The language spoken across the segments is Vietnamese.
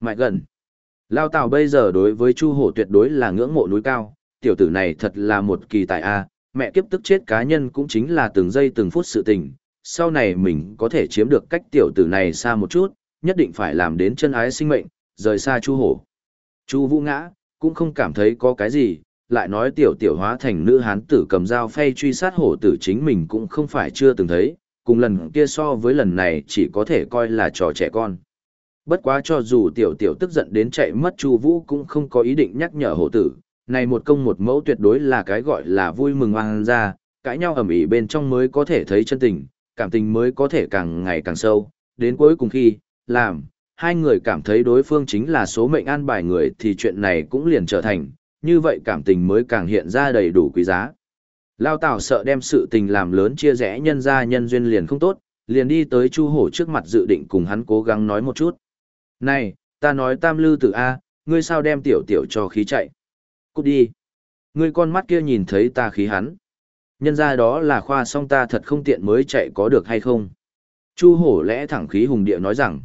Mại gần. Lao Tào bây giờ đối với Chu Hổ tuyệt đối là ngưỡng mộ núi cao, tiểu tử này thật là một kỳ tài a, mẹ kiếp tức chết cá nhân cũng chính là từng giây từng phút sự tình, sau này mình có thể chiếm được cách tiểu tử này xa một chút, nhất định phải làm đến chân ái sinh mệnh, rời xa Chu Hổ. Chu Vũ ngã, cũng không cảm thấy có cái gì, lại nói tiểu tiểu hóa thành nữ hán tử cầm dao phay truy sát hổ tử chính mình cũng không phải chưa từng thấy, cùng lần kia so với lần này chỉ có thể coi là trò trẻ con. Bất quá cho dù tiểu tiểu tức giận đến chạy mất Chu Vũ cũng không có ý định nhắc nhở hổ tử, này một công một mẫu tuyệt đối là cái gọi là vui mừng oang ra, cãi nhau ầm ĩ bên trong mới có thể thấy chân tình, cảm tình mới có thể càng ngày càng sâu, đến cuối cùng khi làm hai người cảm thấy đối phương chính là số mệnh an bài người thì chuyện này cũng liền trở thành, như vậy cảm tình mới càng hiện ra đầy đủ quý giá. Lao Tảo sợ đem sự tình làm lớn chia rẽ nhân ra nhân duyên liền không tốt, liền đi tới Chu Hổ trước mặt dự định cùng hắn cố gắng nói một chút. Này, ta nói tam lư tử A, ngươi sao đem tiểu tiểu cho khí chạy. Cút đi. Ngươi con mắt kia nhìn thấy ta khí hắn. Nhân ra đó là khoa song ta thật không tiện mới chạy có được hay không. Chu hổ lẽ thẳng khí hùng địa nói rằng.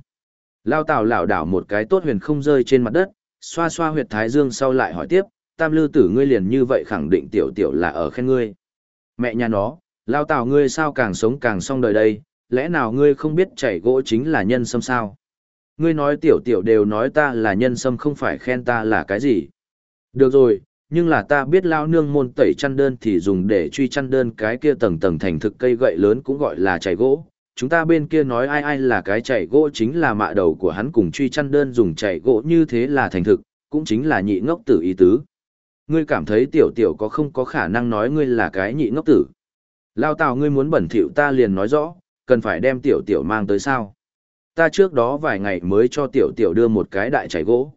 Lao tào lảo đảo một cái tốt huyền không rơi trên mặt đất, xoa xoa huyệt thái dương sau lại hỏi tiếp, tam lư tử ngươi liền như vậy khẳng định tiểu tiểu là ở khen ngươi. Mẹ nhà nó, lao tào ngươi sao càng sống càng xong đời đây, lẽ nào ngươi không biết chảy gỗ chính là nhân sâm sao? Ngươi nói tiểu tiểu đều nói ta là nhân sâm không phải khen ta là cái gì. Được rồi, nhưng là ta biết lao nương môn tẩy chăn đơn thì dùng để truy chăn đơn cái kia tầng tầng thành thực cây gậy lớn cũng gọi là chảy gỗ. Chúng ta bên kia nói ai ai là cái chảy gỗ chính là mạ đầu của hắn cùng truy chăn đơn dùng chảy gỗ như thế là thành thực, cũng chính là nhị ngốc tử ý tứ. Ngươi cảm thấy tiểu tiểu có không có khả năng nói ngươi là cái nhị ngốc tử. Lao tào ngươi muốn bẩn thỉu ta liền nói rõ, cần phải đem tiểu tiểu mang tới sao. Ta trước đó vài ngày mới cho tiểu tiểu đưa một cái đại chảy gỗ.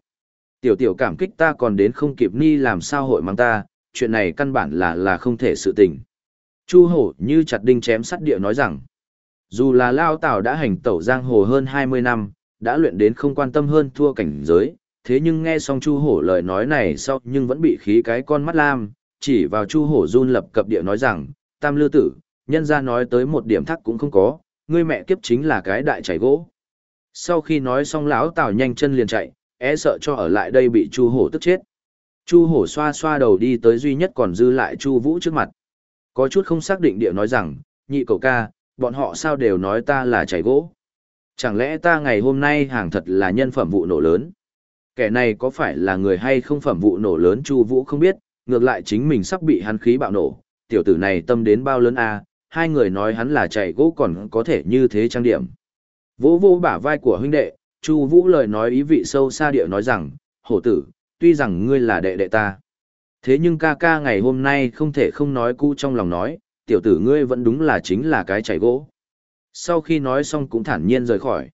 Tiểu tiểu cảm kích ta còn đến không kịp ni làm sao hội mang ta, chuyện này căn bản là là không thể sự tình. Chu hổ như chặt đinh chém sắt địa nói rằng, dù là Lao Tào đã hành tẩu giang hồ hơn 20 năm, đã luyện đến không quan tâm hơn thua cảnh giới, thế nhưng nghe xong Chu hổ lời nói này sau nhưng vẫn bị khí cái con mắt lam, chỉ vào Chu hổ run lập cập địa nói rằng, tam lư tử, nhân ra nói tới một điểm thắc cũng không có, ngươi mẹ kiếp chính là cái đại chảy gỗ. Sau khi nói xong lão Tào nhanh chân liền chạy, é sợ cho ở lại đây bị Chu Hổ tức chết. Chu Hổ xoa xoa đầu đi tới duy nhất còn dư lại Chu Vũ trước mặt. Có chút không xác định địa nói rằng, nhị cậu ca, bọn họ sao đều nói ta là chảy gỗ. Chẳng lẽ ta ngày hôm nay hàng thật là nhân phẩm vụ nổ lớn? Kẻ này có phải là người hay không phẩm vụ nổ lớn Chu Vũ không biết, ngược lại chính mình sắp bị hắn khí bạo nổ. Tiểu tử này tâm đến bao lớn a, hai người nói hắn là chảy gỗ còn có thể như thế trang điểm. Vỗ vỗ bả vai của huynh đệ, Chu Vũ lời nói ý vị sâu xa địa nói rằng, hổ tử, tuy rằng ngươi là đệ đệ ta. Thế nhưng ca ca ngày hôm nay không thể không nói cu trong lòng nói, tiểu tử ngươi vẫn đúng là chính là cái chảy gỗ. Sau khi nói xong cũng thản nhiên rời khỏi.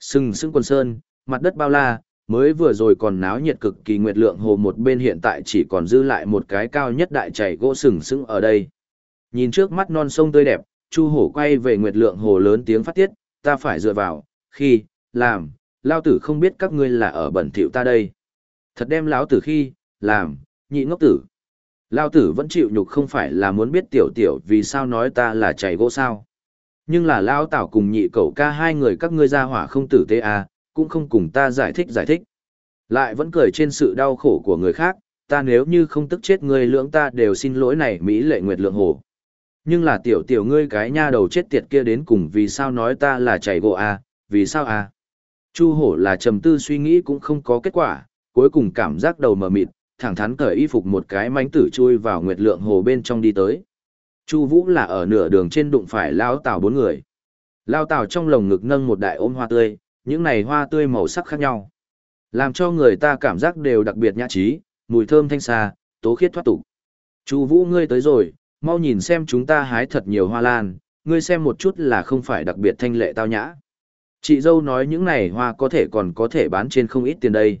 Sừng sững quân sơn, mặt đất bao la, mới vừa rồi còn náo nhiệt cực kỳ nguyệt lượng hồ một bên hiện tại chỉ còn dư lại một cái cao nhất đại chảy gỗ sừng sững ở đây. Nhìn trước mắt non sông tươi đẹp, Chu Hổ quay về nguyệt lượng hồ lớn tiếng phát tiết, ta phải dựa vào, khi, làm, lao tử không biết các ngươi là ở bẩn thỉu ta đây. Thật đem lão tử khi, làm, nhị ngốc tử. Lao tử vẫn chịu nhục không phải là muốn biết tiểu tiểu vì sao nói ta là chảy gỗ sao. Nhưng là lao tảo cùng nhị cậu ca hai người các ngươi ra hỏa không tử tế à, cũng không cùng ta giải thích giải thích. Lại vẫn cười trên sự đau khổ của người khác, ta nếu như không tức chết ngươi lưỡng ta đều xin lỗi này Mỹ lệ nguyệt lượng hồ. Nhưng là tiểu tiểu ngươi cái nha đầu chết tiệt kia đến cùng vì sao nói ta là chảy gỗ à, vì sao à. Chu hổ là trầm tư suy nghĩ cũng không có kết quả, cuối cùng cảm giác đầu mờ mịt, thẳng thắn cởi y phục một cái mánh tử chui vào nguyệt lượng hồ bên trong đi tới. Chu vũ là ở nửa đường trên đụng phải lao tảo bốn người. Lao tảo trong lồng ngực nâng một đại ôm hoa tươi, những này hoa tươi màu sắc khác nhau. Làm cho người ta cảm giác đều đặc biệt nhã trí, mùi thơm thanh xa, tố khiết thoát tục. Chu vũ ngươi tới rồi, mau nhìn xem chúng ta hái thật nhiều hoa lan, ngươi xem một chút là không phải đặc biệt thanh lệ tao nhã. Chị dâu nói những này hoa có thể còn có thể bán trên không ít tiền đây.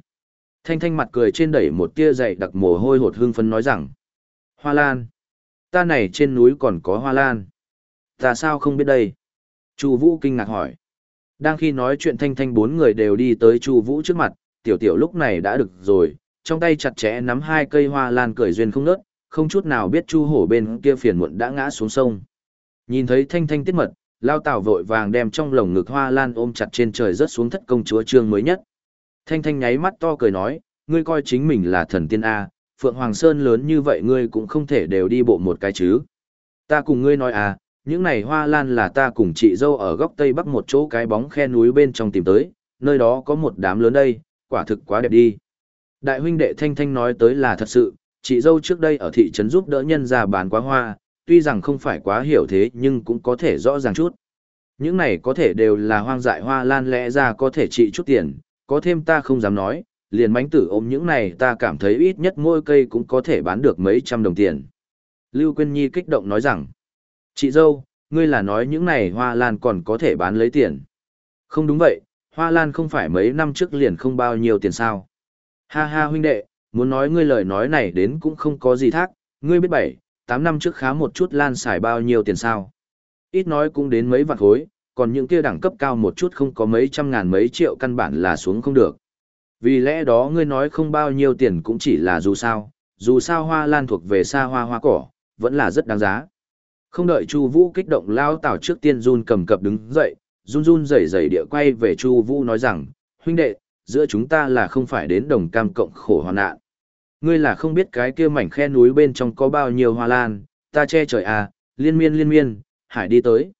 Thanh thanh mặt cười trên đẩy một tia dày đặc mồ hôi hột hương phấn nói rằng. Hoa lan. Ta này trên núi còn có hoa lan. Ta sao không biết đây? Chu Vũ kinh ngạc hỏi. Đang khi nói chuyện thanh thanh bốn người đều đi tới Chu Vũ trước mặt, tiểu tiểu lúc này đã được rồi, trong tay chặt chẽ nắm hai cây hoa lan cười duyên không nớt, không chút nào biết Chu Hổ bên kia phiền muộn đã ngã xuống sông. Nhìn thấy thanh thanh tiết mật, lao tảo vội vàng đem trong lồng ngực hoa lan ôm chặt trên trời rớt xuống thất công chúa trương mới nhất. Thanh Thanh nháy mắt to cười nói, ngươi coi chính mình là thần tiên A, Phượng Hoàng Sơn lớn như vậy ngươi cũng không thể đều đi bộ một cái chứ. Ta cùng ngươi nói à, những này hoa lan là ta cùng chị dâu ở góc tây bắc một chỗ cái bóng khe núi bên trong tìm tới, nơi đó có một đám lớn đây, quả thực quá đẹp đi. Đại huynh đệ Thanh Thanh nói tới là thật sự, chị dâu trước đây ở thị trấn giúp đỡ nhân ra bán quá hoa, tuy rằng không phải quá hiểu thế nhưng cũng có thể rõ ràng chút. Những này có thể đều là hoang dại hoa lan lẽ ra có thể trị chút tiền, có thêm ta không dám nói, liền mánh tử ôm những này ta cảm thấy ít nhất mỗi cây cũng có thể bán được mấy trăm đồng tiền. Lưu Quyên Nhi kích động nói rằng, chị dâu, ngươi là nói những này hoa lan còn có thể bán lấy tiền. Không đúng vậy, hoa lan không phải mấy năm trước liền không bao nhiêu tiền sao. Ha ha huynh đệ, muốn nói ngươi lời nói này đến cũng không có gì thác, ngươi biết bảy, tám năm trước khá một chút lan xài bao nhiêu tiền sao. Ít nói cũng đến mấy vạn khối, còn những kia đẳng cấp cao một chút không có mấy trăm ngàn mấy triệu căn bản là xuống không được. Vì lẽ đó ngươi nói không bao nhiêu tiền cũng chỉ là dù sao, dù sao hoa lan thuộc về xa hoa hoa cỏ, vẫn là rất đáng giá. Không đợi Chu Vũ kích động lao tảo trước tiên run cầm cập đứng dậy, run run rẩy rẩy địa quay về Chu Vũ nói rằng, huynh đệ, giữa chúng ta là không phải đến đồng cam cộng khổ hoàn nạn. Ngươi là không biết cái kia mảnh khe núi bên trong có bao nhiêu hoa lan, ta che trời à, liên miên liên miên, hải đi tới.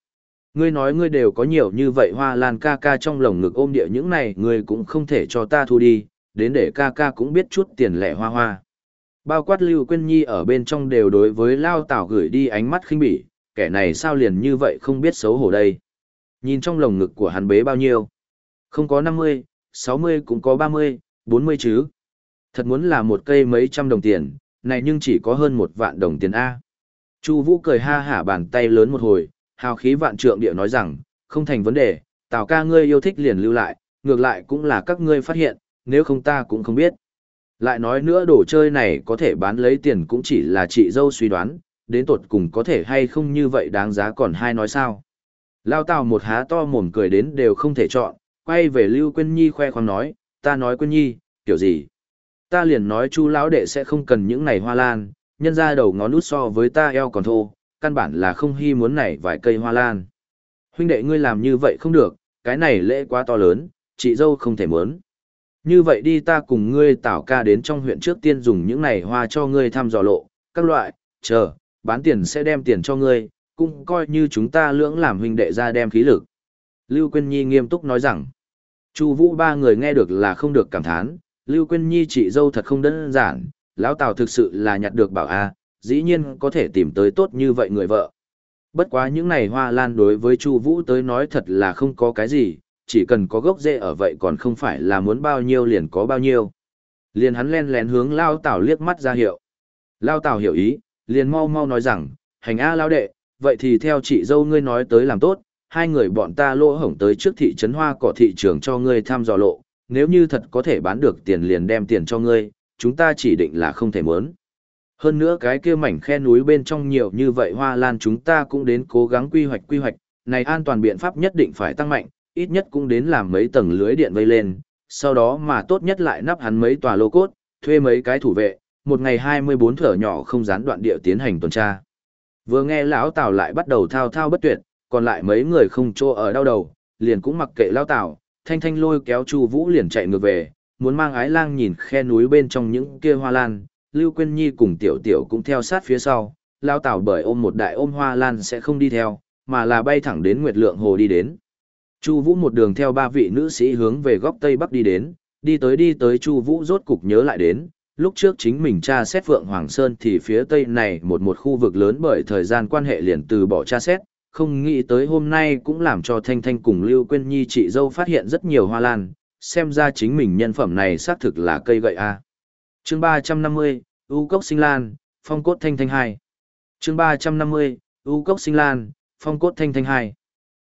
Ngươi nói ngươi đều có nhiều như vậy hoa lan ca ca trong lồng ngực ôm địa những này ngươi cũng không thể cho ta thu đi, đến để ca ca cũng biết chút tiền lẻ hoa hoa. Bao quát Lưu Quyên Nhi ở bên trong đều đối với Lao Tảo gửi đi ánh mắt khinh bỉ, kẻ này sao liền như vậy không biết xấu hổ đây. Nhìn trong lồng ngực của hắn bế bao nhiêu? Không có 50, 60 cũng có 30, 40 chứ. Thật muốn là một cây mấy trăm đồng tiền, này nhưng chỉ có hơn một vạn đồng tiền A. Chu Vũ cười ha hả bàn tay lớn một hồi, hào khí vạn trượng địa nói rằng, không thành vấn đề, Tào ca ngươi yêu thích liền lưu lại, ngược lại cũng là các ngươi phát hiện, nếu không ta cũng không biết. Lại nói nữa đồ chơi này có thể bán lấy tiền cũng chỉ là chị dâu suy đoán, đến tột cùng có thể hay không như vậy đáng giá còn hai nói sao. Lao Tào một há to mồm cười đến đều không thể chọn, quay về Lưu Quyên Nhi khoe khoang nói, ta nói Quyên Nhi, kiểu gì? Ta liền nói chu lão đệ sẽ không cần những này hoa lan, nhân ra đầu ngón út so với ta eo còn thô, căn bản là không hy muốn này vài cây hoa lan. Huynh đệ ngươi làm như vậy không được, cái này lễ quá to lớn, chị dâu không thể muốn. Như vậy đi ta cùng ngươi tảo ca đến trong huyện trước tiên dùng những này hoa cho ngươi thăm dò lộ, các loại, chờ, bán tiền sẽ đem tiền cho ngươi, cũng coi như chúng ta lưỡng làm huynh đệ ra đem khí lực. Lưu Quyên Nhi nghiêm túc nói rằng, Chu Vũ ba người nghe được là không được cảm thán, Lưu Quyên Nhi chị dâu thật không đơn giản, lão Tào thực sự là nhặt được bảo a, dĩ nhiên có thể tìm tới tốt như vậy người vợ. Bất quá những này hoa lan đối với Chu Vũ tới nói thật là không có cái gì, chỉ cần có gốc rễ ở vậy còn không phải là muốn bao nhiêu liền có bao nhiêu. Liền hắn len lén hướng Lao Tảo liếc mắt ra hiệu. Lao Tảo hiểu ý, liền mau mau nói rằng, hành A Lao đệ, vậy thì theo chị dâu ngươi nói tới làm tốt, hai người bọn ta lỗ hổng tới trước thị trấn hoa cỏ thị trường cho ngươi tham dò lộ, nếu như thật có thể bán được tiền liền đem tiền cho ngươi, chúng ta chỉ định là không thể muốn. Hơn nữa cái kia mảnh khe núi bên trong nhiều như vậy hoa lan chúng ta cũng đến cố gắng quy hoạch quy hoạch, này an toàn biện pháp nhất định phải tăng mạnh, ít nhất cũng đến làm mấy tầng lưới điện vây lên, sau đó mà tốt nhất lại nắp hắn mấy tòa lô cốt, thuê mấy cái thủ vệ, một ngày 24 thở nhỏ không gián đoạn địa tiến hành tuần tra. Vừa nghe lão Tào lại bắt đầu thao thao bất tuyệt, còn lại mấy người không chỗ ở đau đầu, liền cũng mặc kệ lão Tào, thanh thanh lôi kéo Chu Vũ liền chạy ngược về, muốn mang ái lang nhìn khe núi bên trong những kia hoa lan, Lưu Quyên Nhi cùng Tiểu Tiểu cũng theo sát phía sau, lao Tào bởi ôm một đại ôm hoa lan sẽ không đi theo, mà là bay thẳng đến Nguyệt Lượng Hồ đi đến. Chu Vũ một đường theo ba vị nữ sĩ hướng về góc tây bắc đi đến, đi tới đi tới Chu Vũ rốt cục nhớ lại đến, lúc trước chính mình tra xét Phượng Hoàng Sơn thì phía tây này một một khu vực lớn bởi thời gian quan hệ liền từ bỏ tra xét, không nghĩ tới hôm nay cũng làm cho Thanh Thanh cùng Lưu Quyên Nhi chị dâu phát hiện rất nhiều hoa lan, xem ra chính mình nhân phẩm này xác thực là cây gậy a. Chương 350, U cốc sinh lan, phong cốt thanh thanh hai. Chương 350, U cốc sinh lan, phong cốt thanh thanh hai.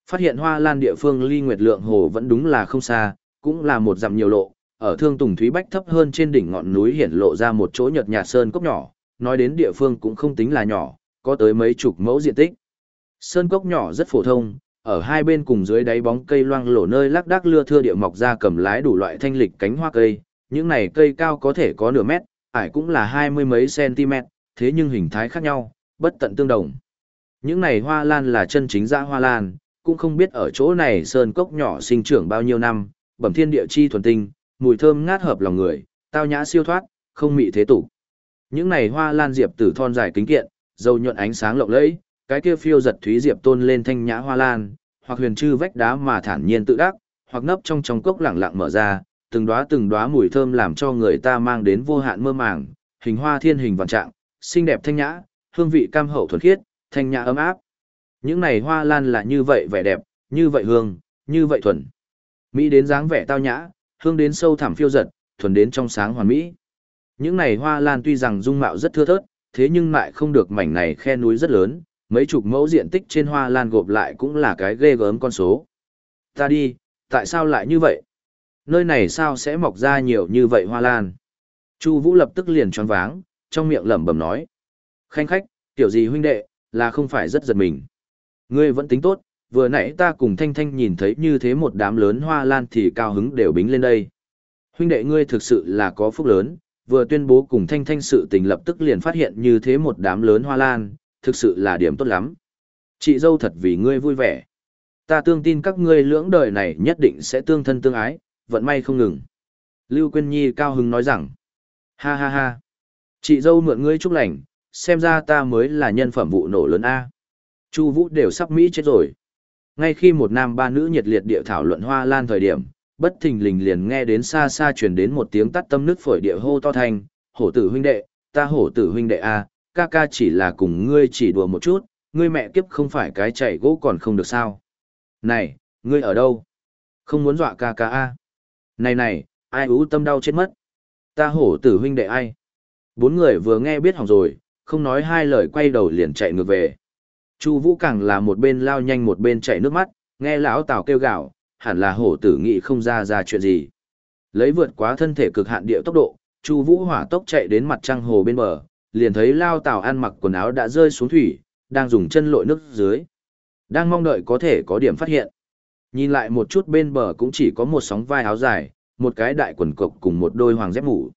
Phát hiện hoa lan địa phương ly nguyệt lượng hồ vẫn đúng là không xa, cũng là một dặm nhiều lộ, ở thương tùng thúy bách thấp hơn trên đỉnh ngọn núi hiển lộ ra một chỗ nhợt nhạt sơn cốc nhỏ, nói đến địa phương cũng không tính là nhỏ, có tới mấy chục mẫu diện tích. Sơn cốc nhỏ rất phổ thông, ở hai bên cùng dưới đáy bóng cây loang lổ nơi lác đác lưa thưa địa mọc ra cầm lái đủ loại thanh lịch cánh hoa cây, những này cây cao có thể có nửa mét, ải cũng là hai mươi mấy cm, thế nhưng hình thái khác nhau, bất tận tương đồng. Những này hoa lan là chân chính dã hoa lan, cũng không biết ở chỗ này sơn cốc nhỏ sinh trưởng bao nhiêu năm, bẩm thiên địa chi thuần tinh, mùi thơm ngát hợp lòng người, tao nhã siêu thoát, không mị thế tục. Những này hoa lan diệp tử thon dài kính kiện, dầu nhuận ánh sáng lộng lẫy, cái kia phiêu giật thúy diệp tôn lên thanh nhã hoa lan, hoặc huyền chư vách đá mà thản nhiên tự đắc, hoặc nấp trong trong cốc lặng lặng mở ra, từng đóa từng đóa mùi thơm làm cho người ta mang đến vô hạn mơ màng, hình hoa thiên hình vạn trạng, xinh đẹp thanh nhã, hương vị cam hậu thuần khiết, thanh nhã ấm áp. Những này hoa lan là như vậy vẻ đẹp, như vậy hương, như vậy thuần. Mỹ đến dáng vẻ tao nhã, hương đến sâu thẳm phiêu giật, thuần đến trong sáng hoàn mỹ. Những này hoa lan tuy rằng dung mạo rất thưa thớt, thế nhưng lại không được mảnh này khe núi rất lớn, mấy chục mẫu diện tích trên hoa lan gộp lại cũng là cái ghê gớm con số. Ta đi, tại sao lại như vậy? Nơi này sao sẽ mọc ra nhiều như vậy hoa lan? Chu Vũ lập tức liền choáng váng, trong miệng lẩm bẩm nói: "Khanh khách, tiểu gì huynh đệ, là không phải rất giật mình. Ngươi vẫn tính tốt, vừa nãy ta cùng Thanh Thanh nhìn thấy như thế một đám lớn hoa lan thì cao hứng đều bính lên đây. Huynh đệ ngươi thực sự là có phúc lớn, vừa tuyên bố cùng Thanh Thanh sự tình lập tức liền phát hiện như thế một đám lớn hoa lan, thực sự là điểm tốt lắm. Chị dâu thật vì ngươi vui vẻ. Ta tương tin các ngươi lưỡng đời này nhất định sẽ tương thân tương ái, vận may không ngừng. Lưu Quyên Nhi cao hứng nói rằng, ha ha ha, chị dâu mượn ngươi chúc lành, xem ra ta mới là nhân phẩm vụ nổ lớn A. Chu Vũ đều sắp Mỹ chết rồi. Ngay khi một nam ba nữ nhiệt liệt địa thảo luận hoa lan thời điểm, bất thình lình liền nghe đến xa xa truyền đến một tiếng tắt tâm nước phổi địa hô to thành, hổ tử huynh đệ, ta hổ tử huynh đệ A, ca ca chỉ là cùng ngươi chỉ đùa một chút, ngươi mẹ kiếp không phải cái chạy gỗ còn không được sao. Này, ngươi ở đâu? Không muốn dọa ca ca A. Này này, ai ú tâm đau chết mất. Ta hổ tử huynh đệ ai? Bốn người vừa nghe biết hỏng rồi, không nói hai lời quay đầu liền chạy ngược về. Chu Vũ càng là một bên lao nhanh một bên chạy nước mắt, nghe lão Tào kêu gào, hẳn là hổ tử nghị không ra ra chuyện gì. Lấy vượt quá thân thể cực hạn địa tốc độ, Chu Vũ hỏa tốc chạy đến mặt trăng hồ bên bờ, liền thấy Lao Tào ăn mặc quần áo đã rơi xuống thủy, đang dùng chân lội nước dưới. Đang mong đợi có thể có điểm phát hiện. Nhìn lại một chút bên bờ cũng chỉ có một sóng vai áo dài, một cái đại quần cộc cùng một đôi hoàng dép mũ.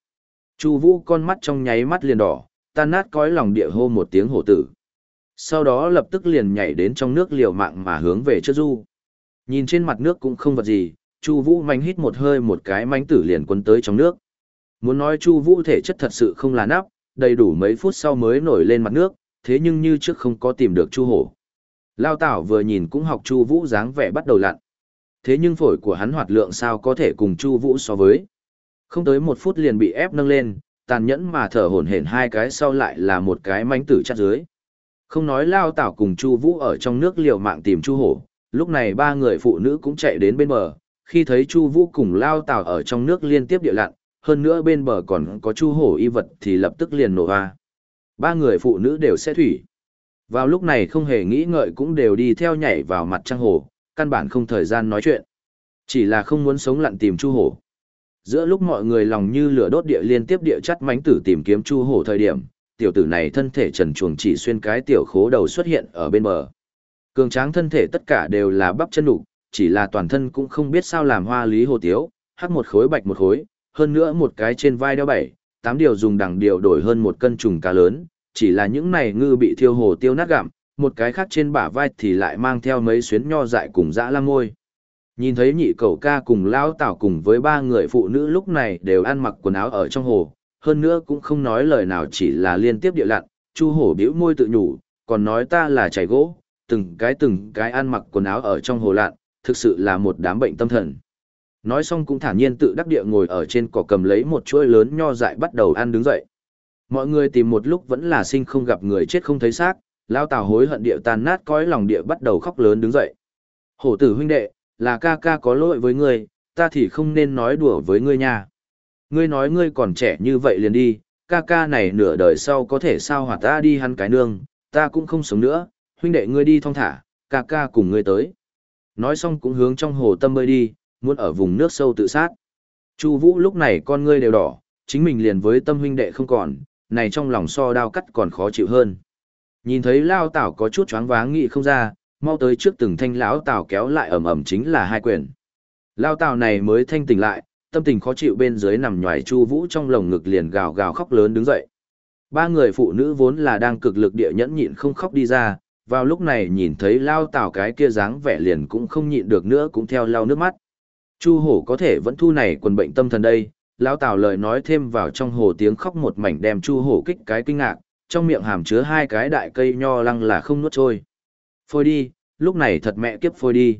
Chu Vũ con mắt trong nháy mắt liền đỏ, tan nát cõi lòng địa hô một tiếng hổ tử. Sau đó lập tức liền nhảy đến trong nước liều mạng mà hướng về trước du. Nhìn trên mặt nước cũng không vật gì, Chu Vũ mạnh hít một hơi một cái mãnh tử liền cuốn tới trong nước. Muốn nói Chu Vũ thể chất thật sự không là nắp, đầy đủ mấy phút sau mới nổi lên mặt nước, thế nhưng như trước không có tìm được Chu Hổ. Lao Tảo vừa nhìn cũng học Chu Vũ dáng vẻ bắt đầu lặn. Thế nhưng phổi của hắn hoạt lượng sao có thể cùng Chu Vũ so với. Không tới một phút liền bị ép nâng lên, tàn nhẫn mà thở hổn hển hai cái sau lại là một cái mánh tử chắt dưới. Không nói Lao Tảo cùng Chu Vũ ở trong nước liều mạng tìm Chu Hổ, lúc này ba người phụ nữ cũng chạy đến bên bờ, khi thấy Chu Vũ cùng Lao Tảo ở trong nước liên tiếp địa lặn, hơn nữa bên bờ còn có Chu Hổ y vật thì lập tức liền nổ ra. Ba người phụ nữ đều sẽ thủy. Vào lúc này không hề nghĩ ngợi cũng đều đi theo nhảy vào mặt trăng hồ, căn bản không thời gian nói chuyện. Chỉ là không muốn sống lặn tìm Chu Hổ. Giữa lúc mọi người lòng như lửa đốt địa liên tiếp địa chắt mánh tử tìm kiếm Chu Hổ thời điểm, tiểu tử này thân thể trần chuồng chỉ xuyên cái tiểu khố đầu xuất hiện ở bên bờ. Cường tráng thân thể tất cả đều là bắp chân đủ chỉ là toàn thân cũng không biết sao làm hoa lý hồ tiếu, hắc một khối bạch một khối, hơn nữa một cái trên vai đeo bảy, tám điều dùng đằng điều đổi hơn một cân trùng cá lớn, chỉ là những này ngư bị thiêu hồ tiêu nát gặm, một cái khác trên bả vai thì lại mang theo mấy xuyến nho dại cùng dã lang ngôi. Nhìn thấy nhị cầu ca cùng lão tảo cùng với ba người phụ nữ lúc này đều ăn mặc quần áo ở trong hồ, hơn nữa cũng không nói lời nào chỉ là liên tiếp địa lặn, chu hổ bĩu môi tự nhủ, còn nói ta là chảy gỗ, từng cái từng cái ăn mặc quần áo ở trong hồ lặn, thực sự là một đám bệnh tâm thần. Nói xong cũng thản nhiên tự đắc địa ngồi ở trên cỏ cầm lấy một chuỗi lớn nho dại bắt đầu ăn đứng dậy. Mọi người tìm một lúc vẫn là sinh không gặp người chết không thấy xác, lao tào hối hận địa tan nát cõi lòng địa bắt đầu khóc lớn đứng dậy. Hổ tử huynh đệ, là ca ca có lỗi với ngươi, ta thì không nên nói đùa với ngươi nha. Ngươi nói ngươi còn trẻ như vậy liền đi, ca ca này nửa đời sau có thể sao hỏa ta đi hắn cái nương, ta cũng không sống nữa, huynh đệ ngươi đi thong thả, ca ca cùng ngươi tới. Nói xong cũng hướng trong hồ tâm bơi đi, muốn ở vùng nước sâu tự sát. Chu Vũ lúc này con ngươi đều đỏ, chính mình liền với tâm huynh đệ không còn, này trong lòng so đao cắt còn khó chịu hơn. Nhìn thấy Lão Tảo có chút choáng váng nghĩ không ra, mau tới trước từng thanh lão Tảo kéo lại ầm ầm chính là hai quyền. Lão Tảo này mới thanh tỉnh lại, tâm tình khó chịu bên dưới nằm nhòi Chu Vũ trong lồng ngực liền gào gào khóc lớn đứng dậy. Ba người phụ nữ vốn là đang cực lực địa nhẫn nhịn không khóc đi ra, vào lúc này nhìn thấy Lao Tảo cái kia dáng vẻ liền cũng không nhịn được nữa cũng theo lao nước mắt. Chu hổ có thể vẫn thu này quần bệnh tâm thần đây, lão Tào lời nói thêm vào trong hồ tiếng khóc một mảnh đem Chu hổ kích cái kinh ngạc, trong miệng hàm chứa hai cái đại cây nho lăng là không nuốt trôi. Phôi đi, lúc này thật mẹ kiếp phôi đi.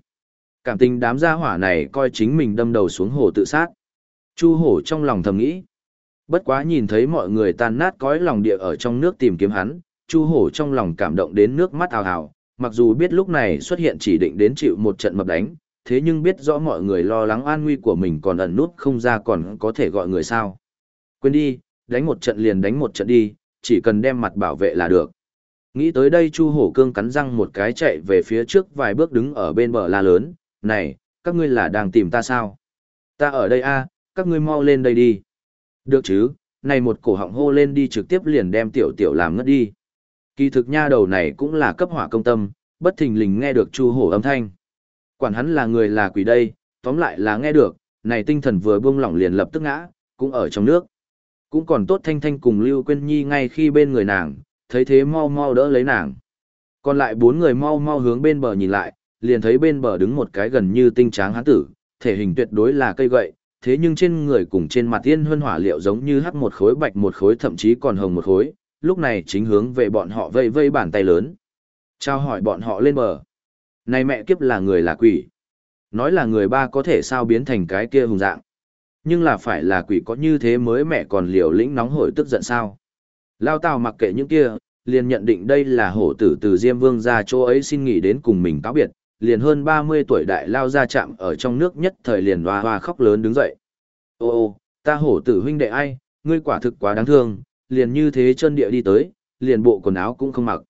Cảm tình đám gia hỏa này coi chính mình đâm đầu xuống hồ tự sát. Chu hổ trong lòng thầm nghĩ. Bất quá nhìn thấy mọi người tan nát cõi lòng địa ở trong nước tìm kiếm hắn, Chu hổ trong lòng cảm động đến nước mắt ào ào, mặc dù biết lúc này xuất hiện chỉ định đến chịu một trận mập đánh, thế nhưng biết rõ mọi người lo lắng an nguy của mình còn ẩn nút không ra còn có thể gọi người sao. Quên đi, đánh một trận liền đánh một trận đi, chỉ cần đem mặt bảo vệ là được. Nghĩ tới đây Chu Hổ Cương cắn răng một cái chạy về phía trước vài bước đứng ở bên bờ la lớn, này, các ngươi là đang tìm ta sao? Ta ở đây a, các ngươi mau lên đây đi. Được chứ, này một cổ họng hô lên đi trực tiếp liền đem tiểu tiểu làm ngất đi. Kỳ thực nha đầu này cũng là cấp hỏa công tâm, bất thình lình nghe được Chu Hổ âm thanh. Quản hắn là người là quỷ đây, tóm lại là nghe được, này tinh thần vừa buông lỏng liền lập tức ngã, cũng ở trong nước. Cũng còn tốt Thanh Thanh cùng Lưu Quyên Nhi ngay khi bên người nàng, thấy thế mau mau đỡ lấy nàng. Còn lại bốn người mau mau hướng bên bờ nhìn lại, liền thấy bên bờ đứng một cái gần như tinh tráng hán tử, thể hình tuyệt đối là cây gậy, thế nhưng trên người cùng trên mặt tiên huân hỏa liệu giống như hắc một khối bạch một khối thậm chí còn hồng một khối, lúc này chính hướng về bọn họ vây vây bàn tay lớn. Trao hỏi bọn họ lên bờ. Này mẹ kiếp là người là quỷ. Nói là người ba có thể sao biến thành cái kia hùng dạng. Nhưng là phải là quỷ có như thế mới mẹ còn liều lĩnh nóng hổi tức giận sao. Lao Tào mặc kệ những kia, liền nhận định đây là hổ tử từ Diêm Vương ra chỗ ấy xin nghỉ đến cùng mình cáo biệt, liền hơn 30 tuổi đại lao ra chạm ở trong nước nhất thời liền hoa hoa khóc lớn đứng dậy. Ô ô, ta hổ tử huynh đệ ai, ngươi quả thực quá đáng thương, liền như thế chân địa đi tới, liền bộ quần áo cũng không mặc.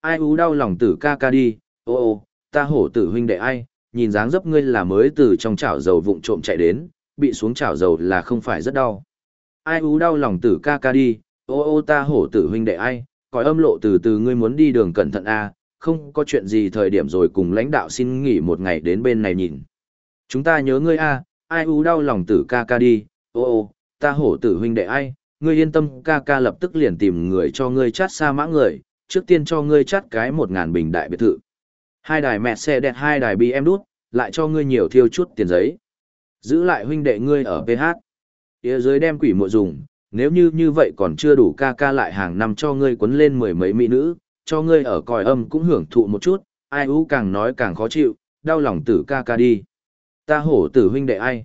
Ai ú đau lòng tử ca ca đi, ô ô, ta hổ tử huynh đệ ai, nhìn dáng dấp ngươi là mới từ trong chảo dầu vụng trộm chạy đến, bị xuống chảo dầu là không phải rất đau. Ai ú đau lòng tử ca ca đi, ô ô ta hổ tử huynh đệ ai, còi âm lộ từ từ ngươi muốn đi đường cẩn thận a, không có chuyện gì thời điểm rồi cùng lãnh đạo xin nghỉ một ngày đến bên này nhìn. Chúng ta nhớ ngươi a, ai ú đau lòng tử ca ca đi, ô ô, ta hổ tử huynh đệ ai, ngươi yên tâm ca ca lập tức liền tìm người cho ngươi chát xa mã người, trước tiên cho ngươi chát cái một ngàn bình đại biệt thự. Hai đài mẹ xe đẹp hai đài bi em đút, lại cho ngươi nhiều thiêu chút tiền giấy. Giữ lại huynh đệ ngươi ở PH. Phía dưới đem quỷ mộ dùng, nếu như như vậy còn chưa đủ ca ca lại hàng năm cho ngươi quấn lên mười mấy mỹ nữ, cho ngươi ở còi âm cũng hưởng thụ một chút, ai ú càng nói càng khó chịu, đau lòng tử ca ca đi. Ta hổ tử huynh đệ ai?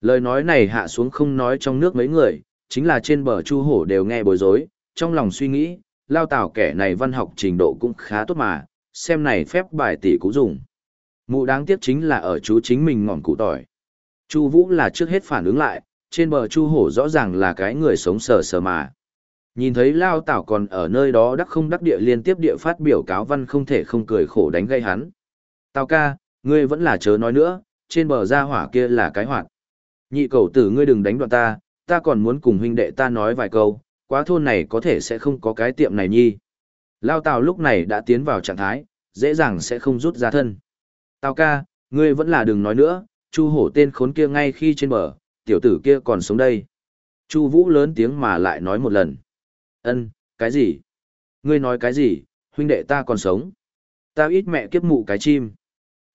Lời nói này hạ xuống không nói trong nước mấy người, chính là trên bờ chu hổ đều nghe bối rối, trong lòng suy nghĩ, lao tảo kẻ này văn học trình độ cũng khá tốt mà, xem này phép bài tỷ cũ dùng. Mụ đáng tiếc chính là ở chú chính mình ngọn cụ tỏi. Chu Vũ là trước hết phản ứng lại, trên bờ Chu Hổ rõ ràng là cái người sống sờ sờ mà. Nhìn thấy Lao Tảo còn ở nơi đó đắc không đắc địa liên tiếp địa phát biểu cáo văn không thể không cười khổ đánh gây hắn. Tào ca, ngươi vẫn là chớ nói nữa, trên bờ ra hỏa kia là cái hoạt. Nhị cầu tử ngươi đừng đánh đoạn ta, ta còn muốn cùng huynh đệ ta nói vài câu, quá thôn này có thể sẽ không có cái tiệm này nhi. Lao Tào lúc này đã tiến vào trạng thái, dễ dàng sẽ không rút ra thân. Tào ca, ngươi vẫn là đừng nói nữa, Chu hổ tên khốn kia ngay khi trên bờ, tiểu tử kia còn sống đây. Chu Vũ lớn tiếng mà lại nói một lần. Ân, cái gì? Ngươi nói cái gì? Huynh đệ ta còn sống. Ta ít mẹ kiếp mụ cái chim.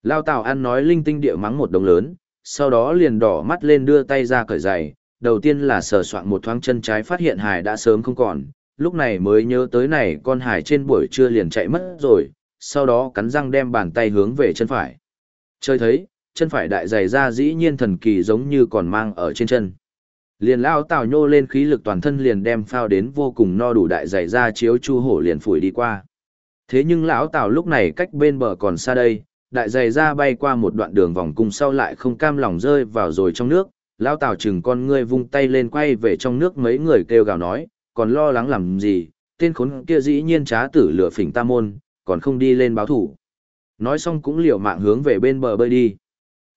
Lao Tào ăn nói linh tinh địa mắng một đồng lớn, sau đó liền đỏ mắt lên đưa tay ra cởi giày. Đầu tiên là sờ soạn một thoáng chân trái phát hiện hải đã sớm không còn, lúc này mới nhớ tới này con hải trên buổi trưa liền chạy mất rồi, sau đó cắn răng đem bàn tay hướng về chân phải. Chơi thấy, chân phải đại dày ra dĩ nhiên thần kỳ giống như còn mang ở trên chân. Liền lao tào nhô lên khí lực toàn thân liền đem phao đến vô cùng no đủ đại dày ra chiếu chu hổ liền phủi đi qua. Thế nhưng lão tào lúc này cách bên bờ còn xa đây, đại dày ra bay qua một đoạn đường vòng cung sau lại không cam lòng rơi vào rồi trong nước, lão tào chừng con ngươi vung tay lên quay về trong nước mấy người kêu gào nói, còn lo lắng làm gì, tên khốn kia dĩ nhiên trá tử lửa phỉnh ta môn, còn không đi lên báo thủ. Nói xong cũng liều mạng hướng về bên bờ bơi đi.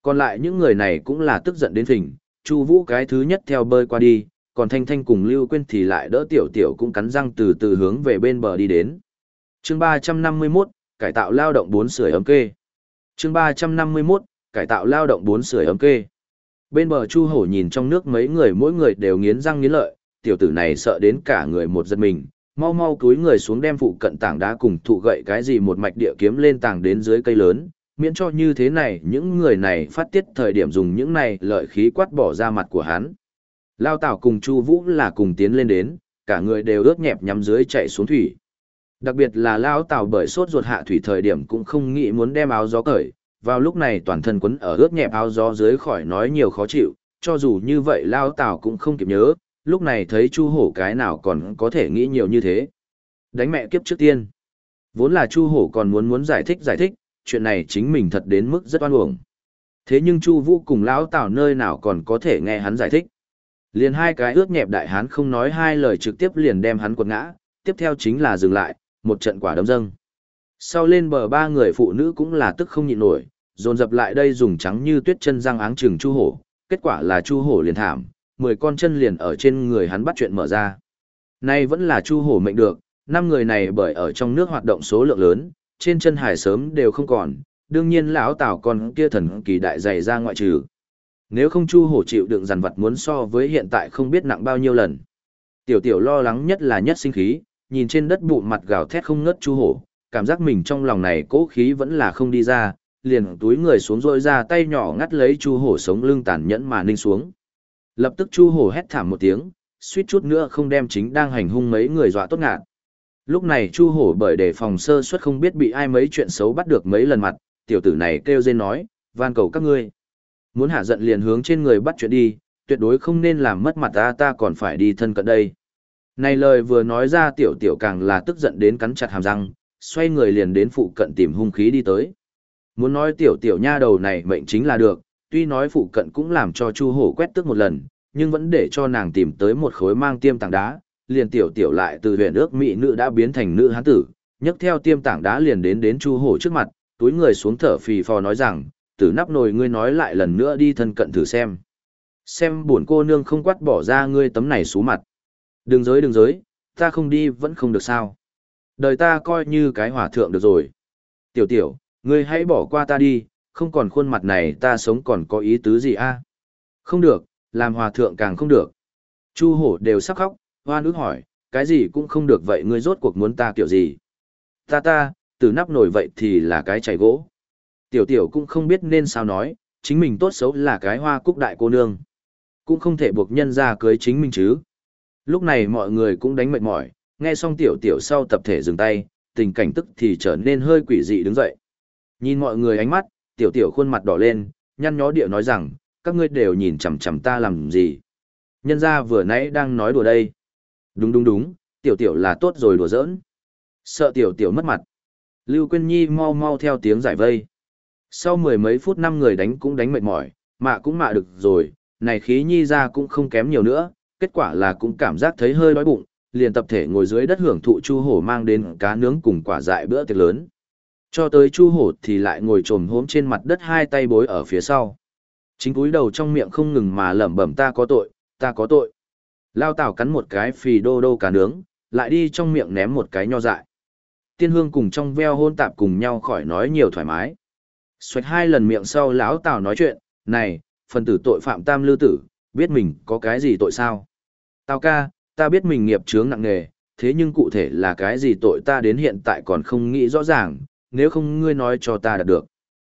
Còn lại những người này cũng là tức giận đến phỉnh, Chu Vũ cái thứ nhất theo bơi qua đi, còn Thanh Thanh cùng Lưu Quyên thì lại đỡ Tiểu Tiểu cũng cắn răng từ từ hướng về bên bờ đi đến. Chương 351, cải tạo lao động bốn sưởi ấm kê. Chương 351, cải tạo lao động bốn sưởi ấm kê. Bên bờ Chu Hổ nhìn trong nước mấy người mỗi người đều nghiến răng nghiến lợi, tiểu tử này sợ đến cả người một giật mình, mau mau cúi người xuống đem phụ cận tảng đá cùng thụ gậy cái gì một mạch địa kiếm lên tảng đến dưới cây lớn, miễn cho như thế này những người này phát tiết thời điểm dùng những này lợi khí quát bỏ ra mặt của hắn. Lao Tảo cùng Chu Vũ là cùng tiến lên đến, cả người đều ướt nhẹp nhắm dưới chạy xuống thủy. Đặc biệt là Lao Tảo bởi sốt ruột hạ thủy thời điểm cũng không nghĩ muốn đem áo gió cởi, vào lúc này toàn thân quấn ở ướt nhẹp áo gió dưới khỏi nói nhiều khó chịu, cho dù như vậy Lao Tảo cũng không kịp nhớ, lúc này thấy Chu Hổ cái nào còn có thể nghĩ nhiều như thế. Đánh mẹ kiếp trước tiên. Vốn là Chu Hổ còn muốn muốn giải thích giải thích, chuyện này chính mình thật đến mức rất oan uổng. Thế nhưng Chu Vũ cùng lão Tào nơi nào còn có thể nghe hắn giải thích. Liền hai cái ướt nhẹp đại hán không nói hai lời trực tiếp liền đem hắn quật ngã, tiếp theo chính là dừng lại, một trận quả đấm dâng. Sau lên bờ ba người phụ nữ cũng là tức không nhịn nổi, dồn dập lại đây dùng trắng như tuyết chân răng áng chừng Chu Hổ, kết quả là Chu Hổ liền thảm, mười con chân liền ở trên người hắn bắt chuyện mở ra. Nay vẫn là Chu Hổ mệnh được, năm người này bởi ở trong nước hoạt động số lượng lớn, trên chân hải sớm đều không còn, đương nhiên lão Tào còn kia thần kỳ đại dày ra ngoại trừ. Nếu không Chu Hổ chịu đựng dằn vật muốn so với hiện tại không biết nặng bao nhiêu lần. Tiểu tiểu lo lắng nhất là nhất sinh khí, nhìn trên đất bụng mặt gào thét không ngớt Chu Hổ, cảm giác mình trong lòng này cố khí vẫn là không đi ra, liền túi người xuống rôi ra tay nhỏ ngắt lấy Chu Hổ sống lưng tàn nhẫn mà ninh xuống. Lập tức Chu Hổ hét thảm một tiếng, suýt chút nữa không đem chính đang hành hung mấy người dọa tốt ngạn. Lúc này Chu Hổ bởi đề phòng sơ suất không biết bị ai mấy chuyện xấu bắt được mấy lần mặt, tiểu tử này kêu rên nói, van cầu các ngươi. Muốn hạ giận liền hướng trên người bắt chuyện đi, tuyệt đối không nên làm mất mặt ta ta còn phải đi thân cận đây. Này lời vừa nói ra tiểu tiểu càng là tức giận đến cắn chặt hàm răng, xoay người liền đến phụ cận tìm hung khí đi tới. Muốn nói tiểu tiểu nha đầu này mệnh chính là được, tuy nói phụ cận cũng làm cho Chu Hổ quét tức một lần, nhưng vẫn để cho nàng tìm tới một khối mang tiêm tảng đá, liền tiểu tiểu lại từ huyền ước mỹ nữ đã biến thành nữ hán tử, nhấc theo tiêm tảng đá liền đến đến Chu Hổ trước mặt, túi người xuống thở phì phò nói rằng, từ nắp nồi ngươi nói lại lần nữa đi thân cận thử xem. Xem buồn cô nương không quát bỏ ra ngươi tấm này xuống mặt. Đừng giới đừng giới, ta không đi vẫn không được sao. Đời ta coi như cái hỏa thượng được rồi. Tiểu tiểu, ngươi hãy bỏ qua ta đi, không còn khuôn mặt này ta sống còn có ý tứ gì a? Không được, làm hòa thượng càng không được. Chu hổ đều sắp khóc, hoa nước hỏi, cái gì cũng không được vậy ngươi rốt cuộc muốn ta kiểu gì? Ta ta, từ nắp nổi vậy thì là cái chảy gỗ. Tiểu tiểu cũng không biết nên sao nói, chính mình tốt xấu là cái hoa cúc đại cô nương. Cũng không thể buộc nhân ra cưới chính mình chứ. Lúc này mọi người cũng đánh mệt mỏi, nghe xong tiểu tiểu sau tập thể dừng tay, tình cảnh tức thì trở nên hơi quỷ dị đứng dậy. Nhìn mọi người ánh mắt, tiểu tiểu khuôn mặt đỏ lên, nhăn nhó điệu nói rằng, các ngươi đều nhìn chằm chằm ta làm gì. Nhân ra vừa nãy đang nói đùa đây. Đúng đúng đúng, tiểu tiểu là tốt rồi đùa giỡn. Sợ tiểu tiểu mất mặt. Lưu Quyên Nhi mau mau theo tiếng giải vây. Sau mười mấy phút năm người đánh cũng đánh mệt mỏi, mạ cũng mạ được rồi, này khí Nhi ra cũng không kém nhiều nữa, kết quả là cũng cảm giác thấy hơi đói bụng, liền tập thể ngồi dưới đất hưởng thụ chu hổ mang đến cá nướng cùng quả dại bữa tiệc lớn. Cho tới chu hổ thì lại ngồi trồm hốm trên mặt đất hai tay bối ở phía sau. Chính cúi đầu trong miệng không ngừng mà lẩm bẩm ta có tội, ta có tội. Lao tảo cắn một cái phì đô đô cá nướng, lại đi trong miệng ném một cái nho dại. Tiên hương cùng trong veo hôn tạp cùng nhau khỏi nói nhiều thoải mái. Xoạch hai lần miệng sau lão tảo nói chuyện, này, phần tử tội phạm tam lưu tử, biết mình có cái gì tội sao? Tao ca, ta biết mình nghiệp chướng nặng nề, thế nhưng cụ thể là cái gì tội ta đến hiện tại còn không nghĩ rõ ràng, nếu không ngươi nói cho ta đạt được.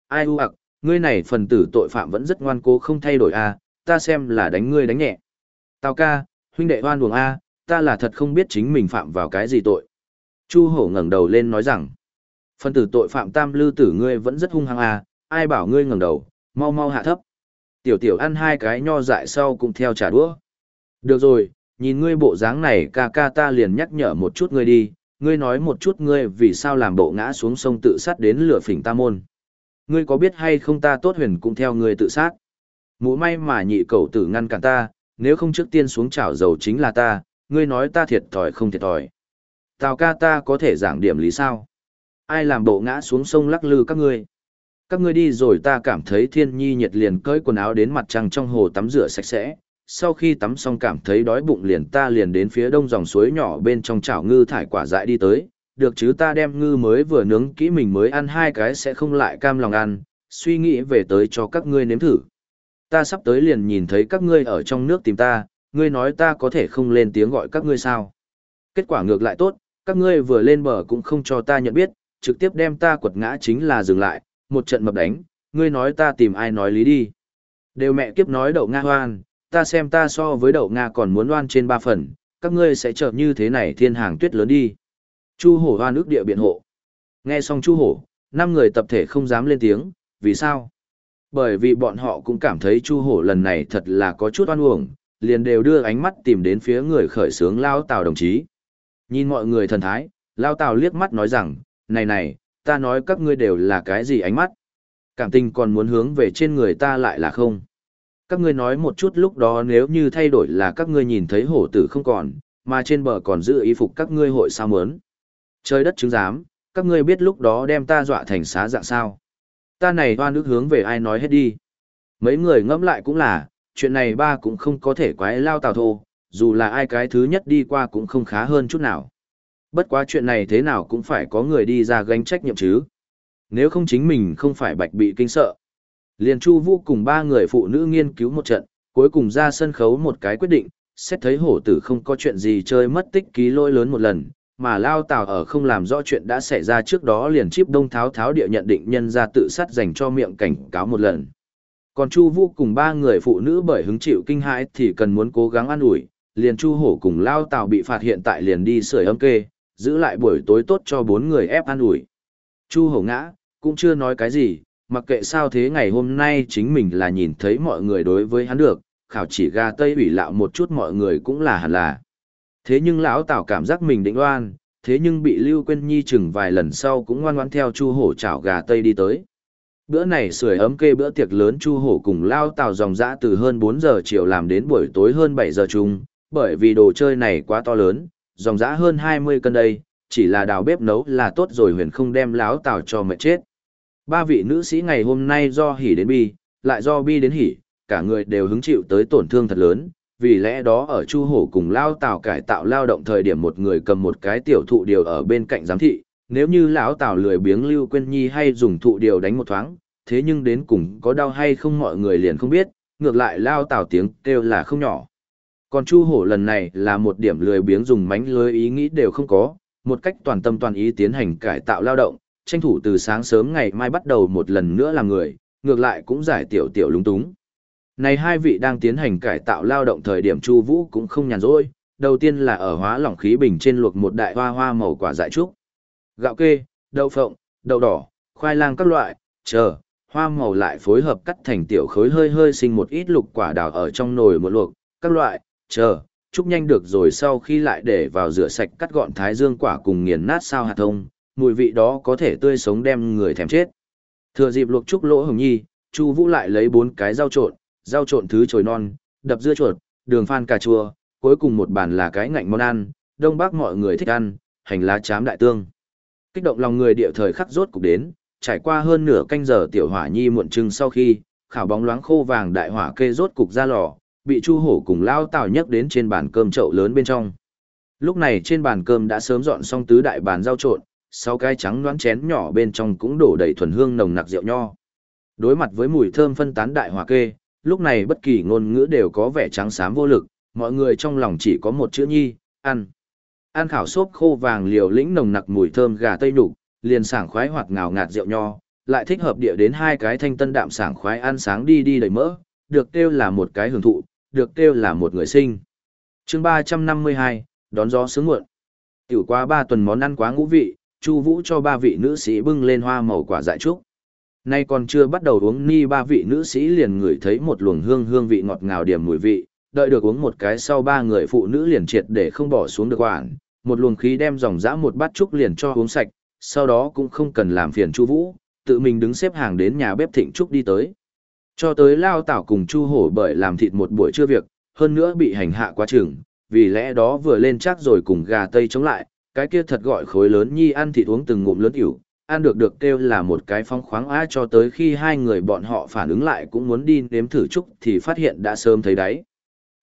Ai u ạc, ngươi này phần tử tội phạm vẫn rất ngoan cố không thay đổi a, à, ta xem là đánh ngươi đánh nhẹ. Tao ca, huynh đệ hoan buồng a, à, ta là thật không biết chính mình phạm vào cái gì tội. Chu hổ ngẩng đầu lên nói rằng, phần tử tội phạm tam lư tử ngươi vẫn rất hung hăng a, ai bảo ngươi ngẩng đầu, mau mau hạ thấp. Tiểu tiểu ăn hai cái nho dại sau cũng theo trả đũa. Được rồi, nhìn ngươi bộ dáng này ca ca ta liền nhắc nhở một chút ngươi đi, ngươi nói một chút ngươi vì sao làm bộ ngã xuống sông tự sát đến lửa phỉnh ta môn. Ngươi có biết hay không ta tốt huyền cũng theo ngươi tự sát. Mũ may mà nhị cầu tử ngăn cản ta, nếu không trước tiên xuống chảo dầu chính là ta, ngươi nói ta thiệt thòi không thiệt thòi. Tào ca ta có thể giảng điểm lý sao? Ai làm bộ ngã xuống sông lắc lư các ngươi? Các ngươi đi rồi ta cảm thấy thiên nhi nhiệt liền cởi quần áo đến mặt trăng trong hồ tắm rửa sạch sẽ. Sau khi tắm xong cảm thấy đói bụng liền ta liền đến phía đông dòng suối nhỏ bên trong chảo ngư thải quả dại đi tới. Được chứ ta đem ngư mới vừa nướng kỹ mình mới ăn hai cái sẽ không lại cam lòng ăn, suy nghĩ về tới cho các ngươi nếm thử. Ta sắp tới liền nhìn thấy các ngươi ở trong nước tìm ta, ngươi nói ta có thể không lên tiếng gọi các ngươi sao. Kết quả ngược lại tốt, các ngươi vừa lên bờ cũng không cho ta nhận biết, trực tiếp đem ta quật ngã chính là dừng lại, một trận mập đánh, ngươi nói ta tìm ai nói lý đi. Đều mẹ kiếp nói đậu Nga hoan, ta xem ta so với đậu Nga còn muốn đoan trên ba phần, các ngươi sẽ trợ như thế này thiên hàng tuyết lớn đi. Chu hổ hoan ước địa biện hộ. Nghe xong chu hổ, năm người tập thể không dám lên tiếng, vì sao? Bởi vì bọn họ cũng cảm thấy chu hổ lần này thật là có chút oan uổng, liền đều đưa ánh mắt tìm đến phía người khởi sướng lao tào đồng chí. Nhìn mọi người thần thái, lao tào liếc mắt nói rằng, này này, ta nói các ngươi đều là cái gì ánh mắt? Cảm tình còn muốn hướng về trên người ta lại là không? Các ngươi nói một chút lúc đó nếu như thay đổi là các ngươi nhìn thấy hổ tử không còn, mà trên bờ còn giữ y phục các ngươi hội sao mớn. Trời đất chứng giám, các ngươi biết lúc đó đem ta dọa thành xá dạng sao. Ta này hoa nước hướng về ai nói hết đi. Mấy người ngẫm lại cũng là, chuyện này ba cũng không có thể quái lao tào thô, dù là ai cái thứ nhất đi qua cũng không khá hơn chút nào. Bất quá chuyện này thế nào cũng phải có người đi ra gánh trách nhiệm chứ. Nếu không chính mình không phải bạch bị kinh sợ. Liền Chu Vũ cùng ba người phụ nữ nghiên cứu một trận, cuối cùng ra sân khấu một cái quyết định, xét thấy hổ tử không có chuyện gì chơi mất tích ký lỗi lớn một lần, mà lao tào ở không làm rõ chuyện đã xảy ra trước đó liền chíp đông tháo tháo địa nhận định nhân ra tự sát dành cho miệng cảnh cáo một lần. Còn Chu Vũ cùng ba người phụ nữ bởi hứng chịu kinh hãi thì cần muốn cố gắng an ủi, liền Chu Hổ cùng lao tào bị phạt hiện tại liền đi sưởi ấm kê, giữ lại buổi tối tốt cho bốn người ép an ủi. Chu Hổ ngã, cũng chưa nói cái gì, mặc kệ sao thế ngày hôm nay chính mình là nhìn thấy mọi người đối với hắn được, khảo chỉ gà tây ủy lạo một chút mọi người cũng là hẳn là. Thế nhưng lão Tào cảm giác mình định oan, thế nhưng bị Lưu Quyên Nhi chừng vài lần sau cũng ngoan ngoãn theo Chu Hổ chảo gà tây đi tới. Bữa này sưởi ấm kê bữa tiệc lớn Chu Hổ cùng lao Tào dòng dã từ hơn 4 giờ chiều làm đến buổi tối hơn 7 giờ chung, bởi vì đồ chơi này quá to lớn, dòng dã hơn 20 cân đây, chỉ là đào bếp nấu là tốt rồi huyền không đem lão Tào cho mệt chết. Ba vị nữ sĩ ngày hôm nay do hỉ đến bi, lại do bi đến hỉ, cả người đều hứng chịu tới tổn thương thật lớn, vì lẽ đó ở Chu Hổ cùng lao Tào cải tạo lao động thời điểm một người cầm một cái tiểu thụ điều ở bên cạnh giám thị, nếu như lão Tào lười biếng Lưu Quyên Nhi hay dùng thụ điều đánh một thoáng, thế nhưng đến cùng có đau hay không mọi người liền không biết, ngược lại lao Tào tiếng kêu là không nhỏ. Còn Chu Hổ lần này là một điểm lười biếng dùng mánh lưới ý nghĩ đều không có, một cách toàn tâm toàn ý tiến hành cải tạo lao động, tranh thủ từ sáng sớm ngày mai bắt đầu một lần nữa làm người, ngược lại cũng giải tiểu tiểu lúng túng. Này hai vị đang tiến hành cải tạo lao động thời điểm Chu Vũ cũng không nhàn rỗi, đầu tiên là ở hóa lỏng khí bình trên luộc một đại hoa hoa màu quả dại trúc. Gạo kê, đậu phộng, đậu đỏ, khoai lang các loại, chờ, hoa màu lại phối hợp cắt thành tiểu khối hơi hơi sinh một ít lục quả đào ở trong nồi một luộc, các loại, chờ, chúc nhanh được rồi sau khi lại để vào rửa sạch cắt gọn thái dương quả cùng nghiền nát sao hạt thông, mùi vị đó có thể tươi sống đem người thèm chết. Thừa dịp luộc trúc lỗ hồng nhi, Chu Vũ lại lấy bốn cái rau trộn, rau trộn thứ chồi non, đập dưa chuột, đường phan cà chua, cuối cùng một bàn là cái ngạnh món ăn, đông bắc mọi người thích ăn, hành lá chám đại tương. Kích động lòng người địa thời khắc rốt cục đến, trải qua hơn nửa canh giờ tiểu hỏa nhi muộn trưng sau khi, khảo bóng loáng khô vàng đại hỏa kê rốt cục ra lò, bị Chu Hổ cùng lao Tào nhấc đến trên bàn cơm chậu lớn bên trong. Lúc này trên bàn cơm đã sớm dọn xong tứ đại bàn rau trộn, sau cái trắng loãng chén nhỏ bên trong cũng đổ đầy thuần hương nồng nặc rượu nho. Đối mặt với mùi thơm phân tán đại hòa kê, lúc này bất kỳ ngôn ngữ đều có vẻ trắng xám vô lực, mọi người trong lòng chỉ có một chữ nhi, ăn. Ăn khảo xốp khô vàng liều lĩnh nồng nặc mùi thơm gà tây nhục, liền sảng khoái hoặc ngào ngạt rượu nho, lại thích hợp địa đến hai cái thanh tân đạm sảng khoái ăn sáng đi đi đầy mỡ, được kêu là một cái hưởng thụ, được kêu là một người sinh. chương 352, đón gió sướng muộn. Tiểu qua ba tuần món ăn quá ngũ vị, Chu Vũ cho ba vị nữ sĩ bưng lên hoa màu quả dại trúc. Nay còn chưa bắt đầu uống ni ba vị nữ sĩ liền ngửi thấy một luồng hương hương vị ngọt ngào điểm mùi vị, đợi được uống một cái sau ba người phụ nữ liền triệt để không bỏ xuống được quản, một luồng khí đem dòng dã một bát trúc liền cho uống sạch, sau đó cũng không cần làm phiền Chu Vũ, tự mình đứng xếp hàng đến nhà bếp Thịnh Trúc đi tới. Cho tới Lao Tảo cùng Chu Hổ bởi làm thịt một buổi trưa việc, hơn nữa bị hành hạ quá chừng, vì lẽ đó vừa lên chắc rồi cùng gà tây chống lại, cái kia thật gọi khối lớn nhi ăn thịt uống từng ngụm lớn ỉu, ăn được được kêu là một cái phong khoáng á cho tới khi hai người bọn họ phản ứng lại cũng muốn đi nếm thử chút thì phát hiện đã sớm thấy đáy.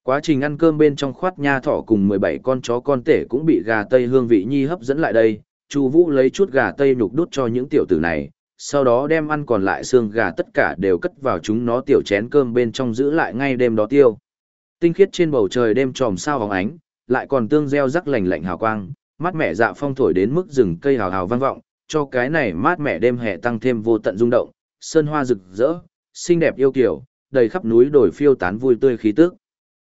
Quá trình ăn cơm bên trong khoát nha thỏ cùng 17 con chó con tể cũng bị gà tây hương vị nhi hấp dẫn lại đây, Chu Vũ lấy chút gà tây nhục đút cho những tiểu tử này, sau đó đem ăn còn lại xương gà tất cả đều cất vào chúng nó tiểu chén cơm bên trong giữ lại ngay đêm đó tiêu. Tinh khiết trên bầu trời đêm tròm sao hóng ánh, lại còn tương gieo rắc lành lạnh hào quang, mát mẻ dạ phong thổi đến mức rừng cây hào hào vang vọng, cho cái này mát mẻ đêm hè tăng thêm vô tận rung động, sơn hoa rực rỡ, xinh đẹp yêu kiều, đầy khắp núi đồi phiêu tán vui tươi khí tức.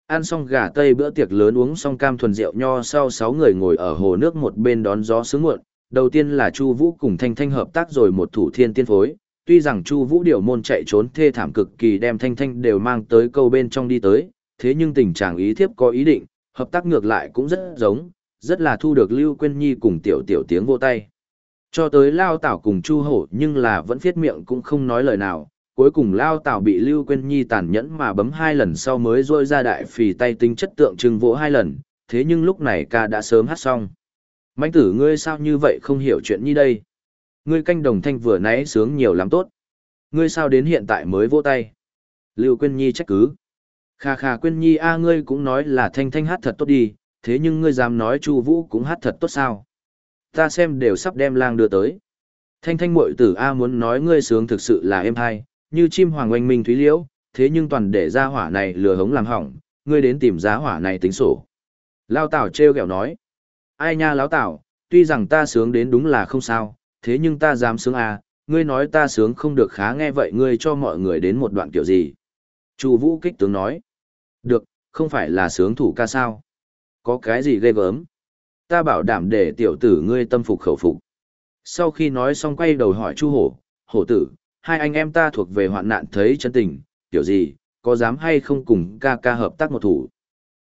Ăn xong gà tây bữa tiệc lớn uống xong cam thuần rượu nho sau sáu người ngồi ở hồ nước một bên đón gió sướng muộn. Đầu tiên là Chu Vũ cùng Thanh Thanh hợp tác rồi một thủ thiên tiên phối, tuy rằng Chu Vũ điều môn chạy trốn thê thảm cực kỳ đem Thanh Thanh đều mang tới câu bên trong đi tới, thế nhưng tình trạng ý thiếp có ý định, hợp tác ngược lại cũng rất giống, rất là thu được Lưu Quyên Nhi cùng tiểu tiểu tiếng vô tay. Cho tới Lao Tảo cùng Chu Hổ nhưng là vẫn viết miệng cũng không nói lời nào, cuối cùng Lao Tảo bị Lưu Quyên Nhi tàn nhẫn mà bấm hai lần sau mới rôi ra đại phì tay tinh chất tượng trưng vỗ hai lần, thế nhưng lúc này ca đã sớm hát xong. Mạnh tử ngươi sao như vậy không hiểu chuyện như đây? Ngươi canh đồng thanh vừa nãy sướng nhiều lắm tốt. Ngươi sao đến hiện tại mới vỗ tay? Lưu Quyên Nhi trách cứ. Kha kha Quyên Nhi a ngươi cũng nói là thanh thanh hát thật tốt đi, thế nhưng ngươi dám nói Chu Vũ cũng hát thật tốt sao? Ta xem đều sắp đem lang đưa tới. Thanh thanh muội tử A muốn nói ngươi sướng thực sự là êm hay, như chim hoàng oanh minh thúy liễu, thế nhưng toàn để ra hỏa này lừa hống làm hỏng, ngươi đến tìm giá hỏa này tính sổ. Lao Tảo treo kẹo nói. Ai nha Lão Tảo, tuy rằng ta sướng đến đúng là không sao, thế nhưng ta dám sướng à, ngươi nói ta sướng không được khá nghe vậy ngươi cho mọi người đến một đoạn kiểu gì. Chu Vũ kích tướng nói. Được, không phải là sướng thủ ca sao. Có cái gì ghê gớm. Ta bảo đảm để tiểu tử ngươi tâm phục khẩu phục. Sau khi nói xong quay đầu hỏi Chu Hổ, Hổ tử, hai anh em ta thuộc về hoạn nạn thấy chân tình, tiểu gì, có dám hay không cùng ca ca hợp tác một thủ.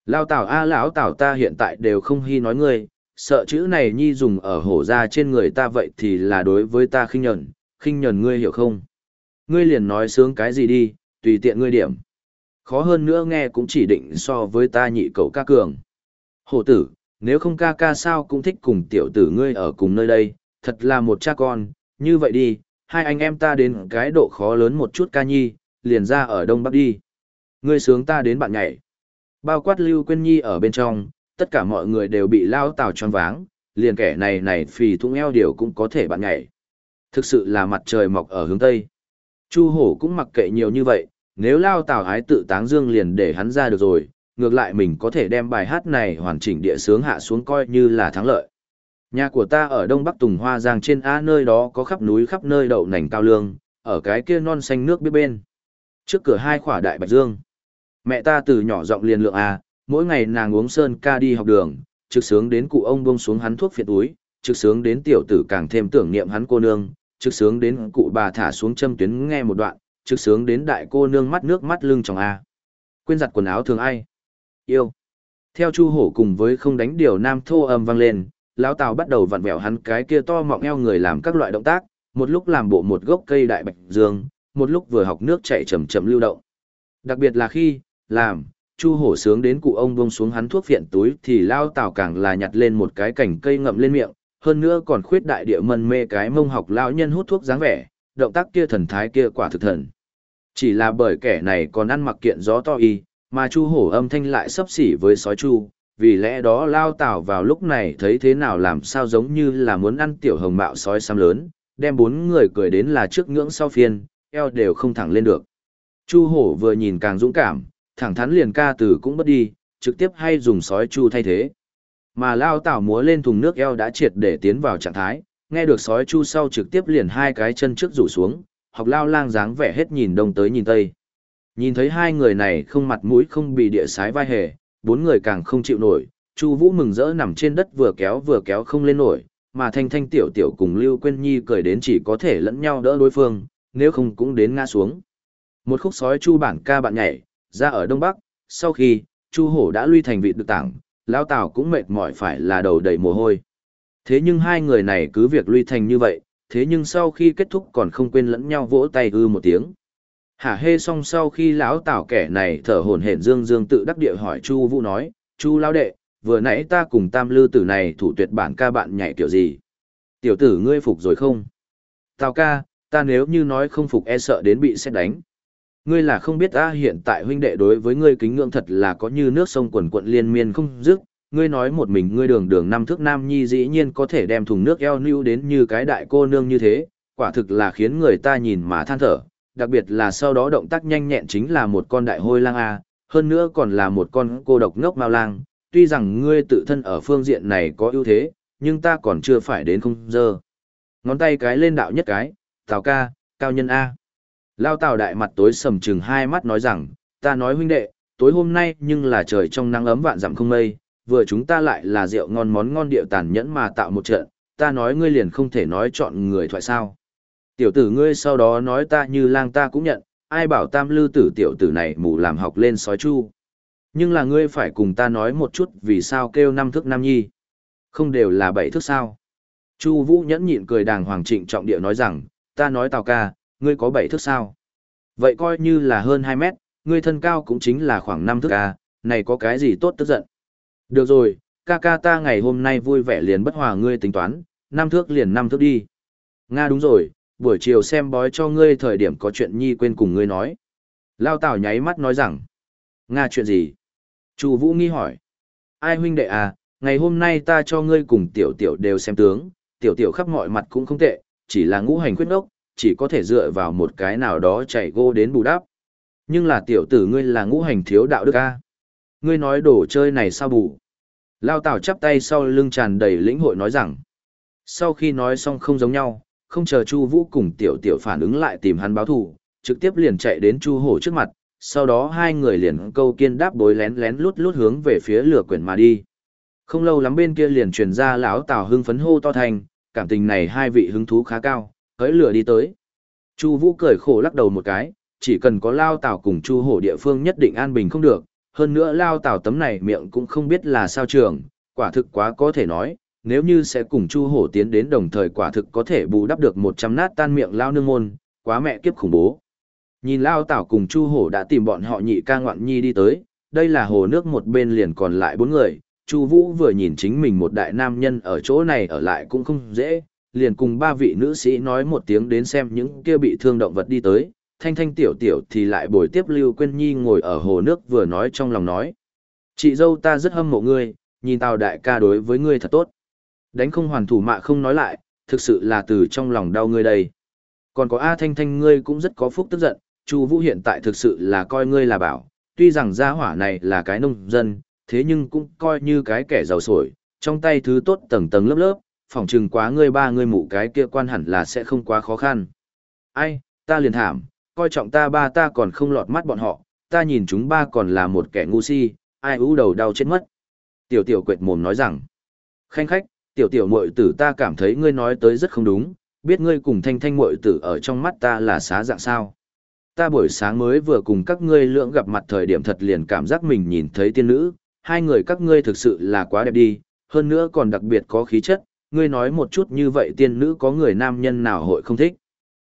Lao Tảo a lão Tảo ta hiện tại đều không hy nói ngươi, sợ chữ này nhi dùng ở hổ ra trên người ta vậy thì là đối với ta khinh nhẫn, khinh nhẫn ngươi hiểu không? Ngươi liền nói sướng cái gì đi, tùy tiện ngươi điểm. Khó hơn nữa nghe cũng chỉ định so với ta nhị cậu ca cường. Hổ tử, nếu không ca ca sao cũng thích cùng tiểu tử ngươi ở cùng nơi đây, thật là một cha con, như vậy đi, hai anh em ta đến cái độ khó lớn một chút ca nhi, liền ra ở Đông Bắc đi. Ngươi sướng ta đến bạn nhảy. Bao quát Lưu Quyên Nhi ở bên trong, tất cả mọi người đều bị lao tào tròn váng, liền kẻ này này phì thung eo điều cũng có thể bạn nhảy. Thực sự là mặt trời mọc ở hướng Tây. Chu hổ cũng mặc kệ nhiều như vậy, nếu lao tào hái tự táng dương liền để hắn ra được rồi, ngược lại mình có thể đem bài hát này hoàn chỉnh địa sướng hạ xuống coi như là thắng lợi. Nhà của ta ở Đông Bắc Tùng Hoa Giang trên A nơi đó có khắp núi khắp nơi đậu nành cao lương, ở cái kia non xanh nước biết bên. Trước cửa hai khỏa đại bạch dương. Mẹ ta từ nhỏ giọng liền lượng A, mỗi ngày nàng uống sơn ca đi học đường, trực sướng đến cụ ông buông xuống hắn thuốc phiện túi, trực sướng đến tiểu tử càng thêm tưởng niệm hắn cô nương, trực sướng đến cụ bà thả xuống châm tuyến nghe một đoạn, trực sướng đến đại cô nương mắt nước mắt lưng trong A. Quên giặt quần áo thường ai? Yêu. Theo Chu Hổ cùng với không đánh điều nam thô âm vang lên, lão Tào bắt đầu vặn vẹo hắn cái kia to mọng eo người làm các loại động tác, một lúc làm bộ một gốc cây đại bạch dương, một lúc vừa học nước chảy chậm chậm lưu động. Đặc biệt là khi làm Chu Hổ sướng đến cụ ông buông xuống hắn thuốc phiện túi thì lao Tào càng là nhặt lên một cái cành cây ngậm lên miệng, hơn nữa còn khuyết đại địa mân mê cái mông học lão nhân hút thuốc dáng vẻ, động tác kia thần thái kia quả thực thần. Chỉ là bởi kẻ này còn ăn mặc kiện gió to y, mà Chu Hổ âm thanh lại sấp xỉ với sói chu, vì lẽ đó lao tảo vào lúc này thấy thế nào làm sao giống như là muốn ăn tiểu hồng mạo sói xăm lớn, đem bốn người cười đến là trước ngưỡng sau phiên, eo đều không thẳng lên được. Chu hổ vừa nhìn càng dũng cảm, thẳng thắn liền ca từ cũng bất đi, trực tiếp hay dùng sói chu thay thế. Mà lao tảo múa lên thùng nước eo đã triệt để tiến vào trạng thái, nghe được sói chu sau trực tiếp liền hai cái chân trước rủ xuống, học lao lang dáng vẻ hết nhìn đông tới nhìn tây. Nhìn thấy hai người này không mặt mũi không bị địa sái vai hề, bốn người càng không chịu nổi, Chu Vũ mừng rỡ nằm trên đất vừa kéo vừa kéo không lên nổi, mà Thanh Thanh tiểu tiểu cùng Lưu Quyên Nhi cười đến chỉ có thể lẫn nhau đỡ đối phương, nếu không cũng đến ngã xuống. Một khúc sói chu bản ca bạn nhảy, ra ở Đông Bắc, sau khi Chu Hổ đã lui thành vị được tảng, lão Tào cũng mệt mỏi phải là đầu đầy mồ hôi. Thế nhưng hai người này cứ việc lui thành như vậy, thế nhưng sau khi kết thúc còn không quên lẫn nhau vỗ tay ư một tiếng. Hả hê xong sau khi lão tảo kẻ này thở hổn hển dương dương tự đắc địa hỏi Chu Vũ nói, Chu lão đệ, vừa nãy ta cùng tam lư tử này thủ tuyệt bản ca bạn nhảy kiểu gì? Tiểu tử ngươi phục rồi không? Tào ca, ta nếu như nói không phục e sợ đến bị xét đánh. Ngươi là không biết ta hiện tại huynh đệ đối với ngươi kính ngưỡng thật là có như nước sông quần quật liên miên không dứt. Ngươi nói một mình ngươi đường đường năm thước nam nhi dĩ nhiên có thể đem thùng nước eo nưu đến như cái đại cô nương như thế, quả thực là khiến người ta nhìn mà than thở, đặc biệt là sau đó động tác nhanh nhẹn chính là một con đại hôi lang A, hơn nữa còn là một con cô độc ngốc mao lang, tuy rằng ngươi tự thân ở phương diện này có ưu thế, nhưng ta còn chưa phải đến không dơ. Ngón tay cái lên đạo nhất cái, tào ca, cao nhân A. Lao Tào đại mặt tối sầm chừng hai mắt nói rằng, ta nói huynh đệ, tối hôm nay nhưng là trời trong nắng ấm vạn dặm không mây, vừa chúng ta lại là rượu ngon món ngon điệu tàn nhẫn mà tạo một trận, ta nói ngươi liền không thể nói chọn người thoại sao. Tiểu tử ngươi sau đó nói ta như lang ta cũng nhận, ai bảo tam lư tử tiểu tử này mù làm học lên sói chu. Nhưng là ngươi phải cùng ta nói một chút vì sao kêu năm thức nam nhi. Không đều là bảy thức sao. Chu Vũ nhẫn nhịn cười đàng hoàng trịnh trọng địa nói rằng, ta nói tào ca, ngươi có bảy thức sao? Vậy coi như là hơn hai mét, ngươi thân cao cũng chính là khoảng năm thước ca, này có cái gì tốt tức giận. Được rồi, ca ca ta ngày hôm nay vui vẻ liền bất hòa ngươi tính toán, năm thước liền năm thước đi. Nga đúng rồi, buổi chiều xem bói cho ngươi thời điểm có chuyện nhi quên cùng ngươi nói. Lao Tào nháy mắt nói rằng, Nga chuyện gì? Chu Vũ nghi hỏi. Ai huynh đệ à, ngày hôm nay ta cho ngươi cùng tiểu tiểu đều xem tướng, tiểu tiểu khắp mọi mặt cũng không tệ, chỉ là ngũ hành quyết ốc, chỉ có thể dựa vào một cái nào đó chạy gô đến bù đắp. Nhưng là tiểu tử ngươi là ngũ hành thiếu đạo đức a. Ngươi nói đồ chơi này sao bù? Lao Tào chắp tay sau lưng tràn đầy lĩnh hội nói rằng. Sau khi nói xong không giống nhau, không chờ Chu Vũ cùng tiểu tiểu phản ứng lại tìm hắn báo thù, trực tiếp liền chạy đến Chu Hổ trước mặt, sau đó hai người liền câu kiên đáp bối lén lén lút lút hướng về phía lửa quyển mà đi. Không lâu lắm bên kia liền truyền ra lão Tào hưng phấn hô to thành, cảm tình này hai vị hứng thú khá cao, hỡi lửa đi tới. Chu Vũ cười khổ lắc đầu một cái, chỉ cần có Lao Tào cùng Chu Hổ địa phương nhất định an bình không được, hơn nữa Lao Tào tấm này miệng cũng không biết là sao trường, quả thực quá có thể nói, nếu như sẽ cùng Chu Hổ tiến đến đồng thời quả thực có thể bù đắp được một trăm nát tan miệng lao nương môn, quá mẹ kiếp khủng bố. Nhìn Lao Tảo cùng Chu Hổ đã tìm bọn họ nhị ca ngoạn nhi đi tới, đây là hồ nước một bên liền còn lại bốn người, Chu Vũ vừa nhìn chính mình một đại nam nhân ở chỗ này ở lại cũng không dễ, liền cùng ba vị nữ sĩ nói một tiếng đến xem những kia bị thương động vật đi tới, thanh thanh tiểu tiểu thì lại bồi tiếp Lưu Quyên Nhi ngồi ở hồ nước vừa nói trong lòng nói. Chị dâu ta rất hâm mộ ngươi, nhìn tào đại ca đối với ngươi thật tốt. Đánh không hoàn thủ mạ không nói lại, thực sự là từ trong lòng đau ngươi đây. Còn có A Thanh Thanh ngươi cũng rất có phúc tức giận, Chu Vũ hiện tại thực sự là coi ngươi là bảo, tuy rằng gia hỏa này là cái nông dân, thế nhưng cũng coi như cái kẻ giàu sổi, trong tay thứ tốt tầng tầng lớp lớp, phòng trừng quá ngươi ba ngươi mụ cái kia quan hẳn là sẽ không quá khó khăn. Ai, ta liền thảm, coi trọng ta ba ta còn không lọt mắt bọn họ, ta nhìn chúng ba còn là một kẻ ngu si, ai ú đầu đau chết mất. Tiểu tiểu quệt mồm nói rằng, khanh khách, tiểu tiểu muội tử ta cảm thấy ngươi nói tới rất không đúng, biết ngươi cùng thanh thanh muội tử ở trong mắt ta là xá dạng sao. Ta buổi sáng mới vừa cùng các ngươi lưỡng gặp mặt thời điểm thật liền cảm giác mình nhìn thấy tiên nữ, hai người các ngươi thực sự là quá đẹp đi, hơn nữa còn đặc biệt có khí chất, ngươi nói một chút như vậy tiên nữ có người nam nhân nào hội không thích.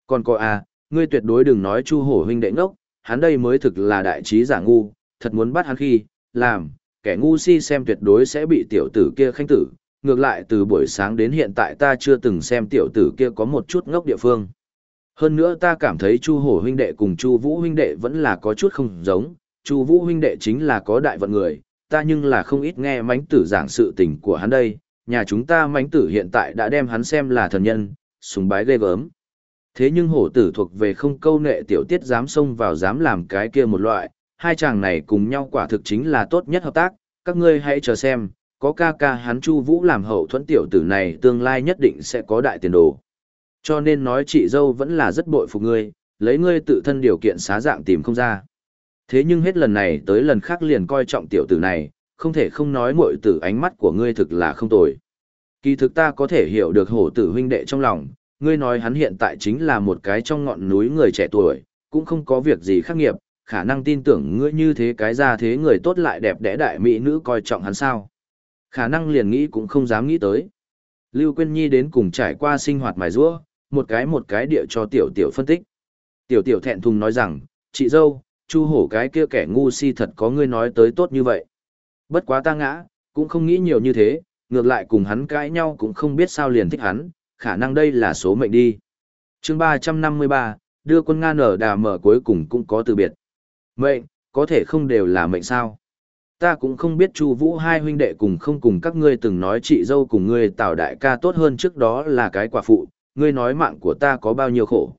Còn có à, ngươi tuyệt đối đừng nói chu hổ huynh đệ ngốc, hắn đây mới thực là đại trí giả ngu, thật muốn bắt hắn khi, làm, kẻ ngu si xem tuyệt đối sẽ bị tiểu tử kia khanh tử, ngược lại từ buổi sáng đến hiện tại ta chưa từng xem tiểu tử kia có một chút ngốc địa phương. Hơn nữa ta cảm thấy Chu Hổ huynh đệ cùng Chu Vũ huynh đệ vẫn là có chút không giống, Chu Vũ huynh đệ chính là có đại vận người, ta nhưng là không ít nghe mánh tử giảng sự tình của hắn đây, nhà chúng ta mánh tử hiện tại đã đem hắn xem là thần nhân, sùng bái ghê gớm. Thế nhưng hổ tử thuộc về không câu nệ tiểu tiết dám xông vào dám làm cái kia một loại, hai chàng này cùng nhau quả thực chính là tốt nhất hợp tác, các ngươi hãy chờ xem, có ca ca hắn Chu Vũ làm hậu thuẫn tiểu tử này tương lai nhất định sẽ có đại tiền đồ. Cho nên nói chị dâu vẫn là rất bội phục ngươi, lấy ngươi tự thân điều kiện xá dạng tìm không ra. Thế nhưng hết lần này tới lần khác liền coi trọng tiểu tử này, không thể không nói muội tử ánh mắt của ngươi thực là không tồi. Kỳ thực ta có thể hiểu được hổ tử huynh đệ trong lòng, ngươi nói hắn hiện tại chính là một cái trong ngọn núi người trẻ tuổi, cũng không có việc gì khắc nghiệp, khả năng tin tưởng ngươi như thế cái ra thế người tốt lại đẹp đẽ đại mỹ nữ coi trọng hắn sao. Khả năng liền nghĩ cũng không dám nghĩ tới. Lưu Quyên Nhi đến cùng trải qua sinh hoạt mài rũa, một cái một cái địa cho tiểu tiểu phân tích. Tiểu tiểu thẹn thùng nói rằng, chị dâu, chu hổ cái kia kẻ ngu si thật có ngươi nói tới tốt như vậy. Bất quá ta ngã, cũng không nghĩ nhiều như thế, ngược lại cùng hắn cãi nhau cũng không biết sao liền thích hắn, khả năng đây là số mệnh đi. chương 353, đưa quân Nga nở đà mở cuối cùng cũng có từ biệt. Mệnh, có thể không đều là mệnh sao ta cũng không biết Chu Vũ hai huynh đệ cùng không cùng các ngươi từng nói chị dâu cùng ngươi Tào đại ca tốt hơn trước đó là cái quả phụ, ngươi nói mạng của ta có bao nhiêu khổ.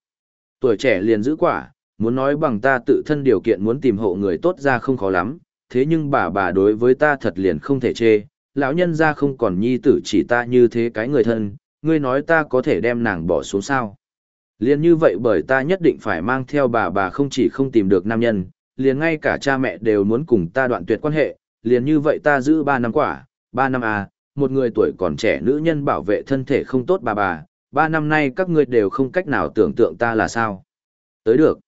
Tuổi trẻ liền giữ quả, muốn nói bằng ta tự thân điều kiện muốn tìm hộ người tốt ra không khó lắm, thế nhưng bà bà đối với ta thật liền không thể chê, lão nhân gia không còn nhi tử chỉ ta như thế cái người thân, ngươi nói ta có thể đem nàng bỏ xuống sao. Liền như vậy bởi ta nhất định phải mang theo bà bà không chỉ không tìm được nam nhân, liền ngay cả cha mẹ đều muốn cùng ta đoạn tuyệt quan hệ, liền như vậy ta giữ 3 năm quả, 3 năm à, một người tuổi còn trẻ nữ nhân bảo vệ thân thể không tốt bà bà, 3 năm nay các ngươi đều không cách nào tưởng tượng ta là sao. Tới được.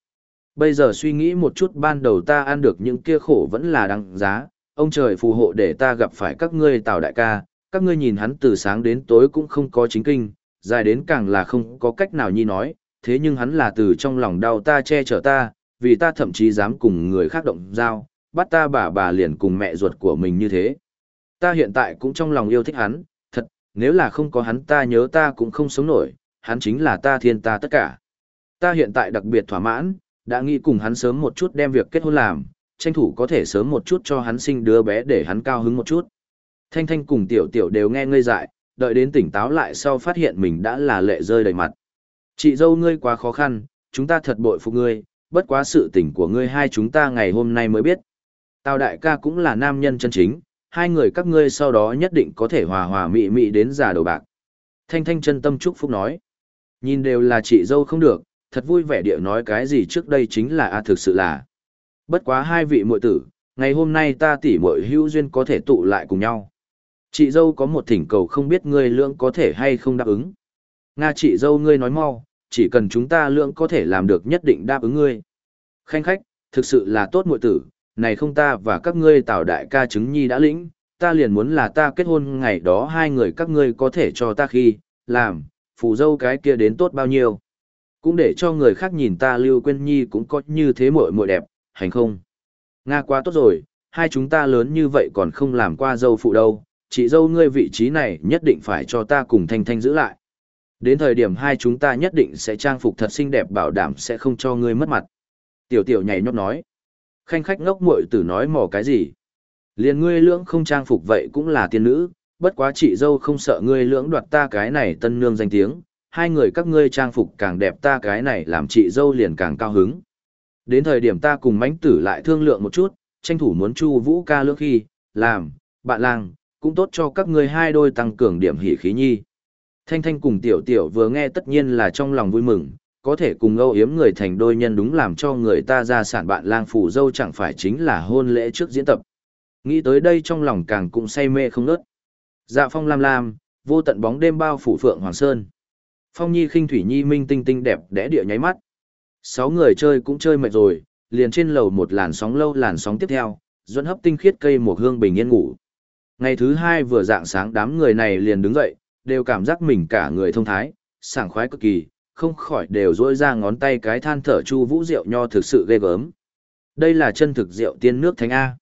Bây giờ suy nghĩ một chút ban đầu ta ăn được những kia khổ vẫn là đáng giá, ông trời phù hộ để ta gặp phải các ngươi tào đại ca, các ngươi nhìn hắn từ sáng đến tối cũng không có chính kinh, dài đến càng là không có cách nào nhi nói, thế nhưng hắn là từ trong lòng đau ta che chở ta, vì ta thậm chí dám cùng người khác động giao, bắt ta bà bà liền cùng mẹ ruột của mình như thế. Ta hiện tại cũng trong lòng yêu thích hắn, thật, nếu là không có hắn ta nhớ ta cũng không sống nổi, hắn chính là ta thiên ta tất cả. Ta hiện tại đặc biệt thỏa mãn, đã nghĩ cùng hắn sớm một chút đem việc kết hôn làm, tranh thủ có thể sớm một chút cho hắn sinh đứa bé để hắn cao hứng một chút. Thanh Thanh cùng Tiểu Tiểu đều nghe ngây dại, đợi đến tỉnh táo lại sau phát hiện mình đã là lệ rơi đầy mặt. Chị dâu ngươi quá khó khăn, chúng ta thật bội phục ngươi, bất quá sự tình của ngươi hai chúng ta ngày hôm nay mới biết. Tào đại ca cũng là nam nhân chân chính, hai người các ngươi sau đó nhất định có thể hòa hòa mị mị đến già đầu bạc. Thanh Thanh chân tâm chúc phúc nói. Nhìn đều là chị dâu không được, thật vui vẻ địa nói cái gì trước đây chính là a thực sự là. Bất quá hai vị muội tử, ngày hôm nay ta tỉ muội hữu duyên có thể tụ lại cùng nhau. Chị dâu có một thỉnh cầu không biết ngươi lượng có thể hay không đáp ứng. Nga chị dâu ngươi nói mau, chỉ cần chúng ta lượng có thể làm được nhất định đáp ứng ngươi. Khanh khách, thực sự là tốt muội tử, này không ta và các ngươi tào đại ca chứng nhi đã lĩnh, ta liền muốn là ta kết hôn ngày đó hai người các ngươi có thể cho ta khi, làm, phù dâu cái kia đến tốt bao nhiêu. Cũng để cho người khác nhìn ta Lưu Quyên Nhi cũng có như thế muội muội đẹp, hành không? Nga quá tốt rồi, hai chúng ta lớn như vậy còn không làm qua dâu phụ đâu, chị dâu ngươi vị trí này nhất định phải cho ta cùng Thanh Thanh giữ lại. Đến thời điểm hai chúng ta nhất định sẽ trang phục thật xinh đẹp bảo đảm sẽ không cho ngươi mất mặt. Tiểu tiểu nhảy nhót nói. Khanh khách ngốc muội tử nói mò cái gì? Liền ngươi lưỡng không trang phục vậy cũng là tiên nữ, bất quá chị dâu không sợ ngươi lưỡng đoạt ta cái này tân nương danh tiếng, hai người các ngươi trang phục càng đẹp ta cái này làm chị dâu liền càng cao hứng. Đến thời điểm ta cùng mánh tử lại thương lượng một chút, tranh thủ muốn chu vũ ca lưỡng khi, làm, bạn làng, cũng tốt cho các ngươi hai đôi tăng cường điểm hỉ khí nhi. Thanh Thanh cùng Tiểu Tiểu vừa nghe tất nhiên là trong lòng vui mừng, có thể cùng âu yếm người thành đôi nhân đúng làm cho người ta ra sản bạn lang phủ dâu chẳng phải chính là hôn lễ trước diễn tập. Nghĩ tới đây trong lòng càng cũng say mê không ngớt. Dạ phong lam lam, vô tận bóng đêm bao phủ phượng hoàng sơn. Phong nhi khinh thủy nhi minh tinh tinh đẹp đẽ địa nháy mắt. Sáu người chơi cũng chơi mệt rồi, liền trên lầu một làn sóng lâu làn sóng tiếp theo, dẫn hấp tinh khiết cây một hương bình yên ngủ. Ngày thứ hai vừa dạng sáng đám người này liền đứng dậy, đều cảm giác mình cả người thông thái, sảng khoái cực kỳ, không khỏi đều dỗi ra ngón tay cái than thở chu vũ rượu nho thực sự ghê gớm. Đây là chân thực rượu tiên nước thánh A.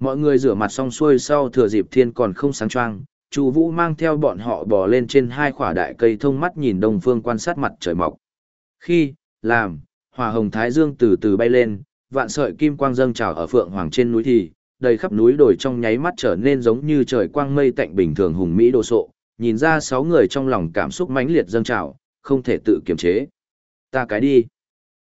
Mọi người rửa mặt xong xuôi sau thừa dịp thiên còn không sáng choang, Chu Vũ mang theo bọn họ bò lên trên hai khỏa đại cây thông mắt nhìn đông phương quan sát mặt trời mọc. Khi, làm, hỏa hồng thái dương từ từ bay lên, vạn sợi kim quang dâng trào ở phượng hoàng trên núi thì, đầy khắp núi đồi trong nháy mắt trở nên giống như trời quang mây tạnh bình thường hùng mỹ đồ sộ, nhìn ra sáu người trong lòng cảm xúc mãnh liệt dâng trào, không thể tự kiềm chế. Ta cái đi.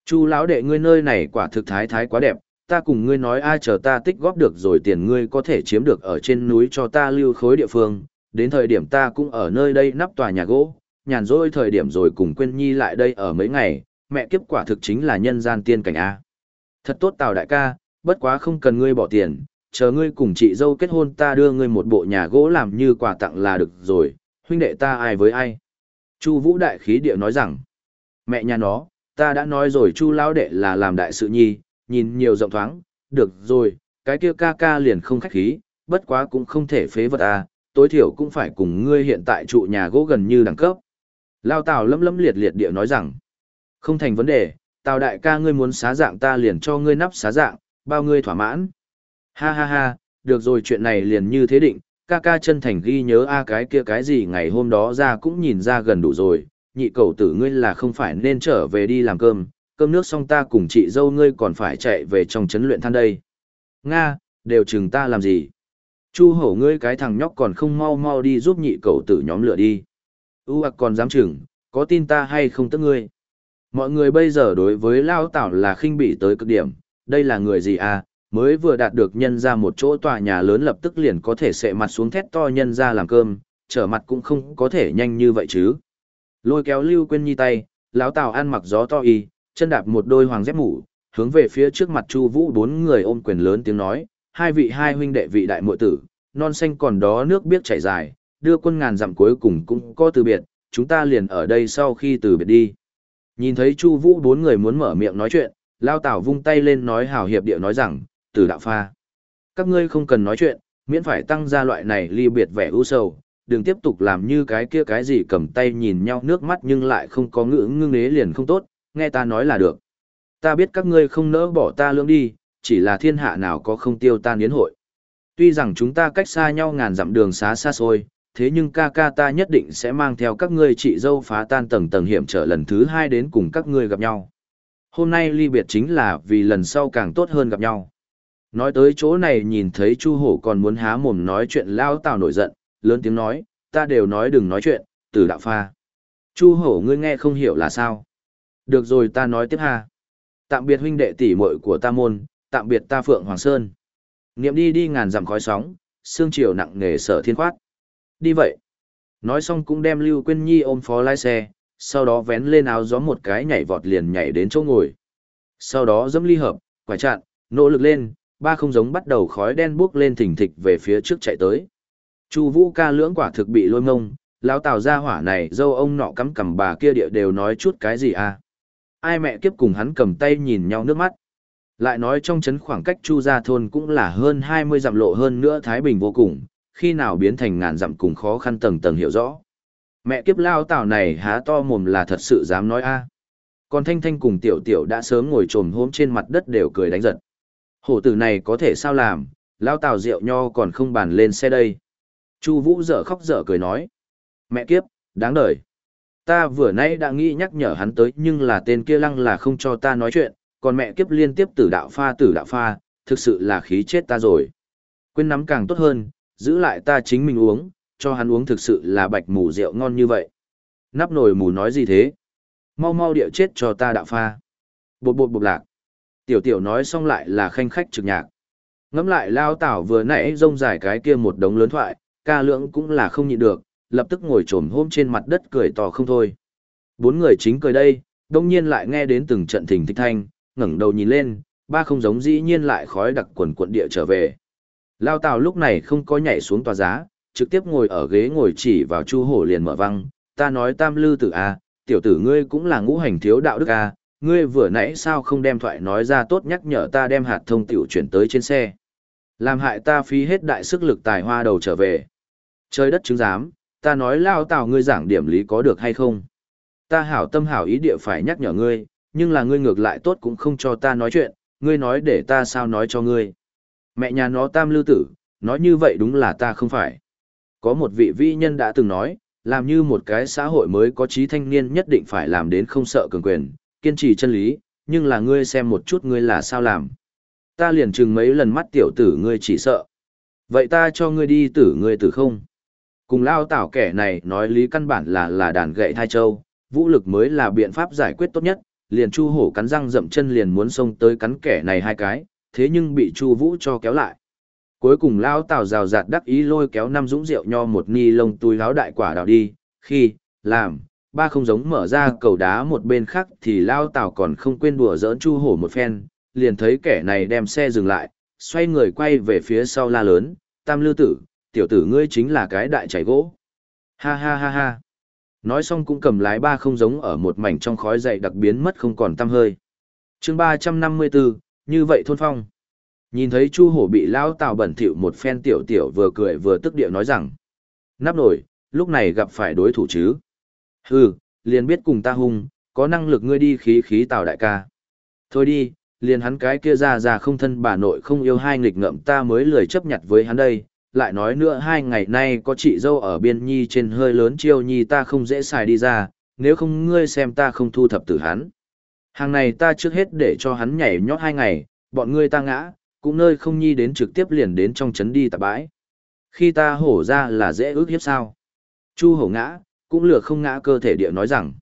Chu lão đệ ngươi nơi này quả thực thái thái quá đẹp, ta cùng ngươi nói ai chờ ta tích góp được rồi tiền ngươi có thể chiếm được ở trên núi cho ta lưu khối địa phương, đến thời điểm ta cũng ở nơi đây nắp tòa nhà gỗ, nhàn rỗi thời điểm rồi cùng quên nhi lại đây ở mấy ngày, mẹ kiếp quả thực chính là nhân gian tiên cảnh A. Thật tốt tào đại ca, bất quá không cần ngươi bỏ tiền, chờ ngươi cùng chị dâu kết hôn ta đưa ngươi một bộ nhà gỗ làm như quà tặng là được rồi, huynh đệ ta ai với ai. Chu Vũ đại khí địa nói rằng, mẹ nhà nó, ta đã nói rồi Chu lão đệ là làm đại sự nhi, nhìn nhiều rộng thoáng, được rồi, cái kia ca ca liền không khách khí, bất quá cũng không thể phế vật à, tối thiểu cũng phải cùng ngươi hiện tại trụ nhà gỗ gần như đẳng cấp. Lao Tào lấm lấm liệt liệt địa nói rằng, không thành vấn đề, Tào đại ca ngươi muốn xá dạng ta liền cho ngươi nắp xá dạng, bao ngươi thỏa mãn. Ha ha ha, được rồi chuyện này liền như thế định, ca ca chân thành ghi nhớ a cái kia cái gì ngày hôm đó ra cũng nhìn ra gần đủ rồi, nhị cầu tử ngươi là không phải nên trở về đi làm cơm, cơm nước xong ta cùng chị dâu ngươi còn phải chạy về trong trấn luyện than đây. Nga, đều chừng ta làm gì? Chu hổ ngươi cái thằng nhóc còn không mau mau đi giúp nhị cầu tử nhóm lửa đi. U ạc còn dám chừng, có tin ta hay không tức ngươi? Mọi người bây giờ đối với Lao Tảo là khinh bỉ tới cực điểm, đây là người gì à, mới vừa đạt được nhân ra một chỗ tòa nhà lớn lập tức liền có thể sệ mặt xuống thét to nhân ra làm cơm, trở mặt cũng không có thể nhanh như vậy chứ. Lôi kéo Lưu Quyên Nhi tay, Lão Tào ăn mặc gió to y, chân đạp một đôi hoàng dép mũ, hướng về phía trước mặt Chu Vũ bốn người ôm quyền lớn tiếng nói, hai vị hai huynh đệ vị đại muội tử, non xanh còn đó nước biết chảy dài, đưa quân ngàn dặm cuối cùng cũng có từ biệt, chúng ta liền ở đây sau khi từ biệt đi. Nhìn thấy Chu Vũ bốn người muốn mở miệng nói chuyện, lão tào vung tay lên nói hào hiệp địa nói rằng, từ đạo pha. Các ngươi không cần nói chuyện, miễn phải tăng ra loại này ly biệt vẻ u sầu, đừng tiếp tục làm như cái kia cái gì cầm tay nhìn nhau nước mắt nhưng lại không có ngữ ngưng nế liền không tốt, nghe ta nói là được. Ta biết các ngươi không nỡ bỏ ta lưỡng đi, chỉ là thiên hạ nào có không tiêu tan yến hội. Tuy rằng chúng ta cách xa nhau ngàn dặm đường xá xa xôi, thế nhưng ca ca ta nhất định sẽ mang theo các ngươi chị dâu phá tan tầng tầng hiểm trở lần thứ hai đến cùng các ngươi gặp nhau. Hôm nay ly biệt chính là vì lần sau càng tốt hơn gặp nhau. Nói tới chỗ này nhìn thấy Chu Hổ còn muốn há mồm nói chuyện lao tào nổi giận, lớn tiếng nói, ta đều nói đừng nói chuyện, từ đạo pha. Chu Hổ ngươi nghe không hiểu là sao? Được rồi ta nói tiếp ha. Tạm biệt huynh đệ tỷ muội của ta môn, tạm biệt ta Phượng Hoàng Sơn. Niệm đi đi ngàn dặm khói sóng, xương chiều nặng nề sở thiên khoát. Đi vậy. Nói xong cũng đem Lưu Quyên Nhi ôm phó lái xe, sau đó vén lên áo gió một cái nhảy vọt liền nhảy đến chỗ ngồi. Sau đó dẫm ly hợp, quả chặn, nỗ lực lên, ba không giống bắt đầu khói đen buốc lên thỉnh thịch về phía trước chạy tới. Chu Vũ ca lưỡng quả thực bị lôi ngông, lão Tào gia hỏa này dâu ông nọ cắm cằm bà kia địa đều nói chút cái gì à? Ai mẹ kiếp cùng hắn cầm tay nhìn nhau nước mắt. Lại nói trong trấn khoảng cách Chu gia thôn cũng là hơn 20 dặm lộ hơn nữa Thái Bình vô cùng, khi nào biến thành ngàn dặm cùng khó khăn tầng tầng hiểu rõ. Mẹ kiếp lao tào này há to mồm là thật sự dám nói a. Còn Thanh Thanh cùng Tiểu Tiểu đã sớm ngồi trồm hôm trên mặt đất đều cười đánh giật. Hổ tử này có thể sao làm, lao tào rượu nho còn không bàn lên xe đây. Chu Vũ dở khóc dở cười nói. Mẹ kiếp, đáng đời. Ta vừa nãy đã nghĩ nhắc nhở hắn tới nhưng là tên kia lăng là không cho ta nói chuyện, còn mẹ kiếp liên tiếp tử đạo pha tử đạo pha, thực sự là khí chết ta rồi. Quên nắm càng tốt hơn, giữ lại ta chính mình uống, cho hắn uống thực sự là bạch mù rượu ngon như vậy. Nắp nồi mù nói gì thế? Mau mau địa chết cho ta đạo pha. Bột bột bột lạc. Tiểu tiểu nói xong lại là khanh khách trực nhạc. Ngắm lại lao tảo vừa nãy rông dài cái kia một đống lớn thoại, ca lượng cũng là không nhịn được, lập tức ngồi trồm hôm trên mặt đất cười to không thôi. Bốn người chính cười đây, đông nhiên lại nghe đến từng trận thình thích thanh, ngẩng đầu nhìn lên, ba không giống dĩ nhiên lại khói đặc quần quận địa trở về. Lao Tào lúc này không có nhảy xuống tòa giá, trực tiếp ngồi ở ghế ngồi chỉ vào Chu Hổ liền mở văng, ta nói tam lư tử a, tiểu tử ngươi cũng là ngũ hành thiếu đạo đức a, ngươi vừa nãy sao không đem thoại nói ra tốt nhắc nhở ta đem hạt thông tiểu chuyển tới trên xe. Làm hại ta phí hết đại sức lực tài hoa đầu trở về. Trời đất chứng giám, ta nói lao tào ngươi giảng điểm lý có được hay không? Ta hảo tâm hảo ý địa phải nhắc nhở ngươi, nhưng là ngươi ngược lại tốt cũng không cho ta nói chuyện, ngươi nói để ta sao nói cho ngươi. Mẹ nhà nó tam lưu tử, nói như vậy đúng là ta không phải. Có một vị vi nhân đã từng nói, làm như một cái xã hội mới có trí thanh niên nhất định phải làm đến không sợ cường quyền, kiên trì chân lý, nhưng là ngươi xem một chút ngươi là sao làm. Ta liền chừng mấy lần mắt tiểu tử ngươi chỉ sợ. Vậy ta cho ngươi đi tử ngươi tử không? Cùng lao tảo kẻ này nói lý căn bản là là đàn gậy thai châu, vũ lực mới là biện pháp giải quyết tốt nhất, liền chu hổ cắn răng dậm chân liền muốn xông tới cắn kẻ này hai cái, thế nhưng bị Chu Vũ cho kéo lại. Cuối cùng lao tảo rào rạt đắc ý lôi kéo năm dũng rượu nho một ni lông túi láo đại quả đào đi, khi, làm, ba không giống mở ra cầu đá một bên khác thì lão Tào còn không quên đùa giỡn Chu Hổ một phen, liền thấy kẻ này đem xe dừng lại, xoay người quay về phía sau la lớn, tam lư tử, tiểu tử ngươi chính là cái đại chảy gỗ. Ha ha ha ha. Nói xong cũng cầm lái ba không giống ở một mảnh trong khói dậy đặc biến mất không còn tăm hơi. chương ba trăm năm mươi 354, như vậy thôn phong. Nhìn thấy Chu Hổ bị lão Tào bẩn thỉu một phen tiểu tiểu vừa cười vừa tức điệu nói rằng: "Nắp nổi, lúc này gặp phải đối thủ chứ?" "Hừ, liền biết cùng ta hung, có năng lực ngươi đi khí khí Tào đại ca." "Thôi đi, liền hắn cái kia ra ra không thân bà nội không yêu hai nghịch ngợm ta mới lười chấp nhặt với hắn đây." Lại nói nữa hai ngày nay có chị dâu ở biên nhi trên hơi lớn chiêu nhi ta không dễ xài đi ra, nếu không ngươi xem ta không thu thập tử hắn. Hàng này ta trước hết để cho hắn nhảy nhót hai ngày, bọn ngươi ta ngã, cũng nơi không nhi đến trực tiếp liền đến trong trấn đi tạp bãi. Khi ta hổ ra là dễ ước hiếp sao. Chu hổ ngã, cũng lừa không ngã cơ thể địa nói rằng.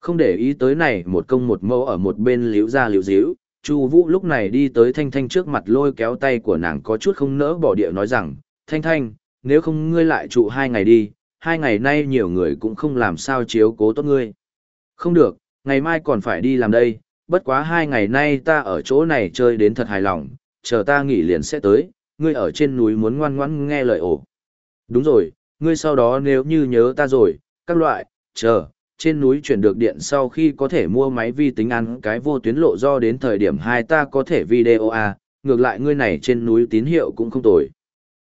Không để ý tới này một công một mâu ở một bên liễu ra liễu díu, Chu Vũ lúc này đi tới Thanh Thanh trước mặt lôi kéo tay của nàng có chút không nỡ bỏ địa nói rằng, Thanh Thanh, nếu không ngươi lại trụ hai ngày đi, hai ngày nay nhiều người cũng không làm sao chiếu cố tốt ngươi. Không được, Ngày mai còn phải đi làm đây, bất quá hai ngày nay ta ở chỗ này chơi đến thật hài lòng, chờ ta nghỉ liền sẽ tới, ngươi ở trên núi muốn ngoan ngoãn nghe lời ổ. Đúng rồi, ngươi sau đó nếu như nhớ ta rồi, các loại, chờ, trên núi chuyển được điện sau khi có thể mua máy vi tính ăn cái vô tuyến lộ do đến thời điểm hai ta có thể video à, ngược lại ngươi này trên núi tín hiệu cũng không tồi.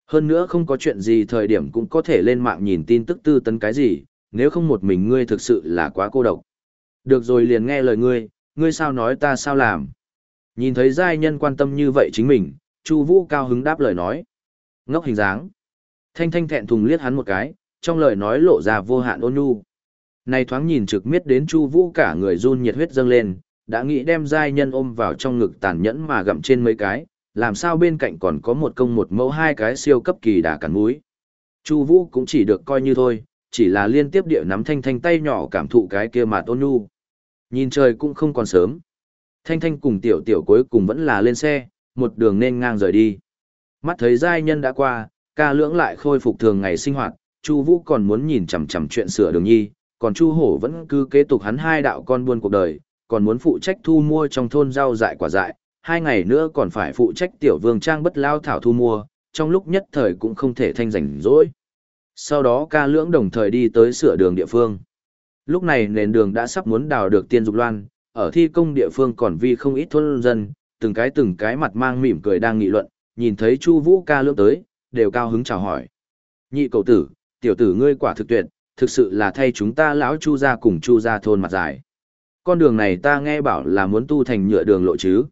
Hơn nữa không có chuyện gì thời điểm cũng có thể lên mạng nhìn tin tức tư tấn cái gì, nếu không một mình ngươi thực sự là quá cô độc. Được rồi liền nghe lời ngươi, ngươi sao nói ta sao làm. Nhìn thấy giai nhân quan tâm như vậy chính mình, Chu Vũ cao hứng đáp lời nói. Ngốc hình dáng. Thanh Thanh thẹn thùng liếc hắn một cái, trong lời nói lộ ra vô hạn ôn nhu. Này thoáng nhìn trực miết đến Chu Vũ cả người run nhiệt huyết dâng lên, đã nghĩ đem giai nhân ôm vào trong ngực tàn nhẫn mà gặm trên mấy cái, làm sao bên cạnh còn có một công một mẫu hai cái siêu cấp kỳ đà cản mũi. Chu Vũ cũng chỉ được coi như thôi, chỉ là liên tiếp địa nắm Thanh Thanh tay nhỏ cảm thụ cái kia mà ôn nhu. Nhìn trời cũng không còn sớm. Thanh Thanh cùng tiểu tiểu cuối cùng vẫn là lên xe, một đường nên ngang rời đi. Mắt thấy giai nhân đã qua, ca lưỡng lại khôi phục thường ngày sinh hoạt, Chu Vũ còn muốn nhìn chằm chằm chuyện sửa đường nhi, còn Chu Hổ vẫn cứ kế tục hắn hai đạo con buôn cuộc đời, còn muốn phụ trách thu mua trong thôn rau dại quả dại, hai ngày nữa còn phải phụ trách tiểu vương trang bất lao thảo thu mua, trong lúc nhất thời cũng không thể thanh rảnh rỗi. Sau đó ca lưỡng đồng thời đi tới sửa đường địa phương. Lúc này nền đường đã sắp muốn đào được tiên dục loan, ở thi công địa phương còn vi không ít thôn dân, từng cái từng cái mặt mang mỉm cười đang nghị luận, nhìn thấy Chu Vũ ca lưỡng tới, đều cao hứng chào hỏi. Nhị cậu tử, tiểu tử ngươi quả thực tuyệt, thực sự là thay chúng ta lão Chu gia cùng Chu gia thôn mặt dài. Con đường này ta nghe bảo là muốn tu thành nhựa đường lộ chứ.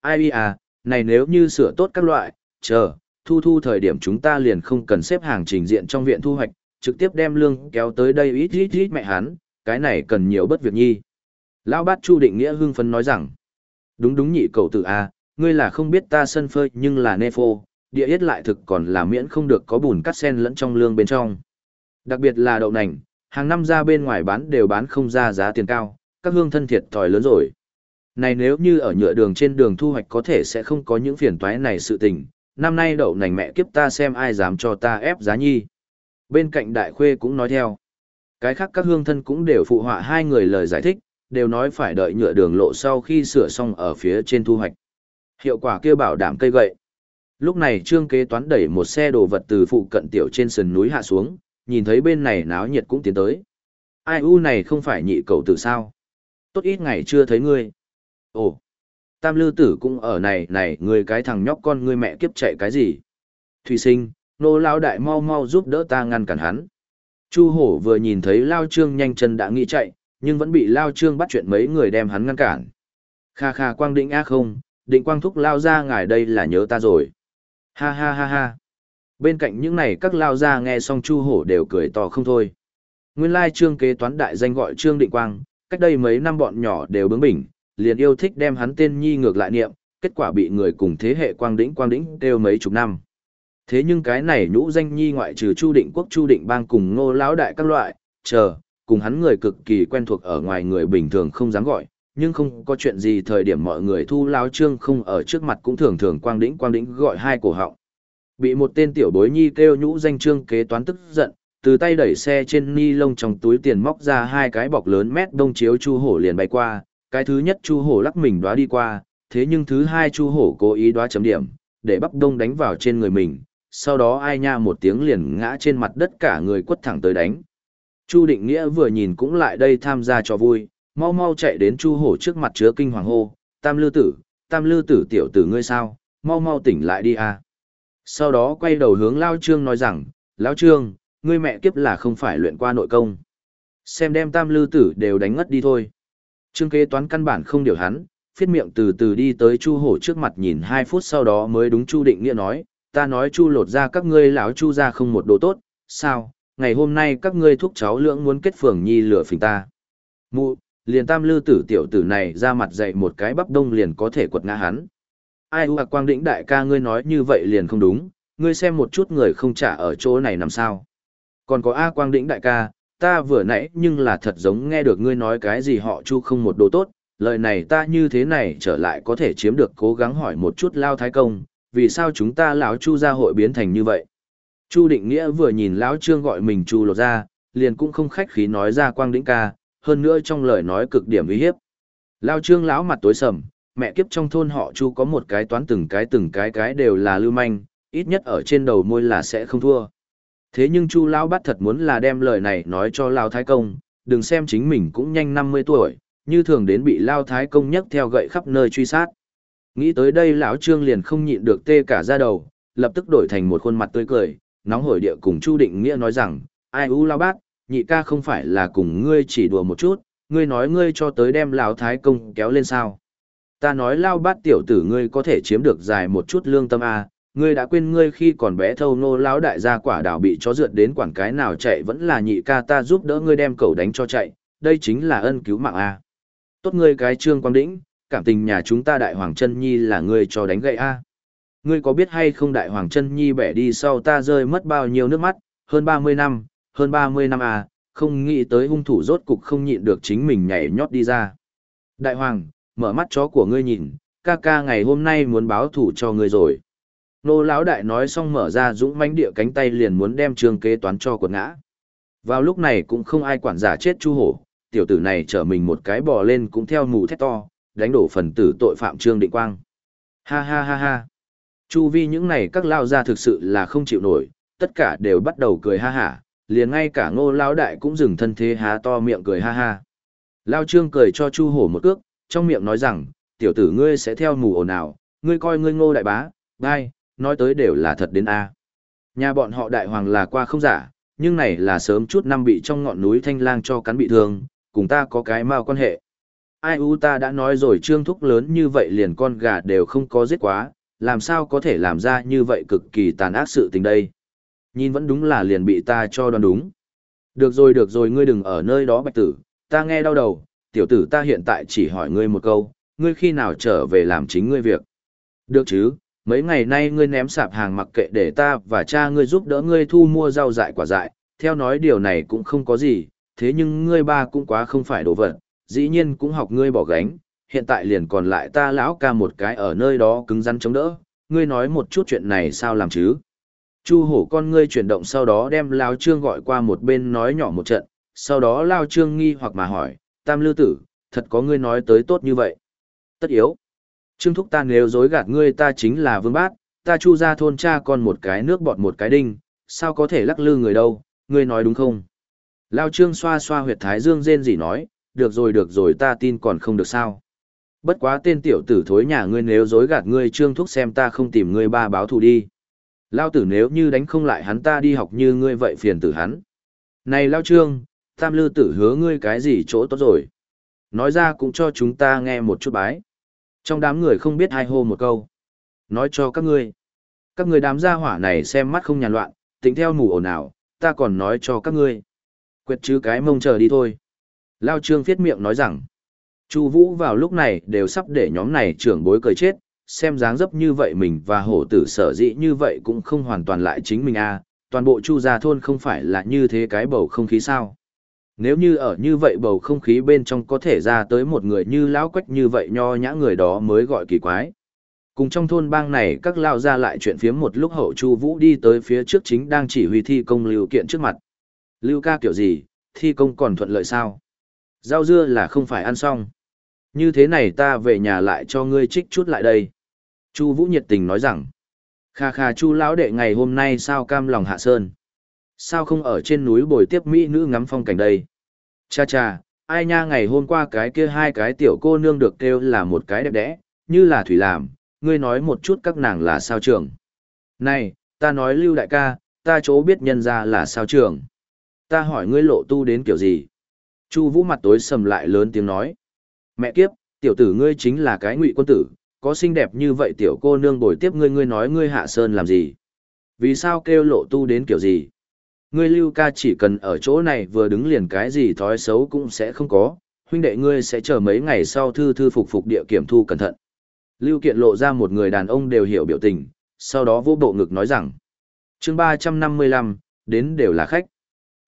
Ai à, này nếu như sửa tốt các loại, chờ, thu thu thời điểm chúng ta liền không cần xếp hàng trình diện trong viện thu hoạch, trực tiếp đem lương kéo tới đây ít ít ít mẹ hắn, cái này cần nhiều bất việc nhi. Lão bát Chu Định Nghĩa hưng phấn nói rằng, đúng đúng nhị cầu tử A, ngươi là không biết ta sân phơi nhưng là nê phô, địa yết lại thực còn là miễn không được có bùn cắt sen lẫn trong lương bên trong. Đặc biệt là đậu nành, hàng năm ra bên ngoài bán đều bán không ra giá tiền cao, các hương thân thiệt thòi lớn rồi. Này nếu như ở nhựa đường trên đường thu hoạch có thể sẽ không có những phiền toái này sự tình, năm nay đậu nành mẹ kiếp ta xem ai dám cho ta ép giá nhi. Bên cạnh đại khuê cũng nói theo. Cái khác các hương thân cũng đều phụ họa hai người lời giải thích, đều nói phải đợi nhựa đường lộ sau khi sửa xong ở phía trên thu hoạch. Hiệu quả kia bảo đảm cây gậy. Lúc này trương kế toán đẩy một xe đồ vật từ phụ cận tiểu trên sườn núi hạ xuống, nhìn thấy bên này náo nhiệt cũng tiến tới. Ai u này không phải nhị cầu tử sao? Tốt ít ngày chưa thấy ngươi. Ồ, tam lư tử cũng ở này này người cái thằng nhóc con ngươi mẹ kiếp chạy cái gì? Thủy sinh, nô lao đại mau mau giúp đỡ ta ngăn cản hắn. Chu hổ vừa nhìn thấy lao trương nhanh chân đã nghĩ chạy, nhưng vẫn bị lao trương bắt chuyện mấy người đem hắn ngăn cản. Kha kha quang định ác không, định quang thúc lao ra ngài đây là nhớ ta rồi. Ha ha ha ha. Bên cạnh những này các lao ra nghe xong chu hổ đều cười to không thôi. Nguyên lai trương kế toán đại danh gọi trương định quang, cách đây mấy năm bọn nhỏ đều bướng bỉnh, liền yêu thích đem hắn tên nhi ngược lại niệm, kết quả bị người cùng thế hệ quang đĩnh quang đĩnh đều mấy chục năm. Thế nhưng cái này nhũ danh nhi ngoại trừ Chu Định Quốc Chu Định Bang cùng Ngô lão đại các loại, chờ, cùng hắn người cực kỳ quen thuộc ở ngoài người bình thường không dám gọi, nhưng không có chuyện gì thời điểm mọi người thu lao trương không ở trước mặt cũng thường thường quang đĩnh quang đĩnh gọi hai cổ họng. Bị một tên tiểu bối nhi kêu nhũ danh trương kế toán tức giận, từ tay đẩy xe trên ni lông trong túi tiền móc ra hai cái bọc lớn mét đông chiếu chu hổ liền bay qua, cái thứ nhất chu hổ lắc mình đoá đi qua, thế nhưng thứ hai chu hổ cố ý đoá chấm điểm, để bắp đông đánh vào trên người mình, sau đó ai nha một tiếng liền ngã trên mặt đất cả người quất thẳng tới đánh. Chu Định Nghĩa vừa nhìn cũng lại đây tham gia cho vui, mau mau chạy đến Chu Hổ trước mặt chứa kinh hoàng hô, Tam Lư Tử, Tam Lư Tử tiểu tử ngươi sao, mau mau tỉnh lại đi a. Sau đó quay đầu hướng Lao Trương nói rằng, Lao Trương, ngươi mẹ kiếp là không phải luyện qua nội công. Xem đem Tam Lư Tử đều đánh ngất đi thôi. Trương kế toán căn bản không điều hắn, phiết miệng từ từ đi tới Chu Hổ trước mặt nhìn hai phút sau đó mới đúng Chu Định Nghĩa nói, ta nói chu lột ra các ngươi lão chu ra không một đồ tốt, sao, ngày hôm nay các ngươi thúc cháu lưỡng muốn kết phường nhi lửa phình ta. Mụ, liền tam lư tử tiểu tử này ra mặt dạy một cái bắp đông liền có thể quật ngã hắn. Ai u à, quang đĩnh đại ca ngươi nói như vậy liền không đúng, ngươi xem một chút người không trả ở chỗ này làm sao. Còn có A quang đĩnh đại ca, ta vừa nãy nhưng là thật giống nghe được ngươi nói cái gì họ chu không một đồ tốt, lời này ta như thế này trở lại có thể chiếm được cố gắng hỏi một chút lao thái công, vì sao chúng ta lão chu gia hội biến thành như vậy chu định nghĩa vừa nhìn lão trương gọi mình chu lột ra liền cũng không khách khí nói ra quang đĩnh ca hơn nữa trong lời nói cực điểm uy hiếp. Lao trương lão mặt tối sầm, mẹ kiếp trong thôn họ chu có một cái toán từng cái từng cái cái đều là lưu manh, ít nhất ở trên đầu môi là sẽ không thua. Thế nhưng chu lão bắt thật muốn là đem lời này nói cho Lao Thái Công, đừng xem chính mình cũng nhanh 50 tuổi, như thường đến bị Lao Thái Công nhấc theo gậy khắp nơi truy sát. Nghĩ tới đây lão trương liền không nhịn được tê cả ra đầu, lập tức đổi thành một khuôn mặt tươi cười, nóng hổi địa cùng Chu Định Nghĩa nói rằng, ai u lao bác, nhị ca không phải là cùng ngươi chỉ đùa một chút, ngươi nói ngươi cho tới đem lão thái công kéo lên sao. Ta nói lao bát tiểu tử ngươi có thể chiếm được dài một chút lương tâm à, ngươi đã quên ngươi khi còn bé thâu nô lão đại gia quả đảo bị chó rượt đến quản cái nào chạy vẫn là nhị ca ta giúp đỡ ngươi đem cầu đánh cho chạy, đây chính là ân cứu mạng à. Tốt ngươi cái trương quang đĩnh, cảm tình nhà chúng ta đại hoàng chân nhi là ngươi cho đánh gậy à. Ngươi có biết hay không đại hoàng chân nhi bẻ đi sau ta rơi mất bao nhiêu nước mắt, hơn 30 năm, hơn 30 năm à, không nghĩ tới hung thủ rốt cục không nhịn được chính mình nhảy nhót đi ra. Đại hoàng, mở mắt chó của ngươi nhìn, ca ca ngày hôm nay muốn báo thủ cho ngươi rồi. Nô lão đại nói xong mở ra dũng mãnh địa cánh tay liền muốn đem trường kế toán cho quật ngã. Vào lúc này cũng không ai quản giả chết chu hổ, tiểu tử này trở mình một cái bò lên cũng theo mù thét to, đánh đổ phần tử tội phạm Trương Định Quang. Ha ha ha ha. Chu vi những này các lao ra thực sự là không chịu nổi, tất cả đều bắt đầu cười ha hả, liền ngay cả ngô lao đại cũng dừng thân thế há to miệng cười ha ha. Lao trương cười cho chu hổ một cước, trong miệng nói rằng, tiểu tử ngươi sẽ theo mù ồn ào, ngươi coi ngươi ngô đại bá, bai, nói tới đều là thật đến A. Nhà bọn họ đại hoàng là qua không giả, nhưng này là sớm chút năm bị trong ngọn núi thanh lang cho cắn bị thương, cùng ta có cái mao quan hệ. Ai u ta đã nói rồi trương thúc lớn như vậy liền con gà đều không có giết quá, làm sao có thể làm ra như vậy cực kỳ tàn ác sự tình đây. Nhìn vẫn đúng là liền bị ta cho đoán đúng. Được rồi được rồi ngươi đừng ở nơi đó bạch tử, ta nghe đau đầu, tiểu tử ta hiện tại chỉ hỏi ngươi một câu, ngươi khi nào trở về làm chính ngươi việc. Được chứ, mấy ngày nay ngươi ném sạp hàng mặc kệ để ta và cha ngươi giúp đỡ ngươi thu mua rau dại quả dại, theo nói điều này cũng không có gì, thế nhưng ngươi ba cũng quá không phải đồ vật, dĩ nhiên cũng học ngươi bỏ gánh, hiện tại liền còn lại ta lão ca một cái ở nơi đó cứng rắn chống đỡ, ngươi nói một chút chuyện này sao làm chứ? Chu hổ con ngươi chuyển động sau đó đem Lao Trương gọi qua một bên nói nhỏ một trận, sau đó Lao Trương nghi hoặc mà hỏi, Tam Lư Tử, thật có ngươi nói tới tốt như vậy? Tất yếu. Trương Thúc ta nếu dối gạt ngươi ta chính là vương bát, ta chu ra thôn cha con một cái nước bọt một cái đinh, sao có thể lắc lư người đâu, ngươi nói đúng không? Lao Trương xoa xoa huyệt thái dương rên gì nói, được rồi được rồi ta tin còn không được sao. Bất quá tên tiểu tử thối nhà ngươi nếu dối gạt ngươi trương thúc xem ta không tìm ngươi ba báo thù đi. Lao tử nếu như đánh không lại hắn ta đi học như ngươi vậy phiền tử hắn. Này Lao Trương, tam lư tử hứa ngươi cái gì chỗ tốt rồi. Nói ra cũng cho chúng ta nghe một chút bái. Trong đám người không biết hai hô một câu. Nói cho các ngươi. Các ngươi đám gia hỏa này xem mắt không nhàn loạn, tính theo mù ồn ào, ta còn nói cho các ngươi. Quệt chứ cái mông chờ đi thôi. Lao Trương viết miệng nói rằng. Chu Vũ vào lúc này đều sắp để nhóm này trưởng bối cười chết, xem dáng dấp như vậy mình và hổ tử sở dĩ như vậy cũng không hoàn toàn lại chính mình a, toàn bộ Chu gia thôn không phải là như thế cái bầu không khí sao? Nếu như ở như vậy bầu không khí bên trong có thể ra tới một người như lão quách như vậy nho nhã người đó mới gọi kỳ quái. Cùng trong thôn bang này các lao ra lại chuyện phiếm một lúc hậu Chu Vũ đi tới phía trước chính đang chỉ huy thi công lưu kiện trước mặt. Lưu ca kiểu gì, thi công còn thuận lợi sao? Rau dưa là không phải ăn xong. Như thế này ta về nhà lại cho ngươi trích chút lại đây. Chu Vũ nhiệt tình nói rằng. Kha kha Chu lão đệ ngày hôm nay sao cam lòng hạ sơn. Sao không ở trên núi bồi tiếp mỹ nữ ngắm phong cảnh đây. Cha cha, ai nha ngày hôm qua cái kia hai cái tiểu cô nương được kêu là một cái đẹp đẽ, như là thủy làm, ngươi nói một chút các nàng là sao trưởng? Này, ta nói lưu đại ca, ta chỗ biết nhân ra là sao trưởng. Ta hỏi ngươi lộ tu đến kiểu gì? Chu vũ mặt tối sầm lại lớn tiếng nói. Mẹ kiếp, tiểu tử ngươi chính là cái ngụy quân tử, có xinh đẹp như vậy tiểu cô nương bồi tiếp ngươi ngươi nói ngươi hạ sơn làm gì? Vì sao kêu lộ tu đến kiểu gì? Ngươi lưu ca chỉ cần ở chỗ này vừa đứng liền cái gì thói xấu cũng sẽ không có, huynh đệ ngươi sẽ chờ mấy ngày sau thư thư phục phục địa kiểm thu cẩn thận. Lưu kiện lộ ra một người đàn ông đều hiểu biểu tình, sau đó vô bộ ngực nói rằng. chương ba trăm năm mươi lăm đến đều là khách.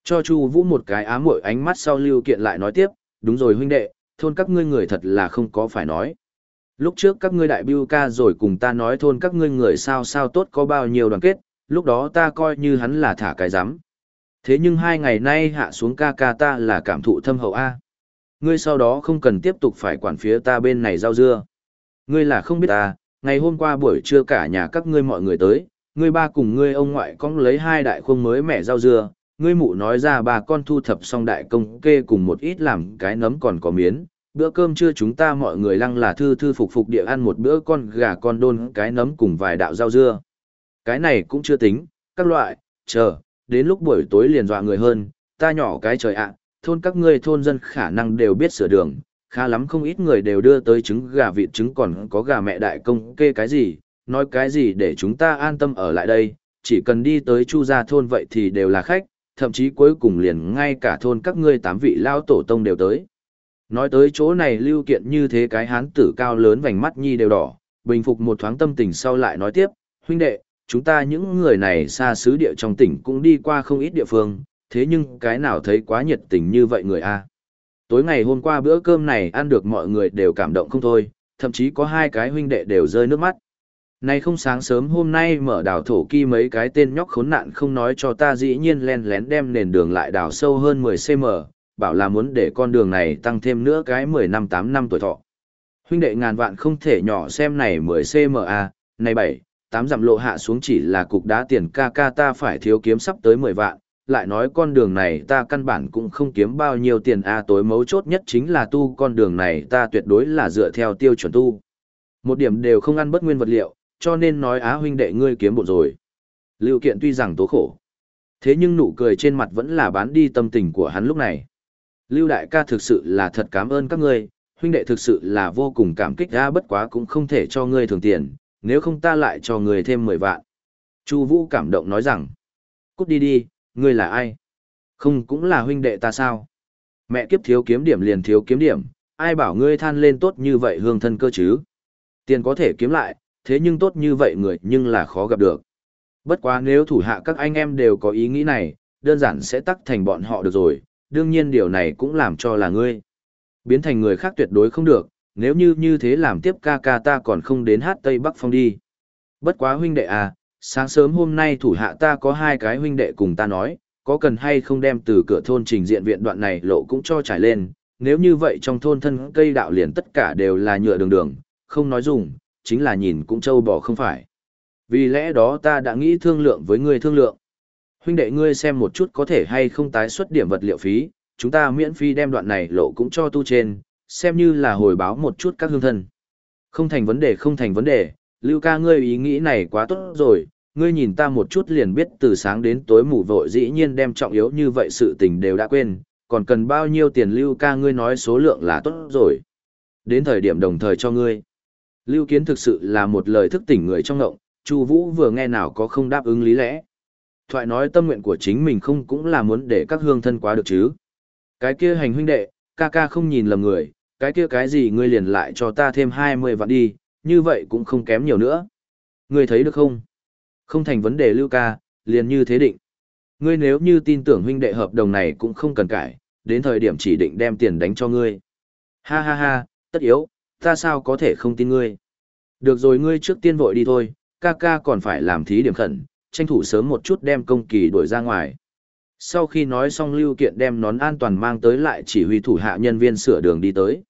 Cho Chu Vũ một cái ám muội ánh mắt sau Lưu kiện lại nói tiếp, đúng rồi huynh đệ, thôn các ngươi người thật là không có phải nói. Lúc trước các ngươi đại biêu ca rồi cùng ta nói thôn các ngươi người sao sao tốt có bao nhiêu đoàn kết, lúc đó ta coi như hắn là thả cái rắm Thế nhưng hai ngày nay hạ xuống ca ca ta là cảm thụ thâm hậu A. Ngươi sau đó không cần tiếp tục phải quản phía ta bên này rau dưa. Ngươi là không biết ta, ngày hôm qua buổi trưa cả nhà các ngươi mọi người tới, ngươi ba cùng ngươi ông ngoại cong lấy hai đại khuôn mới mẻ rau dưa, ngươi mụ nói ra bà con thu thập xong đại công kê cùng một ít làm cái nấm còn có miến, bữa cơm trưa chúng ta mọi người lăng là thư thư phục phục địa ăn một bữa con gà con đôn cái nấm cùng vài đạo rau dưa. Cái này cũng chưa tính, các loại, chờ, đến lúc buổi tối liền dọa người hơn, ta nhỏ cái trời ạ, thôn các ngươi thôn dân khả năng đều biết sửa đường, khá lắm không ít người đều đưa tới trứng gà vịt trứng còn có gà mẹ đại công kê cái gì, nói cái gì để chúng ta an tâm ở lại đây, chỉ cần đi tới chu gia thôn vậy thì đều là khách, thậm chí cuối cùng liền ngay cả thôn các ngươi tám vị lao tổ tông đều tới. Nói tới chỗ này lưu kiện như thế cái hán tử cao lớn vành mắt nhi đều đỏ, bình phục một thoáng tâm tình sau lại nói tiếp, huynh đệ, chúng ta những người này xa xứ địa trong tỉnh cũng đi qua không ít địa phương, thế nhưng cái nào thấy quá nhiệt tình như vậy người a Tối ngày hôm qua bữa cơm này ăn được mọi người đều cảm động không thôi, thậm chí có hai cái huynh đệ đều rơi nước mắt. nay không sáng sớm hôm nay mở đào thổ kỳ mấy cái tên nhóc khốn nạn không nói cho ta dĩ nhiên len lén đem nền đường lại đào sâu hơn 10cm, bảo là muốn để con đường này tăng thêm nữa cái 10 năm 8 năm tuổi thọ. Huynh đệ ngàn vạn không thể nhỏ xem này 10 CMA, này 7, 8 dặm lộ hạ xuống chỉ là cục đá tiền ca ca ta phải thiếu kiếm sắp tới 10 vạn, lại nói con đường này ta căn bản cũng không kiếm bao nhiêu tiền a tối mấu chốt nhất chính là tu con đường này ta tuyệt đối là dựa theo tiêu chuẩn tu. Một điểm đều không ăn bất nguyên vật liệu, cho nên nói á huynh đệ ngươi kiếm bộ rồi. Lưu kiện tuy rằng tố khổ, thế nhưng nụ cười trên mặt vẫn là bán đi tâm tình của hắn lúc này. Lưu đại ca thực sự là thật cảm ơn các ngươi, huynh đệ thực sự là vô cùng cảm kích ra bất quá cũng không thể cho ngươi thường tiền, nếu không ta lại cho ngươi thêm 10 vạn. Chu Vũ cảm động nói rằng, cút đi đi, ngươi là ai? Không cũng là huynh đệ ta sao? Mẹ kiếp thiếu kiếm điểm liền thiếu kiếm điểm, ai bảo ngươi than lên tốt như vậy hương thân cơ chứ? Tiền có thể kiếm lại, thế nhưng tốt như vậy người nhưng là khó gặp được. Bất quá nếu thủ hạ các anh em đều có ý nghĩ này, đơn giản sẽ tắc thành bọn họ được rồi, đương nhiên điều này cũng làm cho là ngươi. Biến thành người khác tuyệt đối không được, nếu như như thế làm tiếp ca ca ta còn không đến hát Tây Bắc Phong đi. Bất quá huynh đệ à, sáng sớm hôm nay thủ hạ ta có hai cái huynh đệ cùng ta nói, có cần hay không đem từ cửa thôn trình diện viện đoạn này lộ cũng cho trải lên, nếu như vậy trong thôn thân cây đạo liền tất cả đều là nhựa đường đường, không nói dùng, chính là nhìn cũng trâu bò không phải. Vì lẽ đó ta đã nghĩ thương lượng với người thương lượng. Huynh đệ ngươi xem một chút có thể hay không tái xuất điểm vật liệu phí, chúng ta miễn phí đem đoạn này lộ cũng cho tu trên, xem như là hồi báo một chút các hương thân. Không thành vấn đề không thành vấn đề, Lưu ca ngươi ý nghĩ này quá tốt rồi, ngươi nhìn ta một chút liền biết từ sáng đến tối mù vội dĩ nhiên đem trọng yếu như vậy sự tình đều đã quên, còn cần bao nhiêu tiền Lưu ca ngươi nói số lượng là tốt rồi. Đến thời điểm đồng thời cho ngươi. Lưu Kiến thực sự là một lời thức tỉnh người trong ngộng, Chu Vũ vừa nghe nào có không đáp ứng lý lẽ. Thoại nói tâm nguyện của chính mình không cũng là muốn để các hương thân quá được chứ. Cái kia hành huynh đệ, ca ca không nhìn lầm người, cái kia cái gì ngươi liền lại cho ta thêm 20 vạn đi, như vậy cũng không kém nhiều nữa. Ngươi thấy được không? Không thành vấn đề lưu ca, liền như thế định. Ngươi nếu như tin tưởng huynh đệ hợp đồng này cũng không cần cải, đến thời điểm chỉ định đem tiền đánh cho ngươi. Ha ha ha, tất yếu, ta sao có thể không tin ngươi. Được rồi ngươi trước tiên vội đi thôi, ca ca còn phải làm thí điểm khẩn, tranh thủ sớm một chút đem công kỳ đuổi ra ngoài. Sau khi nói xong Lưu Kiện đem nón an toàn mang tới lại chỉ huy thủ hạ nhân viên sửa đường đi tới.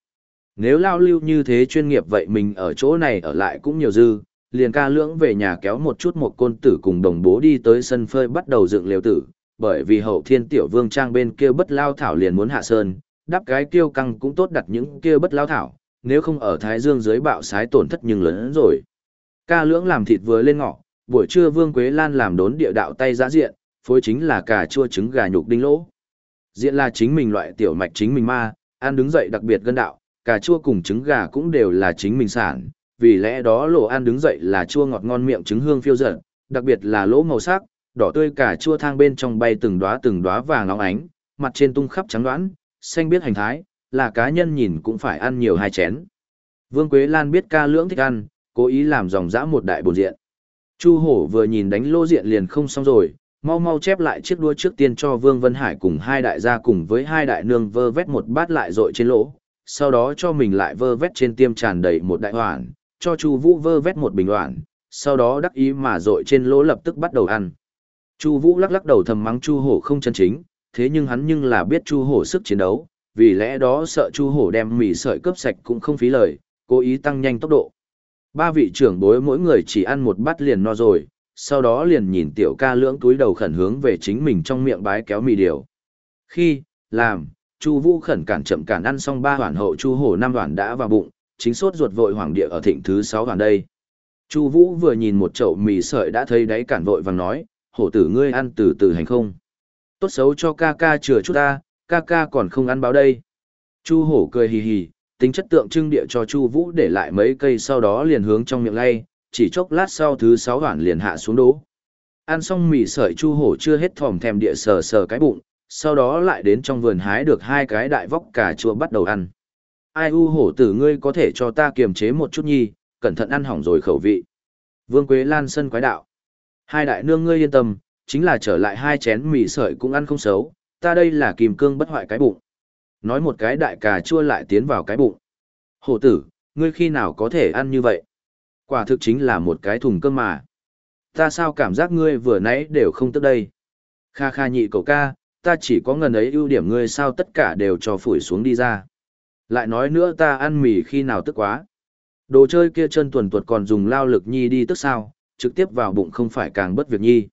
Nếu lao lưu như thế chuyên nghiệp vậy mình ở chỗ này ở lại cũng nhiều dư, liền ca lưỡng về nhà kéo một chút một côn tử cùng đồng bố đi tới sân phơi bắt đầu dựng liều tử, bởi vì hậu thiên tiểu vương trang bên kia bất lao thảo liền muốn hạ sơn, đắp cái tiêu căng cũng tốt đặt những kia bất lao thảo, nếu không ở Thái Dương dưới bạo sái tổn thất nhưng lớn hơn rồi. Ca lưỡng làm thịt vừa lên ngọ, buổi trưa Vương Quế Lan làm đốn địa đạo tay giã diện, phối chính là cà chua trứng gà nhục đinh lỗ. Diện là chính mình loại tiểu mạch chính mình ma, ăn đứng dậy đặc biệt gân đạo, cà chua cùng trứng gà cũng đều là chính mình sản, vì lẽ đó lỗ ăn đứng dậy là chua ngọt ngon miệng trứng hương phiêu dở, đặc biệt là lỗ màu sắc, đỏ tươi cà chua thang bên trong bay từng đóa từng đóa vàng óng ánh, mặt trên tung khắp trắng đoán, xanh biết hành thái, là cá nhân nhìn cũng phải ăn nhiều hai chén. Vương Quế Lan biết ca lưỡng thích ăn, cố ý làm dòng dã một đại bồn diện. Chu hổ vừa nhìn đánh lô diện liền không xong rồi, mau mau chép lại chiếc đua trước tiên cho Vương Vân Hải cùng hai đại gia cùng với hai đại nương vơ vét một bát lại rội trên lỗ, sau đó cho mình lại vơ vét trên tiêm tràn đầy một đại hoàn, cho Chu Vũ vơ vét một bình hoàn, sau đó đắc ý mà rội trên lỗ lập tức bắt đầu ăn. Chu Vũ lắc lắc đầu thầm mắng Chu Hổ không chân chính, thế nhưng hắn nhưng là biết Chu Hổ sức chiến đấu, vì lẽ đó sợ Chu Hổ đem mì sợi cướp sạch cũng không phí lời, cố ý tăng nhanh tốc độ. Ba vị trưởng bối mỗi người chỉ ăn một bát liền no rồi, sau đó liền nhìn tiểu ca lưỡng túi đầu khẩn hướng về chính mình trong miệng bái kéo mì điều. Khi, làm, Chu Vũ khẩn cản chậm cản ăn xong ba hoàn hậu Chu Hổ năm hoàn đã vào bụng, chính sốt ruột vội hoàng địa ở thịnh thứ sáu hoàn đây. Chu Vũ vừa nhìn một chậu mì sợi đã thấy đáy cản vội vàng nói, hổ tử ngươi ăn từ từ hành không. Tốt xấu cho ca ca chừa chút ta, ca ca còn không ăn báo đây. Chu hổ cười hì hì, tính chất tượng trưng địa cho Chu Vũ để lại mấy cây sau đó liền hướng trong miệng lay, chỉ chốc lát sau thứ sáu hoàn liền hạ xuống đố. Ăn xong mì sợi Chu hổ chưa hết thòm thèm địa sờ sờ cái bụng, sau đó lại đến trong vườn hái được hai cái đại vóc cà chua bắt đầu ăn. Ai u hổ tử ngươi có thể cho ta kiềm chế một chút nhi, cẩn thận ăn hỏng rồi khẩu vị. Vương Quế Lan sân quái đạo. Hai đại nương ngươi yên tâm, chính là trở lại hai chén mì sợi cũng ăn không xấu, ta đây là kìm cương bất hoại cái bụng. Nói một cái đại cà chua lại tiến vào cái bụng. Hổ tử, ngươi khi nào có thể ăn như vậy? Quả thực chính là một cái thùng cơm mà. Ta sao cảm giác ngươi vừa nãy đều không tức đây? Kha kha nhị cậu ca, ta chỉ có ngần ấy ưu điểm ngươi sao tất cả đều cho phủi xuống đi ra. Lại nói nữa ta ăn mì khi nào tức quá. Đồ chơi kia chân tuần tuột còn dùng lao lực nhi đi tức sao, trực tiếp vào bụng không phải càng bất việc nhi.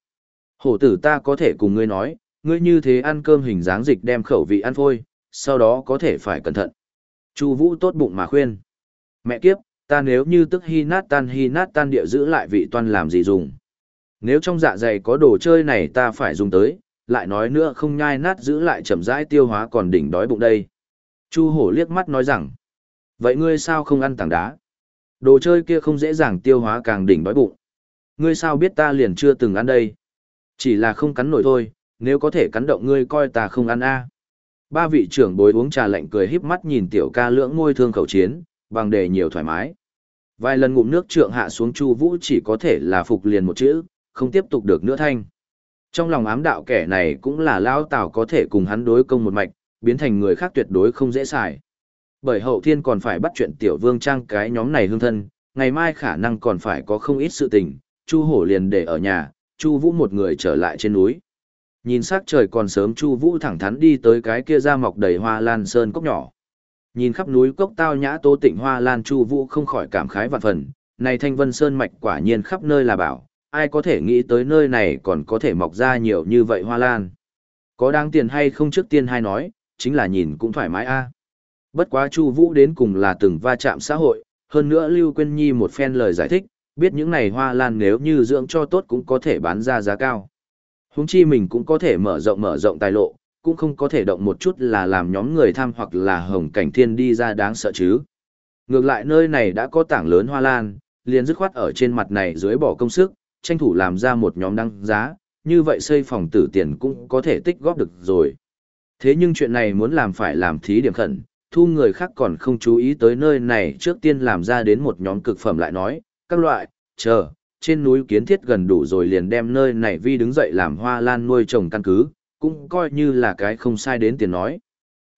Hổ tử ta có thể cùng ngươi nói, ngươi như thế ăn cơm hình dáng dịch đem khẩu vị ăn phôi, sau đó có thể phải cẩn thận. Chu Vũ tốt bụng mà khuyên. Mẹ kiếp, ta nếu như tức hy nát tan hy nát tan địa giữ lại vị toan làm gì dùng. Nếu trong dạ dày có đồ chơi này ta phải dùng tới, lại nói nữa không nhai nát giữ lại chậm rãi tiêu hóa còn đỉnh đói bụng đây. Chu hổ liếc mắt nói rằng, vậy ngươi sao không ăn tảng đá? Đồ chơi kia không dễ dàng tiêu hóa càng đỉnh đói bụng. Ngươi sao biết ta liền chưa từng ăn đây? Chỉ là không cắn nổi thôi, nếu có thể cắn động ngươi coi ta không ăn a. Ba vị trưởng bối uống trà lạnh cười híp mắt nhìn tiểu ca lưỡng ngôi thương khẩu chiến, bằng đề nhiều thoải mái. Vài lần ngụm nước trượng hạ xuống Chu Vũ chỉ có thể là phục liền một chữ, không tiếp tục được nữa thanh. Trong lòng ám đạo kẻ này cũng là lao tảo có thể cùng hắn đối công một mạch, biến thành người khác tuyệt đối không dễ xài. Bởi hậu thiên còn phải bắt chuyện tiểu vương trang cái nhóm này hương thân, ngày mai khả năng còn phải có không ít sự tình, Chu Hổ liền để ở nhà, Chu Vũ một người trở lại trên núi. Nhìn sắc trời còn sớm Chu Vũ thẳng thắn đi tới cái kia ra mọc đầy hoa lan sơn cốc nhỏ. Nhìn khắp núi cốc tao nhã tố tịnh hoa lan Chu Vũ không khỏi cảm khái vạn phần, này Thanh Vân Sơn mạch quả nhiên khắp nơi là bảo, ai có thể nghĩ tới nơi này còn có thể mọc ra nhiều như vậy hoa lan. Có đáng tiền hay không trước tiên hay nói, chính là nhìn cũng thoải mái a. Bất quá Chu Vũ đến cùng là từng va chạm xã hội, hơn nữa Lưu Quyên Nhi một phen lời giải thích, biết những này hoa lan nếu như dưỡng cho tốt cũng có thể bán ra giá cao. Huống chi mình cũng có thể mở rộng mở rộng tài lộ, cũng không có thể động một chút là làm nhóm người tham hoặc là hồng cảnh thiên đi ra đáng sợ chứ. Ngược lại nơi này đã có tảng lớn hoa lan, liền dứt khoát ở trên mặt này dưới bỏ công sức, tranh thủ làm ra một nhóm đăng giá, như vậy xây phòng tử tiền cũng có thể tích góp được rồi. Thế nhưng chuyện này muốn làm phải làm thí điểm khẩn, thu người khác còn không chú ý tới nơi này trước tiên làm ra đến một nhóm cực phẩm lại nói, các loại, chờ, trên núi kiến thiết gần đủ rồi liền đem nơi này vi đứng dậy làm hoa lan nuôi trồng căn cứ, cũng coi như là cái không sai đến tiền nói.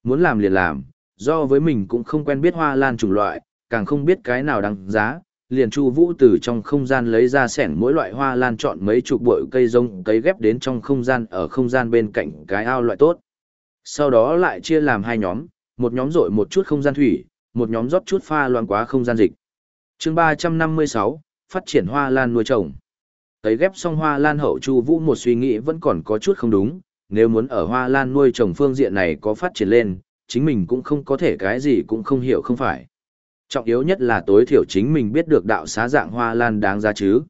Muốn làm liền làm, do với mình cũng không quen biết hoa lan chủng loại, càng không biết cái nào đáng giá, liền Chu Vũ từ trong không gian lấy ra xẻng mỗi loại hoa lan chọn mấy chục bụi cây rông cấy ghép đến trong không gian ở không gian bên cạnh cái ao loại tốt. Sau đó lại chia làm hai nhóm, một nhóm rội một chút không gian thủy, một nhóm rót chút pha loãng quá không gian dịch. Chương 356, phát triển hoa lan nuôi trồng. Tấy ghép xong hoa lan hậu Chu Vũ một suy nghĩ vẫn còn có chút không đúng, nếu muốn ở hoa lan nuôi trồng phương diện này có phát triển lên, chính mình cũng không có thể cái gì cũng không hiểu không phải. Trọng yếu nhất là tối thiểu chính mình biết được đạo xá dạng hoa lan đáng giá chứ.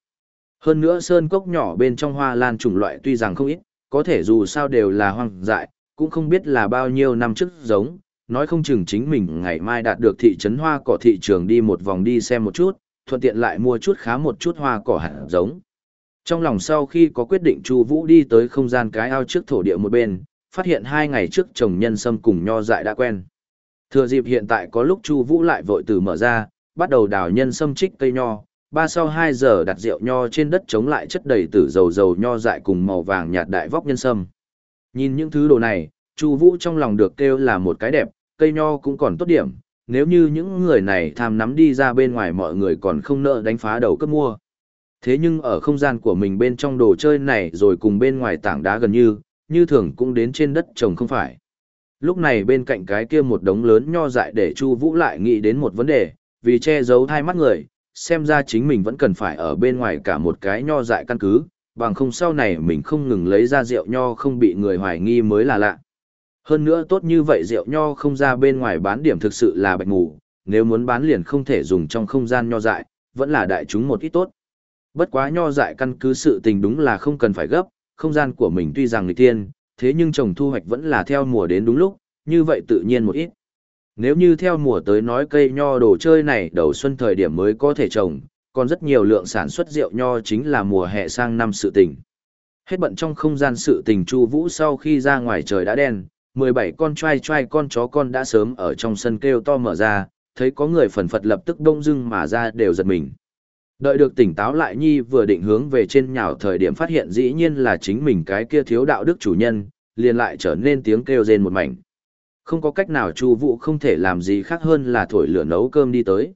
Hơn nữa sơn cốc nhỏ bên trong hoa lan chủng loại tuy rằng không ít, có thể dù sao đều là hoang dại, cũng không biết là bao nhiêu năm trước giống, nói không chừng chính mình ngày mai đạt được thị trấn hoa cỏ thị trường đi một vòng đi xem một chút, thuận tiện lại mua chút khá một chút hoa cỏ hạt giống. Trong lòng sau khi có quyết định Chu Vũ đi tới không gian cái ao trước thổ địa một bên, phát hiện hai ngày trước trồng nhân sâm cùng nho dại đã quen. Thừa dịp hiện tại có lúc Chu Vũ lại vội từ mở ra, bắt đầu đào nhân sâm trích cây nho, ba sau 2 giờ đặt rượu nho trên đất chống lại chất đầy tử dầu dầu nho dại cùng màu vàng nhạt đại vóc nhân sâm. Nhìn những thứ đồ này, Chu Vũ trong lòng được kêu là một cái đẹp, cây nho cũng còn tốt điểm, nếu như những người này tham nắm đi ra bên ngoài mọi người còn không nợ đánh phá đầu cấp mua. Thế nhưng ở không gian của mình bên trong đồ chơi này rồi cùng bên ngoài tảng đá gần như, như thường cũng đến trên đất trồng không phải. lúc này bên cạnh cái kia một đống lớn nho dại để Chu Vũ lại nghĩ đến một vấn đề, vì che giấu hai mắt người, xem ra chính mình vẫn cần phải ở bên ngoài cả một cái nho dại căn cứ, bằng không sau này mình không ngừng lấy ra rượu nho không bị người hoài nghi mới là lạ. Hơn nữa tốt như vậy rượu nho không ra bên ngoài bán điểm thực sự là bạch ngủ, nếu muốn bán liền không thể dùng trong không gian nho dại, vẫn là đại chúng một ít tốt. Bất quá nho dại căn cứ sự tình đúng là không cần phải gấp, không gian của mình tuy rằng nghịch tiên, thế nhưng trồng thu hoạch vẫn là theo mùa đến đúng lúc, như vậy tự nhiên một ít. Nếu như theo mùa tới nói cây nho đồ chơi này đầu xuân thời điểm mới có thể trồng, còn rất nhiều lượng sản xuất rượu nho chính là mùa hè sang năm sự tình. Hết bận trong không gian sự tình Chu Vũ sau khi ra ngoài trời đã đen, 17 con trai trai con chó con đã sớm ở trong sân kêu to mở ra, thấy có người phần phật lập tức đông dưng mà ra đều giật mình. Đợi được tỉnh táo lại Nhi vừa định hướng về trên nhào thời điểm phát hiện dĩ nhiên là chính mình cái kia thiếu đạo đức chủ nhân, liền lại trở nên tiếng kêu rên một mảnh. Không có cách nào Chu Vũ không thể làm gì khác hơn là thổi lửa nấu cơm đi tới.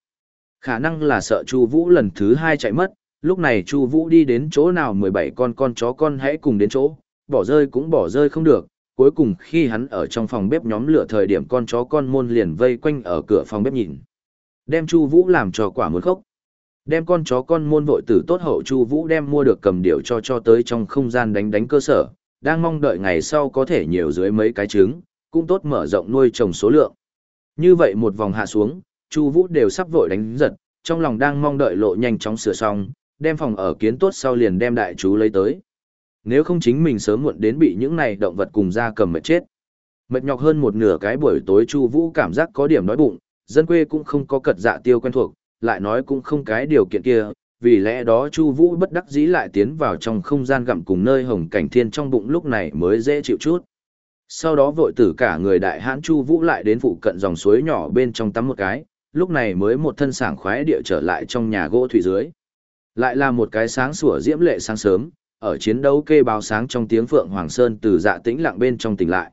Khả năng là sợ Chu Vũ lần thứ hai chạy mất, lúc này Chu Vũ đi đến chỗ nào 17 con con chó con hãy cùng đến chỗ, bỏ rơi cũng bỏ rơi không được. Cuối cùng khi hắn ở trong phòng bếp nhóm lửa thời điểm con chó con môn liền vây quanh ở cửa phòng bếp nhìn. Đem Chu Vũ làm cho quả muốn khóc. Đem con chó con môn vội tử tốt hậu Chu Vũ đem mua được cầm điệu cho cho tới trong không gian đánh đánh cơ sở, đang mong đợi ngày sau có thể nhiều dưới mấy cái trứng, cũng tốt mở rộng nuôi trồng số lượng. Như vậy một vòng hạ xuống, Chu Vũ đều sắp vội đánh giật, trong lòng đang mong đợi lộ nhanh chóng sửa xong, đem phòng ở kiến tốt sau liền đem đại chú lấy tới. Nếu không chính mình sớm muộn đến bị những này động vật cùng ra cầm mệt chết. Mệt nhọc hơn một nửa cái buổi tối Chu Vũ cảm giác có điểm đói bụng, dân quê cũng không có cật dạ tiêu quen thuộc, lại nói cũng không cái điều kiện kia, vì lẽ đó Chu Vũ bất đắc dĩ lại tiến vào trong không gian gặm cùng nơi hồng cảnh thiên trong bụng lúc này mới dễ chịu chút. Sau đó vội tử cả người đại hãn Chu Vũ lại đến phụ cận dòng suối nhỏ bên trong tắm một cái, lúc này mới một thân sảng khoái địa trở lại trong nhà gỗ thủy dưới. Lại là một cái sáng sủa diễm lệ sáng sớm, ở chiến đấu kê báo sáng trong tiếng phượng hoàng sơn từ dạ tĩnh lặng bên trong tỉnh lại.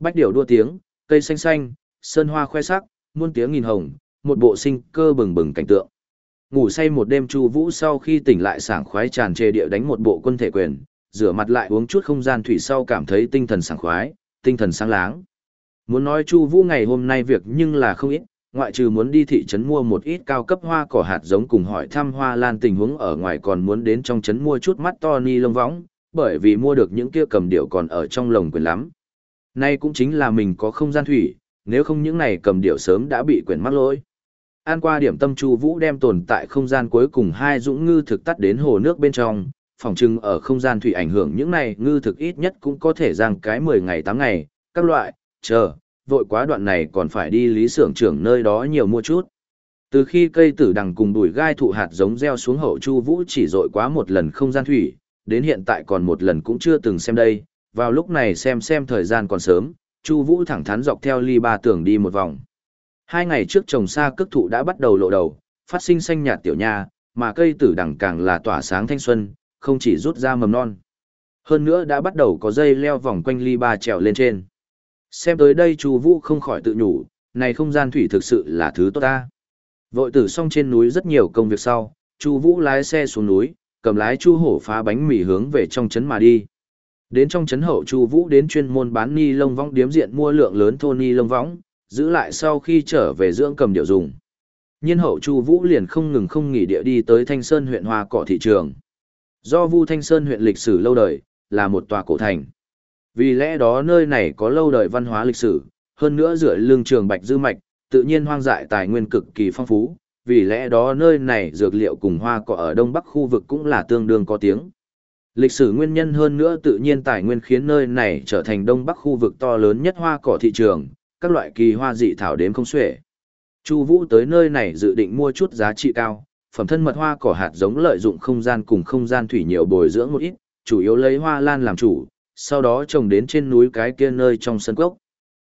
Bách điểu đua tiếng, cây xanh xanh, sơn hoa khoe sắc, muôn tiếng nghìn hồng, một bộ sinh cơ bừng bừng cảnh tượng. Ngủ say một đêm Chu Vũ sau khi tỉnh lại sảng khoái tràn trề địa đánh một bộ quân thể quyền, rửa mặt lại uống chút không gian thủy sau cảm thấy tinh thần sảng khoái, tinh thần sáng láng. Muốn nói Chu Vũ ngày hôm nay việc nhưng là không ít, ngoại trừ muốn đi thị trấn mua một ít cao cấp hoa cỏ hạt giống cùng hỏi thăm hoa lan tình huống ở ngoài còn muốn đến trong trấn mua chút mắt to ni lông võng, bởi vì mua được những kia cầm điệu còn ở trong lồng quyền lắm. Nay cũng chính là mình có không gian thủy, nếu không những này cầm điệu sớm đã bị quyền mắc lỗi. An qua điểm tâm Chu Vũ đem tồn tại không gian cuối cùng hai dũng ngư thực tắt đến hồ nước bên trong, phòng trưng ở không gian thủy ảnh hưởng những này ngư thực ít nhất cũng có thể giang cái 10 ngày 8 ngày, các loại, chờ, vội quá đoạn này còn phải đi lý xưởng trưởng nơi đó nhiều mua chút. Từ khi cây tử đằng cùng đùi gai thụ hạt giống gieo xuống hậu Chu Vũ chỉ dội quá một lần không gian thủy, đến hiện tại còn một lần cũng chưa từng xem đây, vào lúc này xem xem thời gian còn sớm, Chu Vũ thẳng thắn dọc theo ly ba tường đi một vòng. Hai ngày trước trồng xa cước thụ đã bắt đầu lộ đầu, phát sinh xanh nhạt tiểu nha, mà cây tử đằng càng là tỏa sáng thanh xuân, không chỉ rút ra mầm non. Hơn nữa đã bắt đầu có dây leo vòng quanh ly ba trèo lên trên. Xem tới đây Chu Vũ không khỏi tự nhủ, này không gian thủy thực sự là thứ tốt ta. Vội tử xong trên núi rất nhiều công việc sau, Chu Vũ lái xe xuống núi, cầm lái Chu Hổ phá bánh mì hướng về trong trấn mà đi. Đến trong trấn hậu Chu Vũ đến chuyên môn bán ni lông võng điếm diện mua lượng lớn thô ni lông võng, giữ lại sau khi trở về dưỡng cầm điệu dùng. Nhiên hậu Chu Vũ liền không ngừng không nghỉ địa đi tới Thanh Sơn huyện Hoa Cỏ thị trường. Do Vu Thanh Sơn huyện lịch sử lâu đời, là một tòa cổ thành. Vì lẽ đó nơi này có lâu đời văn hóa lịch sử, hơn nữa dựa lương trường bạch dư mạch, tự nhiên hoang dại tài nguyên cực kỳ phong phú, vì lẽ đó nơi này dược liệu cùng hoa cỏ ở đông bắc khu vực cũng là tương đương có tiếng. Lịch sử nguyên nhân hơn nữa tự nhiên tài nguyên khiến nơi này trở thành đông bắc khu vực to lớn nhất hoa cỏ thị trường, các loại kỳ hoa dị thảo đếm không xuể. Chu Vũ tới nơi này dự định mua chút giá trị cao, phẩm thân mật hoa cỏ hạt giống lợi dụng không gian cùng không gian thủy nhiều bồi dưỡng một ít, chủ yếu lấy hoa lan làm chủ, sau đó trồng đến trên núi cái kia nơi trong sân cốc.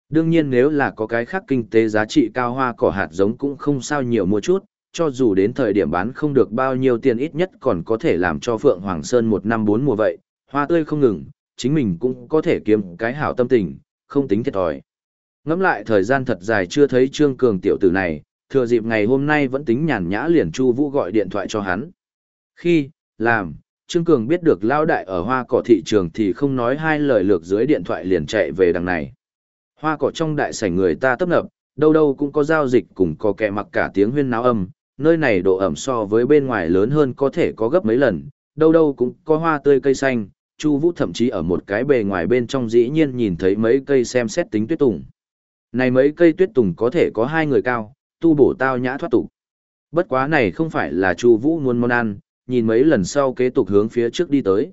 Đương nhiên nếu là có cái khác kinh tế giá trị cao hoa cỏ hạt giống cũng không sao nhiều mua chút, cho dù đến thời điểm bán không được bao nhiêu tiền ít nhất còn có thể làm cho Phượng Hoàng Sơn một năm bốn mùa vậy, hoa tươi không ngừng, chính mình cũng có thể kiếm cái hảo tâm tình, không tính thiệt thòi. Ngắm lại thời gian thật dài chưa thấy Trương Cường tiểu tử này, thừa dịp ngày hôm nay vẫn tính nhàn nhã liền Chu Vũ gọi điện thoại cho hắn. Khi, làm, Trương Cường biết được lao đại ở hoa cỏ thị trường thì không nói hai lời lược dưới điện thoại liền chạy về đằng này. Hoa cỏ trong đại sảnh người ta tấp nập, đâu đâu cũng có giao dịch cùng có kẻ mặc cả tiếng huyên náo âm, nơi này độ ẩm so với bên ngoài lớn hơn có thể có gấp mấy lần, đâu đâu cũng có hoa tươi cây xanh, Chu Vũ thậm chí ở một cái bề ngoài bên trong dĩ nhiên nhìn thấy mấy cây xem xét tính tuyết tùng. Này mấy cây tuyết tùng có thể có hai người cao, tu bổ tao nhã thoát tục. Bất quá này không phải là Chu Vũ muốn món ăn, nhìn mấy lần sau kế tục hướng phía trước đi tới.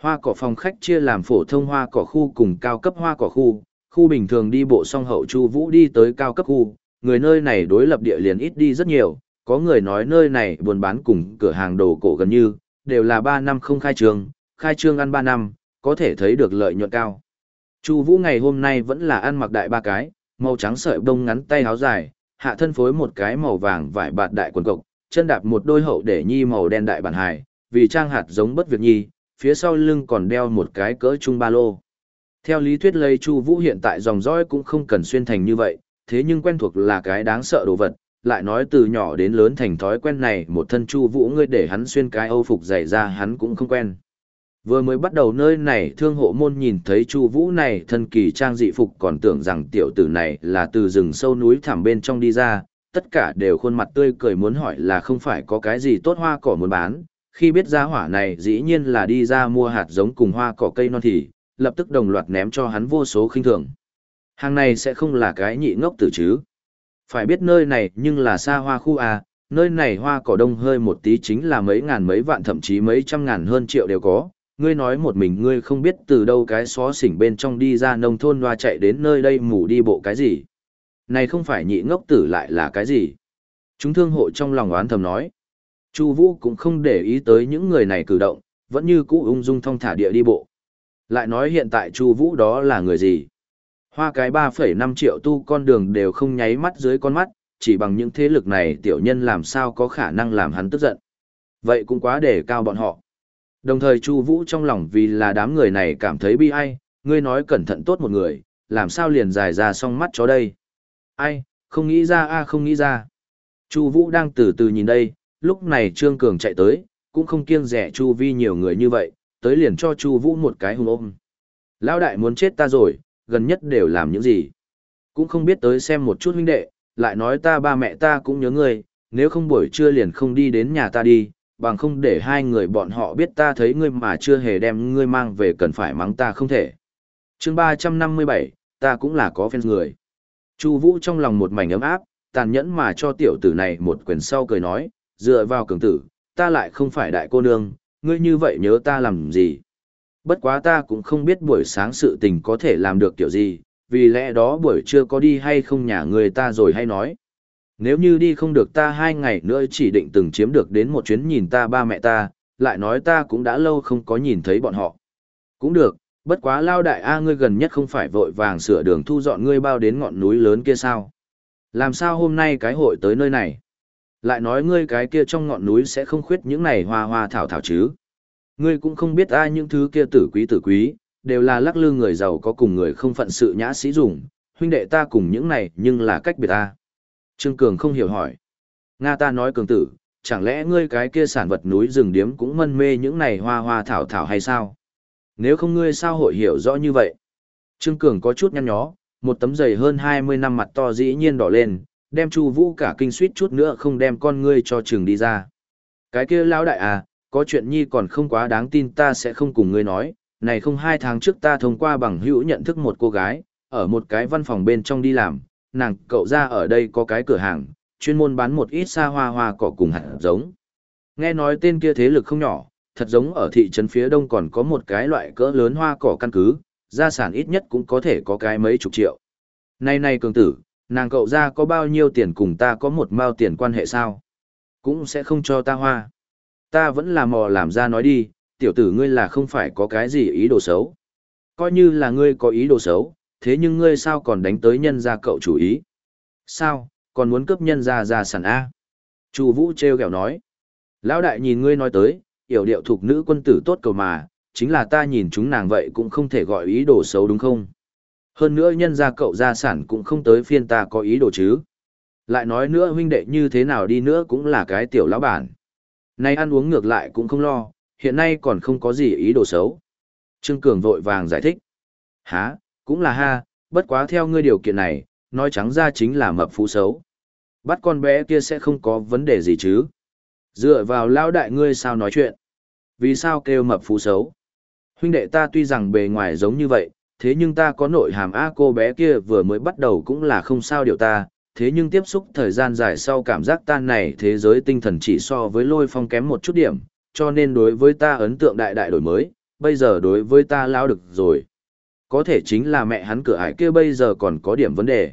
Hoa cỏ phòng khách chia làm phổ thông hoa cỏ khu cùng cao cấp hoa cỏ khu, khu bình thường đi bộ song hậu Chu Vũ đi tới cao cấp khu, người nơi này đối lập địa liền ít đi rất nhiều, có người nói nơi này buôn bán cùng cửa hàng đồ cổ gần như, đều là 3 năm không khai trương, khai trương ăn 3 năm, có thể thấy được lợi nhuận cao. Chu Vũ ngày hôm nay vẫn là ăn mặc đại ba cái, màu trắng sợi bông ngắn tay áo dài, hạ thân phối một cái màu vàng vải bạt đại quần cộc, chân đạp một đôi hậu để nhi màu đen đại bản hài, vì trang hạt giống bất việc nhi, phía sau lưng còn đeo một cái cỡ trung ba lô. Theo lý thuyết lây Chu Vũ hiện tại dòng dõi cũng không cần xuyên thành như vậy, thế nhưng quen thuộc là cái đáng sợ đồ vật, lại nói từ nhỏ đến lớn thành thói quen này một thân Chu Vũ ngươi để hắn xuyên cái Âu phục dày ra hắn cũng không quen. Vừa mới bắt đầu nơi này thương hộ môn nhìn thấy Chu Vũ này thân kỳ trang dị phục còn tưởng rằng tiểu tử này là từ rừng sâu núi thẳm bên trong đi ra, tất cả đều khuôn mặt tươi cười muốn hỏi là không phải có cái gì tốt hoa cỏ muốn bán, khi biết ra hỏa này dĩ nhiên là đi ra mua hạt giống cùng hoa cỏ cây non thì, lập tức đồng loạt ném cho hắn vô số khinh thường. Hàng này sẽ không là cái nhị ngốc tử chứ. Phải biết nơi này nhưng là xa hoa khu A, nơi này hoa cỏ đông hơi một tí chính là mấy ngàn mấy vạn thậm chí mấy trăm ngàn hơn triệu đều có. Ngươi nói một mình ngươi không biết từ đâu cái xó xỉnh bên trong đi ra nông thôn loa chạy đến nơi đây mù đi bộ cái gì. Này không phải nhị ngốc tử lại là cái gì. Chúng thương hộ trong lòng oán thầm nói. Chu Vũ cũng không để ý tới những người này cử động, vẫn như cũ ung dung thong thả địa đi bộ. Lại nói hiện tại Chu Vũ đó là người gì? Hoa cái 3,5 triệu tu con đường đều không nháy mắt dưới con mắt, chỉ bằng những thế lực này tiểu nhân làm sao có khả năng làm hắn tức giận. Vậy cũng quá để cao bọn họ. Đồng thời Chu Vũ trong lòng vì là đám người này cảm thấy bi ai, ngươi nói cẩn thận tốt một người, làm sao liền dài ra song mắt chó đây. Ai, không nghĩ ra a không nghĩ ra. Chu Vũ đang từ từ nhìn đây, lúc này Trương Cường chạy tới, cũng không kiêng dè Chu Vi nhiều người như vậy, tới liền cho Chu Vũ một cái hùng ôm. Lão đại muốn chết ta rồi, gần nhất đều làm những gì? Cũng không biết tới xem một chút huynh đệ, lại nói ta ba mẹ ta cũng nhớ ngươi, nếu không buổi trưa liền không đi đến nhà ta đi, bằng không để hai người bọn họ biết ta thấy ngươi mà chưa hề đem ngươi mang về cần phải mắng ta không thể. Chương 357, ta cũng là có phen người. Chu Vũ trong lòng một mảnh ấm áp, tàn nhẫn mà cho tiểu tử này một quyền sau cười nói, dựa vào cường tử, ta lại không phải đại cô nương, ngươi như vậy nhớ ta làm gì. Bất quá ta cũng không biết buổi sáng sự tình có thể làm được kiểu gì, vì lẽ đó buổi trưa có đi hay không nhà người ta rồi hay nói. Nếu như đi không được ta hai ngày nữa chỉ định từng chiếm được đến một chuyến nhìn ta ba mẹ ta, lại nói ta cũng đã lâu không có nhìn thấy bọn họ. Cũng được, bất quá lao đại A ngươi gần nhất không phải vội vàng sửa đường thu dọn ngươi bao đến ngọn núi lớn kia sao. Làm sao hôm nay cái hội tới nơi này? Lại nói ngươi cái kia trong ngọn núi sẽ không khuyết những này hoa hoa thảo thảo chứ. Ngươi cũng không biết ai những thứ kia tử quý tử quý, đều là lắc lư người giàu có cùng người không phận sự nhã sĩ dùng, huynh đệ ta cùng những này nhưng là cách biệt ta. Trương Cường không hiểu hỏi. Nga ta nói cường tử, chẳng lẽ ngươi cái kia sản vật núi rừng điếm cũng mân mê những này hoa hoa thảo thảo hay sao? Nếu không ngươi sao hội hiểu rõ như vậy? Trương Cường có chút nhăn nhó, một tấm giày hơn 20 năm mặt to dĩ nhiên đỏ lên, đem Chu Vũ cả kinh suýt chút nữa không đem con ngươi cho trường đi ra. Cái kia lão đại à, có chuyện nhi còn không quá đáng tin ta sẽ không cùng ngươi nói, này không hai tháng trước ta thông qua bằng hữu nhận thức một cô gái, ở một cái văn phòng bên trong đi làm, nàng cậu ra ở đây có cái cửa hàng, chuyên môn bán một ít xa hoa hoa cỏ cùng hạt giống. Nghe nói tên kia thế lực không nhỏ, thật giống ở thị trấn phía đông còn có một cái loại cỡ lớn hoa cỏ căn cứ, gia sản ít nhất cũng có thể có cái mấy chục triệu. Này này cường tử, nàng cậu ra có bao nhiêu tiền cùng ta có một mao tiền quan hệ sao? Cũng sẽ không cho ta hoa. Ta vẫn là mò làm ra nói đi, tiểu tử ngươi là không phải có cái gì ý đồ xấu. Coi như là ngươi có ý đồ xấu, thế nhưng ngươi sao còn đánh tới nhân gia cậu chủ ý? Sao, còn muốn cướp nhân gia gia sản A? Chu Vũ treo gẹo nói. Lão đại nhìn ngươi nói tới, yểu điệu thuộc nữ quân tử tốt cầu mà, chính là ta nhìn chúng nàng vậy cũng không thể gọi ý đồ xấu đúng không? Hơn nữa nhân gia cậu gia sản cũng không tới phiên ta có ý đồ chứ. Lại nói nữa huynh đệ như thế nào đi nữa cũng là cái tiểu lão bản. Nay ăn uống ngược lại cũng không lo, hiện nay còn không có gì ý đồ xấu. Trương Cường vội vàng giải thích. Há, cũng là ha, bất quá theo ngươi điều kiện này, nói trắng ra chính là mập phú xấu. Bắt con bé kia sẽ không có vấn đề gì chứ. Dựa vào lao đại ngươi sao nói chuyện. Vì sao kêu mập phú xấu? Huynh đệ ta tuy rằng bề ngoài giống như vậy, thế nhưng ta có nội hàm A cô bé kia vừa mới bắt đầu cũng là không sao điều ta, thế nhưng tiếp xúc thời gian dài sau cảm giác tan này thế giới tinh thần chỉ so với lôi phong kém một chút điểm, cho nên đối với ta ấn tượng đại đại đổi mới, bây giờ đối với ta lao được rồi. Có thể chính là mẹ hắn cửa ải kia bây giờ còn có điểm vấn đề.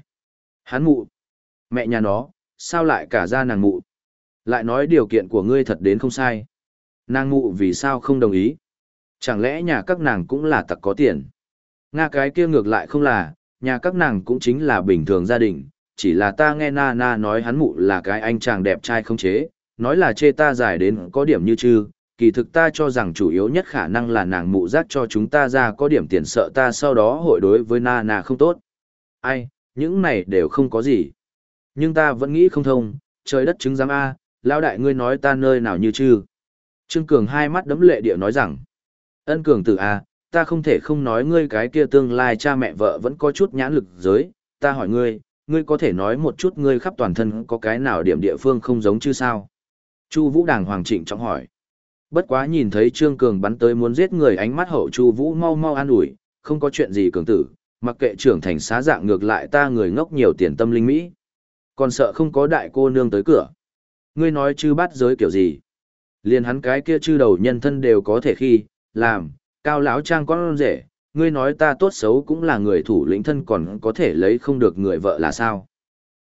Hắn mụ. Mẹ nhà nó, sao lại cả ra nàng mụ? Lại nói điều kiện của ngươi thật đến không sai. Nàng mụ vì sao không đồng ý? Chẳng lẽ nhà các nàng cũng là tặc có tiền? Nga cái kia ngược lại không là, nhà các nàng cũng chính là bình thường gia đình, chỉ là ta nghe na na nói hắn mụ là cái anh chàng đẹp trai không chế, nói là chê ta dài đến có điểm như chư, kỳ thực ta cho rằng chủ yếu nhất khả năng là nàng mụ giác cho chúng ta ra có điểm tiền sợ ta sau đó hội đối với na na không tốt. Ai, những này đều không có gì. Nhưng ta vẫn nghĩ không thông, trời đất chứng giám A, lao đại ngươi nói ta nơi nào như chư. Trương Cường hai mắt đấm lệ địa nói rằng, ân Cường tử A, ta không thể không nói ngươi cái kia tương lai cha mẹ vợ vẫn có chút nhãn lực giới, ta hỏi ngươi, ngươi có thể nói một chút ngươi khắp toàn thân có cái nào điểm địa phương không giống chứ sao? Chu Vũ Đàng Hoàng Trịnh trọng hỏi. Bất quá nhìn thấy Trương Cường bắn tới muốn giết người ánh mắt hậu Chu Vũ mau mau an ủi, không có chuyện gì cường tử, mặc kệ trưởng thành xá dạng ngược lại ta người ngốc nhiều tiền tâm linh mỹ. Còn sợ không có đại cô nương tới cửa. Ngươi nói chư bắt giới kiểu gì? Liền hắn cái kia chư đầu nhân thân đều có thể khi, làm, cao lão trang con rể, ngươi nói ta tốt xấu cũng là người thủ lĩnh thân còn có thể lấy không được người vợ là sao?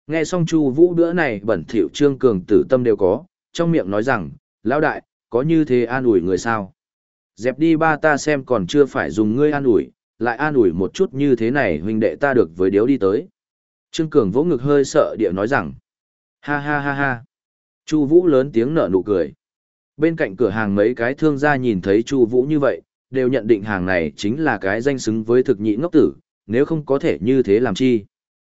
Nghe xong Chu Vũ bữa này bẩn thỉu Trương Cường tử tâm đều có, trong miệng nói rằng, lão đại, có như thế an ủi người sao? Dẹp đi ba ta xem còn chưa phải dùng ngươi an ủi, lại an ủi một chút như thế này huynh đệ ta được với điếu đi tới. Trương Cường vỗ ngực hơi sợ địa nói rằng, ha ha ha ha. Chu Vũ lớn tiếng nở nụ cười. Bên cạnh cửa hàng mấy cái thương gia nhìn thấy Chu Vũ như vậy, đều nhận định hàng này chính là cái danh xứng với thực nhị ngốc tử, nếu không có thể như thế làm chi.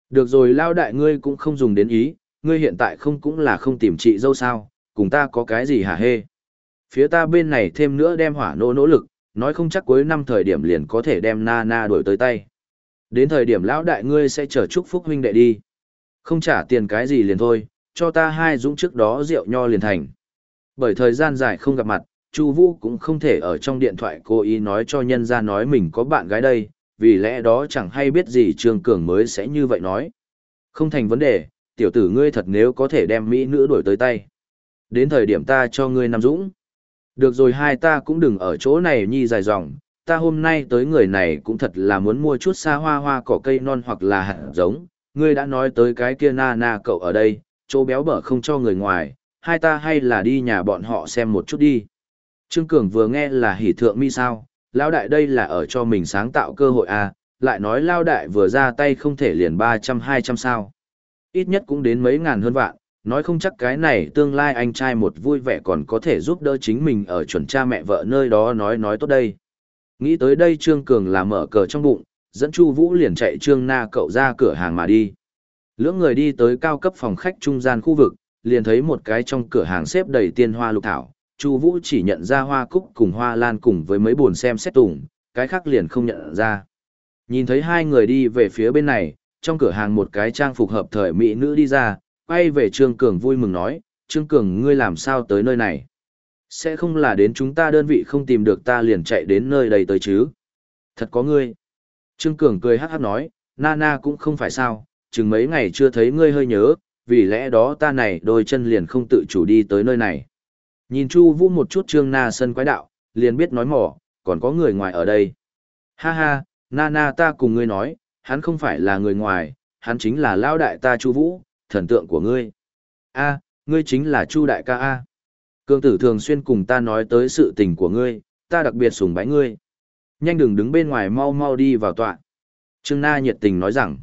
Được rồi lao đại ngươi cũng không dùng đến ý, ngươi hiện tại không cũng là không tìm chị dâu sao, cùng ta có cái gì hả hê. Phía ta bên này thêm nữa đem hỏa nỗ nỗ lực, nói không chắc cuối năm thời điểm liền có thể đem na na đuổi tới tay. Đến thời điểm lão đại ngươi sẽ chờ chúc phúc huynh đệ đi. Không trả tiền cái gì liền thôi, cho ta hai dũng trước đó rượu nho liền thành. Bởi thời gian dài không gặp mặt, Chu Vũ cũng không thể ở trong điện thoại cố ý nói cho nhân gia nói mình có bạn gái đây, vì lẽ đó chẳng hay biết gì Trương Cường mới sẽ như vậy nói. Không thành vấn đề, tiểu tử ngươi thật nếu có thể đem mỹ nữ đuổi tới tay. Đến thời điểm ta cho ngươi nằm dũng. Được rồi hai ta cũng đừng ở chỗ này nhi dài dòng, ta hôm nay tới người này cũng thật là muốn mua chút xa hoa hoa cỏ cây non hoặc là hạt giống, ngươi đã nói tới cái kia na na cậu ở đây, chỗ béo bở không cho người ngoài, hai ta hay là đi nhà bọn họ xem một chút đi. Trương Cường vừa nghe là hỉ thượng mi sao, Lao đại đây là ở cho mình sáng tạo cơ hội à, lại nói Lao đại vừa ra tay không thể liền 300-200 sao. Ít nhất cũng đến mấy ngàn hơn vạn, nói không chắc cái này tương lai anh trai một vui vẻ còn có thể giúp đỡ chính mình ở chuẩn cha mẹ vợ nơi đó nói nói tốt đây. Nghĩ tới đây Trương Cường là mở cờ trong bụng, dẫn Chu Vũ liền chạy Trương Na cậu ra cửa hàng mà đi. Lưỡng người đi tới cao cấp phòng khách trung gian khu vực, liền thấy một cái trong cửa hàng xếp đầy tiên hoa lục thảo, Chu Vũ chỉ nhận ra hoa cúc cùng hoa lan cùng với mấy buồn xem xét tùng, cái khác liền không nhận ra. Nhìn thấy hai người đi về phía bên này, trong cửa hàng một cái trang phục hợp thời mỹ nữ đi ra, quay về Trương Cường vui mừng nói, Trương Cường ngươi làm sao tới nơi này? Sẽ không là đến chúng ta đơn vị không tìm được ta liền chạy đến nơi đây tới chứ? Thật có ngươi. Trương Cường cười hắc hắc nói, Nana cũng không phải sao, chừng mấy ngày chưa thấy ngươi hơi nhớ, vì lẽ đó ta này đôi chân liền không tự chủ đi tới nơi này. Nhìn Chu Vũ một chút Trương Na sân quái đạo, liền biết nói mỏ, còn có người ngoài ở đây. Ha ha, Na Na ta cùng ngươi nói, hắn không phải là người ngoài, hắn chính là lão đại ta Chu Vũ, thần tượng của ngươi. A, ngươi chính là Chu đại ca a. Cương tử thường xuyên cùng ta nói tới sự tình của ngươi, ta đặc biệt sủng bái ngươi. Nhanh đừng đứng bên ngoài mau mau đi vào tọa. Trương Na nhiệt tình nói rằng,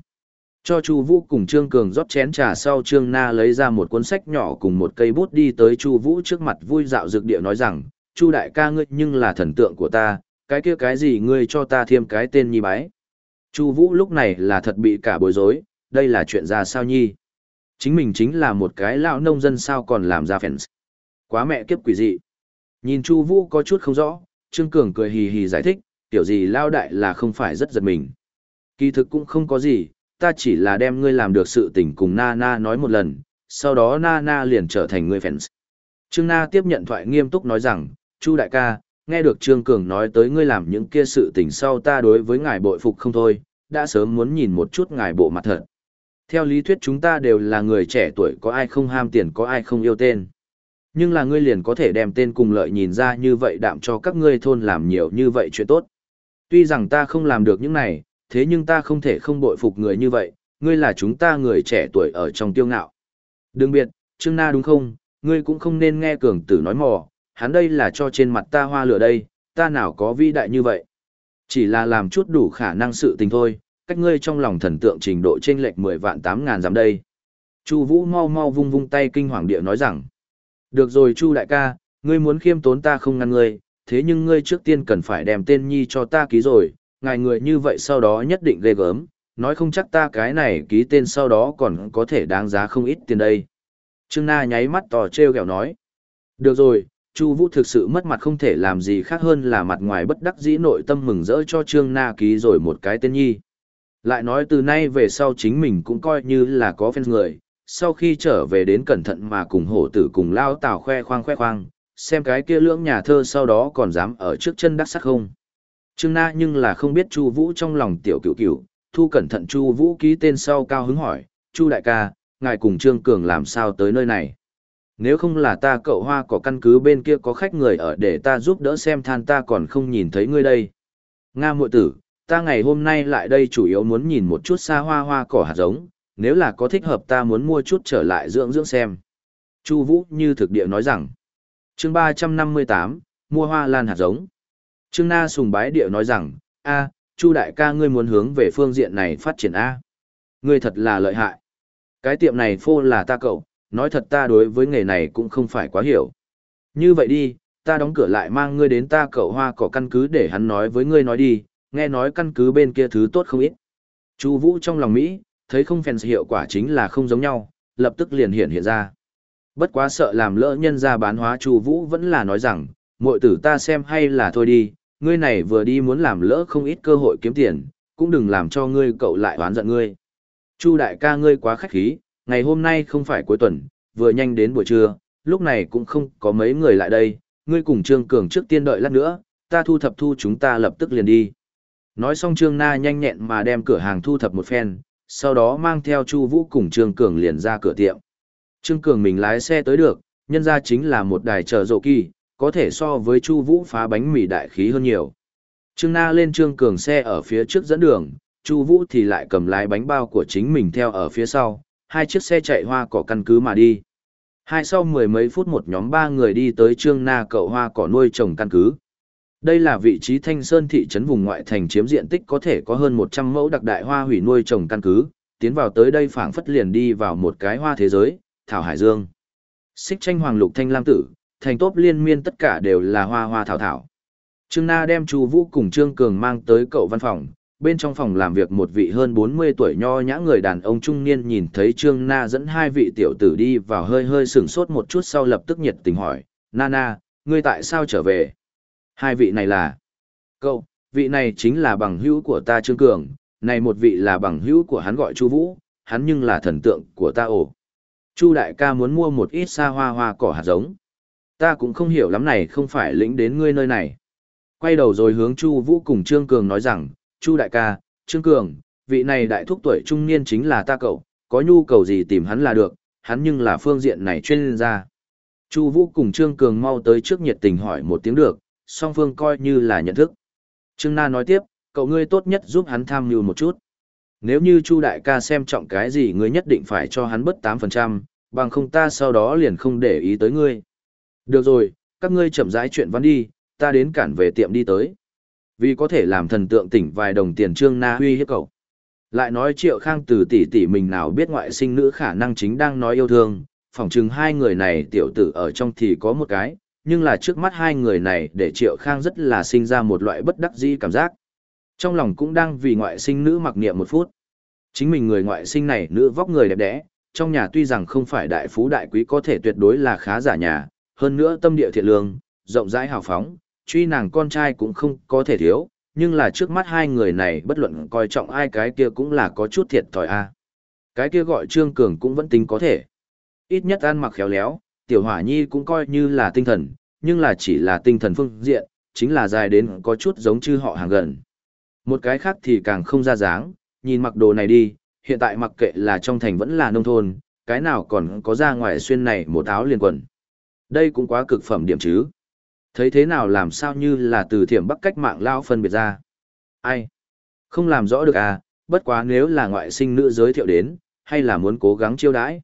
cho Chu Vũ cùng Trương Cường rót chén trà sau Trương Na lấy ra một cuốn sách nhỏ cùng một cây bút đi tới Chu Vũ trước mặt vui dạo dược địa nói rằng, "Chu đại ca ngươi nhưng là thần tượng của ta, cái kia cái gì ngươi cho ta thêm cái tên nhi bái?" Chu Vũ lúc này là thật bị cả bối rối, đây là chuyện ra sao nhi? Chính mình chính là một cái lão nông dân sao còn làm ra fans. Quá mẹ kiếp quỷ dị. Nhìn Chu Vũ có chút không rõ, Trương Cường cười hì hì giải thích, tiểu gì lao đại là không phải rất giật mình. Kỳ thực cũng không có gì, ta chỉ là đem ngươi làm được sự tình cùng Nana Na nói một lần, sau đó Nana Na liền trở thành người fans. Trương Na tiếp nhận thoại nghiêm túc nói rằng, Chu đại ca, nghe được Trương Cường nói tới ngươi làm những kia sự tình sau ta đối với ngài bội phục không thôi, đã sớm muốn nhìn một chút ngài bộ mặt thật. Theo lý thuyết chúng ta đều là người trẻ tuổi có ai không ham tiền có ai không yêu tên. Nhưng là ngươi liền có thể đem tên cùng lợi nhìn ra như vậy đạm cho các ngươi thôn làm nhiều như vậy chuyện tốt. Tuy rằng ta không làm được những này, thế nhưng ta không thể không bội phục người như vậy, ngươi là chúng ta người trẻ tuổi ở trong tiêu ngạo. Đừng biệt, Trương Na đúng không, ngươi cũng không nên nghe cường tử nói mò, hắn đây là cho trên mặt ta hoa lửa đây, ta nào có vĩ đại như vậy. Chỉ là làm chút đủ khả năng sự tình thôi, cách ngươi trong lòng thần tượng trình độ trên lệch 10 vạn 8 ngàn giảm đây. Chu Vũ mau mau vung vung tay kinh hoàng địa nói rằng, được rồi Chu đại ca, ngươi muốn khiêm tốn ta không ngăn ngươi, thế nhưng ngươi trước tiên cần phải đem tên nhi cho ta ký rồi, ngài người như vậy sau đó nhất định ghê gớm, nói không chắc ta cái này ký tên sau đó còn có thể đáng giá không ít tiền đây. Trương Na nháy mắt tò treo kẹo nói. Được rồi, Chu Vũ thực sự mất mặt không thể làm gì khác hơn là mặt ngoài bất đắc dĩ nội tâm mừng rỡ cho Trương Na ký rồi một cái tên nhi. Lại nói từ nay về sau chính mình cũng coi như là có fan người, sau khi trở về đến cẩn thận mà cùng hổ tử cùng lao tảo khoe khoang khoe khoang, xem cái kia lưỡng nhà thơ sau đó còn dám ở trước chân đắc sắc không. Trương Na nhưng là không biết Chu Vũ trong lòng tiểu cửu cửu, thu cẩn thận Chu Vũ ký tên sau cao hứng hỏi, "Chu đại ca, ngài cùng Trương Cường làm sao tới nơi này?" Nếu không là ta cậu hoa có căn cứ bên kia có khách người ở để ta giúp đỡ xem than ta còn không nhìn thấy ngươi đây. Nga muội tử, ta ngày hôm nay lại đây chủ yếu muốn nhìn một chút xa hoa hoa cỏ hạt giống, nếu là có thích hợp ta muốn mua chút trở lại dưỡng dưỡng xem. Chu Vũ như thực địa nói rằng, chương 358, mua hoa lan hạt giống. Trương Na sùng bái địa nói rằng, a, Chu đại ca ngươi muốn hướng về phương diện này phát triển a. Ngươi thật là lợi hại. Cái tiệm này phô là ta cậu, nói thật ta đối với nghề này cũng không phải quá hiểu. Như vậy đi, ta đóng cửa lại mang ngươi đến ta cậu hoa cỏ căn cứ để hắn nói với ngươi nói đi, nghe nói căn cứ bên kia thứ tốt không ít. Chu Vũ trong lòng Mỹ, thấy không phèn hiệu quả chính là không giống nhau, lập tức liền hiện hiện ra. Bất quá sợ làm lỡ nhân ra bán hóa Chu Vũ vẫn là nói rằng, muội tử ta xem hay là thôi đi, ngươi này vừa đi muốn làm lỡ không ít cơ hội kiếm tiền, cũng đừng làm cho ngươi cậu lại oán giận ngươi. Chu đại ca ngươi quá khách khí, ngày hôm nay không phải cuối tuần, vừa nhanh đến buổi trưa, lúc này cũng không có mấy người lại đây, ngươi cùng Trương Cường trước tiên đợi lát nữa, ta thu thập thu chúng ta lập tức liền đi. Nói xong Trương Na nhanh nhẹn mà đem cửa hàng thu thập một phen, sau đó mang theo Chu Vũ cùng Trương Cường liền ra cửa tiệm. Trương Cường mình lái xe tới được, nhân ra chính là một đài chờ rộ kỳ, có thể so với Chu Vũ phá bánh mì đại khí hơn nhiều. Trương Na lên Trương Cường xe ở phía trước dẫn đường, Chu Vũ thì lại cầm lái bánh bao của chính mình theo ở phía sau, hai chiếc xe chạy hoa cỏ căn cứ mà đi. Hai sau mười mấy phút một nhóm ba người đi tới Trương Na cậu hoa cỏ nuôi trồng căn cứ. Đây là vị trí Thanh Sơn thị trấn vùng ngoại thành chiếm diện tích có thể có hơn 100 mẫu đặc đại hoa hủy nuôi trồng căn cứ, tiến vào tới đây phảng phất liền đi vào một cái hoa thế giới, thảo hải dương. Xích tranh hoàng lục thanh lam tử, thành tốt liên miên tất cả đều là hoa hoa thảo thảo. Trương Na đem Chu Vũ cùng Trương Cường mang tới cậu văn phòng, bên trong phòng làm việc một vị hơn 40 tuổi nho nhã người đàn ông trung niên nhìn thấy Trương Na dẫn hai vị tiểu tử đi vào hơi hơi sửng sốt một chút sau lập tức nhiệt tình hỏi, Nana, ngươi tại sao trở về? Hai vị này là... Cậu, vị này chính là bằng hữu của ta Trương Cường, này một vị là bằng hữu của hắn gọi Chu Vũ, hắn nhưng là thần tượng của ta ổ. Chu đại ca muốn mua một ít xa hoa hoa cỏ hạt giống. Ta cũng không hiểu lắm này không phải lĩnh đến ngươi nơi này. Quay đầu rồi hướng Chu Vũ cùng Trương Cường nói rằng, Chu đại ca, Trương Cường, vị này đại thúc tuổi trung niên chính là ta cậu, có nhu cầu gì tìm hắn là được, hắn nhưng là phương diện này chuyên gia. Chu Vũ cùng Trương Cường mau tới trước nhiệt tình hỏi một tiếng được, song phương coi như là nhận thức. Trương Na nói tiếp, cậu ngươi tốt nhất giúp hắn tham mưu một chút. Nếu như Chu đại ca xem trọng cái gì ngươi nhất định phải cho hắn bất 8%, bằng không ta sau đó liền không để ý tới ngươi. Được rồi, các ngươi chậm rãi chuyện văn đi, ta đến cản về tiệm đi tới. Vì có thể làm thần tượng tỉnh vài đồng tiền Trương Na huy hiếp cậu. Lại nói Triệu Khang từ tỷ tỷ mình nào biết ngoại sinh nữ khả năng chính đang nói yêu thương, phỏng chừng hai người này tiểu tử ở trong thì có một cái, nhưng là trước mắt hai người này để Triệu Khang rất là sinh ra một loại bất đắc dĩ cảm giác. Trong lòng cũng đang vì ngoại sinh nữ mặc niệm một phút. Chính mình người ngoại sinh này nữ vóc người đẹp đẽ, trong nhà tuy rằng không phải đại phú đại quý có thể tuyệt đối là khá giả nhà, hơn nữa tâm địa thiện lương, rộng rãi hào phóng, truy nàng con trai cũng không có thể thiếu, nhưng là trước mắt hai người này bất luận coi trọng ai cái kia cũng là có chút thiệt thòi a. Cái kia gọi Trương Cường cũng vẫn tính có thể. Ít nhất ăn mặc khéo léo, tiểu hỏa nhi cũng coi như là tinh thần, nhưng là chỉ là tinh thần phương diện, chính là dài đến có chút giống chư họ hàng gần. Một cái khác thì càng không ra dáng, nhìn mặc đồ này đi, hiện tại mặc kệ là trong thành vẫn là nông thôn, cái nào còn có ra ngoài xuyên này một áo liền quần. Đây cũng quá cực phẩm điểm chứ. Thấy thế nào làm sao như là từ thiểm bắc cách mạng lao phân biệt ra. Ai? Không làm rõ được à, bất quá nếu là ngoại sinh nữ giới thiệu đến, hay là muốn cố gắng chiêu đãi.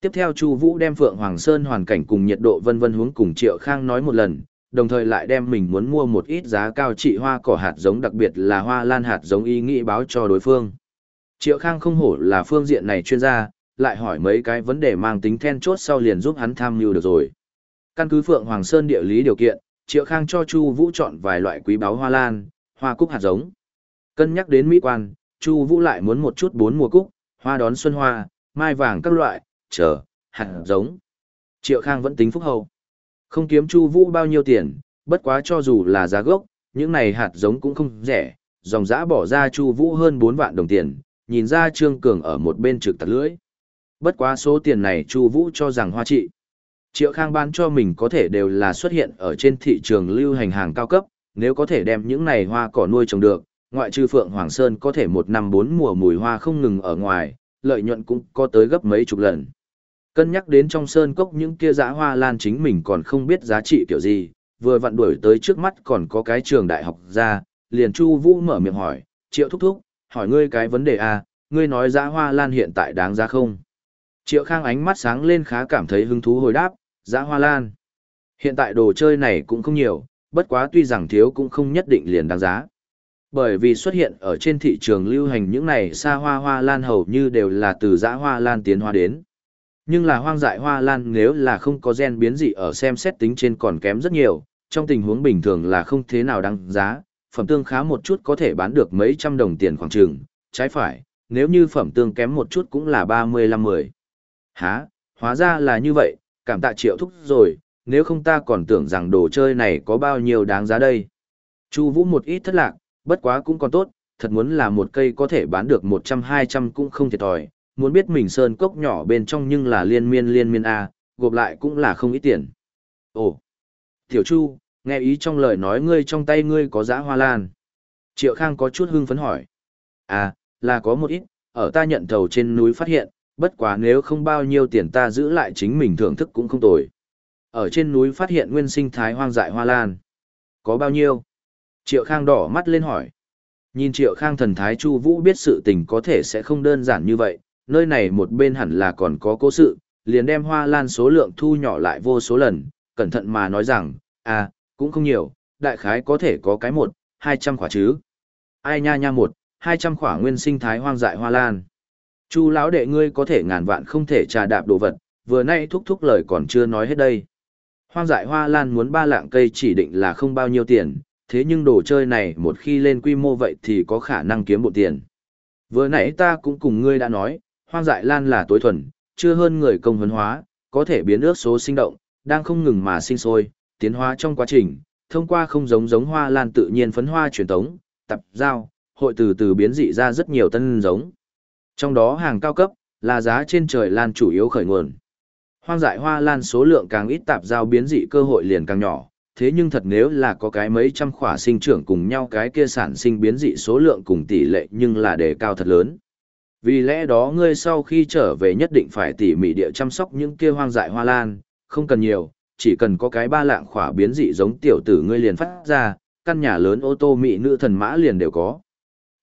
Tiếp theo Chu Vũ đem Phượng Hoàng Sơn hoàn cảnh cùng nhiệt độ vân vân hướng cùng Triệu Khang nói một lần, đồng thời lại đem mình muốn mua một ít giá cao trị hoa cỏ hạt giống đặc biệt là hoa lan hạt giống ý nghĩ báo cho đối phương. Triệu Khang không hổ là phương diện này chuyên gia, lại hỏi mấy cái vấn đề mang tính then chốt sau liền giúp hắn tham mưu được rồi. Căn cứ Phượng Hoàng Sơn địa lý điều kiện, Triệu Khang cho Chu Vũ chọn vài loại quý báu hoa lan, hoa cúc hạt giống. Cân nhắc đến mỹ quan, Chu Vũ lại muốn một chút bốn mùa cúc, hoa đón xuân hoa, mai vàng các loại, chờ, hạt giống. Triệu Khang vẫn tính phúc hậu. Không kiếm Chu Vũ bao nhiêu tiền, bất quá cho dù là giá gốc, những này hạt giống cũng không rẻ, dòng dã bỏ ra Chu Vũ hơn 4 vạn đồng tiền, nhìn ra Trương Cường ở một bên trực tạt lưỡi. Bất quá số tiền này Chu Vũ cho rằng hoa trị. Triệu Khang bán cho mình có thể đều là xuất hiện ở trên thị trường lưu hành hàng cao cấp, nếu có thể đem những này hoa cỏ nuôi trồng được, ngoại trừ Phượng Hoàng Sơn có thể một năm bốn mùa mùi hoa không ngừng ở ngoài, lợi nhuận cũng có tới gấp mấy chục lần. Cân nhắc đến trong sơn cốc những kia dã hoa lan chính mình còn không biết giá trị kiểu gì, vừa vặn đuổi tới trước mắt còn có cái trường đại học ra, liền Chu Vũ mở miệng hỏi, Triệu thúc thúc, hỏi ngươi cái vấn đề a, ngươi nói dã hoa lan hiện tại đáng giá không? Triệu Khang ánh mắt sáng lên khá cảm thấy hứng thú hồi đáp, dã hoa lan. Hiện tại đồ chơi này cũng không nhiều, bất quá tuy rằng thiếu cũng không nhất định liền đáng giá. Bởi vì xuất hiện ở trên thị trường lưu hành những này xa hoa hoa lan hầu như đều là từ dã hoa lan tiến hoa đến. Nhưng là hoang dại hoa lan nếu là không có gen biến dị ở xem xét tính trên còn kém rất nhiều, trong tình huống bình thường là không thế nào đáng giá, phẩm tương khá một chút có thể bán được mấy trăm đồng tiền khoảng trường, trái phải, nếu như phẩm tương kém một chút cũng là 35-10. Hả, hóa ra là như vậy, cảm tạ triệu thúc rồi, nếu không ta còn tưởng rằng đồ chơi này có bao nhiêu đáng giá đây. Chu Vũ một ít thất lạc, bất quá cũng còn tốt, thật muốn là một cây có thể bán được 100-200 cũng không thiệt thòi, muốn biết mình sơn cốc nhỏ bên trong nhưng là liên miên liên miên A, gộp lại cũng là không ít tiền. Ồ, Tiểu Chu, nghe ý trong lời nói ngươi trong tay ngươi có giã hoa lan. Triệu Khang có chút hưng phấn hỏi. À, là có một ít, ở ta nhận thầu trên núi phát hiện, bất quá nếu không bao nhiêu tiền ta giữ lại chính mình thưởng thức cũng không tồi. Ở trên núi phát hiện nguyên sinh thái hoang dại hoa lan. Có bao nhiêu? Triệu Khang đỏ mắt lên hỏi. Nhìn Triệu Khang thần thái Chu Vũ biết sự tình có thể sẽ không đơn giản như vậy, nơi này một bên hẳn là còn có cố sự, liền đem hoa lan số lượng thu nhỏ lại vô số lần, cẩn thận mà nói rằng, à, cũng không nhiều, đại khái có thể có cái một, hai trăm quả chứ. Ai nha nha một, hai trăm quả nguyên sinh thái hoang dại hoa lan. Chu lão đệ ngươi có thể ngàn vạn không thể trà đạp đồ vật, vừa nay thúc thúc lời còn chưa nói hết đây. Hoang dại hoa lan muốn ba lạng cây chỉ định là không bao nhiêu tiền, thế nhưng đồ chơi này một khi lên quy mô vậy thì có khả năng kiếm bộ tiền. Vừa nãy ta cũng cùng ngươi đã nói, hoang dại lan là tối thuần, chưa hơn người công huấn hóa, có thể biến ước số sinh động, đang không ngừng mà sinh sôi, tiến hóa trong quá trình, thông qua không giống giống hoa lan tự nhiên phấn hoa truyền thống, tập giao, hội từ từ biến dị ra rất nhiều tân giống. Trong đó hàng cao cấp, là giá trên trời lan chủ yếu khởi nguồn. Hoang dại hoa lan số lượng càng ít tạp giao biến dị cơ hội liền càng nhỏ, thế nhưng thật nếu là có cái mấy trăm khỏa sinh trưởng cùng nhau cái kia sản sinh biến dị số lượng cùng tỷ lệ nhưng là đề cao thật lớn. Vì lẽ đó ngươi sau khi trở về nhất định phải tỉ mỉ địa chăm sóc những kia hoang dại hoa lan, không cần nhiều, chỉ cần có cái ba lạng khỏa biến dị giống tiểu tử ngươi liền phát ra, căn nhà lớn ô tô mỹ nữ thần mã liền đều có.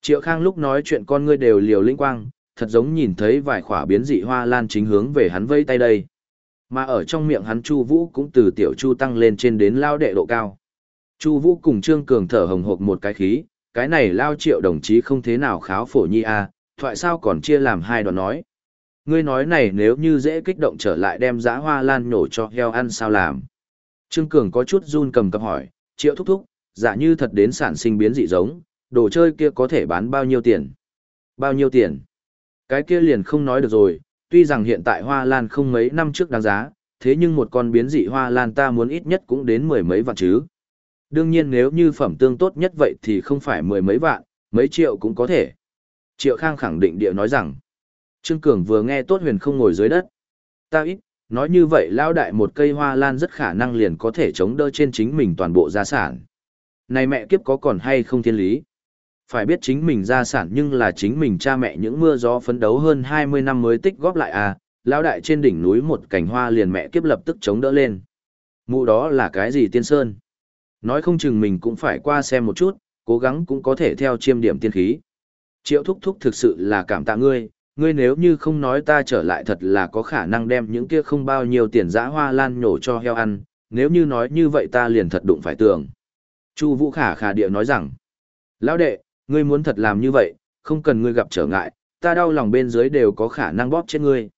Triệu Khang lúc nói chuyện con ngươi đều liều linh quang, thật giống nhìn thấy vài khỏa biến dị hoa lan chính hướng về hắn vây tay đây. Mà ở trong miệng hắn Chu Vũ cũng từ tiểu Chu tăng lên trên đến lao đệ độ cao. Chu Vũ cùng Trương Cường thở hồng hộc một cái khí, cái này lao triệu đồng chí không thế nào kháo phổ nhi a, thoại sao còn chia làm hai đoạn nói. Ngươi nói này nếu như dễ kích động trở lại đem dã hoa lan nổ cho heo ăn sao làm. Trương Cường có chút run cầm cập hỏi, triệu thúc thúc, giả như thật đến sản sinh biến dị giống, đồ chơi kia có thể bán bao nhiêu tiền? Bao nhiêu tiền? Cái kia liền không nói được rồi, tuy rằng hiện tại hoa lan không mấy năm trước đáng giá, thế nhưng một con biến dị hoa lan ta muốn ít nhất cũng đến mười mấy vạn chứ. Đương nhiên nếu như phẩm tương tốt nhất vậy thì không phải mười mấy vạn, mấy triệu cũng có thể. Triệu Khang khẳng định địa nói rằng, Trương Cường vừa nghe tốt huyền không ngồi dưới đất. Ta ít, nói như vậy lao đại một cây hoa lan rất khả năng liền có thể chống đỡ trên chính mình toàn bộ gia sản. Này mẹ kiếp có còn hay không thiên lý? Phải biết chính mình gia sản nhưng là chính mình cha mẹ những mưa gió phấn đấu hơn 20 năm mới tích góp lại à, lao đại trên đỉnh núi một cành hoa liền mẹ kiếp lập tức chống đỡ lên. Mụ đó là cái gì tiên sơn? Nói không chừng mình cũng phải qua xem một chút, cố gắng cũng có thể theo chiêm điểm tiên khí. Triệu thúc thúc thực sự là cảm tạ ngươi, ngươi nếu như không nói ta trở lại thật là có khả năng đem những kia không bao nhiêu tiền giã hoa lan nhổ cho heo ăn, nếu như nói như vậy ta liền thật đụng phải tưởng. Chu Vũ Khả khả địa nói rằng, lão đệ, ngươi muốn thật làm như vậy, không cần ngươi gặp trở ngại, ta đau lòng bên dưới đều có khả năng bóp chết ngươi.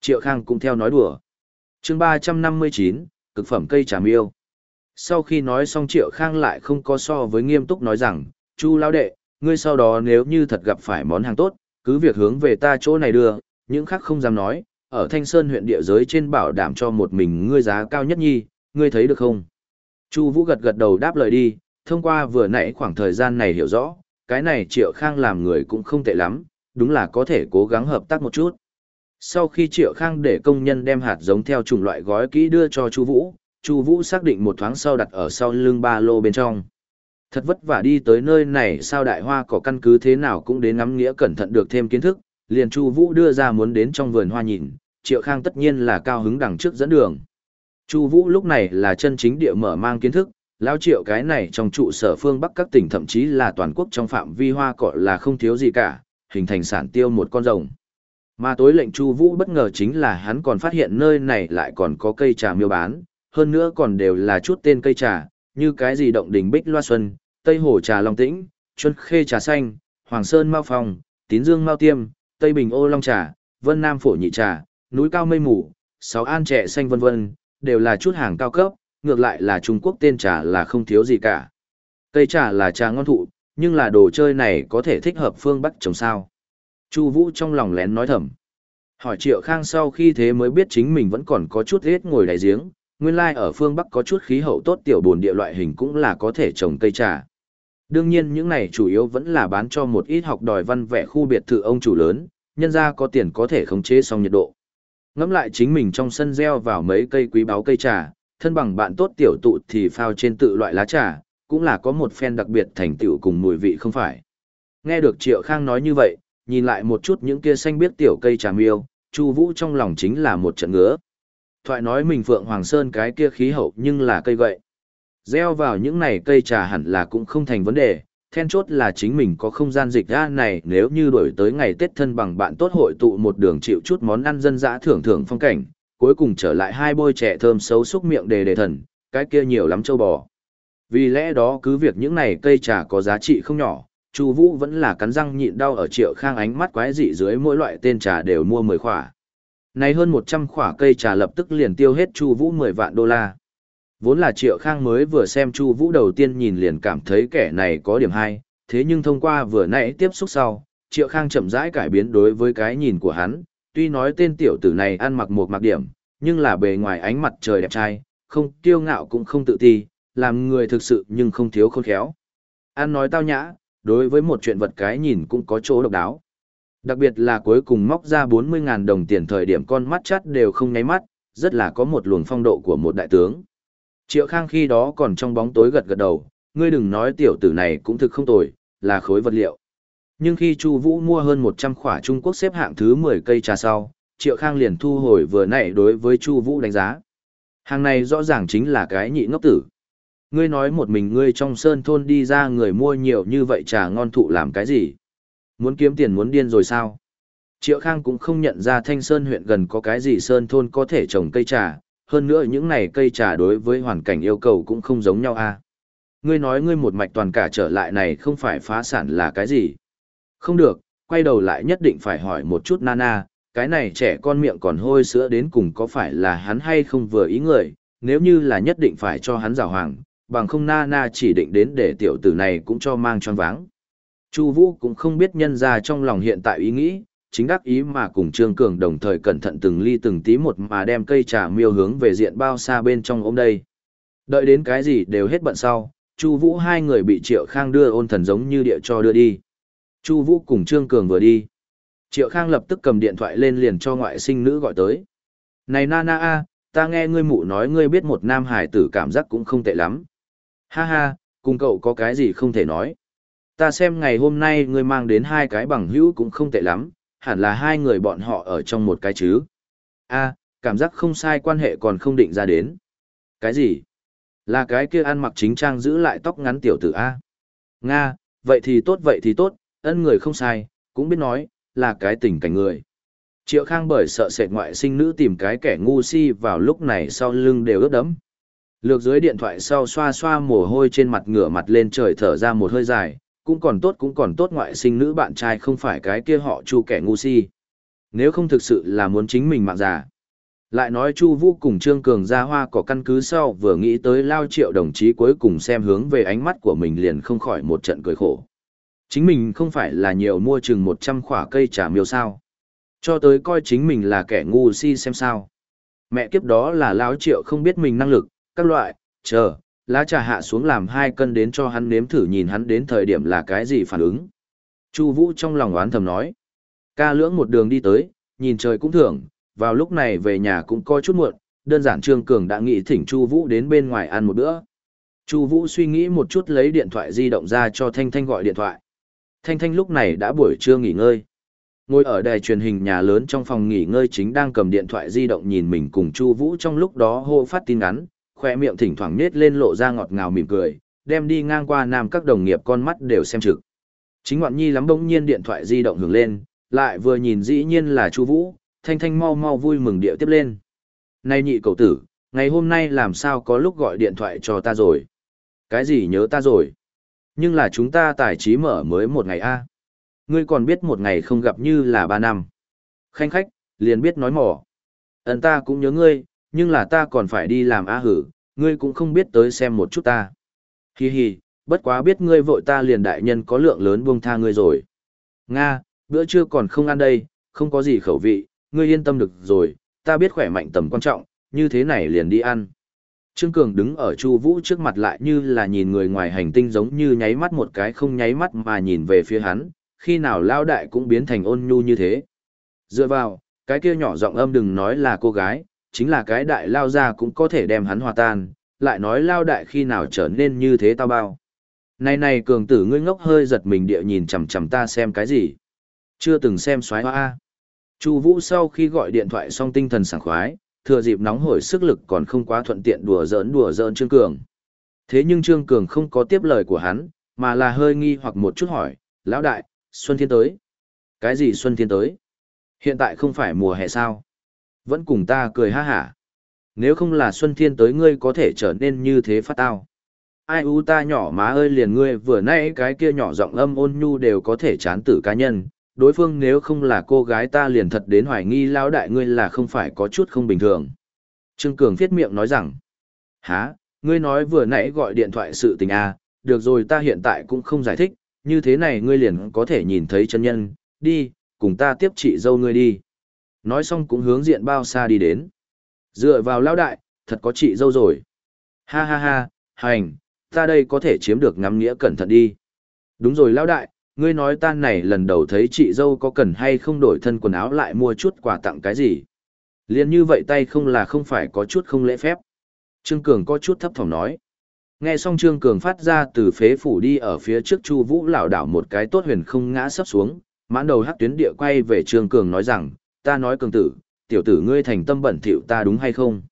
Triệu Khang cũng theo nói đùa. Chương ba trăm năm mươi chín, cực phẩm cây trà miêu. Sau khi nói xong Triệu Khang lại không có so với nghiêm túc nói rằng, Chu lão đệ, ngươi sau đó nếu như thật gặp phải món hàng tốt, cứ việc hướng về ta chỗ này đưa, những khác không dám nói, ở Thanh Sơn huyện địa giới trên bảo đảm cho một mình ngươi giá cao nhất nhi, ngươi thấy được không? Chu Vũ gật gật đầu đáp lời đi, thông qua vừa nãy khoảng thời gian này hiểu rõ, cái này Triệu Khang làm người cũng không tệ lắm, đúng là có thể cố gắng hợp tác một chút. Sau khi Triệu Khang để công nhân đem hạt giống theo chủng loại gói kỹ đưa cho Chu Vũ, Chu Vũ xác định một thoáng sau đặt ở sau lưng ba lô bên trong. Thật vất vả đi tới nơi này sao đại hoa có căn cứ thế nào cũng đến ngắm nghĩa cẩn thận được thêm kiến thức, liền Chu Vũ đưa ra muốn đến trong vườn hoa nhìn, Triệu Khang tất nhiên là cao hứng đằng trước dẫn đường. Chu Vũ lúc này là chân chính địa mở mang kiến thức, lão Triệu cái này trong trụ sở phương Bắc các tỉnh thậm chí là toàn quốc trong phạm vi hoa cỏ là không thiếu gì cả, hình thành sản tiêu một con rồng. Mà tối lệnh Chu Vũ bất ngờ chính là hắn còn phát hiện nơi này lại còn có cây trà miêu bán, hơn nữa còn đều là chút tên cây trà, như cái gì động đỉnh bích loa xuân, tây hồ trà long tĩnh, chuân khê trà xanh, hoàng sơn mao phong, tín dương mao tiêm, tây bình ô long trà, vân nam phổ nhị trà, núi cao mây mù, sáu an trẻ xanh vân vân, đều là chút hàng cao cấp, ngược lại là Trung Quốc tên trà là không thiếu gì cả. Cây trà là trà ngon thụ, nhưng là đồ chơi này có thể thích hợp phương Bắc trồng sao. Chu Vũ trong lòng lén nói thầm. Hỏi Triệu Khang sau khi thế mới biết chính mình vẫn còn có chút hết ngồi đáy giếng, nguyên lai ở phương Bắc có chút khí hậu tốt tiểu bồn địa loại hình cũng là có thể trồng cây trà. Đương nhiên những này chủ yếu vẫn là bán cho một ít học đòi văn vẽ khu biệt thự ông chủ lớn, nhân ra có tiền có thể khống chế xong nhiệt độ. Ngắm lại chính mình trong sân gieo vào mấy cây quý báo cây trà, thân bằng bạn tốt tiểu tụ thì phao trên tự loại lá trà, cũng là có một phen đặc biệt thành tựu cùng mùi vị không phải. Nghe được Triệu Khang nói như vậy, nhìn lại một chút những kia xanh biết tiểu cây trà miêu, Chu Vũ trong lòng chính là một trận ngứa. Thoại nói mình Phượng Hoàng Sơn cái kia khí hậu nhưng là cây vậy, Gieo vào những này cây trà hẳn là cũng không thành vấn đề, then chốt là chính mình có không gian dịch ra này nếu như đổi tới ngày Tết thân bằng bạn tốt hội tụ một đường chịu chút món ăn dân dã thưởng thưởng phong cảnh, cuối cùng trở lại hai bôi trẻ thơm xấu xúc miệng đề đề thần, cái kia nhiều lắm châu bò. Vì lẽ đó cứ việc những này cây trà có giá trị không nhỏ, Chu Vũ vẫn là cắn răng nhịn đau ở Triệu Khang ánh mắt quái dị dưới mỗi loại tên trà đều mua 10 khỏa. Này hơn 100 khỏa cây trà lập tức liền tiêu hết Chu Vũ 10 vạn đô la. Vốn là Triệu Khang mới vừa xem Chu Vũ đầu tiên nhìn liền cảm thấy kẻ này có điểm hay, thế nhưng thông qua vừa nãy tiếp xúc sau, Triệu Khang chậm rãi cải biến đối với cái nhìn của hắn, tuy nói tên tiểu tử này ăn mặc một mặc điểm, nhưng là bề ngoài ánh mặt trời đẹp trai, không kiêu ngạo cũng không tự ti, làm người thực sự nhưng không thiếu khôn khéo. An nói tao nhã, đối với một chuyện vật cái nhìn cũng có chỗ độc đáo. Đặc biệt là cuối cùng móc ra 40.000 đồng tiền thời điểm con mắt chắt đều không nháy mắt, rất là có một luồng phong độ của một đại tướng. Triệu Khang khi đó còn trong bóng tối gật gật đầu, ngươi đừng nói tiểu tử này cũng thực không tồi, là khối vật liệu. Nhưng khi Chu Vũ mua hơn 100 khỏa Trung Quốc xếp hạng thứ 10 cây trà sau, Triệu Khang liền thu hồi vừa nãy đối với Chu Vũ đánh giá. Hàng này rõ ràng chính là cái nhị ngốc tử. Ngươi nói một mình ngươi trong sơn thôn đi ra người mua nhiều như vậy trà ngon thụ làm cái gì? Muốn kiếm tiền muốn điên rồi sao? Triệu Khang cũng không nhận ra Thanh Sơn huyện gần có cái gì sơn thôn có thể trồng cây trà, hơn nữa những này cây trà đối với hoàn cảnh yêu cầu cũng không giống nhau a. À? Ngươi nói ngươi một mạch toàn cả trở lại này không phải phá sản là cái gì? Không được, quay đầu lại nhất định phải hỏi một chút Nana, cái này trẻ con miệng còn hôi sữa đến cùng có phải là hắn hay không vừa ý người, nếu như là nhất định phải cho hắn rào hoàng, bằng không Nana chỉ định đến để tiểu tử này cũng cho mang tròn váng. Chu Vũ cũng không biết nhân ra trong lòng hiện tại ý nghĩ, chính đắc ý mà cùng Trương Cường đồng thời cẩn thận từng ly từng tí một mà đem cây trà miêu hướng về diện bao xa bên trong ôm đây. Đợi đến cái gì đều hết bận sau, Chu Vũ hai người bị Triệu Khang đưa ôn thần giống như địa cho đưa đi. Chu Vũ cùng Trương Cường vừa đi. Triệu Khang lập tức cầm điện thoại lên liền cho ngoại sinh nữ gọi tới. Này na na a, ta nghe ngươi mụ nói ngươi biết một nam hải tử cảm giác cũng không tệ lắm. Ha ha, cùng cậu có cái gì không thể nói. Ta xem ngày hôm nay ngươi mang đến hai cái bằng hữu cũng không tệ lắm, hẳn là hai người bọn họ ở trong một cái chứ. A, cảm giác không sai quan hệ còn không định ra đến. Cái gì? Là cái kia ăn mặc chính trang giữ lại tóc ngắn tiểu tử A. Nga, vậy thì tốt vậy thì tốt, ân người không sai, cũng biết nói, là cái tình cảnh người. Triệu Khang bởi sợ sệt ngoại sinh nữ tìm cái kẻ ngu si vào lúc này sau lưng đều ướt đẫm. Lược dưới điện thoại sau xoa xoa mồ hôi trên mặt ngửa mặt lên trời thở ra một hơi dài, cũng còn tốt cũng còn tốt ngoại sinh nữ bạn trai không phải cái kia họ chu kẻ ngu si. Nếu không thực sự là muốn chính mình mạng già. Lại nói Chu Vũ cùng Trương Cường ra hoa có căn cứ sau vừa nghĩ tới lao triệu đồng chí cuối cùng xem hướng về ánh mắt của mình liền không khỏi một trận cười khổ. Chính mình không phải là nhiều mua chừng 100 khỏa cây trà miêu sao. Cho tới coi chính mình là kẻ ngu si xem sao. Mẹ kiếp đó là lao triệu không biết mình năng lực, các loại, chờ, lá trà hạ xuống làm hai cân đến cho hắn nếm thử nhìn hắn đến thời điểm là cái gì phản ứng. Chu Vũ trong lòng oán thầm nói. Ca lưỡng một đường đi tới, nhìn trời cũng thưởng, vào lúc này về nhà cũng coi chút muộn, đơn giản Trương Cường đã nghĩ thỉnh Chu Vũ đến bên ngoài ăn một bữa. Chu Vũ suy nghĩ một chút lấy điện thoại di động ra cho Thanh Thanh gọi điện thoại. Thanh Thanh lúc này đã buổi trưa nghỉ ngơi. Ngồi ở đài truyền hình nhà lớn trong phòng nghỉ ngơi chính đang cầm điện thoại di động nhìn mình cùng Chu Vũ trong lúc đó hô phát tin ngắn, khoe miệng thỉnh thoảng nết lên lộ ra ngọt ngào mỉm cười, đem đi ngang qua nam các đồng nghiệp con mắt đều xem trực. Chính ngoạn nhi lắm bỗng nhiên điện thoại di động hưởng lên, lại vừa nhìn dĩ nhiên là Chu Vũ, thanh thanh mau mau vui mừng điệu tiếp lên. Này nhị cậu tử, ngày hôm nay làm sao có lúc gọi điện thoại cho ta rồi? Cái gì nhớ ta rồi? Nhưng là chúng ta tài trí mở mới một ngày a. Ngươi còn biết một ngày không gặp như là ba năm. Khanh khách, liền biết nói mỏ. Ấn ta cũng nhớ ngươi, nhưng là ta còn phải đi làm a hử, ngươi cũng không biết tới xem một chút ta. Hi hi, bất quá biết ngươi vội ta liền đại nhân có lượng lớn buông tha ngươi rồi. Nga, bữa trưa còn không ăn đây, không có gì khẩu vị, ngươi yên tâm được rồi, ta biết khỏe mạnh tầm quan trọng, như thế này liền đi ăn. Trương Cường đứng ở Chu Vũ trước mặt lại như là nhìn người ngoài hành tinh giống như nháy mắt một cái không nháy mắt mà nhìn về phía hắn, khi nào lao đại cũng biến thành ôn nhu như thế. Dựa vào, cái kia nhỏ giọng âm đừng nói là cô gái, chính là cái đại lao ra cũng có thể đem hắn hòa tan, lại nói lao đại khi nào trở nên như thế tao bao. Này này cường tử ngươi ngốc hơi giật mình địa nhìn chằm chằm ta xem cái gì. Chưa từng xem xoái hoa. Chu Vũ sau khi gọi điện thoại xong tinh thần sảng khoái, thừa dịp nóng hổi sức lực còn không quá thuận tiện đùa giỡn đùa giỡn Trương Cường. Thế nhưng Trương Cường không có tiếp lời của hắn, mà là hơi nghi hoặc một chút hỏi, "Lão đại, Xuân Thiên tới?" "Cái gì Xuân Thiên tới? Hiện tại không phải mùa hè sao?" Vẫn cùng ta cười ha hả. Nếu không là Xuân Thiên tới ngươi có thể trở nên như thế phát tao. Ai u ta nhỏ má ơi liền ngươi vừa nãy cái kia nhỏ giọng âm ôn nhu đều có thể chán tử cá nhân, đối phương nếu không là cô gái ta liền thật đến hoài nghi lão đại ngươi là không phải có chút không bình thường. Trương Cường viết miệng nói rằng, há, ngươi nói vừa nãy gọi điện thoại sự tình à, được rồi ta hiện tại cũng không giải thích, như thế này ngươi liền có thể nhìn thấy chân nhân, đi, cùng ta tiếp chị dâu ngươi đi. Nói xong cũng hướng diện bao xa đi đến. Dựa vào lão đại, thật có chị dâu rồi. Ha ha ha, hành, ta đây có thể chiếm được ngắm nghĩa cẩn thận đi. Đúng rồi lão đại, ngươi nói ta này lần đầu thấy chị dâu có cần hay không đổi thân quần áo lại mua chút quà tặng cái gì. Liên như vậy tay không là không phải có chút không lễ phép. Trương Cường có chút thấp thỏm nói. Nghe xong Trương Cường phát ra từ phế phủ đi ở phía trước Chu Vũ lảo đảo một cái tốt huyền không ngã sấp xuống, mãn đầu hắc tuyến địa quay về Trương Cường nói rằng, ta nói Cường tử, tiểu tử ngươi thành tâm bẩn thỉu ta đúng hay không?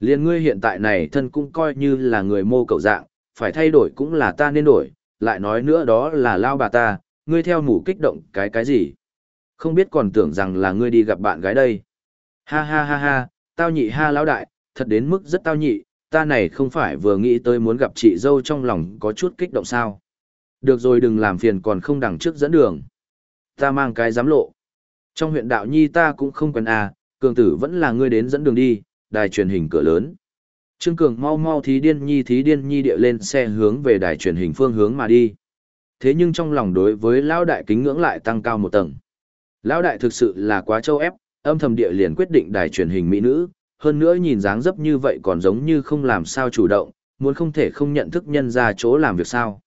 Liên ngươi hiện tại này thân cũng coi như là người mô cậu dạng, phải thay đổi cũng là ta nên đổi, lại nói nữa đó là lao bà ta, ngươi theo mù kích động cái cái gì. Không biết còn tưởng rằng là ngươi đi gặp bạn gái đây. Ha ha ha ha, tao nhị ha lão đại, thật đến mức rất tao nhị, ta này không phải vừa nghĩ tới muốn gặp chị dâu trong lòng có chút kích động sao. Được rồi đừng làm phiền còn không đằng trước dẫn đường. Ta mang cái giám lộ. Trong huyện đạo nhi ta cũng không quen à, cường tử vẫn là ngươi đến dẫn đường đi, đài truyền hình cửa lớn. Trương Cường mau mau thí điên nhi thí điên nhi địa lên xe hướng về đài truyền hình phương hướng mà đi. Thế nhưng trong lòng đối với Lão đại kính ngưỡng lại tăng cao một tầng. Lão đại thực sự là quá châu ép, âm thầm địa liền quyết định đài truyền hình mỹ nữ, hơn nữa nhìn dáng dấp như vậy còn giống như không làm sao chủ động, muốn không thể không nhận thức nhân ra chỗ làm việc sao.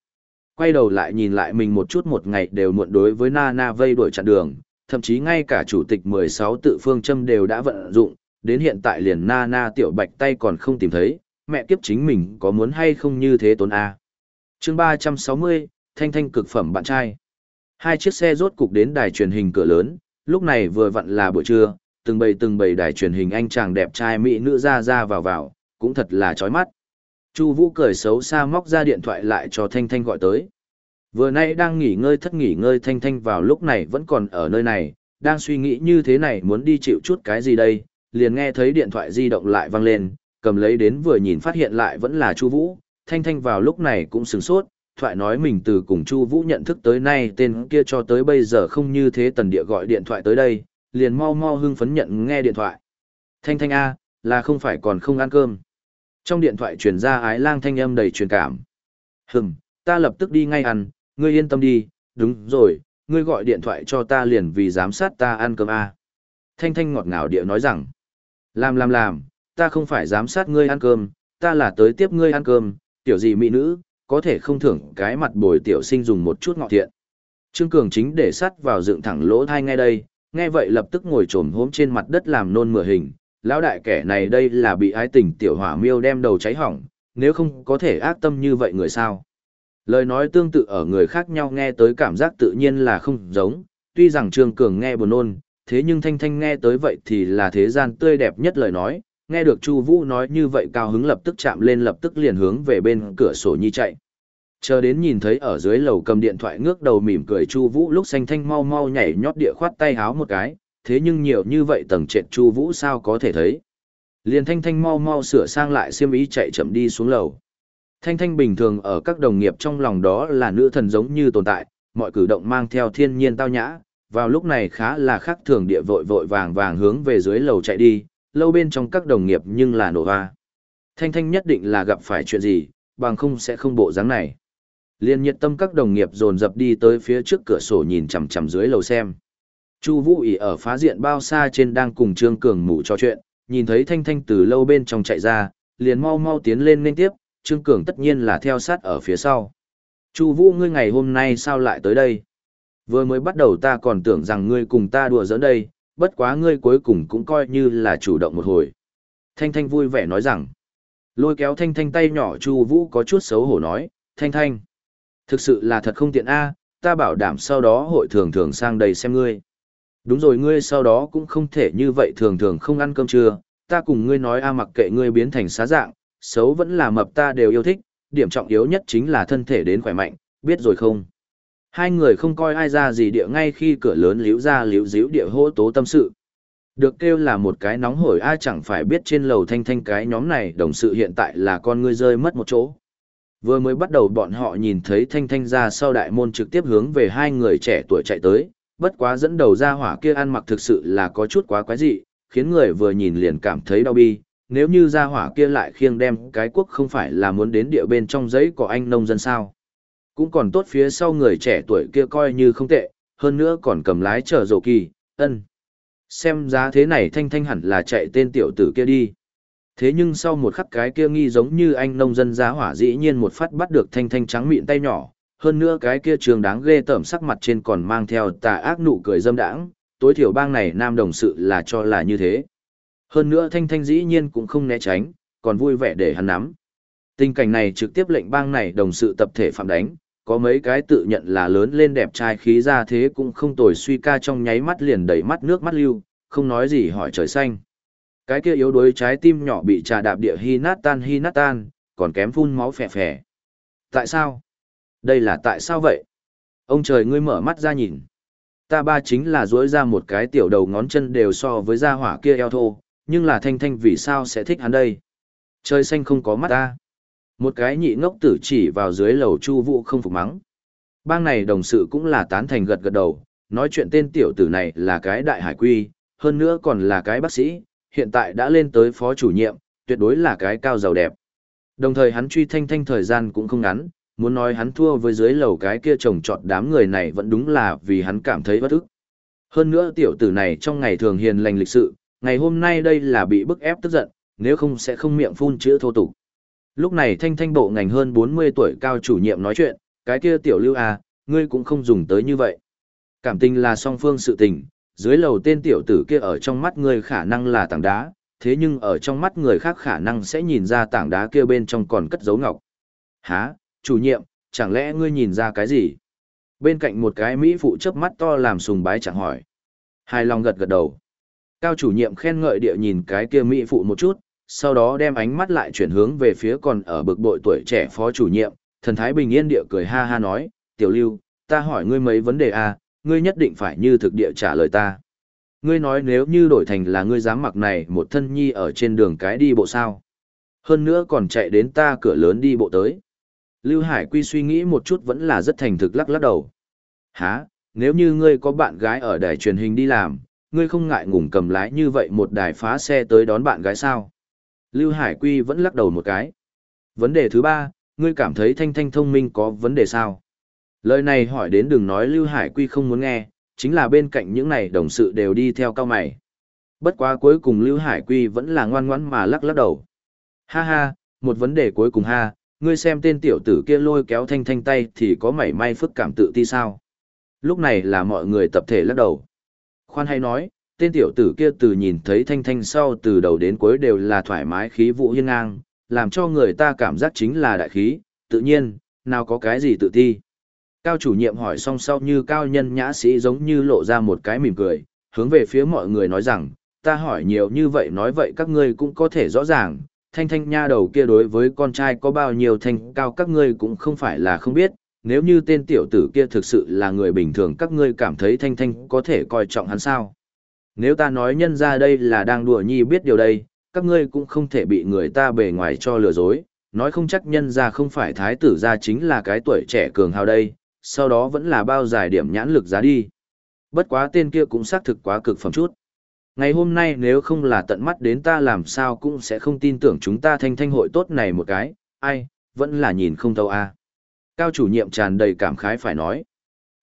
Quay đầu lại nhìn lại mình một chút một ngày đều muộn đối với Nana vây đuổi chặn đường, thậm chí ngay cả chủ tịch 16 tự phương châm đều đã vận dụng, đến hiện tại liền Na Na tiểu bạch tay còn không tìm thấy, mẹ kiếp chính mình có muốn hay không như thế tốn A. chương 360, Thanh Thanh cực phẩm bạn trai. Hai chiếc xe rốt cục đến đài truyền hình cửa lớn, lúc này vừa vặn là buổi trưa, từng bầy từng bầy đài truyền hình anh chàng đẹp trai mỹ nữ ra ra vào vào, cũng thật là chói mắt. Chu Vũ cười xấu xa móc ra điện thoại lại cho Thanh Thanh gọi tới. Vừa nay đang nghỉ ngơi thất nghỉ ngơi Thanh Thanh vào lúc này vẫn còn ở nơi này, đang suy nghĩ như thế này muốn đi chịu chút cái gì đây, liền nghe thấy điện thoại di động lại vang lên, cầm lấy đến vừa nhìn phát hiện lại vẫn là Chu Vũ, Thanh Thanh vào lúc này cũng sửng sốt, thoại nói mình từ cùng Chu Vũ nhận thức tới nay tên kia cho tới bây giờ không như thế tần địa gọi điện thoại tới đây, liền mau mau hưng phấn nhận nghe điện thoại. Thanh Thanh A, là không phải còn không ăn cơm. Trong điện thoại truyền ra ái lang thanh âm đầy truyền cảm. Hừm, ta lập tức đi ngay ăn, ngươi yên tâm đi, đúng rồi, ngươi gọi điện thoại cho ta liền vì giám sát ta ăn cơm A. Thanh Thanh ngọt ngào địa nói rằng, làm làm làm, ta không phải giám sát ngươi ăn cơm, ta là tới tiếp ngươi ăn cơm, tiểu gì mỹ nữ, có thể không thưởng cái mặt bồi tiểu sinh dùng một chút ngọt thiện. Trương Cường chính để sắt vào dựng thẳng lỗ thai ngay đây, nghe vậy lập tức ngồi trồm hốm trên mặt đất làm nôn mửa hình. Lão đại kẻ này đây là bị ái tình tiểu hỏa miêu đem đầu cháy hỏng, nếu không có thể ác tâm như vậy người sao. Lời nói tương tự ở người khác nhau nghe tới cảm giác tự nhiên là không giống, tuy rằng Trương Cường nghe buồn nôn, thế nhưng Thanh Thanh nghe tới vậy thì là thế gian tươi đẹp nhất lời nói, nghe được Chu Vũ nói như vậy cao hứng lập tức chạm lên lập tức liền hướng về bên cửa sổ nhi chạy. Chờ đến nhìn thấy ở dưới lầu cầm điện thoại ngước đầu mỉm cười Chu Vũ lúc xanh thanh mau mau nhảy nhót địa khoát tay háo một cái, thế nhưng nhiều như vậy tầng trệt Chu Vũ sao có thể thấy. Liền thanh thanh mau mau sửa sang lại xiêm ý chạy chậm đi xuống lầu. Thanh thanh bình thường ở các đồng nghiệp trong lòng đó là nữ thần giống như tồn tại, mọi cử động mang theo thiên nhiên tao nhã, vào lúc này khá là khác thường địa vội vội vàng vàng hướng về dưới lầu chạy đi, lâu bên trong các đồng nghiệp nhưng là nổ hoa. Thanh Thanh nhất định là gặp phải chuyện gì, bằng không sẽ không bộ dáng này. Liên nhiệt tâm các đồng nghiệp dồn dập đi tới phía trước cửa sổ nhìn chằm chằm dưới lầu xem. Chu Vũ ỉ ở phá diện bao xa trên đang cùng Trương Cường ngủ trò chuyện, nhìn thấy Thanh Thanh từ lâu bên trong chạy ra, liền mau mau tiến lên nên tiếp, Trương Cường tất nhiên là theo sát ở phía sau. Chu Vũ ngươi ngày hôm nay sao lại tới đây? Vừa mới bắt đầu ta còn tưởng rằng ngươi cùng ta đùa giỡn đây, bất quá ngươi cuối cùng cũng coi như là chủ động một hồi. Thanh Thanh vui vẻ nói rằng, lôi kéo Thanh Thanh tay nhỏ Chu Vũ có chút xấu hổ nói, Thanh Thanh, thực sự là thật không tiện a, ta bảo đảm sau đó hội thường thường sang đây xem ngươi. Đúng rồi ngươi sau đó cũng không thể như vậy thường thường không ăn cơm trưa, ta cùng ngươi nói a mặc kệ ngươi biến thành xá dạng, xấu vẫn là mập ta đều yêu thích, điểm trọng yếu nhất chính là thân thể đến khỏe mạnh, biết rồi không? Hai người không coi ai ra gì địa ngay khi cửa lớn liễu ra liễu díu địa hô tố tâm sự. Được kêu là một cái nóng hổi ai chẳng phải biết trên lầu thanh thanh cái nhóm này đồng sự hiện tại là con ngươi rơi mất một chỗ. Vừa mới bắt đầu bọn họ nhìn thấy thanh thanh ra sau đại môn trực tiếp hướng về hai người trẻ tuổi chạy tới, bất quá dẫn đầu ra hỏa kia ăn mặc thực sự là có chút quá quái dị, khiến người vừa nhìn liền cảm thấy đau bi. Nếu như ra hỏa kia lại khiêng đem cái quốc không phải là muốn đến địa bên trong giấy của anh nông dân sao cũng còn tốt phía sau người trẻ tuổi kia coi như không tệ, hơn nữa còn cầm lái chở dầu kỳ, ân. Xem giá thế này thanh thanh hẳn là chạy tên tiểu tử kia đi. Thế nhưng sau một khắc cái kia nghi giống như anh nông dân giá hỏa dĩ nhiên một phát bắt được thanh thanh trắng miệng tay nhỏ, hơn nữa cái kia trường đáng ghê tởm sắc mặt trên còn mang theo tà ác nụ cười dâm đãng, tối thiểu bang này nam đồng sự là cho là như thế. Hơn nữa thanh thanh dĩ nhiên cũng không né tránh, còn vui vẻ để hắn nắm. Tình cảnh này trực tiếp lệnh bang này đồng sự tập thể phạm đánh, có mấy cái tự nhận là lớn lên đẹp trai khí ra thế cũng không tồi suy ca trong nháy mắt liền đầy mắt nước mắt lưu, không nói gì hỏi trời xanh. Cái kia yếu đuối trái tim nhỏ bị trà đạp địa hy nát tan hy nát tan, còn kém phun máu phè phè. Tại sao? Đây là tại sao vậy? Ông trời ngươi mở mắt ra nhìn. Ta ba chính là duỗi ra một cái tiểu đầu ngón chân đều so với da hỏa kia eo thô, nhưng là thanh thanh vì sao sẽ thích hắn đây? Trời xanh không có mắt ta. Một cái nhị ngốc tử chỉ vào dưới lầu chu vũ không phục mắng. Bang này đồng sự cũng là tán thành gật gật đầu, nói chuyện tên tiểu tử này là cái đại hải quy, hơn nữa còn là cái bác sĩ, hiện tại đã lên tới phó chủ nhiệm, tuyệt đối là cái cao giàu đẹp. Đồng thời hắn truy thanh thanh thời gian cũng không ngắn, muốn nói hắn thua với dưới lầu cái kia trồng trọt đám người này vẫn đúng là vì hắn cảm thấy bất ức. Hơn nữa tiểu tử này trong ngày thường hiền lành lịch sự, ngày hôm nay đây là bị bức ép tức giận, nếu không sẽ không miệng phun chữ thô tục. Lúc này thanh thanh bộ ngành hơn 40 tuổi cao chủ nhiệm nói chuyện, cái kia tiểu lưu à, ngươi cũng không dùng tới như vậy. Cảm tình là song phương sự tình, dưới lầu tên tiểu tử kia ở trong mắt ngươi khả năng là tảng đá, thế nhưng ở trong mắt người khác khả năng sẽ nhìn ra tảng đá kia bên trong còn cất dấu ngọc. Hả, chủ nhiệm, chẳng lẽ ngươi nhìn ra cái gì? Bên cạnh một cái Mỹ phụ chớp mắt to làm sùng bái chẳng hỏi. Hài lòng gật gật đầu. Cao chủ nhiệm khen ngợi địa nhìn cái kia Mỹ phụ một chút, sau đó đem ánh mắt lại chuyển hướng về phía còn ở bực bội tuổi trẻ phó chủ nhiệm, thần thái bình yên địa cười ha ha nói, tiểu lưu, ta hỏi ngươi mấy vấn đề à, ngươi nhất định phải như thực địa trả lời ta. Ngươi nói nếu như đổi thành là ngươi dám mặc này một thân nhi ở trên đường cái đi bộ sao. Hơn nữa còn chạy đến ta cửa lớn đi bộ tới. Lưu Hải Quy suy nghĩ một chút vẫn là rất thành thực lắc lắc đầu. Hả, nếu như ngươi có bạn gái ở đài truyền hình đi làm, ngươi không ngại ngủng cầm lái như vậy một đài phá xe tới đón bạn gái sao? Lưu Hải Quy vẫn lắc đầu một cái. Vấn đề thứ ba, ngươi cảm thấy Thanh Thanh thông minh có vấn đề sao? Lời này hỏi đến đừng nói Lưu Hải Quy không muốn nghe, chính là bên cạnh những này đồng sự đều đi theo cao mày. Bất quá cuối cùng Lưu Hải Quy vẫn là ngoan ngoãn mà lắc lắc đầu. Ha ha, một vấn đề cuối cùng ha, ngươi xem tên tiểu tử kia lôi kéo thanh thanh tay thì có mảy may phức cảm tự ti sao. Lúc này là mọi người tập thể lắc đầu. Khoan hay nói, tên tiểu tử kia từ nhìn thấy thanh thanh sau từ đầu đến cuối đều là thoải mái khí vụ hiên ngang, làm cho người ta cảm giác chính là đại khí, tự nhiên, nào có cái gì tự thi. Cao chủ nhiệm hỏi xong sau như cao nhân nhã sĩ giống như lộ ra một cái mỉm cười, hướng về phía mọi người nói rằng, ta hỏi nhiều như vậy nói vậy các ngươi cũng có thể rõ ràng, thanh thanh nha đầu kia đối với con trai có bao nhiêu thanh cao các ngươi cũng không phải là không biết, nếu như tên tiểu tử kia thực sự là người bình thường các ngươi cảm thấy thanh thanh có thể coi trọng hắn sao. Nếu ta nói nhân ra đây là đang đùa nhi biết điều đây, các ngươi cũng không thể bị người ta bề ngoài cho lừa dối, nói không chắc nhân ra không phải thái tử ra chính là cái tuổi trẻ cường hào đây, sau đó vẫn là bao giải điểm nhãn lực giá đi. Bất quá tên kia cũng xác thực quá cực phẩm chút. Ngày hôm nay nếu không là tận mắt đến ta làm sao cũng sẽ không tin tưởng chúng ta thanh thanh hội tốt này một cái, ai, vẫn là nhìn không thâu a. Cao chủ nhiệm tràn đầy cảm khái phải nói.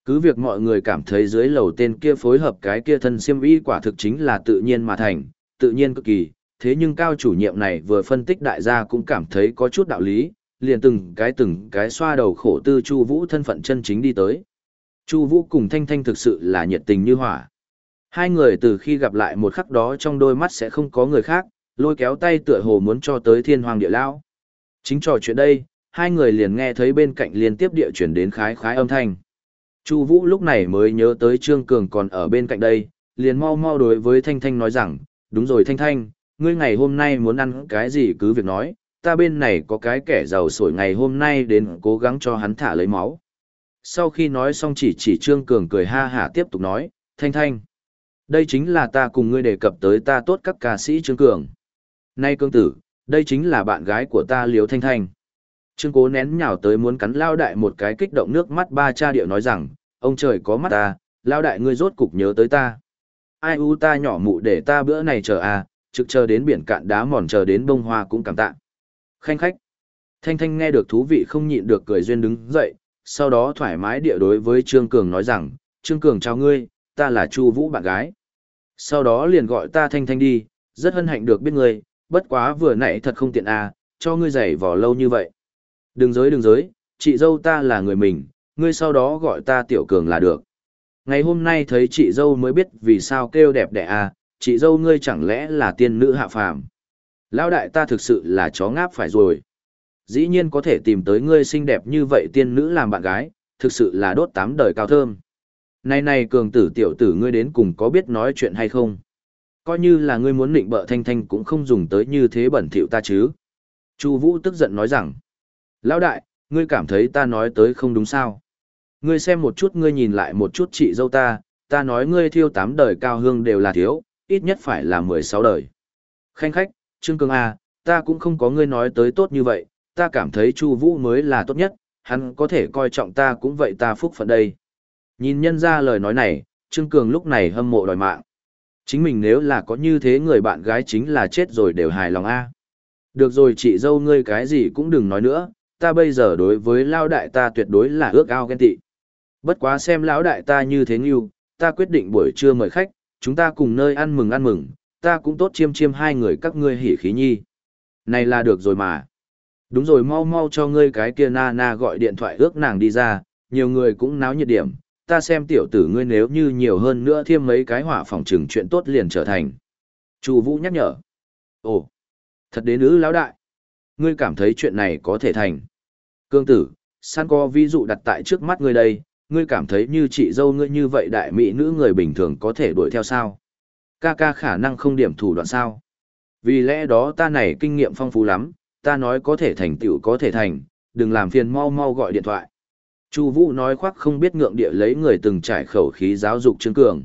Cứ việc mọi người cảm thấy dưới lầu tên kia phối hợp cái kia thân siêm y quả thực chính là tự nhiên mà thành, tự nhiên cực kỳ, thế nhưng cao chủ nhiệm này vừa phân tích đại gia cũng cảm thấy có chút đạo lý, liền từng cái từng cái xoa đầu khổ tư Chu Vũ thân phận chân chính đi tới. Chu Vũ cùng Thanh Thanh thực sự là nhiệt tình như hỏa. Hai người từ khi gặp lại một khắc đó trong đôi mắt sẽ không có người khác, lôi kéo tay tựa hồ muốn cho tới thiên hoàng địa lão. Chính trò chuyện đây, hai người liền nghe thấy bên cạnh liên tiếp địa chuyển đến khái khái âm thanh. Chu Vũ lúc này mới nhớ tới Trương Cường còn ở bên cạnh đây, liền mau mau đối với Thanh Thanh nói rằng, đúng rồi Thanh Thanh, ngươi ngày hôm nay muốn ăn cái gì cứ việc nói, ta bên này có cái kẻ giàu sổi ngày hôm nay đến cố gắng cho hắn thả lấy máu. Sau khi nói xong chỉ chỉ Trương Cường cười ha hả tiếp tục nói, Thanh Thanh. Đây chính là ta cùng ngươi đề cập tới ta tốt các ca sĩ Trương Cường. Nay cương tử, đây chính là bạn gái của ta Liễu Thanh Thanh. Trương Cố nén nhào tới muốn cắn lao đại một cái kích động nước mắt ba cha điệu nói rằng, ông trời có mắt ta, lao đại ngươi rốt cục nhớ tới ta. Ai u ta nhỏ mụ để ta bữa này chờ à, trực chờ đến biển cạn đá mòn chờ đến bông hoa cũng cảm tạ. Khanh khách. Thanh Thanh nghe được thú vị không nhịn được cười duyên đứng dậy, sau đó thoải mái địa đối với Trương Cường nói rằng, Trương Cường chào ngươi, ta là Chu Vũ bạn gái. Sau đó liền gọi ta Thanh Thanh đi, rất hân hạnh được biết ngươi, bất quá vừa nãy thật không tiện à, cho ngươi giày vò lâu như vậy. Đừng giới đừng giới, chị dâu ta là người mình, ngươi sau đó gọi ta Tiểu Cường là được. Ngày hôm nay thấy chị dâu mới biết vì sao kêu đẹp đẽ à, chị dâu ngươi chẳng lẽ là tiên nữ hạ phàm. Lão đại ta thực sự là chó ngáp phải rồi. Dĩ nhiên có thể tìm tới ngươi xinh đẹp như vậy tiên nữ làm bạn gái, thực sự là đốt tám đời cao thơm. Này này cường tử tiểu tử ngươi đến cùng có biết nói chuyện hay không? Coi như là ngươi muốn định bợ thanh thanh cũng không dùng tới như thế bẩn thỉu ta chứ. Chu Vũ tức giận nói rằng, Lão đại, ngươi cảm thấy ta nói tới không đúng sao? Ngươi xem một chút ngươi nhìn lại một chút chị dâu ta, ta nói ngươi thiêu tám đời cao hương đều là thiếu, ít nhất phải là mười sáu đời. Khanh khách, Trương Cường A, ta cũng không có ngươi nói tới tốt như vậy, ta cảm thấy Chu Vũ mới là tốt nhất, hắn có thể coi trọng ta cũng vậy ta phúc phận đây. Nhìn nhân ra lời nói này, Trương Cường lúc này hâm mộ đòi mạng. Chính mình nếu là có như thế người bạn gái chính là chết rồi đều hài lòng a. Được rồi chị dâu ngươi cái gì cũng đừng nói nữa, ta bây giờ đối với lao đại ta tuyệt đối là ước ao ghen tị. Bất quá xem lão đại ta như thế như, ta quyết định buổi trưa mời khách, chúng ta cùng nơi ăn mừng ăn mừng, ta cũng tốt chiêm chiêm hai người các ngươi hỉ khí nhi. Này là được rồi mà. Đúng rồi mau mau cho ngươi cái kia na na gọi điện thoại ước nàng đi ra, nhiều người cũng náo nhiệt điểm, ta xem tiểu tử ngươi nếu như nhiều hơn nữa thêm mấy cái hỏa phòng trừng chuyện tốt liền trở thành. Chu Vũ nhắc nhở. Ồ, thật đến ư lão đại. Ngươi cảm thấy chuyện này có thể thành. Cương tử, san có ví dụ đặt tại trước mắt ngươi đây, ngươi cảm thấy như chị dâu ngươi như vậy đại mỹ nữ người bình thường có thể đuổi theo sao? Ca ca khả năng không điểm thủ đoạn sao? Vì lẽ đó ta này kinh nghiệm phong phú lắm, ta nói có thể thành tựu có thể thành, đừng làm phiền mau mau gọi điện thoại. Chu Vũ nói khoác không biết ngượng địa lấy người từng trải khẩu khí giáo dục Trương Cường.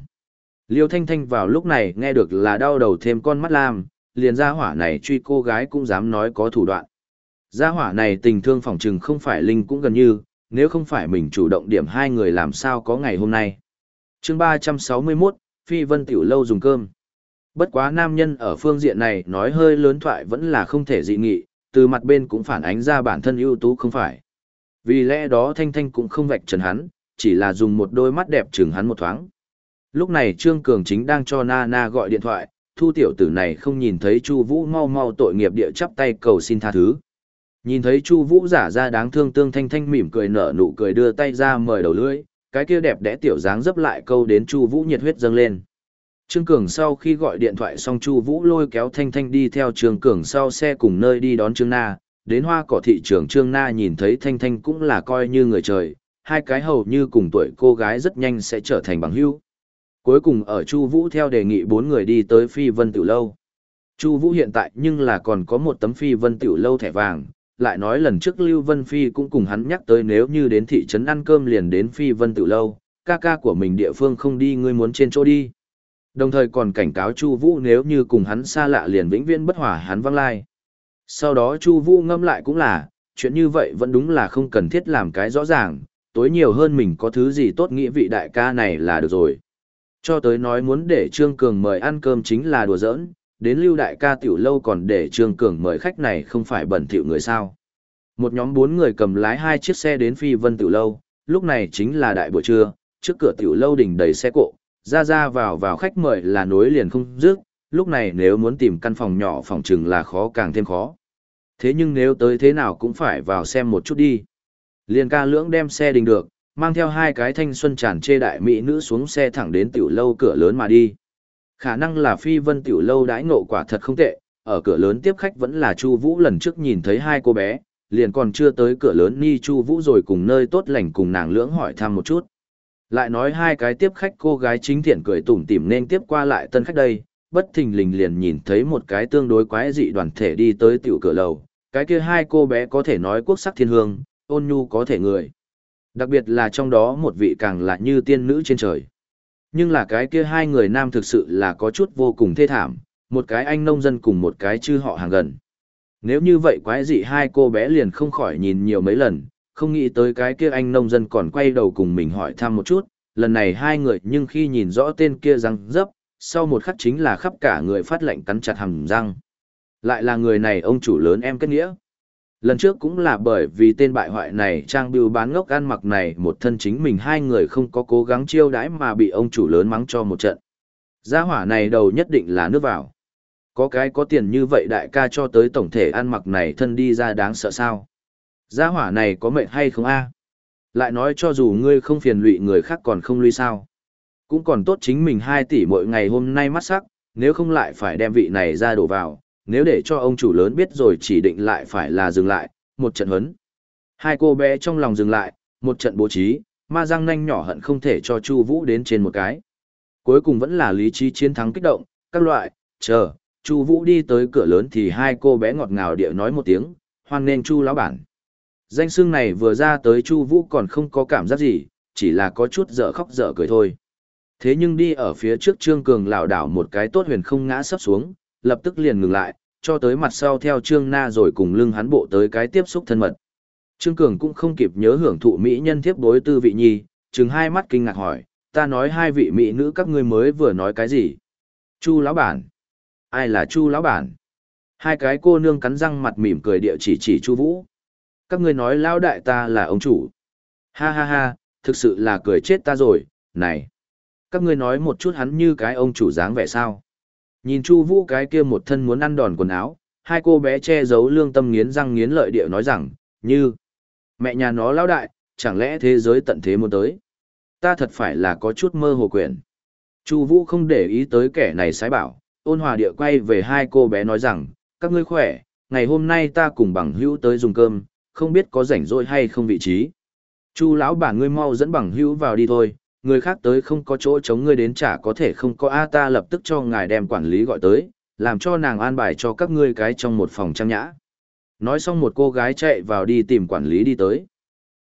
Liêu Thanh Thanh vào lúc này nghe được là đau đầu thêm con mắt lam, liền ra hỏa này truy cô gái cũng dám nói có thủ đoạn. Gia hỏa này tình thương phỏng trừng không phải linh cũng gần như, nếu không phải mình chủ động điểm hai người làm sao có ngày hôm nay. chương 361, Phi Vân Tiểu Lâu dùng cơm. Bất quá nam nhân ở phương diện này nói hơi lớn thoại vẫn là không thể dị nghị, từ mặt bên cũng phản ánh ra bản thân ưu tú không phải. Vì lẽ đó Thanh Thanh cũng không vạch trần hắn, chỉ là dùng một đôi mắt đẹp chừng hắn một thoáng. Lúc này Trương Cường chính đang cho Na Na gọi điện thoại, thu tiểu tử này không nhìn thấy Chu Vũ mau mau tội nghiệp địa chắp tay cầu xin tha thứ. Nhìn thấy Chu Vũ giả ra đáng thương tương thanh thanh mỉm cười nở nụ cười đưa tay ra mời đầu lưỡi, cái kia đẹp đẽ tiểu dáng dấp lại câu đến Chu Vũ nhiệt huyết dâng lên. Trương Cường sau khi gọi điện thoại xong Chu Vũ lôi kéo Thanh Thanh đi theo Trương Cường sau xe cùng nơi đi đón Trương Na, đến hoa cỏ thị trường Trương Na nhìn thấy Thanh Thanh cũng là coi như người trời, hai cái hầu như cùng tuổi cô gái rất nhanh sẽ trở thành bằng hữu. Cuối cùng ở Chu Vũ theo đề nghị bốn người đi tới Phi Vân Tử Lâu. Chu Vũ hiện tại nhưng là còn có một tấm Phi Vân Tử Lâu thẻ vàng, lại nói lần trước Lưu Vân Phi cũng cùng hắn nhắc tới nếu như đến thị trấn ăn cơm liền đến Phi Vân Tự Lâu, ca ca của mình địa phương không đi ngươi muốn trên chỗ đi. Đồng thời còn cảnh cáo Chu Vũ nếu như cùng hắn xa lạ liền vĩnh viễn bất hòa hắn văng lai. Sau đó Chu Vũ ngâm lại cũng là, chuyện như vậy vẫn đúng là không cần thiết làm cái rõ ràng, tối nhiều hơn mình có thứ gì tốt nghĩa vị đại ca này là được rồi. Cho tới nói muốn để Trương Cường mời ăn cơm chính là đùa giỡn, đến lưu đại ca tiểu lâu còn để Trương Cường mời khách này không phải bẩn thỉu người sao. Một nhóm bốn người cầm lái hai chiếc xe đến Phi Vân tiểu lâu, lúc này chính là đại buổi trưa, trước cửa tiểu lâu đỉnh đầy xe cộ, ra ra vào vào khách mời là nối liền không dứt, lúc này nếu muốn tìm căn phòng nhỏ phòng chừng là khó càng thêm khó. Thế nhưng nếu tới thế nào cũng phải vào xem một chút đi. Liền ca lưỡng đem xe đình được, mang theo hai cái thanh xuân tràn chê đại mỹ nữ xuống xe thẳng đến tiểu lâu cửa lớn mà đi. Khả năng là phi vân tiểu lâu đãi ngộ quả thật không tệ, ở cửa lớn tiếp khách vẫn là Chu Vũ lần trước nhìn thấy hai cô bé, liền còn chưa tới cửa lớn ni Chu Vũ rồi cùng nơi tốt lành cùng nàng lưỡng hỏi thăm một chút. Lại nói hai cái tiếp khách cô gái chính thiện cười tủm tỉm nên tiếp qua lại tân khách đây, bất thình lình liền nhìn thấy một cái tương đối quái dị đoàn thể đi tới tiểu cửa lầu, cái kia hai cô bé có thể nói quốc sắc thiên hương, ôn nhu có thể người. Đặc biệt là trong đó một vị càng là như tiên nữ trên trời. Nhưng là cái kia hai người nam thực sự là có chút vô cùng thê thảm, một cái anh nông dân cùng một cái chư họ hàng gần. Nếu như vậy quái dị hai cô bé liền không khỏi nhìn nhiều mấy lần, không nghĩ tới cái kia anh nông dân còn quay đầu cùng mình hỏi thăm một chút, lần này hai người nhưng khi nhìn rõ tên kia răng dấp, sau một khắc chính là khắp cả người phát lệnh cắn chặt hàm răng. Lại là người này ông chủ lớn em kết nghĩa. Lần trước cũng là bởi vì tên bại hoại này trang bưu bán ngốc ăn mặc này một thân chính mình hai người không có cố gắng chiêu đãi mà bị ông chủ lớn mắng cho một trận. Gia hỏa này đầu nhất định là nước vào. Có cái có tiền như vậy đại ca cho tới tổng thể ăn mặc này thân đi ra đáng sợ sao. Gia hỏa này có mệnh hay không a? Lại nói cho dù ngươi không phiền lụy người khác còn không lui sao. Cũng còn tốt chính mình hai tỷ mỗi ngày hôm nay mắt sắc, nếu không lại phải đem vị này ra đổ vào, nếu để cho ông chủ lớn biết rồi chỉ định lại phải là dừng lại, một trận huấn. Hai cô bé trong lòng dừng lại, một trận bố trí, ma răng nanh nhỏ hận không thể cho Chu Vũ đến trên một cái. Cuối cùng vẫn là lý trí chiến thắng kích động, các loại, chờ, Chu Vũ đi tới cửa lớn thì hai cô bé ngọt ngào địa nói một tiếng, hoan nên Chu lão bản. Danh xưng này vừa ra tới Chu Vũ còn không có cảm giác gì, chỉ là có chút dở khóc dở cười thôi. Thế nhưng đi ở phía trước Trương Cường lảo đảo một cái tốt huyền không ngã sắp xuống, lập tức liền ngừng lại, cho tới mặt sau theo Trương Na rồi cùng lưng hắn bộ tới cái tiếp xúc thân mật. Trương Cường cũng không kịp nhớ hưởng thụ mỹ nhân thiếp đối tư vị nhi, chừng hai mắt kinh ngạc hỏi, ta nói hai vị mỹ nữ các ngươi mới vừa nói cái gì? Chu lão bản. Ai là Chu lão bản? Hai cái cô nương cắn răng mặt mỉm cười địa chỉ chỉ Chu Vũ. Các ngươi nói lão đại ta là ông chủ. Ha ha ha, thực sự là cười chết ta rồi, này. Các ngươi nói một chút hắn như cái ông chủ dáng vẻ sao? Nhìn Chu Vũ cái kia một thân muốn ăn đòn quần áo, hai cô bé che giấu lương tâm nghiến răng nghiến lợi địa nói rằng, như, mẹ nhà nó lão đại, chẳng lẽ thế giới tận thế muốn tới. Ta thật phải là có chút mơ hồ quyền. Chu Vũ không để ý tới kẻ này sái bảo, ôn hòa địa quay về hai cô bé nói rằng, các ngươi khỏe, ngày hôm nay ta cùng bằng hữu tới dùng cơm, không biết có rảnh rỗi hay không vị trí. Chu lão bản ngươi mau dẫn bằng hữu vào đi thôi, người khác tới không có chỗ chống ngươi đến chả có thể không có a ta lập tức cho ngài đem quản lý gọi tới, làm cho nàng an bài cho các ngươi cái trong một phòng trang nhã. Nói xong một cô gái chạy vào đi tìm quản lý đi tới.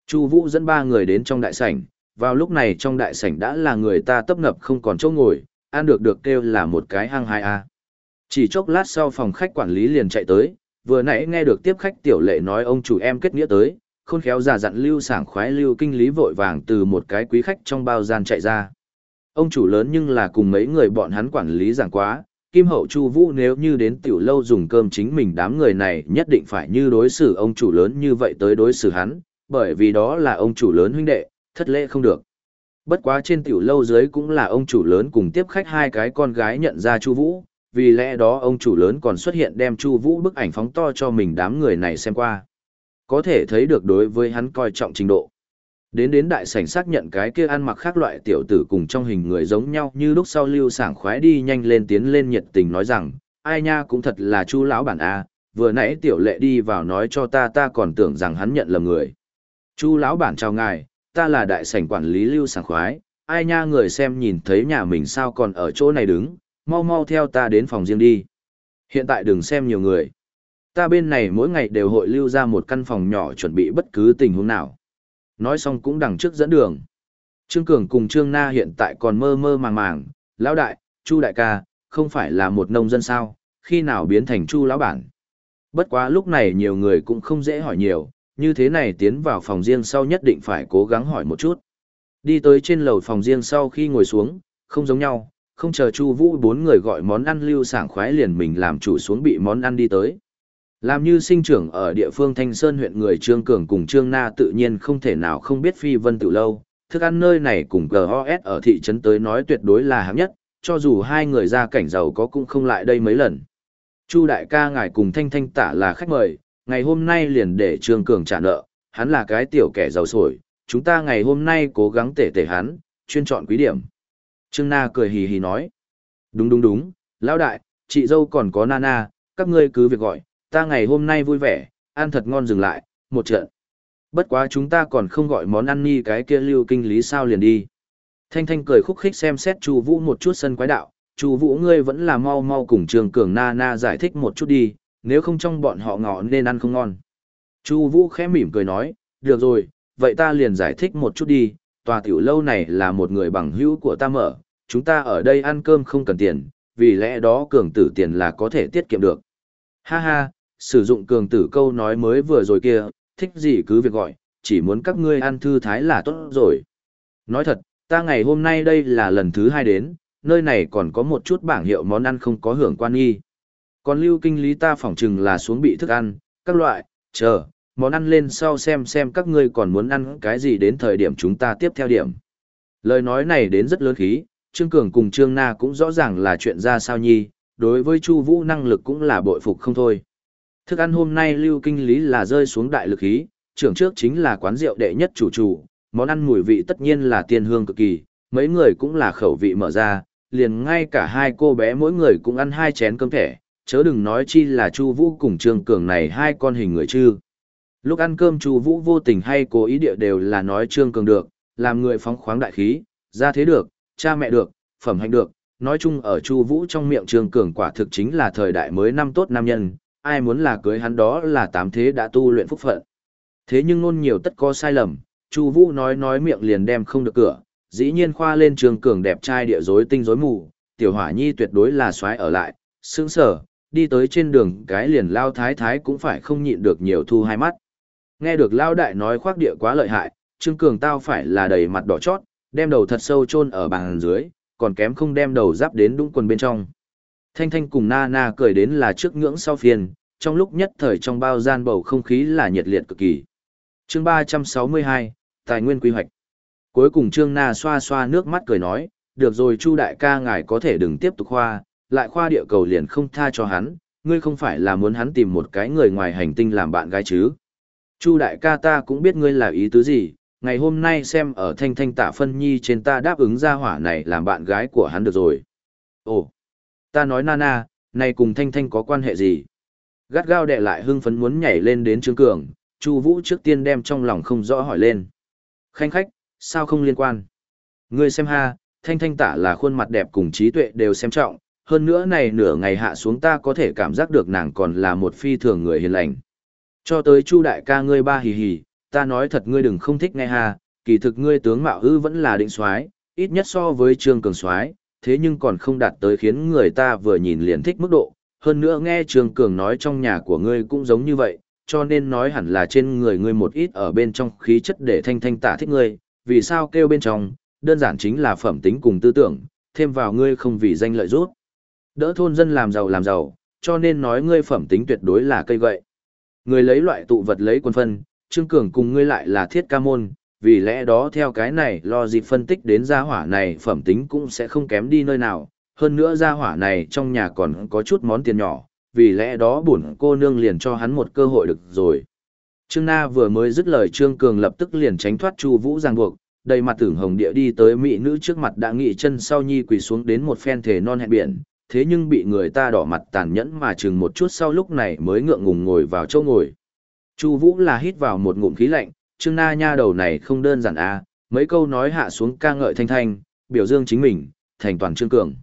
Chu Vũ dẫn ba người đến trong đại sảnh, vào lúc này trong đại sảnh đã là người ta tấp nập không còn chỗ ngồi, ăn được được kêu là một cái hang hai a. Chỉ chốc lát sau phòng khách quản lý liền chạy tới, vừa nãy nghe được tiếp khách tiểu lệ nói ông chủ em kết nghĩa tới, khôn khéo già dặn lưu sảng khoái lưu kinh lý vội vàng từ một cái quý khách trong bao gian chạy ra. Ông chủ lớn nhưng là cùng mấy người bọn hắn quản lý giảng quá, Kim Hậu Chu Vũ nếu như đến tiểu lâu dùng cơm chính mình đám người này nhất định phải như đối xử ông chủ lớn như vậy tới đối xử hắn, bởi vì đó là ông chủ lớn huynh đệ, thất lễ không được. Bất quá trên tiểu lâu dưới cũng là ông chủ lớn cùng tiếp khách hai cái con gái nhận ra Chu Vũ, vì lẽ đó ông chủ lớn còn xuất hiện đem Chu Vũ bức ảnh phóng to cho mình đám người này xem qua. Có thể thấy được đối với hắn coi trọng trình độ. Đến đến đại sảnh xác nhận cái kia ăn mặc khác loại tiểu tử cùng trong hình người giống nhau như lúc sau lưu sảng khoái đi nhanh lên tiến lên nhiệt tình nói rằng, ai nha cũng thật là chu lão bản a, vừa nãy tiểu lệ đi vào nói cho ta ta còn tưởng rằng hắn nhận lầm người. Chu lão bản chào ngài, ta là đại sảnh quản lý lưu sảng khoái, ai nha người xem nhìn thấy nhà mình sao còn ở chỗ này đứng, mau mau theo ta đến phòng riêng đi. Hiện tại đừng xem nhiều người. Ta bên này mỗi ngày đều hội lưu ra một căn phòng nhỏ chuẩn bị bất cứ tình huống nào. Nói xong cũng đằng trước dẫn đường. Trương Cường cùng Trương Na hiện tại còn mơ mơ màng màng, lão đại, Chu đại ca, không phải là một nông dân sao, khi nào biến thành Chu lão bản. Bất quá lúc này nhiều người cũng không dễ hỏi nhiều, như thế này tiến vào phòng riêng sau nhất định phải cố gắng hỏi một chút. Đi tới trên lầu phòng riêng sau khi ngồi xuống, không giống nhau, không chờ Chu Vũ bốn người gọi món ăn lưu sảng khoái liền mình làm chủ xuống bị món ăn đi tới. Làm như sinh trưởng ở địa phương Thanh Sơn huyện người Trương Cường cùng Trương Na tự nhiên không thể nào không biết Phi Vân Tự Lâu, thức ăn nơi này cùng GOS ở thị trấn tới nói tuyệt đối là hạng nhất, cho dù hai người ra cảnh giàu có cũng không lại đây mấy lần. Chu đại ca ngài cùng Thanh Thanh tả là khách mời, ngày hôm nay liền để Trương Cường trả nợ, hắn là cái tiểu kẻ giàu sổi, chúng ta ngày hôm nay cố gắng tể tể hắn, chuyên chọn quý điểm. Trương Na cười hì hì nói. Đúng đúng đúng, lão đại, chị dâu còn có Nana, các ngươi cứ việc gọi, ta ngày hôm nay vui vẻ, ăn thật ngon dừng lại, một trận. Bất quá chúng ta còn không gọi món ăn ni cái kia lưu kinh lý sao liền đi. Thanh Thanh cười khúc khích xem xét Chu Vũ một chút sân quái đạo, Chu Vũ ngươi vẫn là mau mau cùng Trường Cường Na Na giải thích một chút đi, nếu không trong bọn họ ngọ nên ăn không ngon. Chu Vũ khẽ mỉm cười nói, được rồi, vậy ta liền giải thích một chút đi, tòa tiểu lâu này là một người bằng hữu của ta mở, chúng ta ở đây ăn cơm không cần tiền, vì lẽ đó cường tử tiền là có thể tiết kiệm được. Ha ha, sử dụng cường tử câu nói mới vừa rồi kia, thích gì cứ việc gọi, chỉ muốn các ngươi ăn thư thái là tốt rồi. Nói thật, ta ngày hôm nay đây là lần thứ hai đến, nơi này còn có một chút bảng hiệu món ăn không có hưởng quan nghi. Còn lưu kinh lý ta phỏng chừng là xuống bị thức ăn, các loại, chờ, món ăn lên sau xem xem các ngươi còn muốn ăn cái gì đến thời điểm chúng ta tiếp theo điểm. Lời nói này đến rất lớn khí, Trương Cường cùng Trương Na cũng rõ ràng là chuyện ra sao nhi, đối với Chu Vũ năng lực cũng là bội phục không thôi. Thức ăn hôm nay lưu kinh lý là rơi xuống đại lực khí, trưởng trước chính là quán rượu đệ nhất chủ chủ, món ăn mùi vị tất nhiên là tiên hương cực kỳ, mấy người cũng là khẩu vị mở ra, liền ngay cả hai cô bé mỗi người cũng ăn hai chén cơm thẻ, chớ đừng nói chi là Chu Vũ cùng Trương Cường này hai con hình người chứ. Lúc ăn cơm Chu Vũ vô tình hay cố ý địa đều là nói Trương Cường được, làm người phóng khoáng đại khí, ra thế được, cha mẹ được, phẩm hạnh được, nói chung ở Chu Vũ trong miệng Trương Cường quả thực chính là thời đại mới năm tốt nam nhân, ai muốn là cưới hắn đó là tám thế đã tu luyện phúc phận. Thế nhưng ngôn nhiều tất có sai lầm, Chu Vũ nói nói miệng liền đem không được cửa, dĩ nhiên khoa lên trường Cường đẹp trai địa rối tinh rối mù, tiểu hỏa nhi tuyệt đối là xoái ở lại, sững sờ, đi tới trên đường cái liền lao thái thái cũng phải không nhịn được nhiều thu hai mắt. Nghe được lao đại nói khoác địa quá lợi hại, Trương Cường tao phải là đầy mặt đỏ chót, đem đầu thật sâu chôn ở bàn dưới, còn kém không đem đầu giáp đến đúng quần bên trong. Thanh Thanh cùng Na Na cười đến là trước ngưỡng sau phiền, trong lúc nhất thời trong bao gian bầu không khí là nhiệt liệt cực kỳ. chương 362, Tài nguyên quy hoạch. Cuối cùng Trương Na xoa xoa nước mắt cười nói, được rồi Chu đại ca ngài có thể đừng tiếp tục khoa, lại khoa địa cầu liền không tha cho hắn, ngươi không phải là muốn hắn tìm một cái người ngoài hành tinh làm bạn gái chứ? Chu đại ca ta cũng biết ngươi là ý tứ gì, ngày hôm nay xem ở thanh thanh tạ phân nhi trên ta đáp ứng ra hỏa này làm bạn gái của hắn được rồi. Ồ, ta nói Nana, này cùng thanh thanh có quan hệ gì? Gắt gao đệ lại hưng phấn muốn nhảy lên đến Trương Cường, Chu Vũ trước tiên đem trong lòng không rõ hỏi lên. Khanh khách, sao không liên quan? Ngươi xem ha, thanh thanh tả là khuôn mặt đẹp cùng trí tuệ đều xem trọng, hơn nữa này nửa ngày hạ xuống ta có thể cảm giác được nàng còn là một phi thường người hiền lành. Cho tới Chu đại ca ngươi ba hì hì, ta nói thật ngươi đừng không thích nghe ha, kỳ thực ngươi tướng mạo hư vẫn là định soái, ít nhất so với Trương Cường soái, thế nhưng còn không đạt tới khiến người ta vừa nhìn liền thích mức độ. Hơn nữa nghe Trương Cường nói trong nhà của ngươi cũng giống như vậy, cho nên nói hẳn là trên người ngươi một ít ở bên trong khí chất để thanh thanh tả thích ngươi, vì sao kêu bên trong, đơn giản chính là phẩm tính cùng tư tưởng, thêm vào ngươi không vì danh lợi rút. Đỡ thôn dân làm giàu làm giàu, cho nên nói ngươi phẩm tính tuyệt đối là cây gậy. Người lấy loại tụ vật lấy quân phân, Trương Cường cùng ngươi lại là thiết ca môn, vì lẽ đó theo cái này lo dịp phân tích đến gia hỏa này phẩm tính cũng sẽ không kém đi nơi nào, hơn nữa gia hỏa này trong nhà còn có chút món tiền nhỏ, vì lẽ đó bổn cô nương liền cho hắn một cơ hội được rồi. Trương Na vừa mới dứt lời Trương Cường lập tức liền tránh thoát Chu Vũ ràng buộc, đầy mặt tưởng hồng địa đi tới mỹ nữ trước mặt đã nghị chân sau nhi quỳ xuống đến một phen thể non hẹn biển, thế nhưng bị người ta đỏ mặt tàn nhẫn mà chừng một chút sau lúc này mới ngượng ngùng ngồi vào chỗ ngồi. Chu Vũ là hít vào một ngụm khí lạnh, Trương Na nha đầu này không đơn giản a, mấy câu nói hạ xuống ca ngợi thanh thanh, biểu dương chính mình, thành toàn Trương Cường.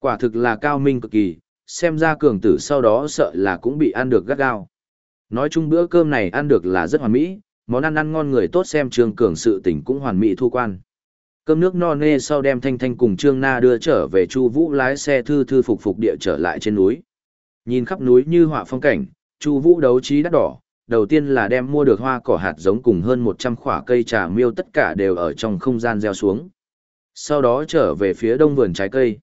Quả thực là cao minh cực kỳ, xem ra cường tử sau đó sợ là cũng bị ăn được gắt gao. Nói chung bữa cơm này ăn được là rất hoàn mỹ, món ăn ăn ngon người tốt xem Trương Cường sự tình cũng hoàn mỹ thu quan. Cơm nước no nê sau đem Thanh Thanh cùng Trương Na đưa trở về Chu Vũ lái xe thư thư phục phục địa trở lại trên núi. Nhìn khắp núi như họa phong cảnh, Chu Vũ đấu trí đắt đỏ, đầu tiên là đem mua được hoa cỏ hạt giống cùng hơn 100 khỏa cây trà miêu tất cả đều ở trong không gian gieo xuống. Sau đó trở về phía đông vườn trái cây.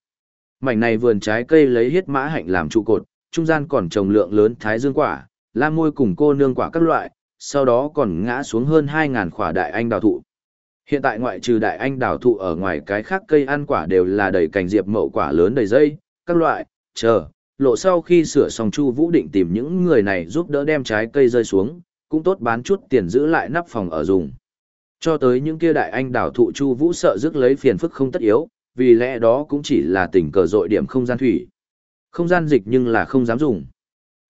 Mảnh này vườn trái cây lấy huyết mã hạnh làm trụ cột, trung gian còn trồng lượng lớn thái dương quả, lam môi cùng cô nương quả các loại, sau đó còn ngã xuống hơn 2.000 khỏa đại anh đào thụ. Hiện tại ngoại trừ đại anh đào thụ ở ngoài cái khác cây ăn quả đều là đầy cành diệp mậu quả lớn đầy dây, các loại, chờ, lộ sau khi sửa xong Chu Vũ định tìm những người này giúp đỡ đem trái cây rơi xuống, cũng tốt bán chút tiền giữ lại nắp phòng ở dùng. Cho tới những kia đại anh đào thụ Chu Vũ sợ rước lấy phiền phức không tất yếu, vì lẽ đó cũng chỉ là tình cờ dội điểm không gian thủy. Không gian dịch nhưng là không dám dùng.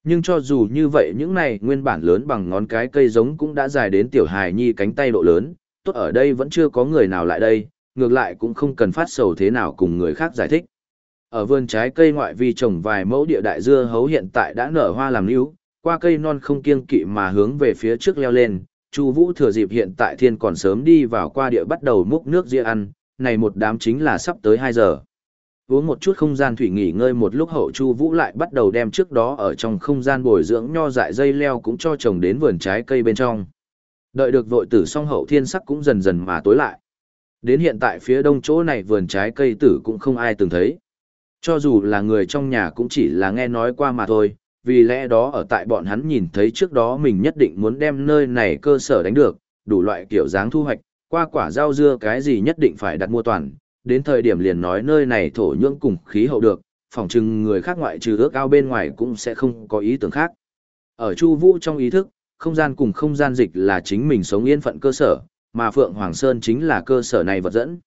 Nhưng cho dù như vậy những này nguyên bản lớn bằng ngón cái cây giống cũng đã dài đến tiểu hài nhi cánh tay độ lớn, tốt ở đây vẫn chưa có người nào lại đây, ngược lại cũng không cần phát sầu thế nào cùng người khác giải thích. Ở vườn trái cây ngoại vi trồng vài mẫu địa đại dưa hấu hiện tại đã nở hoa làm níu, qua cây non không kiêng kỵ mà hướng về phía trước leo lên, Chu Vũ thừa dịp hiện tại thiên còn sớm đi vào qua địa bắt đầu múc nước ria ăn, này một đám chính là sắp tới 2 giờ. Uống một chút không gian thủy nghỉ ngơi một lúc hậu Chu Vũ lại bắt đầu đem trước đó ở trong không gian bồi dưỡng nho dại dây leo cũng cho trồng đến vườn trái cây bên trong. Đợi được vội tử xong hậu thiên sắc cũng dần dần mà tối lại. Đến hiện tại phía đông chỗ này vườn trái cây tử cũng không ai từng thấy. Cho dù là người trong nhà cũng chỉ là nghe nói qua mà thôi, vì lẽ đó ở tại bọn hắn nhìn thấy trước đó mình nhất định muốn đem nơi này cơ sở đánh được, đủ loại kiểu dáng thu hoạch, qua quả rau dưa cái gì nhất định phải đặt mua toàn, đến thời điểm liền nói nơi này thổ nhưỡng cùng khí hậu được, phòng chừng người khác ngoại trừ ước ao bên ngoài cũng sẽ không có ý tưởng khác. Ở Chu Vũ trong ý thức, không gian cùng không gian dịch là chính mình sống yên phận cơ sở, mà Phượng Hoàng Sơn chính là cơ sở này vật dẫn.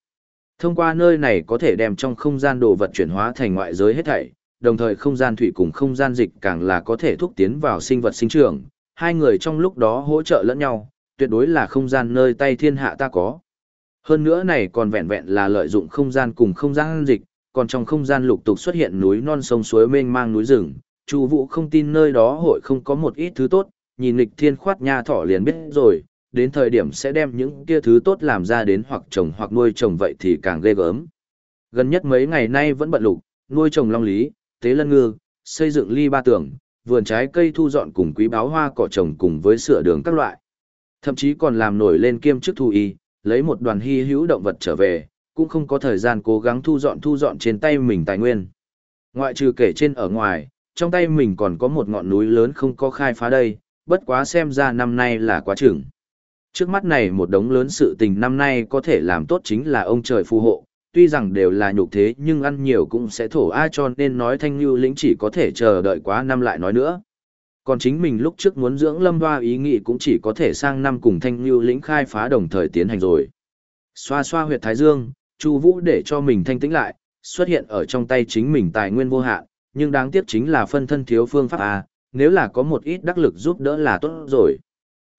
Thông qua nơi này có thể đem trong không gian đồ vật chuyển hóa thành ngoại giới hết thảy, đồng thời không gian thủy cùng không gian dịch càng là có thể thúc tiến vào sinh vật sinh trưởng, hai người trong lúc đó hỗ trợ lẫn nhau, tuyệt đối là không gian nơi tay thiên hạ ta có. Hơn nữa này còn vẹn vẹn là lợi dụng không gian cùng không gian dịch, còn trong không gian lục tục xuất hiện núi non sông suối mênh mang núi rừng, Chu Vũ không tin nơi đó hội không có một ít thứ tốt, nhìn lịch thiên khoát nha thỏ liền biết rồi, đến thời điểm sẽ đem những kia thứ tốt làm ra đến hoặc trồng hoặc nuôi trồng vậy thì càng ghê gớm. Gần nhất mấy ngày nay vẫn bận lục, nuôi trồng long lý, tế lân ngư, xây dựng ly ba tường, vườn trái cây thu dọn cùng quý báo hoa cỏ trồng cùng với sửa đường các loại. Thậm chí còn làm nổi lên kiêm chức thu y, lấy một đoàn hy hữu động vật trở về, cũng không có thời gian cố gắng thu dọn thu dọn trên tay mình tài nguyên. Ngoại trừ kể trên ở ngoài, trong tay mình còn có một ngọn núi lớn không có khai phá đây, bất quá xem ra năm nay là quá chừng. Trước mắt này một đống lớn sự tình năm nay có thể làm tốt chính là ông trời phù hộ, tuy rằng đều là nhục thế nhưng ăn nhiều cũng sẽ thổ ai cho nên nói thanh lưu lĩnh chỉ có thể chờ đợi quá năm lại nói nữa. Còn chính mình lúc trước muốn dưỡng lâm hoa ý nghĩ cũng chỉ có thể sang năm cùng thanh lưu lĩnh khai phá đồng thời tiến hành rồi. Xoa xoa huyệt thái dương, Chu Vũ để cho mình thanh tĩnh lại, xuất hiện ở trong tay chính mình tài nguyên vô hạn, nhưng đáng tiếc chính là phân thân thiếu phương pháp a, nếu là có một ít đắc lực giúp đỡ là tốt rồi.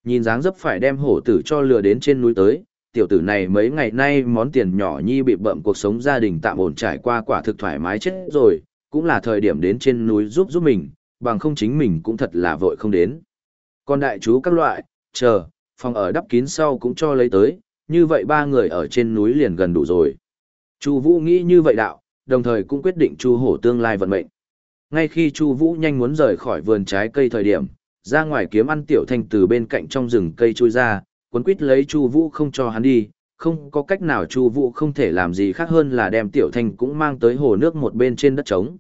Nhìn dáng dấp phải đem hổ tử cho lừa đến trên núi tới, tiểu tử này mấy ngày nay món tiền nhỏ nhi bị bậm cuộc sống gia đình tạm ổn trải qua quả thực thoải mái chết rồi, cũng là thời điểm đến trên núi giúp giúp mình, bằng không chính mình cũng thật là vội không đến. Còn đại chú các loại, chờ, phòng ở đắp kín sau cũng cho lấy tới, như vậy ba người ở trên núi liền gần đủ rồi. Chu Vũ nghĩ như vậy đạo, đồng thời cũng quyết định Chu Hổ tương lai vận mệnh. Ngay khi Chu Vũ nhanh muốn rời khỏi vườn trái cây thời điểm, ra ngoài kiếm ăn tiểu thanh từ bên cạnh trong rừng cây chui ra, quấn quýt lấy Chu Vũ không cho hắn đi, không có cách nào Chu Vũ không thể làm gì khác hơn là đem tiểu thanh cũng mang tới hồ nước một bên trên đất trống.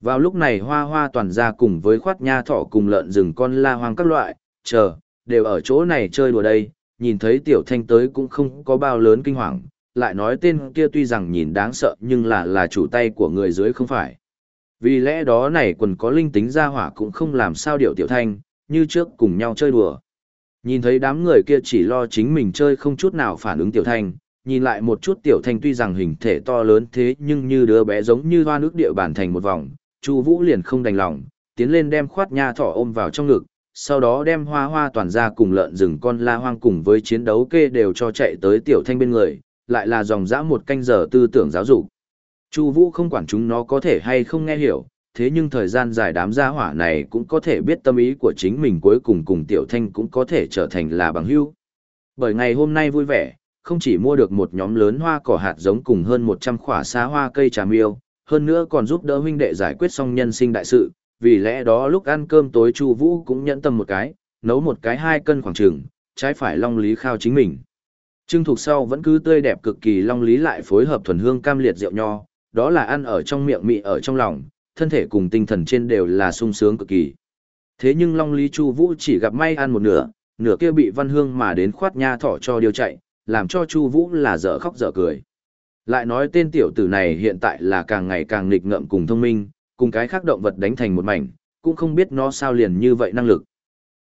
Vào lúc này Hoa Hoa toàn ra cùng với khoát nha thỏ cùng lợn rừng con la hoang các loại, chờ, đều ở chỗ này chơi đùa đây, nhìn thấy tiểu thanh tới cũng không có bao lớn kinh hoàng, lại nói tên kia tuy rằng nhìn đáng sợ nhưng là là chủ tay của người dưới không phải. Vì lẽ đó này quần có linh tính ra hỏa cũng không làm sao điệu tiểu thanh, như trước cùng nhau chơi đùa. Nhìn thấy đám người kia chỉ lo chính mình chơi không chút nào phản ứng tiểu thanh, nhìn lại một chút tiểu thanh tuy rằng hình thể to lớn thế nhưng như đứa bé giống như hoa nước địa bản thành một vòng, Chu Vũ liền không đành lòng, tiến lên đem khoát nha thỏ ôm vào trong ngực, sau đó đem hoa hoa toàn ra cùng lợn rừng con la hoang cùng với chiến đấu kê đều cho chạy tới tiểu thanh bên người, lại là dòng dã một canh giờ tư tưởng giáo dục. Chu Vũ không quản chúng nó có thể hay không nghe hiểu, thế nhưng thời gian dài đám gia hỏa này cũng có thể biết tâm ý của chính mình cuối cùng cùng Tiểu Thanh cũng có thể trở thành là bằng hữu. Bởi ngày hôm nay vui vẻ, không chỉ mua được một nhóm lớn hoa cỏ hạt giống cùng hơn 100 khỏa xá hoa cây trà miêu, hơn nữa còn giúp đỡ huynh đệ giải quyết xong nhân sinh đại sự, vì lẽ đó lúc ăn cơm tối Chu Vũ cũng nhẫn tâm một cái, nấu một cái hai cân khoảng chừng, trái phải long lý khao chính mình. Trưng thuộc sau vẫn cứ tươi đẹp cực kỳ long lý lại phối hợp thuần hương cam liệt rượu nho, đó là ăn ở trong miệng mị ở trong lòng, thân thể cùng tinh thần trên đều là sung sướng cực kỳ. Thế nhưng Long Lý Chu Vũ chỉ gặp may ăn một nửa, nửa kia bị Văn Hương mà đến khoát nha thỏ cho điều chạy, làm cho Chu Vũ là dở khóc dở cười. Lại nói tên tiểu tử này hiện tại là càng ngày càng nghịch ngợm cùng thông minh, cùng cái khác động vật đánh thành một mảnh, cũng không biết nó sao liền như vậy năng lực.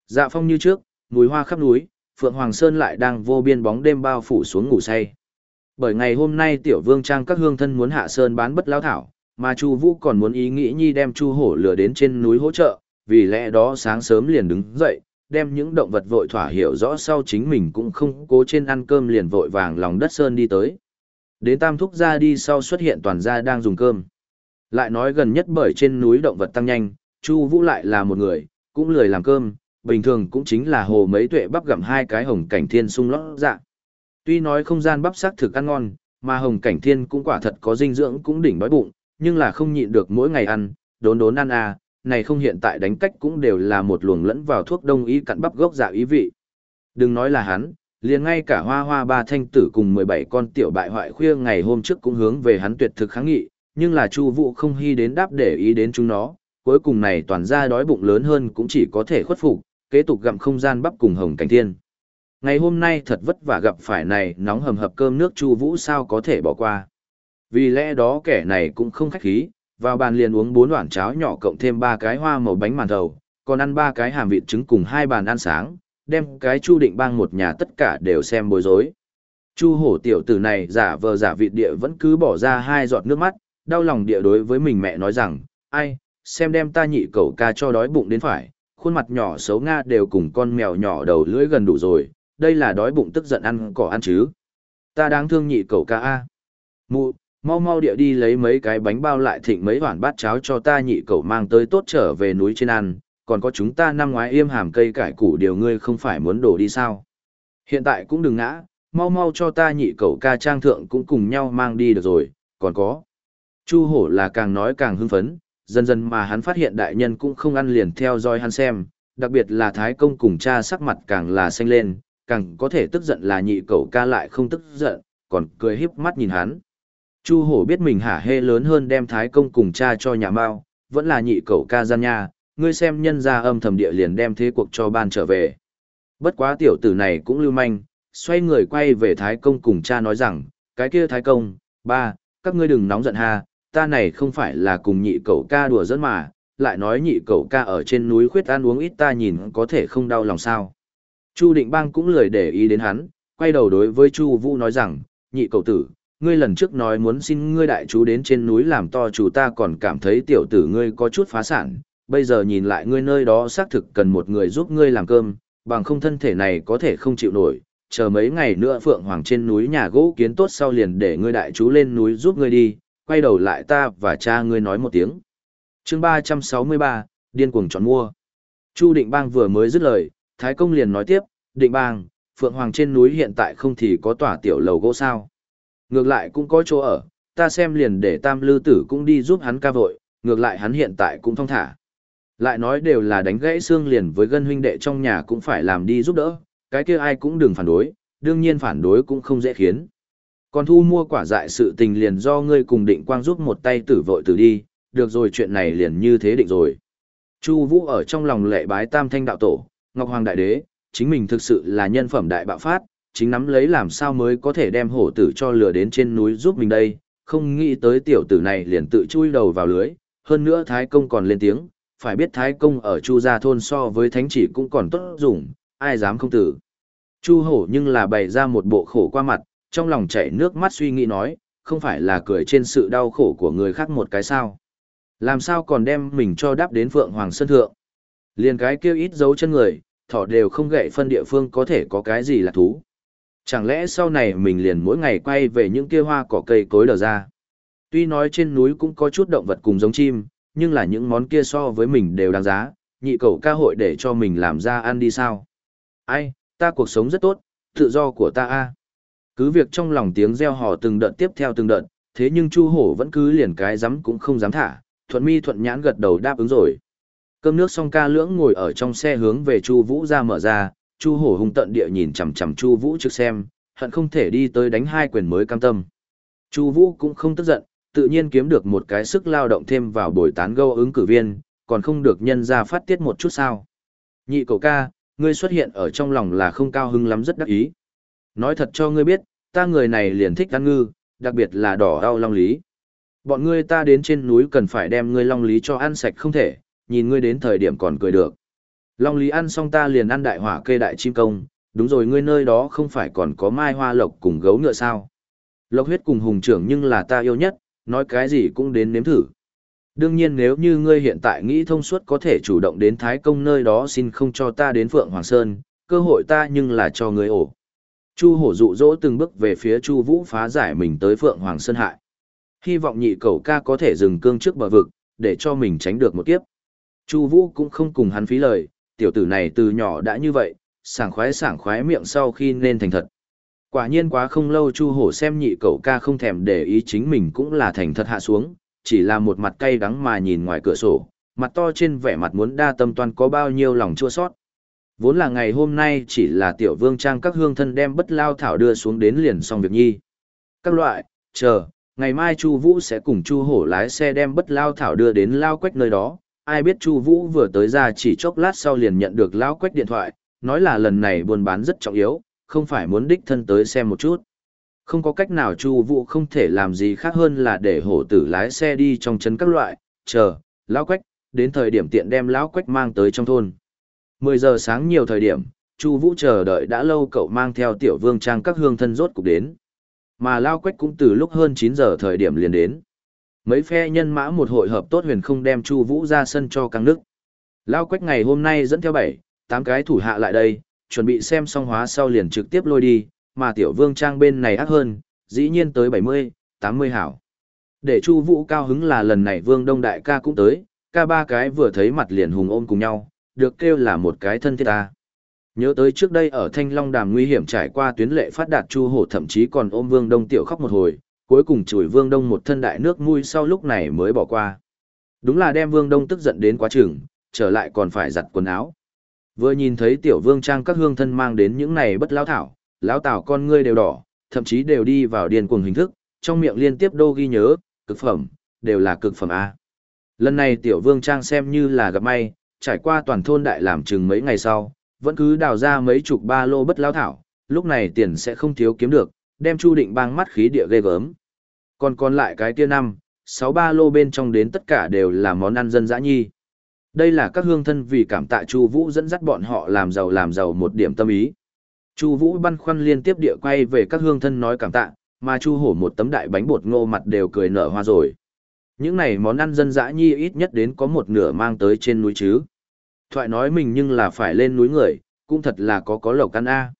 Dạ phong như trước, núi hoa khắp núi, Phượng Hoàng Sơn lại đang vô biên bóng đêm bao phủ xuống ngủ say. Bởi ngày hôm nay tiểu vương trang các hương thân muốn hạ sơn bán bất lao thảo, mà Chu Vũ còn muốn ý nghĩ nhi đem Chu Hổ lừa đến trên núi hỗ trợ, vì lẽ đó sáng sớm liền đứng dậy, đem những động vật vội thỏa hiểu rõ sau chính mình cũng không cố trên ăn cơm liền vội vàng lòng đất sơn đi tới. Đến Tam Thúc ra đi sau xuất hiện toàn gia đang dùng cơm. Lại nói gần nhất bởi trên núi động vật tăng nhanh, Chu Vũ lại là một người, cũng lười làm cơm, bình thường cũng chính là hồ mấy tuệ bắp gặm hai cái hồng cảnh thiên sung lót dạ. Tuy nói không gian bắp sắc thực ăn ngon, mà hồng cảnh thiên cũng quả thật có dinh dưỡng cũng đỉnh đói bụng, nhưng là không nhịn được mỗi ngày ăn, đốn đốn ăn à, này không hiện tại đánh cách cũng đều là một luồng lẫn vào thuốc đông y cặn bắp gốc dạ ý vị. Đừng nói là hắn, liền ngay cả hoa hoa ba thanh tử cùng 17 con tiểu bại hoại khuya ngày hôm trước cũng hướng về hắn tuyệt thực kháng nghị, nhưng là chu vụ không hy đến đáp để ý đến chúng nó, cuối cùng này toàn ra đói bụng lớn hơn cũng chỉ có thể khuất phục, kế tục gặm không gian bắp cùng hồng cảnh thiên. Ngày hôm nay thật vất vả gặp phải này nóng hầm hập cơm nước chu vũ sao có thể bỏ qua. Vì lẽ đó kẻ này cũng không khách khí, vào bàn liền uống bốn đoạn cháo nhỏ cộng thêm ba cái hoa màu bánh màn thầu, còn ăn ba cái hàm vịt trứng cùng hai bàn ăn sáng, đem cái chu định bang một nhà tất cả đều xem bối rối. Chu hổ tiểu tử này giả vờ giả vịt địa vẫn cứ bỏ ra hai giọt nước mắt, đau lòng địa đối với mình mẹ nói rằng, ai, xem đem ta nhị cậu ca cho đói bụng đến phải, khuôn mặt nhỏ xấu nga đều cùng con mèo nhỏ đầu lưỡi gần đủ rồi, đây là đói bụng tức giận ăn cỏ ăn chứ. Ta đáng thương nhị cậu ca a. Mụ, mau mau địa đi lấy mấy cái bánh bao lại thịnh mấy hoản bát cháo cho ta nhị cậu mang tới tốt trở về núi trên ăn, còn có chúng ta năm ngoái yêm hàm cây cải củ điều ngươi không phải muốn đổ đi sao. Hiện tại cũng đừng ngã, mau mau cho ta nhị cậu ca trang thượng cũng cùng nhau mang đi được rồi, còn có. Chu hổ là càng nói càng hưng phấn, dần dần mà hắn phát hiện đại nhân cũng không ăn liền theo dõi hắn xem, đặc biệt là thái công cùng cha sắc mặt càng là xanh lên, càng có thể tức giận là nhị cậu ca lại không tức giận, còn cười híp mắt nhìn hắn. Chu hổ biết mình hả hê lớn hơn đem thái công cùng cha cho nhà mao, vẫn là nhị cậu ca gian nha, ngươi xem nhân ra âm thầm địa liền đem thế cuộc cho ban trở về. Bất quá tiểu tử này cũng lưu manh, xoay người quay về thái công cùng cha nói rằng, cái kia thái công, Ba, các ngươi đừng nóng giận ha, ta này không phải là cùng nhị cậu ca đùa dẫn mà, lại nói nhị cậu ca ở trên núi khuyết ăn uống ít ta nhìn có thể không đau lòng sao. Chu Định Bang cũng lười để ý đến hắn, quay đầu đối với Chu Vũ nói rằng, nhị cậu tử, ngươi lần trước nói muốn xin ngươi đại chú đến trên núi làm to chủ ta còn cảm thấy tiểu tử ngươi có chút phá sản, bây giờ nhìn lại ngươi nơi đó xác thực cần một người giúp ngươi làm cơm, bằng không thân thể này có thể không chịu nổi, chờ mấy ngày nữa Phượng Hoàng trên núi nhà gỗ kiến tốt sau liền để ngươi đại chú lên núi giúp ngươi đi, quay đầu lại ta và cha ngươi nói một tiếng. chương 363, điên cuồng chọn mua. Chu Định Bang vừa mới dứt lời, Thái Công liền nói tiếp, Định Bang, Phượng Hoàng trên núi hiện tại không thì có tòa tiểu lầu gỗ sao. Ngược lại cũng có chỗ ở, ta xem liền để Tam Lư Tử cũng đi giúp hắn ca vội, ngược lại hắn hiện tại cũng thong thả. Lại nói đều là đánh gãy xương liền với gân huynh đệ trong nhà cũng phải làm đi giúp đỡ, cái kia ai cũng đừng phản đối, đương nhiên phản đối cũng không dễ khiến. Còn thu mua quả dại sự tình liền do ngươi cùng định quang giúp một tay tử vội tử đi, được rồi chuyện này liền như thế định rồi. Chu Vũ ở trong lòng lệ bái tam thanh đạo tổ, Ngọc Hoàng Đại Đế, chính mình thực sự là nhân phẩm đại bạo phát, chính nắm lấy làm sao mới có thể đem hổ tử cho lừa đến trên núi giúp mình đây, không nghĩ tới tiểu tử này liền tự chui đầu vào lưới, hơn nữa Thái Công còn lên tiếng, phải biết Thái Công ở Chu Gia Thôn so với Thánh Chỉ cũng còn tốt dùng, ai dám không tử. Chu hổ nhưng là bày ra một bộ khổ qua mặt, trong lòng chảy nước mắt suy nghĩ nói, không phải là cười trên sự đau khổ của người khác một cái sao. Làm sao còn đem mình cho đáp đến Phượng Hoàng Sơn Thượng. Liền cái kêu ít dấu chân người, thỏ đều không gậy phân địa phương có thể có cái gì là thú. Chẳng lẽ sau này mình liền mỗi ngày quay về những kia hoa cỏ cây cối đờ ra. Tuy nói trên núi cũng có chút động vật cùng giống chim, nhưng là những món kia so với mình đều đáng giá, nhị cầu ca hội để cho mình làm ra ăn đi sao. Ai, ta cuộc sống rất tốt, tự do của ta a. Cứ việc trong lòng tiếng reo hò từng đợt tiếp theo từng đợt, thế nhưng Chu Hổ vẫn cứ liền cái dám cũng không dám thả, thuận mi thuận nhãn gật đầu đáp ứng rồi. Cơm nước xong ca lưỡng ngồi ở trong xe hướng về Chu Vũ ra mở ra, Chu Hổ hung tận địa nhìn chằm chằm Chu Vũ trước xem, hận không thể đi tới đánh hai quyền mới cam tâm. Chu Vũ cũng không tức giận, tự nhiên kiếm được một cái sức lao động thêm vào buổi tán gẫu ứng cử viên, còn không được nhân ra phát tiết một chút sao? Nhị cậu ca, ngươi xuất hiện ở trong lòng là không cao hứng lắm rất đắc ý. Nói thật cho ngươi biết, ta người này liền thích ăn ngư, đặc biệt là đỏ đau long lý. Bọn ngươi ta đến trên núi cần phải đem ngươi long lý cho ăn sạch không thể, nhìn ngươi đến thời điểm còn cười được. Long lý ăn xong ta liền ăn đại hỏa kê đại chim công, đúng rồi ngươi nơi đó không phải còn có mai hoa lộc cùng gấu ngựa sao. Lộc huyết cùng hùng trưởng nhưng là ta yêu nhất, nói cái gì cũng đến nếm thử. Đương nhiên nếu như ngươi hiện tại nghĩ thông suốt có thể chủ động đến Thái Công nơi đó xin không cho ta đến Phượng Hoàng Sơn, cơ hội ta nhưng là cho ngươi ổ. Chu hổ dụ dỗ từng bước về phía Chu Vũ phá giải mình tới Phượng Hoàng Sơn hại. Hy vọng nhị cầu ca có thể dừng cương trước bờ vực, để cho mình tránh được một kiếp. Chu Vũ cũng không cùng hắn phí lời, tiểu tử này từ nhỏ đã như vậy, sảng khoái sảng khoái miệng sau khi nên thành thật. Quả nhiên quá không lâu Chu Hổ xem nhị cậu ca không thèm để ý chính mình cũng là thành thật hạ xuống, chỉ là một mặt cay đắng mà nhìn ngoài cửa sổ, mặt to trên vẻ mặt muốn đa tâm toàn có bao nhiêu lòng chua sót. Vốn là ngày hôm nay chỉ là tiểu vương trang các hương thân đem bất lao thảo đưa xuống đến liền xong việc nhi. Các loại, chờ, ngày mai Chu Vũ sẽ cùng Chu Hổ lái xe đem bất lao thảo đưa đến lao quách nơi đó. Ai biết Chu Vũ vừa tới ra chỉ chốc lát sau liền nhận được Lão quách điện thoại, nói là lần này buôn bán rất trọng yếu, không phải muốn đích thân tới xem một chút. Không có cách nào Chu Vũ không thể làm gì khác hơn là để hổ tử lái xe đi trong trấn các loại, chờ, lão quách, đến thời điểm tiện đem lão quách mang tới trong thôn. 10 giờ sáng nhiều thời điểm, Chu Vũ chờ đợi đã lâu cậu mang theo tiểu vương trang các hương thân rốt cục đến. Mà lão quách cũng từ lúc hơn 9 giờ thời điểm liền đến. Mấy phe nhân mã một hội hợp tốt huyền không đem Chu Vũ ra sân cho căng nước. Lao quách ngày hôm nay dẫn theo 7, 8 cái thủ hạ lại đây, chuẩn bị xem xong hóa sau liền trực tiếp lôi đi, mà tiểu vương trang bên này ác hơn, dĩ nhiên tới 70, 80 hảo. Để Chu Vũ cao hứng là lần này Vương Đông Đại ca cũng tới, ca ba cái vừa thấy mặt liền hùng ôm cùng nhau, được kêu là một cái thân thiết ta. Nhớ tới trước đây ở Thanh Long Đàm nguy hiểm trải qua tuyến lệ phát đạt Chu Hổ thậm chí còn ôm Vương Đông tiểu khóc một hồi, cuối cùng chửi Vương Đông một thân đại nước mũi sau lúc này mới bỏ qua. Đúng là đem Vương Đông tức giận đến quá chừng, trở lại còn phải giặt quần áo. Vừa nhìn thấy tiểu vương trang các hương thân mang đến những này bất lão thảo, lão tảo con ngươi đều đỏ, thậm chí đều đi vào điên cuồng hình thức, trong miệng liên tiếp đô ghi nhớ, cực phẩm, đều là cực phẩm A. Lần này tiểu vương trang xem như là gặp may, trải qua toàn thôn đại làm chừng mấy ngày sau, vẫn cứ đào ra mấy chục ba lô bất lão thảo, lúc này tiền sẽ không thiếu kiếm được, đem chu định bang mắt khí địa ghê gớm. Còn còn lại cái kia năm, sáu ba lô bên trong đến tất cả đều là món ăn dân dã nhi. Đây là các hương thân vì cảm tạ Chu Vũ dẫn dắt bọn họ làm giàu làm giàu một điểm tâm ý. Chu Vũ băn khoăn liên tiếp địa quay về các hương thân nói cảm tạ, mà Chu Hổ một tấm đại bánh bột ngô mặt đều cười nở hoa rồi. Những này món ăn dân dã nhi ít nhất đến có một nửa mang tới trên núi chứ. Thoại nói mình nhưng là phải lên núi người, cũng thật là có có lộc ăn a.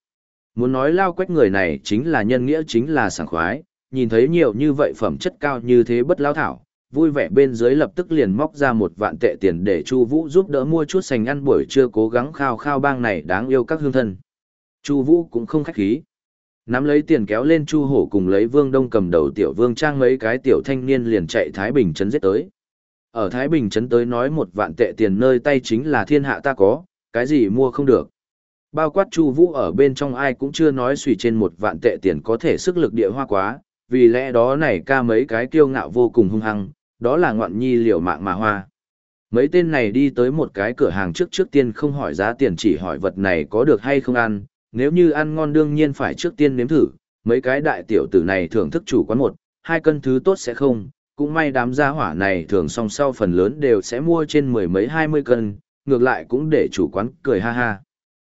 Muốn nói lao quách người này chính là nhân nghĩa chính là sảng khoái, nhìn thấy nhiều như vậy phẩm chất cao như thế bất lao thảo, vui vẻ bên dưới lập tức liền móc ra một vạn tệ tiền để Chu Vũ giúp đỡ mua chút sành ăn buổi trưa cố gắng khao khao bang này đáng yêu các hương thân. Chu Vũ cũng không khách khí. Nắm lấy tiền kéo lên Chu Hổ cùng lấy Vương Đông cầm đầu tiểu Vương Trang mấy cái tiểu thanh niên liền chạy Thái Bình trấn giết tới. Ở Thái Bình trấn tới nói một vạn tệ tiền nơi tay chính là thiên hạ ta có, cái gì mua không được. Bao quát Chu Vũ ở bên trong ai cũng chưa nói suy trên một vạn tệ tiền có thể sức lực địa hoa quá, vì lẽ đó này ca mấy cái kiêu ngạo vô cùng hung hăng, đó là ngoạn nhi liều mạng mà hoa. Mấy tên này đi tới một cái cửa hàng trước trước tiên không hỏi giá tiền chỉ hỏi vật này có được hay không ăn, nếu như ăn ngon đương nhiên phải trước tiên nếm thử, mấy cái đại tiểu tử này thưởng thức chủ quán một, hai cân thứ tốt sẽ không, cũng may đám gia hỏa này thường song sau phần lớn đều sẽ mua trên mười mấy hai mươi cân, ngược lại cũng để chủ quán cười ha ha.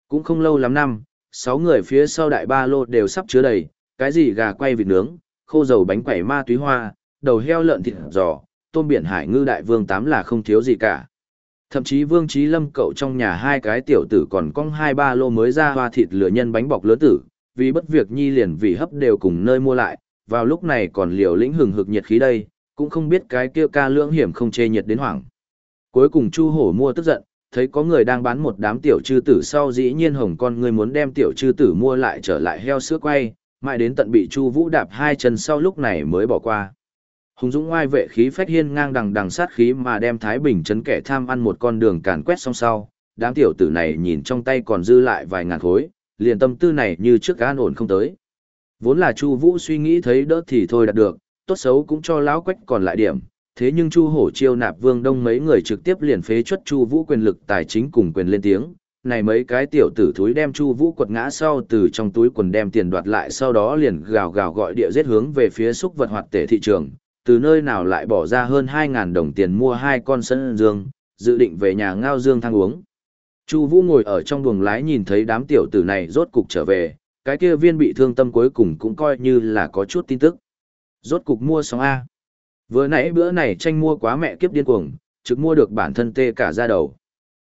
Cũng không lâu lắm năm, sáu người phía sau đại ba lô đều sắp chứa đầy, cái gì gà quay vịt nướng, khô dầu bánh quẩy ma túy hoa, đầu heo lợn thịt giò, tôm biển hải ngư đại vương tám là không thiếu gì cả. Thậm chí Vương Trí Lâm cậu trong nhà hai cái tiểu tử còn cong hai ba lô mới ra hoa thịt lửa nhân bánh bọc lớn tử, vì bất việc nhi liền vì hấp đều cùng nơi mua lại, vào lúc này còn liều lĩnh hừng hực nhiệt khí đây, cũng không biết cái kia ca lưỡng hiểm không chê nhiệt đến hoảng. Cuối cùng Chu Hổ mua tức giận, thấy có người đang bán một đám tiểu chư tử sau dĩ nhiên hồng con người muốn đem tiểu chư tử mua lại trở lại heo sữa quay, mãi đến tận bị Chu Vũ đạp hai chân sau lúc này mới bỏ qua. Hùng Dũng ngoai vệ khí phách hiên ngang đằng đằng sát khí mà đem Thái Bình chấn kẻ tham ăn một con đường càn quét xong sau, đám tiểu tử này nhìn trong tay còn dư lại vài ngàn khối, liền tâm tư này như trước an ổn không tới. Vốn là Chu Vũ suy nghĩ thấy đỡ thì thôi đạt được, tốt xấu cũng cho lão quách còn lại điểm, thế nhưng Chu Hổ chiêu nạp Vương Đông mấy người trực tiếp liền phế chuất Chu Vũ quyền lực tài chính cùng quyền lên tiếng, này mấy cái tiểu tử thúi đem Chu Vũ quật ngã sau từ trong túi quần đem tiền đoạt lại sau đó liền gào gào gọi địa giết hướng về phía xúc vật hoạt tể thị trường, từ nơi nào lại bỏ ra hơn 2.000 đồng tiền mua hai con sân dương, dự định về nhà ngao dương thang uống. Chu Vũ ngồi ở trong buồng lái nhìn thấy đám tiểu tử này rốt cục trở về, cái kia viên bị thương tâm cuối cùng cũng coi như là có chút tin tức. Rốt cục mua xong A. Vừa nãy bữa này tranh mua quá mẹ kiếp điên cuồng, trực mua được bản thân tê cả ra đầu.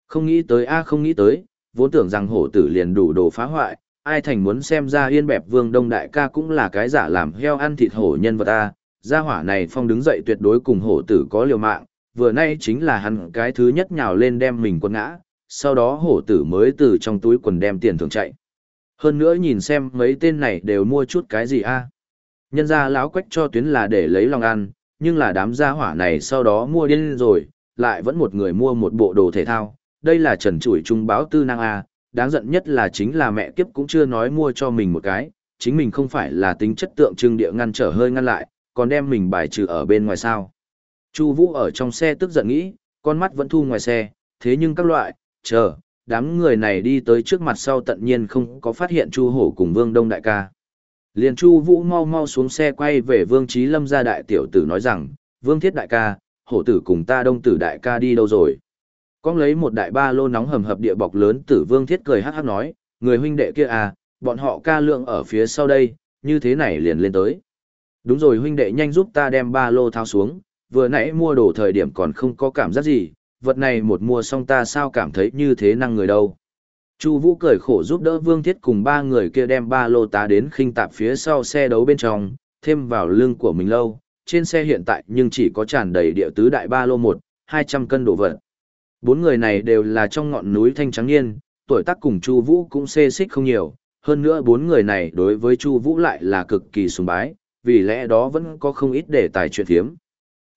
Không nghĩ tới A không nghĩ tới, vốn tưởng rằng hổ tử liền đủ đồ phá hoại, ai thành muốn xem ra yên bẹp vương đông đại ca cũng là cái giả làm heo ăn thịt hổ nhân vật A, gia hỏa này phong đứng dậy tuyệt đối cùng hổ tử có liều mạng, vừa nay chính là hắn cái thứ nhất nhào lên đem mình quấn ngã, sau đó hổ tử mới từ trong túi quần đem tiền thường chạy. Hơn nữa nhìn xem mấy tên này đều mua chút cái gì a Nhân ra láo quách cho tuyến là để lấy lòng ăn, nhưng là đám gia hỏa này sau đó mua điên rồi, lại vẫn một người mua một bộ đồ thể thao, đây là trần chủi trung báo tư năng a đáng giận nhất là chính là mẹ kiếp cũng chưa nói mua cho mình một cái, chính mình không phải là tính chất tượng trưng địa ngăn trở hơi ngăn lại, còn đem mình bài trừ ở bên ngoài sao. Chu Vũ ở trong xe tức giận nghĩ, con mắt vẫn thu ngoài xe, thế nhưng các loại, chờ, đám người này đi tới trước mặt sau tận nhiên không có phát hiện Chu Hổ cùng Vương Đông đại ca. Liền Chu Vũ mau mau xuống xe quay về Vương Chí Lâm gia đại tiểu tử nói rằng, Vương Thiết đại ca, hổ tử cùng ta đông tử đại ca đi đâu rồi. Con lấy một đại ba lô nóng hầm hập địa bọc lớn tử Vương Thiết cười hắc hắc nói, người huynh đệ kia à, bọn họ ca lượng ở phía sau đây, như thế này liền lên tới. Đúng rồi huynh đệ nhanh giúp ta đem ba lô tháo xuống, vừa nãy mua đồ thời điểm còn không có cảm giác gì, vật này một mua xong ta sao cảm thấy như thế năng người đâu. Chu Vũ cười khổ giúp đỡ Vương Thiết cùng ba người kia đem ba lô tá đến khinh tạp phía sau xe đấu bên trong, thêm vào lưng của mình lâu, trên xe hiện tại nhưng chỉ có tràn đầy địa tứ đại ba lô một, hai trăm cân đồ vật. Bốn người này đều là trong ngọn núi thanh trắng niên, tuổi tác cùng Chu Vũ cũng xê xích không nhiều, hơn nữa bốn người này đối với Chu Vũ lại là cực kỳ sùng bái, vì lẽ đó vẫn có không ít đề tài chuyện thiếm.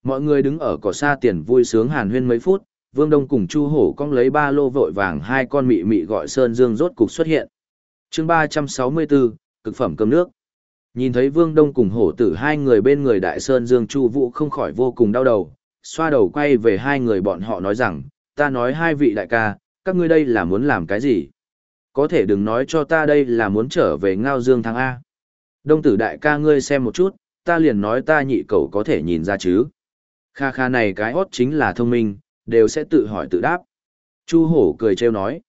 Mọi người đứng ở cỏ xa tiền vui sướng hàn huyên mấy phút, Vương Đông cùng Chu Hổ cong lấy ba lô vội vàng hai con mị mị gọi Sơn Dương rốt cục xuất hiện. chương 364, cực phẩm cơm nước. Nhìn thấy Vương Đông cùng Hổ tử hai người bên người Đại Sơn Dương Chu Vũ không khỏi vô cùng đau đầu, xoa đầu quay về hai người bọn họ nói rằng, ta nói hai vị đại ca, các ngươi đây là muốn làm cái gì? Có thể đừng nói cho ta đây là muốn trở về Ngao Dương thắng A. Đông tử đại ca ngươi xem một chút, ta liền nói ta nhị cậu có thể nhìn ra chứ. Kha kha này cái hót chính là thông minh, đều sẽ tự hỏi tự đáp. Chu hổ cười trêu nói.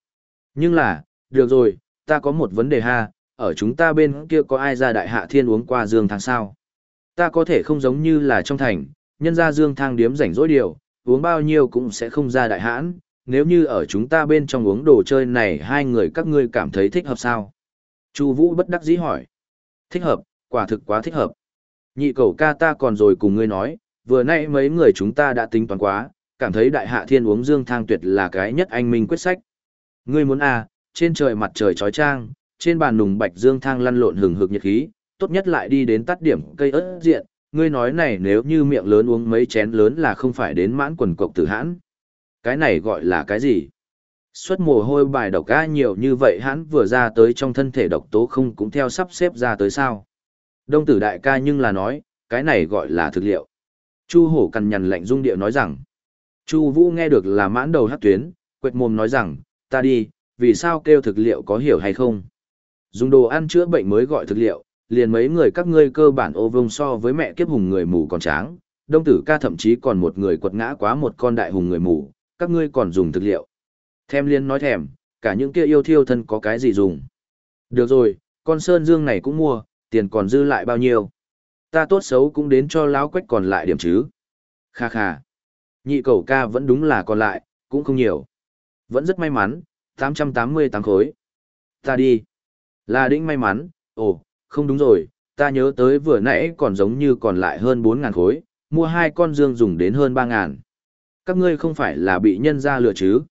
Nhưng là, được rồi, ta có một vấn đề ha, ở chúng ta bên kia có ai ra đại hạ thiên uống qua dương thang sao? Ta có thể không giống như là trong thành, nhân ra dương thang điếm rảnh rỗi điều, uống bao nhiêu cũng sẽ không ra đại hãn, nếu như ở chúng ta bên trong uống đồ chơi này hai người các ngươi cảm thấy thích hợp sao? Chu Vũ bất đắc dĩ hỏi. Thích hợp, quả thực quá thích hợp. Nhị cầu ca ta còn rồi cùng ngươi nói, vừa nãy mấy người chúng ta đã tính toán quá, cảm thấy đại hạ thiên uống dương thang tuyệt là cái nhất anh minh quyết sách. Ngươi muốn à, trên trời mặt trời chói trang trên bàn nùng bạch dương thang lăn lộn hừng hực nhiệt khí, tốt nhất lại đi đến tắt điểm cây ớt diện, ngươi nói này nếu như miệng lớn uống mấy chén lớn là không phải đến mãn quần cộc tử hãn. Cái này gọi là cái gì? Xuất mồ hôi bài độc ca nhiều như vậy hắn vừa ra tới trong thân thể độc tố không cũng theo sắp xếp ra tới sao. Đông tử đại ca nhưng là nói, cái này gọi là thực liệu. Chu hổ cằn nhằn lạnh dung điệu nói rằng. Chu vũ nghe được là mãn đầu hắc tuyến, quệt mồm nói rằng, ta đi, vì sao kêu thực liệu có hiểu hay không? Dùng đồ ăn chữa bệnh mới gọi thực liệu, liền mấy người các ngươi cơ bản ô vông so với mẹ kiếp hùng người mù còn tráng, đông tử ca thậm chí còn một người quật ngã quá một con đại hùng người mù, các ngươi còn dùng thực liệu. Thêm liên nói thèm, cả những kia yêu thiêu thân có cái gì dùng. Được rồi, con sơn dương này cũng mua, tiền còn dư lại bao nhiêu. Ta tốt xấu cũng đến cho lão quách còn lại điểm chứ. Kha kha. Nhị cầu ca vẫn đúng là còn lại, cũng không nhiều. Vẫn rất may mắn, 888 khối. Ta đi. Là đĩnh may mắn, ồ, không đúng rồi, ta nhớ tới vừa nãy còn giống như còn lại hơn 4.000 khối, mua hai con dương dùng đến hơn 3.000. Các ngươi không phải là bị nhân ra lừa chứ?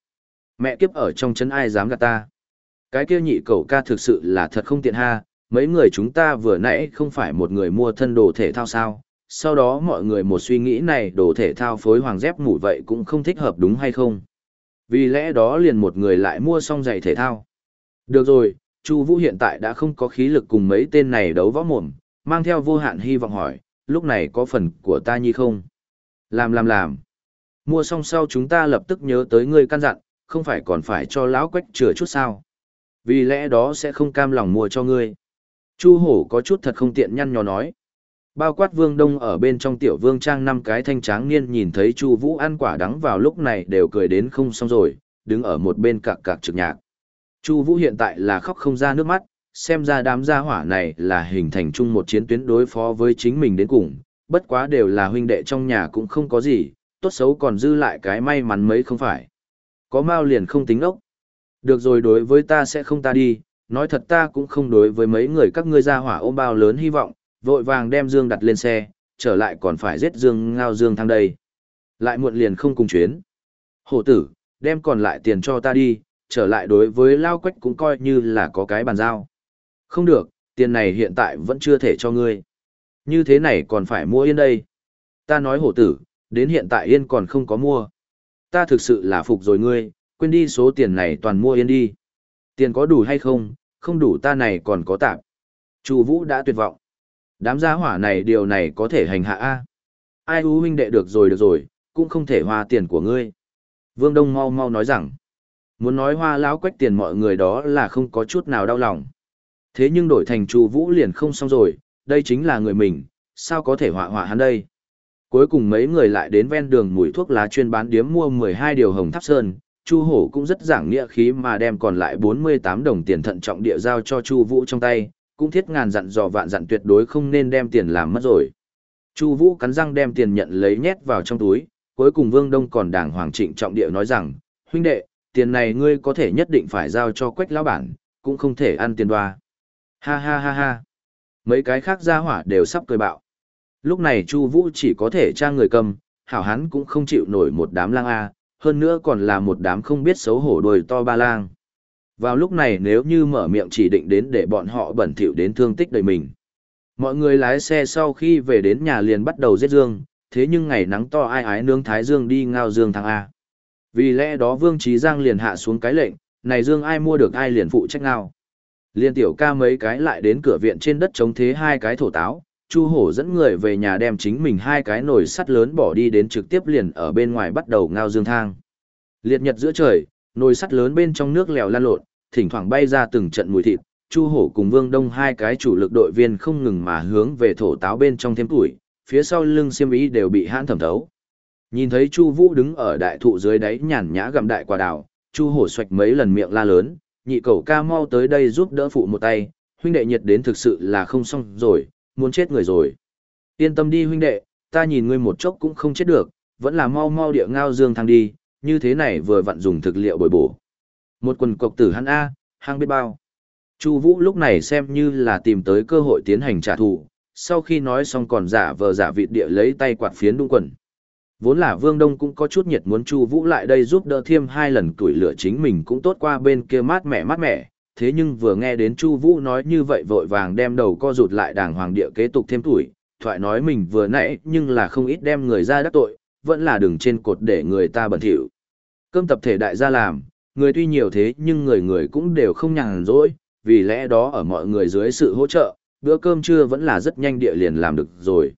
Mẹ kiếp ở trong chân ai dám gạt ta? Cái kia nhị cầu ca thực sự là thật không tiện ha, mấy người chúng ta vừa nãy không phải một người mua thân đồ thể thao sao? Sau đó mọi người một suy nghĩ này đồ thể thao phối hoàng dép mũ vậy cũng không thích hợp đúng hay không? Vì lẽ đó liền một người lại mua xong giày thể thao. Được rồi, Chu Vũ hiện tại đã không có khí lực cùng mấy tên này đấu võ mồm, mang theo vô hạn hy vọng hỏi, lúc này có phần của ta nhi không? Làm làm làm. Mua xong sau chúng ta lập tức nhớ tới ngươi căn dặn, không phải còn phải cho lão quách chừa chút sao? Vì lẽ đó sẽ không cam lòng mua cho ngươi. Chu hổ có chút thật không tiện nhăn nhó nói. Bao quát vương đông ở bên trong tiểu vương trang năm cái thanh tráng niên nhìn thấy Chu vũ ăn quả đắng vào lúc này đều cười đến không xong rồi, đứng ở một bên cạc cạc trực nhạc. Chu vũ hiện tại là khóc không ra nước mắt, xem ra đám gia hỏa này là hình thành chung một chiến tuyến đối phó với chính mình đến cùng, bất quá đều là huynh đệ trong nhà cũng không có gì, tốt xấu còn dư lại cái may mắn mấy không phải. Có mau liền không tính ốc. Được rồi đối với ta sẽ không ta đi, nói thật ta cũng không đối với mấy người các ngươi gia hỏa ôm bao lớn hy vọng, vội vàng đem Dương đặt lên xe, trở lại còn phải giết Dương ngao Dương thang đây. Lại muộn liền không cùng chuyến. Hổ tử, đem còn lại tiền cho ta đi, trở lại đối với Lao Quách cũng coi như là có cái bàn giao. Không được, tiền này hiện tại vẫn chưa thể cho ngươi. Như thế này còn phải mua yên đây. Ta nói hổ tử, đến hiện tại yên còn không có mua. Ta thực sự là phục rồi ngươi, quên đi số tiền này toàn mua yên đi. Tiền có đủ hay không, không đủ ta này còn có tạp. Chu Vũ đã tuyệt vọng. Đám gia hỏa này điều này có thể hành hạ a. Ai u huynh đệ được rồi được rồi, cũng không thể hoa tiền của ngươi. Vương Đông mau mau nói rằng, muốn nói hoa lão quách tiền mọi người đó là không có chút nào đau lòng. Thế nhưng đổi thành Chu Vũ liền không xong rồi, đây chính là người mình, sao có thể họa họa hắn đây? Cuối cùng mấy người lại đến ven đường mùi thuốc lá chuyên bán điếm mua 12 điều hồng tháp sơn, Chu Hổ cũng rất giảng nghĩa khí mà đem còn lại 48 đồng tiền thận trọng địa giao cho Chu Vũ trong tay, cũng thiết ngàn dặn dò vạn dặn tuyệt đối không nên đem tiền làm mất rồi. Chu Vũ cắn răng đem tiền nhận lấy nhét vào trong túi, cuối cùng Vương Đông còn đàng hoàng trịnh trọng địa nói rằng, huynh đệ, tiền này ngươi có thể nhất định phải giao cho Quách lão bản, cũng không thể ăn tiền đoa. Ha ha ha ha. Mấy cái khác gia hỏa đều sắp cười bạo. Lúc này Chu Vũ chỉ có thể tra người cầm, hảo hắn cũng không chịu nổi một đám lang a, hơn nữa còn là một đám không biết xấu hổ đồi to ba lang. Vào lúc này nếu như mở miệng chỉ định đến để bọn họ bẩn thỉu đến thương tích đời mình. Mọi người lái xe sau khi về đến nhà liền bắt đầu giết dương, thế nhưng ngày nắng to ai ái nướng thái dương đi ngao dương thằng A. Vì lẽ đó Vương Trí Giang liền hạ xuống cái lệnh, này dương ai mua được ai liền phụ trách ngao. Liên tiểu ca mấy cái lại đến cửa viện trên đất chống thế hai cái thổ táo, Chu Hổ dẫn người về nhà đem chính mình hai cái nồi sắt lớn bỏ đi đến trực tiếp liền ở bên ngoài bắt đầu ngao dương thang. Liệt nhật giữa trời, nồi sắt lớn bên trong nước lèo lan lộn, thỉnh thoảng bay ra từng trận mùi thịt, Chu Hổ cùng Vương Đông hai cái chủ lực đội viên không ngừng mà hướng về thổ táo bên trong thêm tuổi, phía sau lưng xiêm ý đều bị hãn thẩm thấu. Nhìn thấy Chu Vũ đứng ở đại thụ dưới đáy nhàn nhã gặm đại quả đào, Chu Hổ xoạch mấy lần miệng la lớn, nhị cậu ca mau tới đây giúp đỡ phụ một tay, huynh đệ nhiệt đến thực sự là không xong rồi, muốn chết người rồi. Yên tâm đi huynh đệ, ta nhìn ngươi một chốc cũng không chết được, vẫn là mau mau địa ngao dương thăng đi, như thế này vừa vặn dùng thực liệu bồi bổ. Một quần cộc tử hắn A, hang biết bao. Chu Vũ lúc này xem như là tìm tới cơ hội tiến hành trả thù, sau khi nói xong còn giả vờ giả vịt địa lấy tay quạt phiến đung quần. Vốn là Vương Đông cũng có chút nhiệt muốn Chu Vũ lại đây giúp đỡ thêm hai lần tuổi lửa chính mình cũng tốt qua bên kia mát mẻ mát mẻ, thế nhưng vừa nghe đến Chu Vũ nói như vậy vội vàng đem đầu co rụt lại đàng hoàng địa kế tục thêm tuổi, thoại nói mình vừa nãy nhưng là không ít đem người ra đắc tội, vẫn là đường trên cột để người ta bẩn thỉu. Cơm tập thể đại gia làm, người tuy nhiều thế nhưng người người cũng đều không nhàn rỗi, vì lẽ đó ở mọi người dưới sự hỗ trợ, bữa cơm trưa vẫn là rất nhanh địa liền làm được rồi.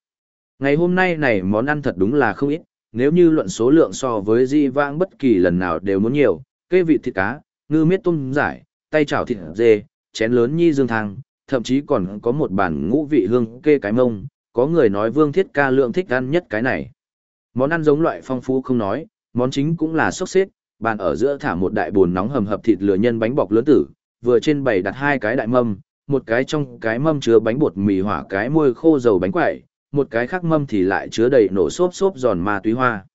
Ngày hôm nay này món ăn thật đúng là không ít, nếu như luận số lượng so với di vãng bất kỳ lần nào đều muốn nhiều, Kê vị thịt cá, ngư miết tôm giải, tay chảo thịt dê, chén lớn nhi dương thang, thậm chí còn có một bản ngũ vị hương kê cái mông, có người nói vương thiết ca lượng thích ăn nhất cái này. Món ăn giống loại phong phú không nói, món chính cũng là sốc xếp, bàn ở giữa thả một đại bồn nóng hầm hập thịt lửa nhân bánh bọc lớn tử, vừa trên bày đặt hai cái đại mâm, một cái trong cái mâm chứa bánh bột mì hỏa cái môi khô dầu bánh quẩy, một cái khác mâm thì lại chứa đầy nổ xốp xốp giòn ma túy hoa.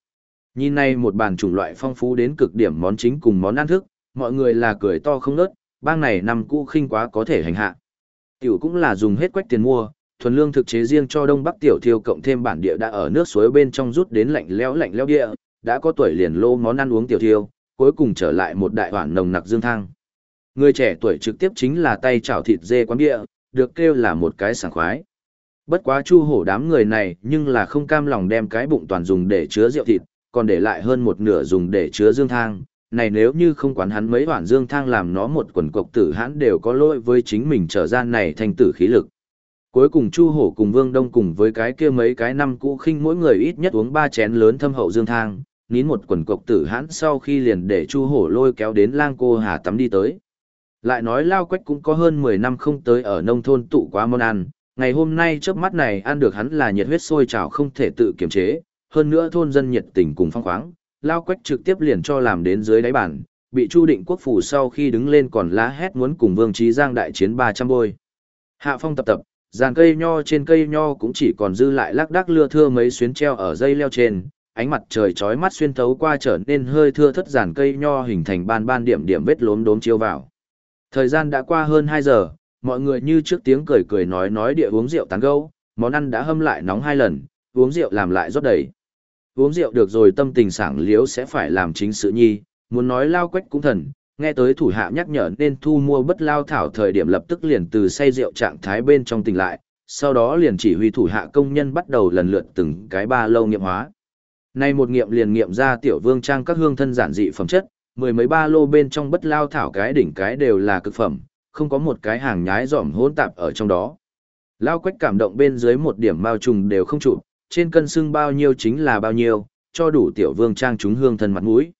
Nhìn này một bàn chủng loại phong phú đến cực điểm món chính cùng món ăn thức, mọi người là cười to không nớt, bang này năm cũ khinh quá có thể hành hạ. Tiểu cũng là dùng hết quách tiền mua, thuần lương thực chế riêng cho Đông Bắc tiểu thiêu cộng thêm bản địa đã ở nước suối bên trong rút đến lạnh lẽo lạnh lẽo địa, đã có tuổi liền lô món ăn uống tiểu thiêu, cuối cùng trở lại một đại hoạn nồng nặc dương thang. Người trẻ tuổi trực tiếp chính là tay chảo thịt dê quán địa, được kêu là một cái sảng khoái. Bất quá chu hổ đám người này nhưng là không cam lòng đem cái bụng toàn dùng để chứa rượu thịt, còn để lại hơn một nửa dùng để chứa dương thang. Này nếu như không quán hắn mấy hoản dương thang làm nó một quần cục tử hãn đều có lỗi với chính mình trở gian này thành tử khí lực. Cuối cùng Chu Hổ cùng Vương Đông cùng với cái kia mấy cái năm cũ khinh mỗi người ít nhất uống ba chén lớn thâm hậu dương thang, nín một quần cục tử hãn sau khi liền để Chu Hổ lôi kéo đến lang cô hà tắm đi tới. Lại nói Lao Quách cũng có hơn 10 năm không tới ở nông thôn tụ quá món ăn, ngày hôm nay trước mắt này ăn được hắn là nhiệt huyết sôi trào không thể tự kiềm chế, hơn nữa thôn dân nhiệt tình cùng phong khoáng, Lao Quách trực tiếp liền cho làm đến dưới đáy bàn, bị Chu Định Quốc phủ sau khi đứng lên còn lá hét muốn cùng Vương Trí Giang đại chiến 300 bôi. Hạ phong tập tập, dàn cây nho trên cây nho cũng chỉ còn dư lại lác đác lưa thưa mấy xuyến treo ở dây leo trên, ánh mặt trời chói mắt xuyên thấu qua trở nên hơi thưa thất giản cây nho hình thành ban ban điểm điểm vết lốm đốm chiếu vào. Thời gian đã qua hơn 2 giờ, mọi người như trước tiếng cười cười nói nói địa uống rượu tán gẫu, món ăn đã hâm lại nóng hai lần, uống rượu làm lại rót đầy. Uống rượu được rồi tâm tình sảng liếu sẽ phải làm chính sự nhi, muốn nói lao quách cũng thần, nghe tới thủ hạ nhắc nhở nên thu mua bất lao thảo thời điểm lập tức liền từ say rượu trạng thái bên trong tỉnh lại, sau đó liền chỉ huy thủ hạ công nhân bắt đầu lần lượt từng cái ba lâu nghiệm hóa. Nay một nghiệm liền nghiệm ra tiểu vương trang các hương thân giản dị phẩm chất, mười mấy ba lô bên trong bất lao thảo cái đỉnh cái đều là cực phẩm, không có một cái hàng nhái dỏm hỗn tạp ở trong đó. Lao quách cảm động bên dưới một điểm bao trùng đều không trụ trên cân xưng bao nhiêu chính là bao nhiêu, cho đủ tiểu vương trang chúng hương thân mặt mũi.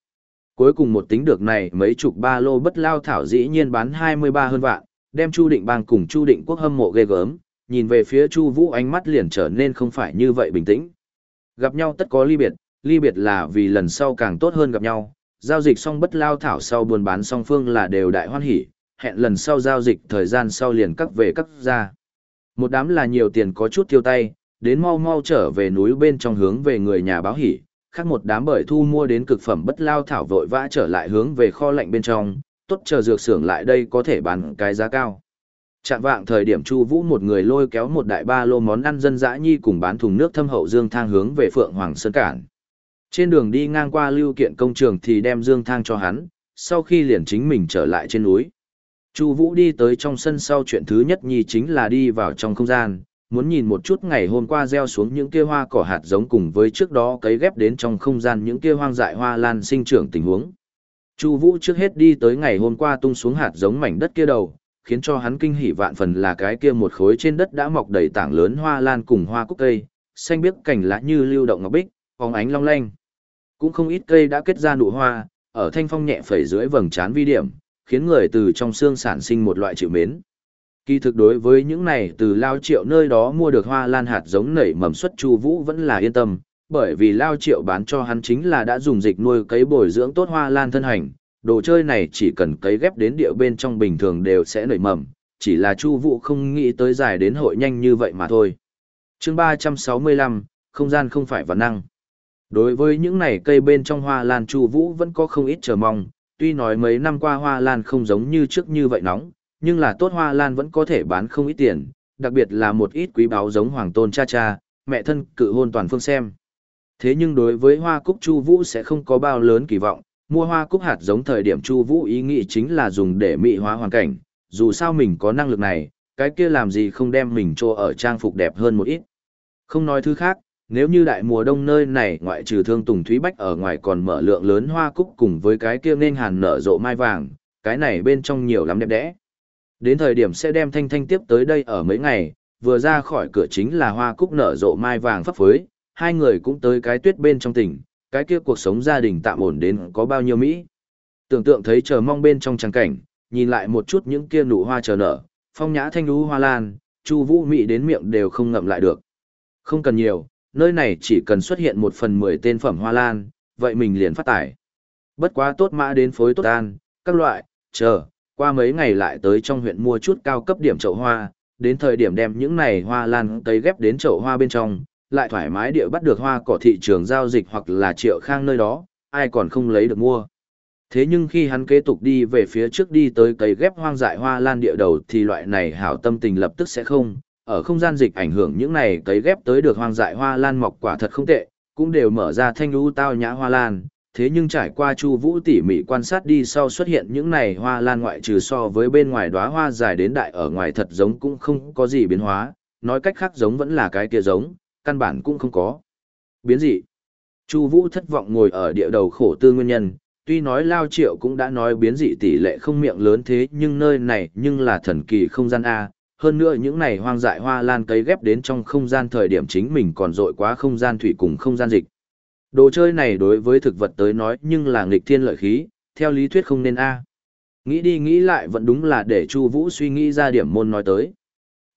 Cuối cùng một tính được này mấy chục ba lô bất lao thảo dĩ nhiên bán 23 hơn vạn, đem Chu Định Bang cùng Chu Định Quốc hâm mộ ghê gớm, nhìn về phía Chu Vũ ánh mắt liền trở nên không phải như vậy bình tĩnh. Gặp nhau tất có ly biệt, ly biệt là vì lần sau càng tốt hơn gặp nhau, giao dịch xong bất lao thảo sau buôn bán song phương là đều đại hoan hỉ, hẹn lần sau giao dịch thời gian sau liền cắt về cắt ra. Một đám là nhiều tiền có chút tiêu tay, đến mau mau trở về núi bên trong hướng về người nhà báo hỉ, khác một đám bởi thu mua đến cực phẩm bất lao thảo vội vã trở lại hướng về kho lạnh bên trong, tốt chờ dược xưởng lại đây có thể bán cái giá cao. Chạm vạng thời điểm Chu Vũ một người lôi kéo một đại ba lô món ăn dân dã nhi cùng bán thùng nước thâm hậu dương thang hướng về Phượng Hoàng Sơn cản. Trên đường đi ngang qua lưu kiện công trường thì đem dương thang cho hắn, sau khi liền chính mình trở lại trên núi. Chu Vũ đi tới trong sân sau chuyện thứ nhất nhi chính là đi vào trong không gian, muốn nhìn một chút ngày hôm qua gieo xuống những kia hoa cỏ hạt giống cùng với trước đó cấy ghép đến trong không gian những kia hoang dại hoa lan sinh trưởng tình huống. Chu Vũ trước hết đi tới ngày hôm qua tung xuống hạt giống mảnh đất kia đầu, khiến cho hắn kinh hỉ vạn phần là cái kia một khối trên đất đã mọc đầy tảng lớn hoa lan cùng hoa cúc cây, xanh biếc cảnh lá như lưu động ngọc bích, phóng ánh long lanh. Cũng không ít cây đã kết ra nụ hoa, ở thanh phong nhẹ phẩy dưới vầng trán vi điểm, khiến người từ trong xương sản sinh một loại chịu mến. Kỳ thực đối với những này từ Lao Triệu nơi đó mua được hoa lan hạt giống nảy mầm xuất Chu Vũ vẫn là yên tâm, bởi vì Lao Triệu bán cho hắn chính là đã dùng dịch nuôi cấy bồi dưỡng tốt hoa lan thân hành, đồ chơi này chỉ cần cấy ghép đến địa bên trong bình thường đều sẽ nảy mầm, chỉ là Chu Vũ không nghĩ tới dài đến hội nhanh như vậy mà thôi. Chương ba trăm sáu mươi lăm không gian không phải vật năng. Đối với những này cây bên trong hoa lan Chu Vũ vẫn có không ít chờ mong, tuy nói mấy năm qua hoa lan không giống như trước như vậy nóng, nhưng là tốt hoa lan vẫn có thể bán không ít tiền, đặc biệt là một ít quý báu giống hoàng tôn cha cha, mẹ thân cự hôn toàn phương xem. Thế nhưng đối với hoa cúc Chu Vũ sẽ không có bao lớn kỳ vọng, mua hoa cúc hạt giống thời điểm Chu Vũ ý nghĩ chính là dùng để mỹ hóa hoàn cảnh, dù sao mình có năng lực này, cái kia làm gì không đem mình cho ở trang phục đẹp hơn một ít. Không nói thứ khác, nếu như đại mùa đông nơi này ngoại trừ thương tùng thúy bách ở ngoài còn mở lượng lớn hoa cúc cùng với cái kia nên hàn nở rộ mai vàng, cái này bên trong nhiều lắm đẹp đẽ. Đến thời điểm sẽ đem thanh thanh tiếp tới đây ở mấy ngày, vừa ra khỏi cửa chính là hoa cúc nở rộ mai vàng phấp phới, hai người cũng tới cái tuyết bên trong tỉnh, cái kia cuộc sống gia đình tạm ổn đến có bao nhiêu Mỹ. Tưởng tượng thấy chờ mong bên trong trang cảnh, nhìn lại một chút những kia nụ hoa chờ nở, phong nhã thanh lũ hoa lan, chu vũ Mỹ đến miệng đều không ngậm lại được. Không cần nhiều, nơi này chỉ cần xuất hiện một phần mười tên phẩm hoa lan, vậy mình liền phát tải. Bất quá tốt mã đến phối tốt an, các loại, chờ, qua mấy ngày lại tới trong huyện mua chút cao cấp điểm chậu hoa, đến thời điểm đem những này hoa lan tấy ghép đến chậu hoa bên trong, lại thoải mái địa bắt được hoa cỏ thị trường giao dịch hoặc là triệu khang nơi đó, ai còn không lấy được mua. Thế nhưng khi hắn kế tục đi về phía trước đi tới cây ghép hoang dại hoa lan địa đầu thì loại này hảo tâm tình lập tức sẽ không, ở không gian dịch ảnh hưởng những này cấy ghép tới được hoang dại hoa lan mọc quả thật không tệ, cũng đều mở ra thanh lưu tao nhã hoa lan, thế nhưng trải qua Chu Vũ tỉ mỉ quan sát đi sau xuất hiện những này hoa lan ngoại trừ so với bên ngoài đóa hoa dài đến đại ở ngoài thật giống cũng không có gì biến hóa, nói cách khác giống vẫn là cái kia giống, căn bản cũng không có. Biến dị. Chu Vũ thất vọng ngồi ở địa đầu khổ tư nguyên nhân, tuy nói Lao Triệu cũng đã nói biến dị tỷ lệ không miệng lớn thế nhưng nơi này nhưng là thần kỳ không gian A, hơn nữa những này hoang dại hoa lan cấy ghép đến trong không gian thời điểm chính mình còn dội quá không gian thủy cùng không gian dịch. Đồ chơi này đối với thực vật tới nói nhưng là nghịch thiên lợi khí, theo lý thuyết không nên A. Nghĩ đi nghĩ lại vẫn đúng là để Chu Vũ suy nghĩ ra điểm môn nói tới.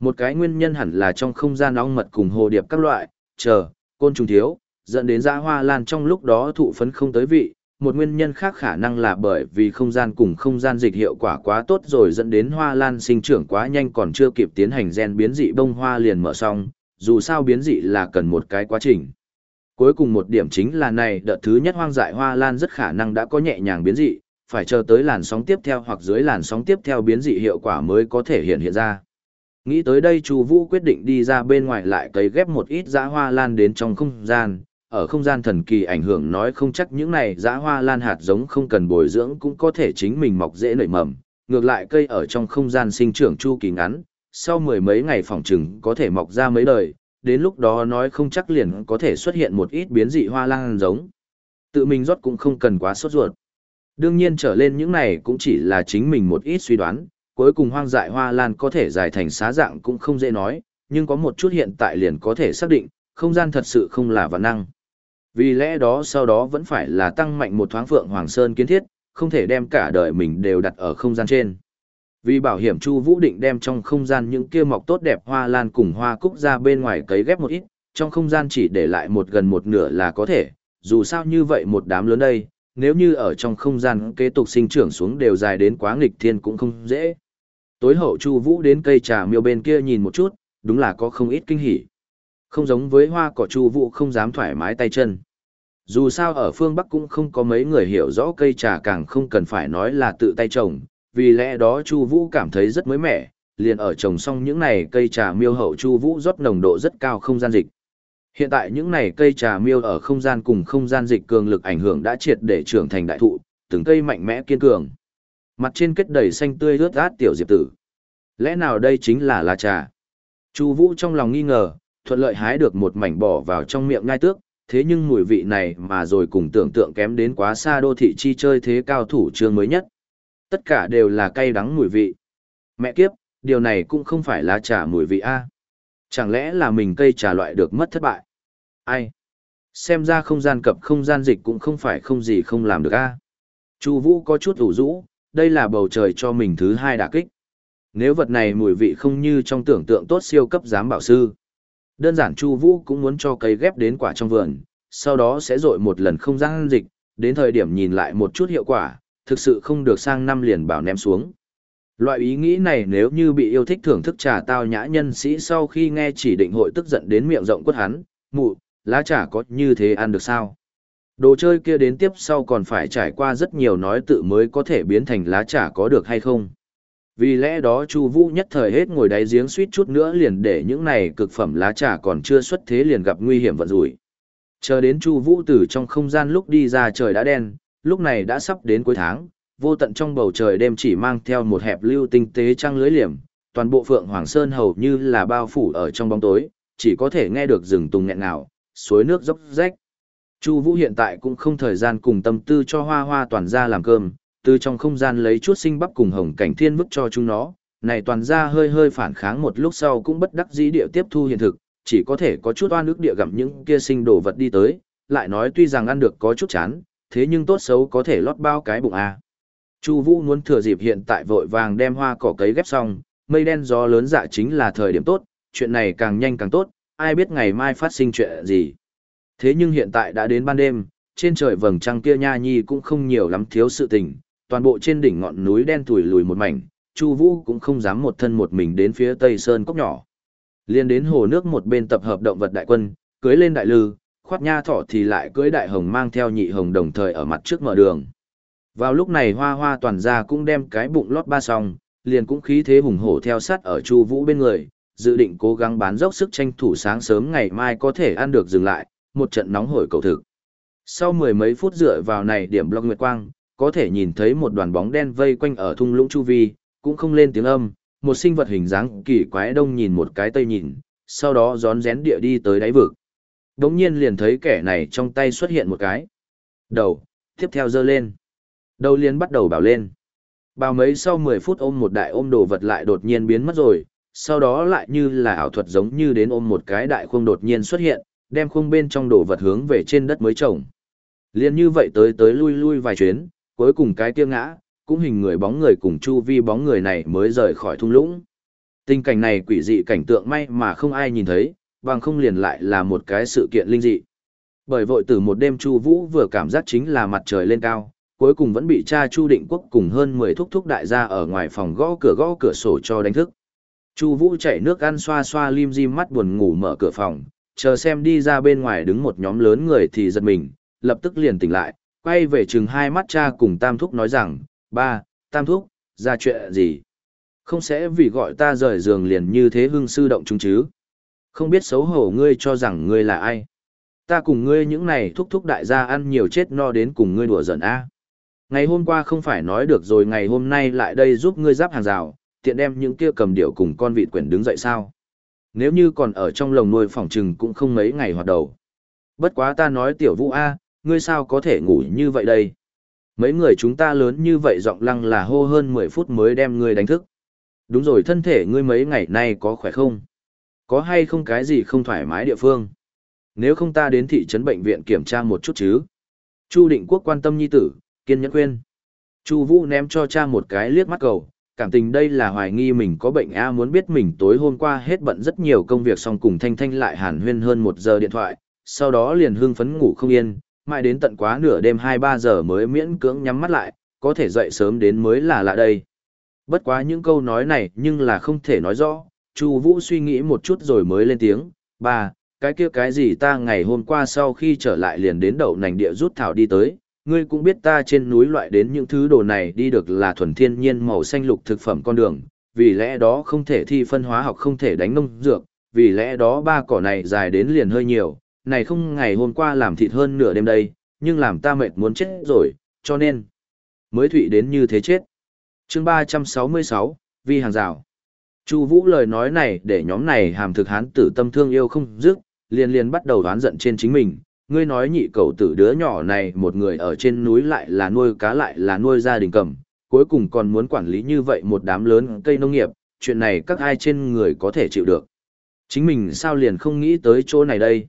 Một cái nguyên nhân hẳn là trong không gian ong mật cùng hồ điệp các loại, chờ, côn trùng thiếu, dẫn đến dã hoa lan trong lúc đó thụ phấn không tới vị. Một nguyên nhân khác khả năng là bởi vì không gian cùng không gian dịch hiệu quả quá tốt rồi dẫn đến hoa lan sinh trưởng quá nhanh còn chưa kịp tiến hành gen biến dị bông hoa liền mở xong, dù sao biến dị là cần một cái quá trình. Cuối cùng một điểm chính là này đợt thứ nhất hoang dại hoa lan rất khả năng đã có nhẹ nhàng biến dị, phải chờ tới làn sóng tiếp theo hoặc dưới làn sóng tiếp theo biến dị hiệu quả mới có thể hiện hiện ra. Nghĩ tới đây Chu Vũ quyết định đi ra bên ngoài lại cấy ghép một ít dã hoa lan đến trong không gian, ở không gian thần kỳ ảnh hưởng nói không chắc những này dã hoa lan hạt giống không cần bồi dưỡng cũng có thể chính mình mọc dễ nảy mầm, ngược lại cây ở trong không gian sinh trưởng chu kỳ ngắn, sau mười mấy ngày phòng trừng có thể mọc ra mấy đời, đến lúc đó nói không chắc liền có thể xuất hiện một ít biến dị hoa lan giống. Tự mình rót cũng không cần quá sốt ruột. Đương nhiên trở lên những này cũng chỉ là chính mình một ít suy đoán, cuối cùng hoang dại hoa lan có thể dài thành xá dạng cũng không dễ nói, nhưng có một chút hiện tại liền có thể xác định, không gian thật sự không là vạn năng. Vì lẽ đó sau đó vẫn phải là tăng mạnh một thoáng phượng hoàng sơn kiến thiết, không thể đem cả đời mình đều đặt ở không gian trên. Vì bảo hiểm Chu Vũ định đem trong không gian những kia mọc tốt đẹp hoa lan cùng hoa cúc ra bên ngoài cấy ghép một ít, trong không gian chỉ để lại một gần một nửa là có thể, dù sao như vậy một đám lớn đây, nếu như ở trong không gian kế tục sinh trưởng xuống đều dài đến quá nghịch thiên cũng không dễ. Tối hậu Chu Vũ đến cây trà miêu bên kia nhìn một chút, đúng là có không ít kinh hỉ. Không giống với hoa cỏ Chu Vũ không dám thoải mái tay chân. Dù sao ở phương Bắc cũng không có mấy người hiểu rõ cây trà càng không cần phải nói là tự tay trồng, vì lẽ đó Chu Vũ cảm thấy rất mới mẻ, liền ở trồng xong những này cây trà miêu hậu Chu Vũ rót nồng độ rất cao không gian dịch. Hiện tại những này cây trà miêu ở không gian cùng không gian dịch cường lực ảnh hưởng đã triệt để trưởng thành đại thụ, từng cây mạnh mẽ kiên cường. Mặt trên kết đầy xanh tươi rớt át tiểu diệp tử. Lẽ nào đây chính là lá trà? Chu Vũ trong lòng nghi ngờ, thuận lợi hái được một mảnh bỏ vào trong miệng ngai tước, thế nhưng mùi vị này mà rồi cùng tưởng tượng kém đến quá xa đô thị chi chơi thế cao thủ chương mới nhất. Tất cả đều là cay đắng mùi vị. Mẹ kiếp, điều này cũng không phải là trà mùi vị a. Chẳng lẽ là mình cây trà loại được mất thất bại? Ai? Xem ra không gian cập không gian dịch cũng không phải không gì không làm được a. Chu Vũ có chút ủ rũ, đây là bầu trời cho mình thứ hai đả kích. Nếu vật này mùi vị không như trong tưởng tượng tốt siêu cấp giám bảo sư. Đơn giản Chu Vũ cũng muốn cho cây ghép đến quả trong vườn, sau đó sẽ dội một lần không gian dịch, đến thời điểm nhìn lại một chút hiệu quả, thực sự không được sang năm liền bảo ném xuống. Loại ý nghĩ này nếu như bị yêu thích thưởng thức trà tao nhã nhân sĩ sau khi nghe chỉ định hội tức giận đến miệng rộng quất hắn, mụ, lá trà có như thế ăn được sao? Đồ chơi kia đến tiếp sau còn phải trải qua rất nhiều nói tự mới có thể biến thành lá trà có được hay không? Vì lẽ đó Chu Vũ nhất thời hết ngồi đáy giếng suýt chút nữa liền để những này cực phẩm lá trà còn chưa xuất thế liền gặp nguy hiểm vận rủi. Chờ đến Chu Vũ từ trong không gian lúc đi ra trời đã đen, lúc này đã sắp đến cuối tháng, vô tận trong bầu trời đêm chỉ mang theo một hẹp lưu tinh tế trăng lưới liềm, toàn bộ Phượng Hoàng Sơn hầu như là bao phủ ở trong bóng tối, chỉ có thể nghe được rừng tùng nghẹn ngào, suối nước dốc rách. Chu Vũ hiện tại cũng không thời gian cùng tâm tư cho Hoa Hoa toàn ra làm cơm, từ trong không gian lấy chút sinh bắp cùng hồng cảnh thiên vứt cho chúng nó, này toàn ra hơi hơi phản kháng một lúc sau cũng bất đắc dĩ địa tiếp thu hiện thực, chỉ có thể có chút oan ức địa gặm những kia sinh đồ vật đi tới, lại nói tuy rằng ăn được có chút chán, thế nhưng tốt xấu có thể lót bao cái bụng a. Chu Vũ muốn thừa dịp hiện tại vội vàng đem hoa cỏ cấy ghép xong, mây đen gió lớn dạ chính là thời điểm tốt, chuyện này càng nhanh càng tốt, ai biết ngày mai phát sinh chuyện gì. Thế nhưng hiện tại đã đến ban đêm, trên trời vầng trăng kia nha nhi cũng không nhiều lắm thiếu sự tình, toàn bộ trên đỉnh ngọn núi đen tủi lùi một mảnh, Chu Vũ cũng không dám một thân một mình đến phía Tây Sơn cốc nhỏ. Liên đến hồ nước một bên tập hợp động vật đại quân, cưới lên đại lư, khoát nha thỏ thì lại cưới đại hồng mang theo nhị hồng đồng thời ở mặt trước mở đường. Vào lúc này hoa hoa toàn gia cũng đem cái bụng lót ba xong, liền cũng khí thế hùng hổ theo sát ở Chu Vũ bên người, dự định cố gắng bán dốc sức tranh thủ sáng sớm ngày mai có thể ăn được dừng lại, một trận nóng hổi cầu thực. Sau mười mấy phút dựa vào này điểm blog nguyệt quang, có thể nhìn thấy một đoàn bóng đen vây quanh ở thung lũng chu vi, cũng không lên tiếng âm, một sinh vật hình dáng kỳ quái đông nhìn một cái tây nhìn, sau đó gión rén địa đi tới đáy vực. Đống nhiên liền thấy kẻ này trong tay xuất hiện một cái. Đầu, tiếp theo dơ lên. Đầu liền bắt đầu bảo lên. bao mấy sau 10 phút ôm một đại ôm đồ vật lại đột nhiên biến mất rồi, sau đó lại như là ảo thuật giống như đến ôm một cái đại khuông đột nhiên xuất hiện, đem khung bên trong đồ vật hướng về trên đất mới trồng. Liên như vậy tới tới lui lui vài chuyến, cuối cùng cái kia ngã, cũng hình người bóng người cùng chu vi bóng người này mới rời khỏi thung lũng. Tình cảnh này quỷ dị cảnh tượng may mà không ai nhìn thấy, bằng không liền lại là một cái sự kiện linh dị. Bởi vội từ một đêm Chu Vũ vừa cảm giác chính là mặt trời lên cao, cuối cùng vẫn bị cha Chu Định Quốc cùng hơn 10 thúc thúc đại gia ở ngoài phòng gõ cửa gõ cửa sổ cho đánh thức. Chu Vũ chạy nước ăn xoa xoa lim dim mắt buồn ngủ mở cửa phòng, chờ xem đi ra bên ngoài đứng một nhóm lớn người thì giật mình, lập tức liền tỉnh lại, quay về chừng hai mắt cha cùng Tam thúc nói rằng, ba, Tam thúc, ra chuyện gì? Không sẽ vì gọi ta rời giường liền như thế hưng sư động chúng chứ? Không biết xấu hổ ngươi cho rằng ngươi là ai? Ta cùng ngươi những này thúc thúc đại gia ăn nhiều chết no đến cùng ngươi đùa giận a. Ngày hôm qua không phải nói được rồi ngày hôm nay lại đây giúp ngươi giáp hàng rào, tiện đem những kia cầm điệu cùng con vịt quyển đứng dậy sao? Nếu như còn ở trong lồng nuôi phòng trừng cũng không mấy ngày hoạt đầu. Bất quá ta nói tiểu vũ A, ngươi sao có thể ngủ như vậy đây? Mấy người chúng ta lớn như vậy giọng lăng là hô hơn 10 phút mới đem ngươi đánh thức. Đúng rồi thân thể ngươi mấy ngày nay có khỏe không? Có hay không cái gì không thoải mái địa phương? Nếu không ta đến thị trấn bệnh viện kiểm tra một chút chứ? Chu định quốc quan tâm nhi tử, kiên nhẫn khuyên. Chu vũ ném cho cha một cái liếc mắt cầu, cảm tình đây là hoài nghi mình có bệnh A muốn biết mình tối hôm qua hết bận rất nhiều công việc xong cùng Thanh Thanh lại hàn huyên hơn một giờ điện thoại, sau đó liền hưng phấn ngủ không yên, mãi đến tận quá nửa đêm 2-3 giờ mới miễn cưỡng nhắm mắt lại, có thể dậy sớm đến mới là lạ đây. Bất quá những câu nói này nhưng là không thể nói rõ, Chu Vũ suy nghĩ một chút rồi mới lên tiếng, ba, cái kia cái gì ta ngày hôm qua sau khi trở lại liền đến đậu nành địa rút thảo đi tới, ngươi cũng biết ta trên núi loại đến những thứ đồ này đi được là thuần thiên nhiên màu xanh lục thực phẩm con đường, vì lẽ đó không thể thi phân hóa học không thể đánh nông dược, vì lẽ đó ba cỏ này dài đến liền hơi nhiều, này không ngày hôm qua làm thịt hơn nửa đêm đây, nhưng làm ta mệt muốn chết rồi, cho nên mới thụy đến như thế chết. Chương 366, Vi hàng rào. Chu Vũ lời nói này để nhóm này hàm thực hán tử tâm thương yêu không dứt, liền liền bắt đầu đoán giận trên chính mình. Ngươi nói nhị cậu tử đứa nhỏ này một người ở trên núi lại là nuôi cá lại là nuôi gia đình cầm, cuối cùng còn muốn quản lý như vậy một đám lớn cây nông nghiệp, chuyện này các ai trên người có thể chịu được. Chính mình sao liền không nghĩ tới chỗ này đây.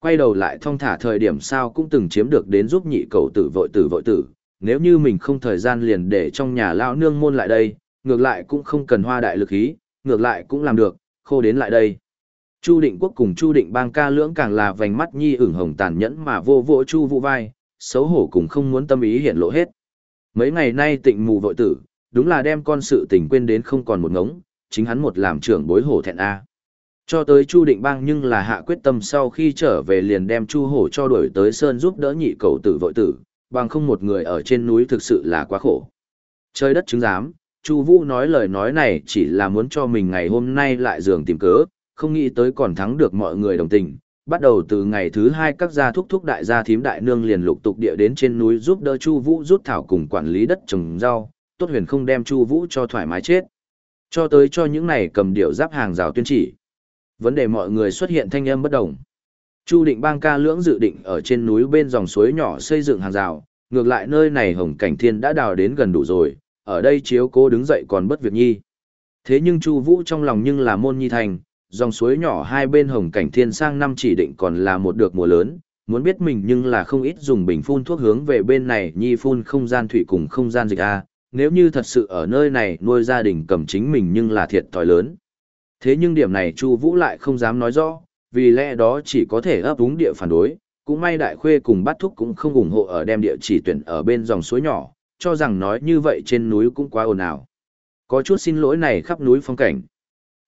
Quay đầu lại thong thả thời điểm sao cũng từng chiếm được đến giúp nhị cậu tử vội tử vội tử, nếu như mình không thời gian liền để trong nhà lao nương môn lại đây, ngược lại cũng không cần hoa đại lực ý, ngược lại cũng làm được, khô đến lại đây. Chu Định Quốc cùng Chu Định Bang ca lưỡng càng là vành mắt nhi ửng hồng tàn nhẫn mà vô vỗ Chu Vũ vai, xấu hổ cùng không muốn tâm ý hiện lộ hết. Mấy ngày nay tịnh mù vội tử, đúng là đem con sự tình quên đến không còn một ngống, chính hắn một làm trưởng bối hổ thẹn a. Cho tới Chu Định Bang nhưng là hạ quyết tâm sau khi trở về liền đem Chu Hổ cho đuổi tới sơn giúp đỡ nhị cầu tử vội tử, bằng không một người ở trên núi thực sự là quá khổ. Trời đất chứng giám, Chu Vũ nói lời nói này chỉ là muốn cho mình ngày hôm nay lại giường tìm cớ, không nghĩ tới còn thắng được mọi người đồng tình. Bắt đầu từ ngày thứ hai các gia thúc thúc đại gia thím đại nương liền lục tục địa đến trên núi giúp đỡ Chu Vũ rút thảo cùng quản lý đất trồng rau, tốt huyền không đem Chu Vũ cho thoải mái chết. Cho tới cho những này cầm điệu giáp hàng rào tuyên chỉ. Vấn đề mọi người xuất hiện thanh âm bất đồng. Chu Định Bang ca lưỡng dự định ở trên núi bên dòng suối nhỏ xây dựng hàng rào, ngược lại nơi này Hồng Cảnh Thiên đã đào đến gần đủ rồi, ở đây chiếu cố đứng dậy còn bất việc nhi. Thế nhưng Chu Vũ trong lòng nhưng là môn nhi thành, dòng suối nhỏ hai bên Hồng Cảnh Thiên sang năm chỉ định còn là một được mùa lớn, muốn biết mình nhưng là không ít dùng bình phun thuốc hướng về bên này nhi phun không gian thủy cùng không gian dịch a, nếu như thật sự ở nơi này nuôi gia đình cầm chính mình nhưng là thiệt thòi lớn. Thế nhưng điểm này Chu Vũ lại không dám nói rõ, vì lẽ đó chỉ có thể ấp úng địa phản đối, cũng may đại khuê cùng bắt thúc cũng không ủng hộ ở đem địa chỉ tuyển ở bên dòng suối nhỏ, cho rằng nói như vậy trên núi cũng quá ồn ào. Có chút xin lỗi này khắp núi phong cảnh.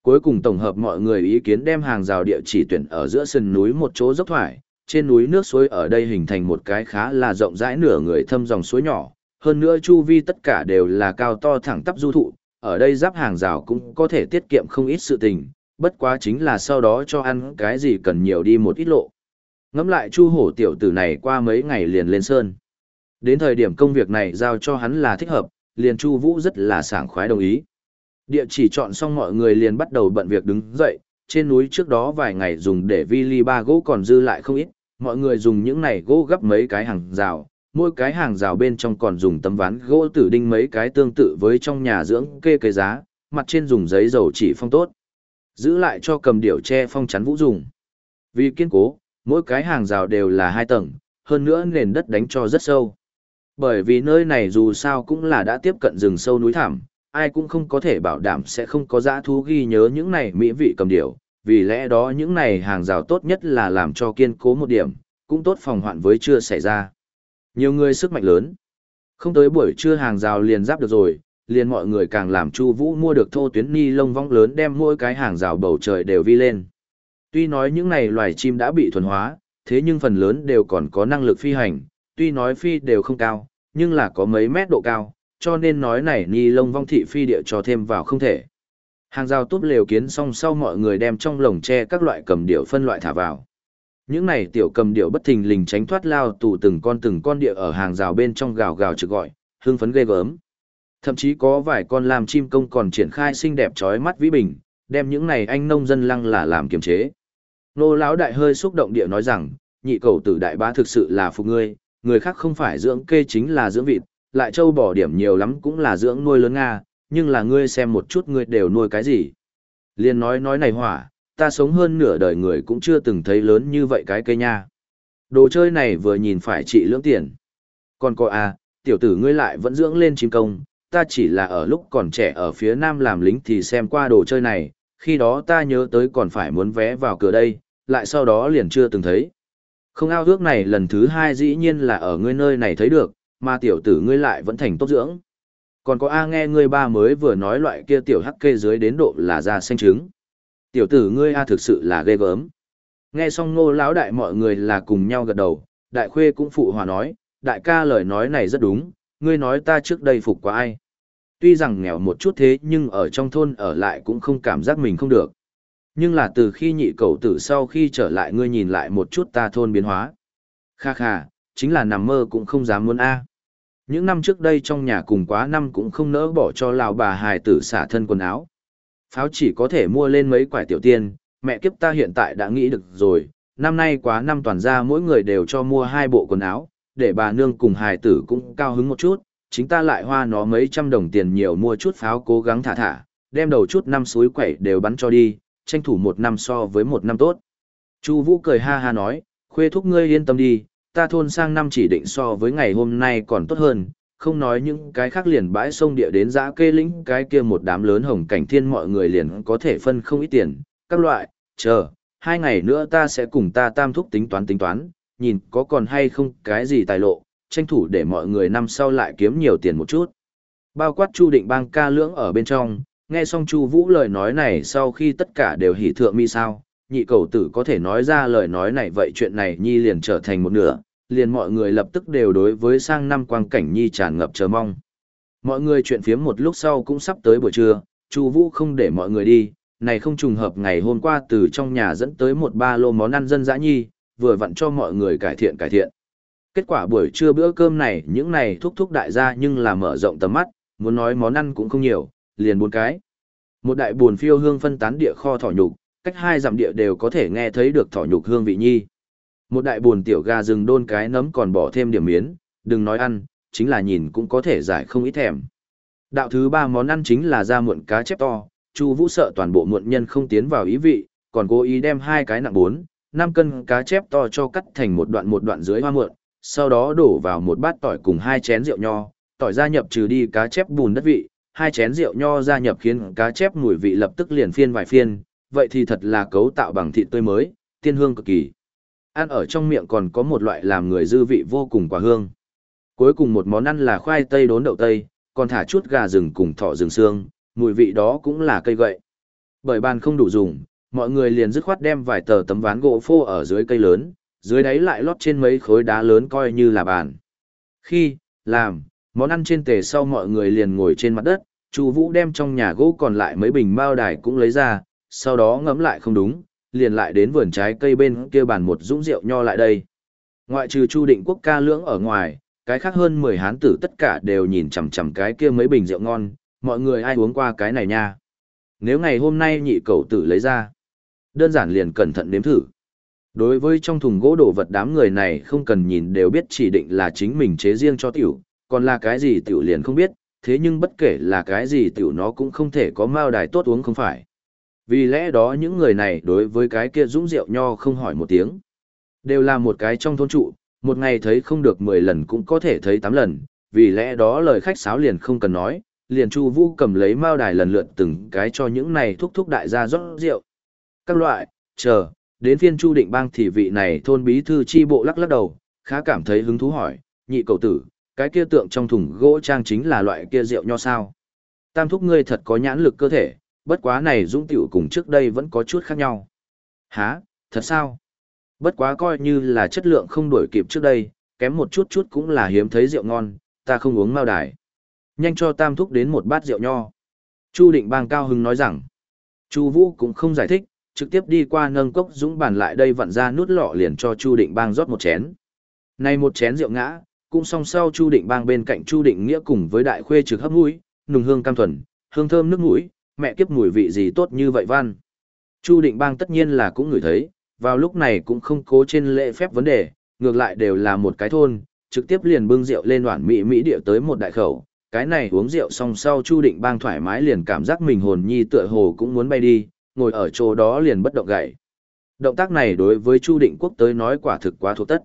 Cuối cùng tổng hợp mọi người ý kiến đem hàng rào địa chỉ tuyển ở giữa sườn núi một chỗ dốc thoải, trên núi nước suối ở đây hình thành một cái khá là rộng rãi nửa người thâm dòng suối nhỏ, hơn nữa chu vi tất cả đều là cao to thẳng tắp du thụ, ở đây giáp hàng rào cũng có thể tiết kiệm không ít sự tình, bất quá chính là sau đó cho ăn cái gì cần nhiều đi một ít lộ. Ngắm lại chu hổ tiểu tử này qua mấy ngày liền lên sơn. Đến thời điểm công việc này giao cho hắn là thích hợp, liền chu vũ rất là sảng khoái đồng ý. Địa chỉ chọn xong mọi người liền bắt đầu bận việc đứng dậy, trên núi trước đó vài ngày dùng để vi ly ba gỗ còn dư lại không ít, mọi người dùng những này gỗ gấp mấy cái hàng rào, mỗi cái hàng rào bên trong còn dùng tấm ván gỗ tử đinh mấy cái tương tự với trong nhà dưỡng kê cái giá, mặt trên dùng giấy dầu chỉ phong tốt. Giữ lại cho cầm điểu che phong chắn vũ dùng. Vì kiên cố, mỗi cái hàng rào đều là hai tầng, hơn nữa nền đất đánh cho rất sâu. Bởi vì nơi này dù sao cũng là đã tiếp cận rừng sâu núi thảm, ai cũng không có thể bảo đảm sẽ không có dã thú ghi nhớ những này mỹ vị cầm điểu, vì lẽ đó những này hàng rào tốt nhất là làm cho kiên cố một điểm, cũng tốt phòng hoạn với chưa xảy ra. Nhiều người sức mạnh lớn. Không tới buổi trưa hàng rào liền giáp được rồi, liền mọi người càng làm Chu Vũ mua được thô tuyến ni lông vong lớn đem mỗi cái hàng rào bầu trời đều vi lên. Tuy nói những này loài chim đã bị thuần hóa, thế nhưng phần lớn đều còn có năng lực phi hành, tuy nói phi đều không cao, nhưng là có mấy mét độ cao, cho nên nói này ni lông vong thị phi địa cho thêm vào không thể. Hàng rào túp lều kiến xong sau mọi người đem trong lồng tre các loại cầm điệu phân loại thả vào. Những này tiểu cầm điệu bất thình lình tránh thoát lao tù từng con từng con địa ở hàng rào bên trong gào gào trực gọi, hương phấn ghê gớm. Thậm chí có vài con làm chim công còn triển khai xinh đẹp trói mắt vĩ bình, đem những này anh nông dân lăng là làm kiềm chế. Nô lão đại hơi xúc động địa nói rằng, nhị cầu tử đại bá thực sự là phục ngươi, người khác không phải dưỡng kê chính là dưỡng vịt, lại trâu bỏ điểm nhiều lắm cũng là dưỡng nuôi lớn Nga, nhưng là ngươi xem một chút ngươi đều nuôi cái gì. Liên nói nói này hỏa, ta sống hơn nửa đời người cũng chưa từng thấy lớn như vậy cái cây nha. Đồ chơi này vừa nhìn phải trị lưỡng tiền. Còn coi à, tiểu tử ngươi lại vẫn dưỡng lên chim công, ta chỉ là ở lúc còn trẻ ở phía nam làm lính thì xem qua đồ chơi này, khi đó ta nhớ tới còn phải muốn vé vào cửa đây, lại sau đó liền chưa từng thấy. Không ao ước này lần thứ hai dĩ nhiên là ở ngươi nơi này thấy được, mà tiểu tử ngươi lại vẫn thành tốt dưỡng. Còn có A nghe ngươi ba mới vừa nói loại kia tiểu hắc kê dưới đến độ là da xanh trứng. Tiểu tử ngươi A thực sự là ghê gớm. Nghe xong ngô lão đại mọi người là cùng nhau gật đầu, đại khuê cũng phụ hòa nói, đại ca lời nói này rất đúng, ngươi nói ta trước đây phục qua ai. Tuy rằng nghèo một chút thế nhưng ở trong thôn ở lại cũng không cảm giác mình không được. Nhưng là từ khi nhị cầu tử sau khi trở lại ngươi nhìn lại một chút ta thôn biến hóa. Kha kha, chính là nằm mơ cũng không dám muốn A. Những năm trước đây trong nhà cùng quá năm cũng không nỡ bỏ cho lão bà hài tử xả thân quần áo. Pháo chỉ có thể mua lên mấy quải tiểu tiền, mẹ kiếp ta hiện tại đã nghĩ được rồi, năm nay quá năm toàn ra mỗi người đều cho mua hai bộ quần áo, để bà nương cùng hài tử cũng cao hứng một chút, chính ta lại hoa nó mấy trăm đồng tiền nhiều mua chút pháo cố gắng thả thả, đem đầu chút năm suối quẩy đều bắn cho đi, tranh thủ một năm so với một năm tốt. Chu Vũ cười ha ha nói, khuê thúc ngươi yên tâm đi, ta thôn sang năm chỉ định so với ngày hôm nay còn tốt hơn, không nói những cái khác liền bãi sông địa đến giã kê lĩnh cái kia một đám lớn hồng cảnh thiên mọi người liền có thể phân không ít tiền, các loại, chờ, hai ngày nữa ta sẽ cùng ta tam thúc tính toán tính toán, nhìn có còn hay không cái gì tài lộ, tranh thủ để mọi người năm sau lại kiếm nhiều tiền một chút. Bao quát Chu Định Bang ca lưỡng ở bên trong, nghe xong Chu Vũ lời nói này sau khi tất cả đều hỉ thượng mi sao, nhị cầu tử có thể nói ra lời nói này vậy chuyện này nhi liền trở thành một nửa, liền mọi người lập tức đều đối với sang năm quang cảnh nhi tràn ngập chờ mong. Mọi người chuyện phiếm một lúc sau cũng sắp tới buổi trưa, Chu Vũ không để mọi người đi, này không trùng hợp ngày hôm qua từ trong nhà dẫn tới một ba lô món ăn dân dã nhi, vừa vặn cho mọi người cải thiện cải thiện. Kết quả buổi trưa bữa cơm này, những này thúc thúc đại gia nhưng là mở rộng tầm mắt, muốn nói món ăn cũng không nhiều, liền bốn cái. Một đại buồn phiêu hương phân tán địa kho thỏ nhục, cách hai dặm địa đều có thể nghe thấy được thỏ nhục hương vị nhi. Một đại buồn tiểu gà rừng đôn cái nấm còn bỏ thêm điểm miến, đừng nói ăn, chính là nhìn cũng có thể giải không ít thèm. Đạo thứ ba món ăn chính là da muộn cá chép to, Chu Vũ sợ toàn bộ muộn nhân không tiến vào ý vị, còn cố ý đem hai cái nặng bốn, năm cân cá chép to cho cắt thành một đoạn một đoạn dưới hoa muộn, sau đó đổ vào một bát tỏi cùng hai chén rượu nho, tỏi gia nhập trừ đi cá chép bùn đất vị, hai chén rượu nho gia nhập khiến cá chép mùi vị lập tức liền phiên vài phiên, vậy thì thật là cấu tạo bằng thịt tươi mới, tiên hương cực kỳ. Ăn ở trong miệng còn có một loại làm người dư vị vô cùng quả hương. Cuối cùng một món ăn là khoai tây đốn đậu tây, còn thả chút gà rừng cùng thỏ rừng xương, mùi vị đó cũng là cây gậy. Bởi bàn không đủ dùng, mọi người liền dứt khoát đem vài tờ tấm ván gỗ phô ở dưới cây lớn, dưới đáy lại lót trên mấy khối đá lớn coi như là bàn. Khi, làm, món ăn trên tề sau mọi người liền ngồi trên mặt đất, Chu Vũ đem trong nhà gỗ còn lại mấy bình bao đài cũng lấy ra, sau đó ngẫm lại không đúng, liền lại đến vườn trái cây bên kia bàn một dũng rượu nho lại đây. Ngoại trừ Chu Định Quốc ca lưỡng ở ngoài, cái khác hơn 10 hán tử tất cả đều nhìn chằm chằm cái kia mấy bình rượu ngon, mọi người ai uống qua cái này nha. Nếu ngày hôm nay nhị cậu tử lấy ra, đơn giản liền cẩn thận nếm thử. Đối với trong thùng gỗ đồ vật đám người này không cần nhìn đều biết chỉ định là chính mình chế riêng cho tiểu, còn là cái gì tiểu liền không biết, thế nhưng bất kể là cái gì tiểu nó cũng không thể có mao đài tốt uống không phải. Vì lẽ đó những người này đối với cái kia dũng rượu nho không hỏi một tiếng. Đều là một cái trong thôn trụ, một ngày thấy không được 10 lần cũng có thể thấy 8 lần, vì lẽ đó lời khách sáo liền không cần nói, liền Chu Vũ cầm lấy mao đài lần lượt từng cái cho những này thúc thúc đại gia rót rượu. Các loại, chờ, đến phiên Chu Định Bang thì vị này thôn bí thư chi bộ lắc lắc đầu, khá cảm thấy hứng thú hỏi, nhị cậu tử, cái kia tượng trong thùng gỗ trang chính là loại kia rượu nho sao? Tam thúc ngươi thật có nhãn lực cơ thể, bất quá này dũng tiểu cùng trước đây vẫn có chút khác nhau. Hả, thật sao? Bất quá coi như là chất lượng không đổi kịp trước đây, kém một chút chút cũng là hiếm thấy rượu ngon, ta không uống mao đài. Nhanh cho tam thúc đến một bát rượu nho. Chu định bang cao hứng nói rằng, Chu vũ cũng không giải thích, trực tiếp đi qua nâng cốc dũng bàn lại đây vặn ra nút lọ liền cho Chu định bang rót một chén. Này một chén rượu ngã, cũng song sau Chu định bang bên cạnh Chu định nghĩa cùng với đại khuê trực hấp mũi, nùng hương cam thuần, hương thơm nước mũi, mẹ kiếp mùi vị gì tốt như vậy văn. Chu định bang tất nhiên là cũng ngửi thấy, vào lúc này cũng không cố trên lễ phép vấn đề, ngược lại đều là một cái thôn, trực tiếp liền bưng rượu lên đoạn mỹ mỹ địa tới một đại khẩu. Cái này uống rượu xong sau Chu Định Bang thoải mái liền cảm giác mình hồn nhi tựa hồ cũng muốn bay đi, ngồi ở chỗ đó liền bất động gậy. Động tác này đối với Chu Định Quốc tới nói quả thực quá thuộc tất.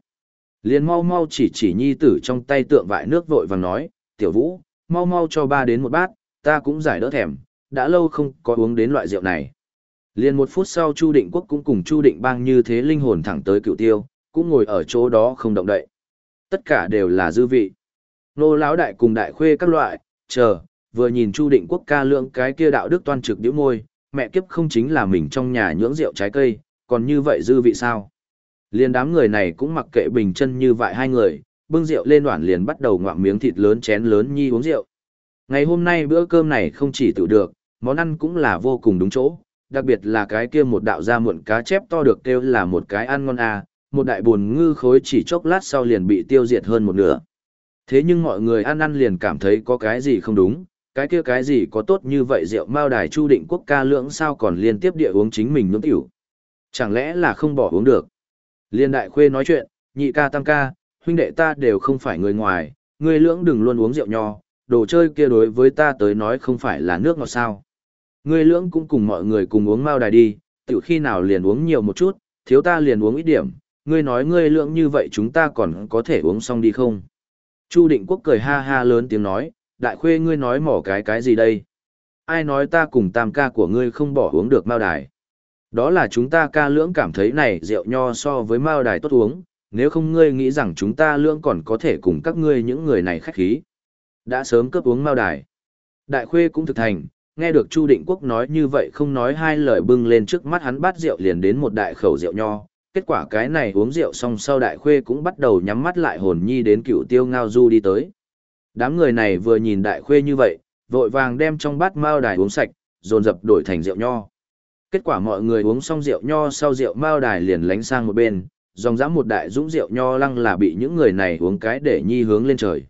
Liền mau mau chỉ chỉ nhi tử trong tay tượng vại nước vội vàng nói, tiểu vũ, mau mau cho ba đến một bát, ta cũng giải đỡ thèm, đã lâu không có uống đến loại rượu này. Liền một phút sau Chu Định Quốc cũng cùng Chu Định Bang như thế linh hồn thẳng tới cựu tiêu, cũng ngồi ở chỗ đó không động đậy. Tất cả đều là dư vị. Nô lão đại cùng đại khuê các loại, chờ, vừa nhìn Chu Định Quốc ca lượng cái kia đạo đức toan trực điếu môi, mẹ kiếp không chính là mình trong nhà nhưỡng rượu trái cây, còn như vậy dư vị sao? Liên đám người này cũng mặc kệ bình chân như vậy hai người, bưng rượu lên đoạn liền bắt đầu ngoạm miếng thịt lớn chén lớn nhi uống rượu. Ngày hôm nay bữa cơm này không chỉ tự được, món ăn cũng là vô cùng đúng chỗ, đặc biệt là cái kia một đạo da muộn cá chép to được kêu là một cái ăn ngon à, một đại buồn ngư khối chỉ chốc lát sau liền bị tiêu diệt hơn một nửa. Thế nhưng mọi người ăn ăn liền cảm thấy có cái gì không đúng, cái kia cái gì có tốt như vậy rượu mao đài chu định quốc ca lưỡng sao còn liên tiếp địa uống chính mình nướng tiểu. Chẳng lẽ là không bỏ uống được. Liên đại khuê nói chuyện, nhị ca tam ca, huynh đệ ta đều không phải người ngoài, người lưỡng đừng luôn uống rượu nho, đồ chơi kia đối với ta tới nói không phải là nước ngọt sao. Ngươi lưỡng cũng cùng mọi người cùng uống mao đài đi, tiểu khi nào liền uống nhiều một chút, thiếu ta liền uống ít điểm, ngươi nói ngươi lưỡng như vậy chúng ta còn có thể uống xong đi không? Chu Định Quốc cười ha ha lớn tiếng nói, đại khuê ngươi nói mỏ cái cái gì đây? Ai nói ta cùng tam ca của ngươi không bỏ uống được mao đài? Đó là chúng ta ca lưỡng cảm thấy này rượu nho so với mao đài tốt uống, nếu không ngươi nghĩ rằng chúng ta lưỡng còn có thể cùng các ngươi những người này khách khí. Đã sớm cấp uống mao đài. Đại khuê cũng thực thành, nghe được Chu Định Quốc nói như vậy không nói hai lời bưng lên trước mắt hắn bát rượu liền đến một đại khẩu rượu nho. Kết quả cái này uống rượu xong sau đại khuê cũng bắt đầu nhắm mắt lại hồn nhi đến cựu tiêu ngao du đi tới. Đám người này vừa nhìn đại khuê như vậy, vội vàng đem trong bát mao đài uống sạch, dồn dập đổi thành rượu nho. Kết quả mọi người uống xong rượu nho sau rượu mao đài liền lánh sang một bên, dòng dã một đại dũng rượu nho lăng là bị những người này uống cái để nhi hướng lên trời.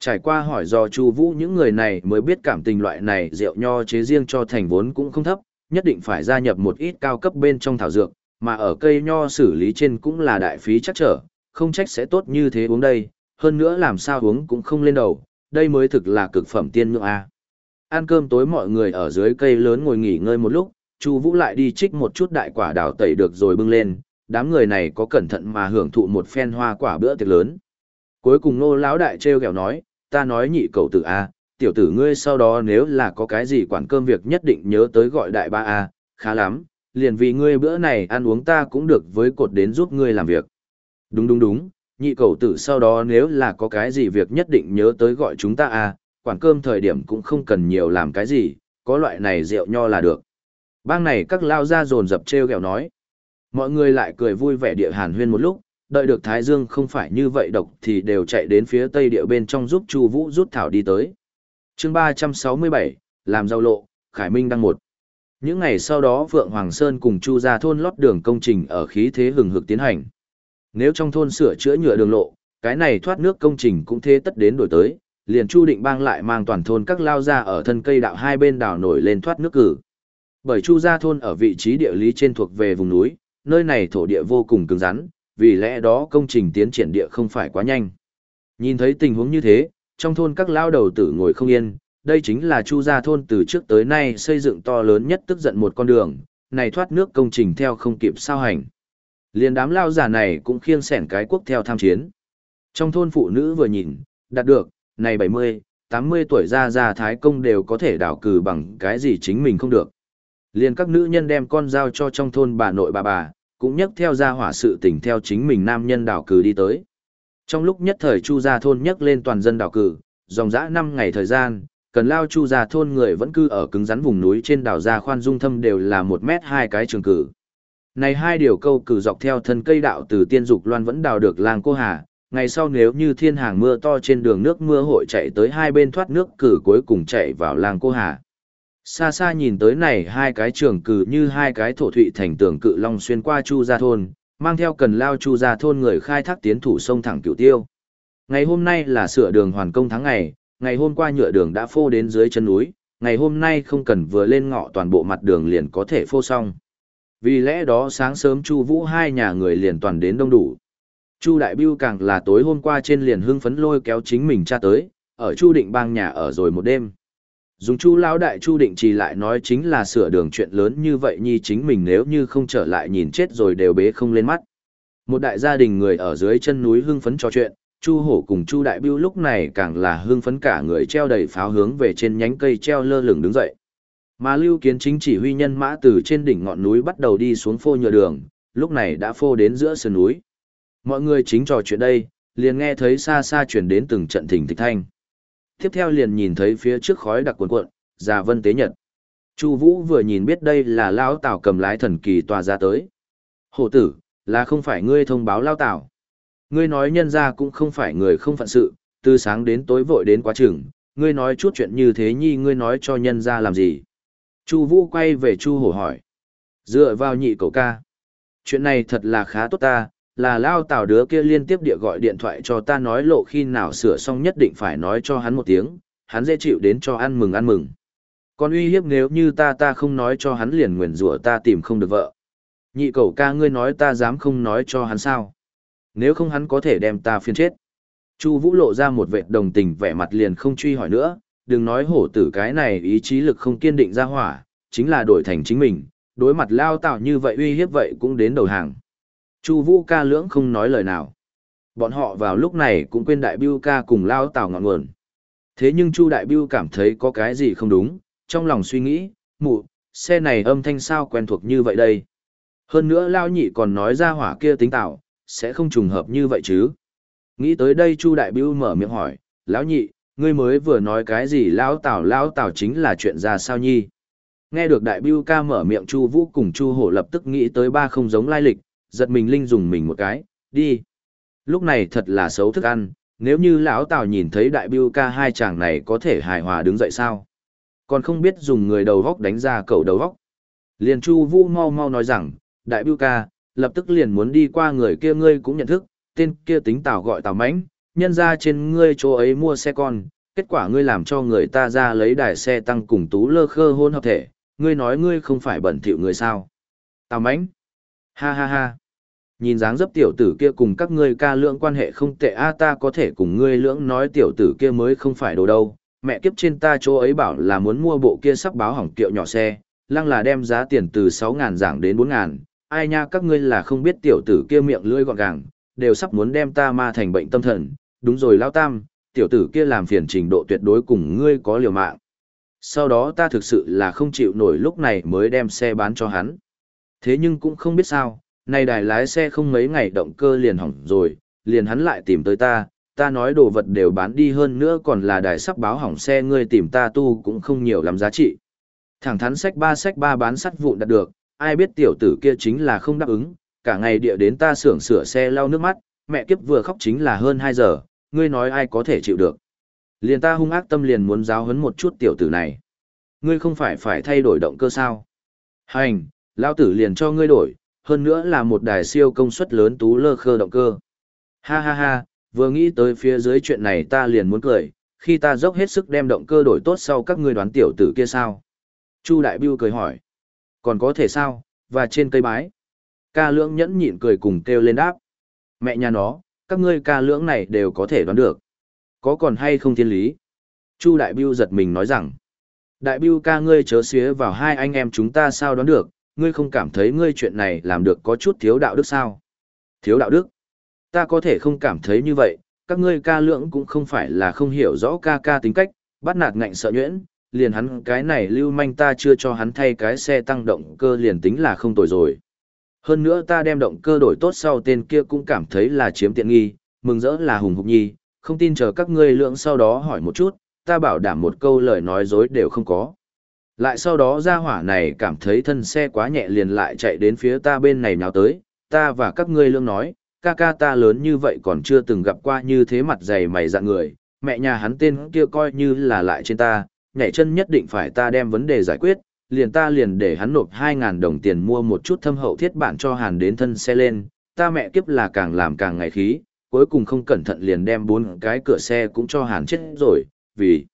Trải qua hỏi do Chu Vũ những người này mới biết cảm tình loại này rượu nho chế riêng cho thành vốn cũng không thấp, nhất định phải gia nhập một ít cao cấp bên trong thảo dược, mà ở cây nho xử lý trên cũng là đại phí chắc trở, không trách sẽ tốt như thế uống đây, hơn nữa làm sao uống cũng không lên đầu, đây mới thực là cực phẩm tiên nhượng a. Ăn cơm tối mọi người ở dưới cây lớn ngồi nghỉ ngơi một lúc, Chu Vũ lại đi trích một chút đại quả đào tẩy được rồi bưng lên, đám người này có cẩn thận mà hưởng thụ một phen hoa quả bữa tiệc lớn. Cuối cùng Nô lão đại trêu ghẹo nói, ta nói nhị cậu tử a, tiểu tử ngươi sau đó nếu là có cái gì quản cơm việc nhất định nhớ tới gọi đại ba a, khá lắm, liền vì ngươi bữa này ăn uống ta cũng được với cột đến giúp ngươi làm việc. Đúng đúng đúng, nhị cậu tử sau đó nếu là có cái gì việc nhất định nhớ tới gọi chúng ta a, quản cơm thời điểm cũng không cần nhiều làm cái gì, có loại này rượu nho là được. Bang này các lao ra dồn dập treo ghẹo nói. Mọi người lại cười vui vẻ địa hàn huyên một lúc, đợi được Thái Dương không phải như vậy độc thì đều chạy đến phía tây địa bên trong giúp Chu Vũ rút thảo đi tới. Chương ba trăm sáu mươi bảy làm giao lộ, Khải Minh đăng một. Những ngày sau đó Vượng Hoàng Sơn cùng Chu gia thôn lót đường công trình ở khí thế hừng hực tiến hành. Nếu trong thôn sửa chữa nhựa đường lộ, cái này thoát nước công trình cũng thế tất đến đổi tới, liền Chu Định Bang lại mang toàn thôn các lao ra ở thân cây đạo hai bên đảo nổi lên thoát nước cử. Bởi Chu gia thôn ở vị trí địa lý trên thuộc về vùng núi, nơi này thổ địa vô cùng cứng rắn, vì lẽ đó công trình tiến triển địa không phải quá nhanh. Nhìn thấy tình huống như thế, trong thôn các lao đầu tử ngồi không yên, đây chính là Chu gia thôn từ trước tới nay xây dựng to lớn nhất tức giận một con đường, này thoát nước công trình theo không kịp sao hành. Liên đám lao giả này cũng khiêng sẻn cái quốc theo tham chiến. Trong thôn phụ nữ vừa nhìn, đạt được, này 70, 80 tuổi ra ra thái công đều có thể đảo cử bằng cái gì chính mình không được. Liên các nữ nhân đem con dao cho trong thôn bà nội bà bà, cũng nhấc theo ra hỏa sự tình theo chính mình nam nhân đảo cử đi tới. Trong lúc nhất thời Chu gia thôn nhấc lên toàn dân đảo cử, dòng dã 5 ngày thời gian, cần lao Chu gia thôn người vẫn cư ở cứng rắn vùng núi trên đảo gia khoan dung thâm đều là 1 mét hai cái trường cử. Này hai điều câu cử dọc theo thân cây đạo từ tiên dục loan vẫn đào được làng cô hà, ngày sau nếu như thiên hàng mưa to trên đường nước mưa hội chạy tới hai bên thoát nước cử cuối cùng chạy vào làng cô hà. Xa xa nhìn tới này hai cái trường cử như hai cái thổ thụy thành tường cự long xuyên qua Chu Gia Thôn, mang theo cần lao Chu Gia Thôn người khai thác tiến thủ sông thẳng cửu tiêu. Ngày hôm nay là sửa đường hoàn công tháng ngày, ngày hôm qua nhựa đường đã phô đến dưới chân núi, ngày hôm nay không cần vừa lên ngọ toàn bộ mặt đường liền có thể phô xong. Vì lẽ đó sáng sớm Chu Vũ hai nhà người liền toàn đến đông đủ. Chu Đại biêu càng là tối hôm qua trên liền hưng phấn lôi kéo chính mình cha tới, ở Chu Định Bang nhà ở rồi một đêm. Dùng Chu lão đại Chu Định Trì lại nói chính là sửa đường chuyện lớn như vậy nhi chính mình nếu như không trở lại nhìn chết rồi đều bế không lên mắt. Một đại gia đình người ở dưới chân núi hưng phấn trò chuyện, Chu Hổ cùng Chu Đại biêu lúc này càng là hưng phấn cả người treo đầy pháo hướng về trên nhánh cây treo lơ lửng đứng dậy. Mà Lưu Kiến chính chỉ huy nhân mã từ trên đỉnh ngọn núi bắt đầu đi xuống phô nhựa đường, lúc này đã phô đến giữa sườn núi. Mọi người chính trò chuyện đây, liền nghe thấy xa xa chuyển đến từng trận thỉnh thịch thanh. Tiếp theo liền nhìn thấy phía trước khói đặc cuộn cuộn, già vân tế nhật. Chu Vũ vừa nhìn biết đây là lão Tào cầm lái thần kỳ tòa ra tới. Hổ tử, là không phải ngươi thông báo lão Tào. Ngươi nói nhân gia cũng không phải người không phận sự, từ sáng đến tối vội đến quá chừng, ngươi nói chút chuyện như thế nhi ngươi nói cho nhân gia làm gì? Chu Vũ quay về Chu Hổ hỏi. Dựa vào nhị cậu ca. Chuyện này thật là khá tốt ta, là lao tào đứa kia liên tiếp địa gọi điện thoại cho ta nói lộ khi nào sửa xong nhất định phải nói cho hắn một tiếng, hắn dễ chịu đến cho ăn mừng ăn mừng. Còn uy hiếp nếu như ta ta không nói cho hắn liền nguyền rủa ta tìm không được vợ. Nhị cầu ca ngươi nói ta dám không nói cho hắn sao. Nếu không hắn có thể đem ta phiên chết. Chu Vũ lộ ra một vẻ đồng tình vẻ mặt liền không truy hỏi nữa, đừng nói hổ tử cái này ý chí lực không kiên định ra hỏa, chính là đổi thành chính mình, đối mặt lao tạo như vậy uy hiếp vậy cũng đến đầu hàng. Chu Vũ ca lưỡng không nói lời nào. Bọn họ vào lúc này cũng quên đại Bưu ca cùng lao tào ngọn nguồn. Thế nhưng Chu đại Bưu cảm thấy có cái gì không đúng, trong lòng suy nghĩ, mụ, xe này âm thanh sao quen thuộc như vậy đây. Hơn nữa lao nhị còn nói ra hỏa kia tính tạo, sẽ không trùng hợp như vậy chứ. Nghĩ tới đây Chu đại Bưu mở miệng hỏi, lão nhị, ngươi mới vừa nói cái gì lão tào lão tào chính là chuyện ra sao nhi. Nghe được đại Bưu ca mở miệng Chu Vũ cùng Chu Hổ lập tức nghĩ tới ba không giống lai lịch, giật mình linh dùng mình một cái, đi. Lúc này thật là xấu thức ăn, nếu như lão Tào nhìn thấy đại biêu ca hai chàng này có thể hài hòa đứng dậy sao? Còn không biết dùng người đầu góc đánh ra cầu đầu góc. Liền Chu Vũ mau mau nói rằng, đại biêu ca, lập tức liền muốn đi qua người kia ngươi cũng nhận thức, tên kia tính Tào gọi Tào Mãnh, nhân ra trên ngươi chỗ ấy mua xe con, kết quả ngươi làm cho người ta ra lấy đài xe tăng cùng tú lơ khơ hôn hợp thể, ngươi nói ngươi không phải bẩn thỉu người sao. Tào mãnh Ha ha ha. Nhìn dáng dấp tiểu tử kia cùng các ngươi ca lượng quan hệ không tệ a ta có thể cùng ngươi lưỡng nói tiểu tử kia mới không phải đồ đâu. Mẹ kiếp trên ta chỗ ấy bảo là muốn mua bộ kia sắp báo hỏng kiệu nhỏ xe, lăng là đem giá tiền từ 6.000 giảng đến 4.000. Ai nha các ngươi là không biết tiểu tử kia miệng lưỡi gọn gàng, đều sắp muốn đem ta ma thành bệnh tâm thần. Đúng rồi lao tam, tiểu tử kia làm phiền trình độ tuyệt đối cùng ngươi có liều mạng. Sau đó ta thực sự là không chịu nổi lúc này mới đem xe bán cho hắn. Thế nhưng cũng không biết sao, nay đài lái xe không mấy ngày động cơ liền hỏng rồi, liền hắn lại tìm tới ta, ta nói đồ vật đều bán đi hơn nữa còn là đài sắp báo hỏng xe ngươi tìm ta tu cũng không nhiều lắm giá trị. Thẳng thắn sách ba sách ba bán sắt vụn đạt được, ai biết tiểu tử kia chính là không đáp ứng, cả ngày địa đến ta xưởng sửa xe lau nước mắt, mẹ kiếp vừa khóc chính là hơn 2 giờ, ngươi nói ai có thể chịu được. Liền ta hung ác tâm liền muốn giáo huấn một chút tiểu tử này. Ngươi không phải phải thay đổi động cơ sao? Hành, lao tử liền cho ngươi đổi, hơn nữa là một đài siêu công suất lớn tú lơ khơ động cơ. Ha ha ha, vừa nghĩ tới phía dưới chuyện này ta liền muốn cười, khi ta dốc hết sức đem động cơ đổi tốt sau các ngươi đoán tiểu tử kia sao? Chu Đại Biêu cười hỏi. Còn có thể sao, và trên cây bái. Ca lưỡng nhẫn nhịn cười cùng kêu lên đáp. Mẹ nhà nó, các ngươi ca lưỡng này đều có thể đoán được. Có còn hay không thiên lý? Chu Đại Biêu giật mình nói rằng. Đại Biêu ca ngươi chớ xía vào hai anh em chúng ta sao đoán được, ngươi không cảm thấy ngươi chuyện này làm được có chút thiếu đạo đức sao? Thiếu đạo đức? Ta có thể không cảm thấy như vậy, các ngươi ca lượng cũng không phải là không hiểu rõ ca ca tính cách, bắt nạt ngạnh sợ nhuyễn, liền hắn cái này lưu manh ta chưa cho hắn thay cái xe tăng động cơ liền tính là không tồi rồi. Hơn nữa ta đem động cơ đổi tốt sau tên kia cũng cảm thấy là chiếm tiện nghi, mừng rỡ là hùng hục nhi, không tin chờ các ngươi lượng sau đó hỏi một chút, ta bảo đảm một câu lời nói dối đều không có. Lại sau đó ra hỏa này cảm thấy thân xe quá nhẹ liền lại chạy đến phía ta bên này nào tới, ta và các ngươi lương nói, ca ca ta lớn như vậy còn chưa từng gặp qua như thế mặt dày mày dạng người, mẹ nhà hắn tên kia coi như là lại trên ta, nhảy chân nhất định phải ta đem vấn đề giải quyết, liền ta liền để hắn nộp 2.000 đồng tiền mua một chút thâm hậu thiết bản cho hàn đến thân xe lên, ta mẹ kiếp là càng làm càng ngày khí, cuối cùng không cẩn thận liền đem bốn cái cửa xe cũng cho hàn chết rồi, vì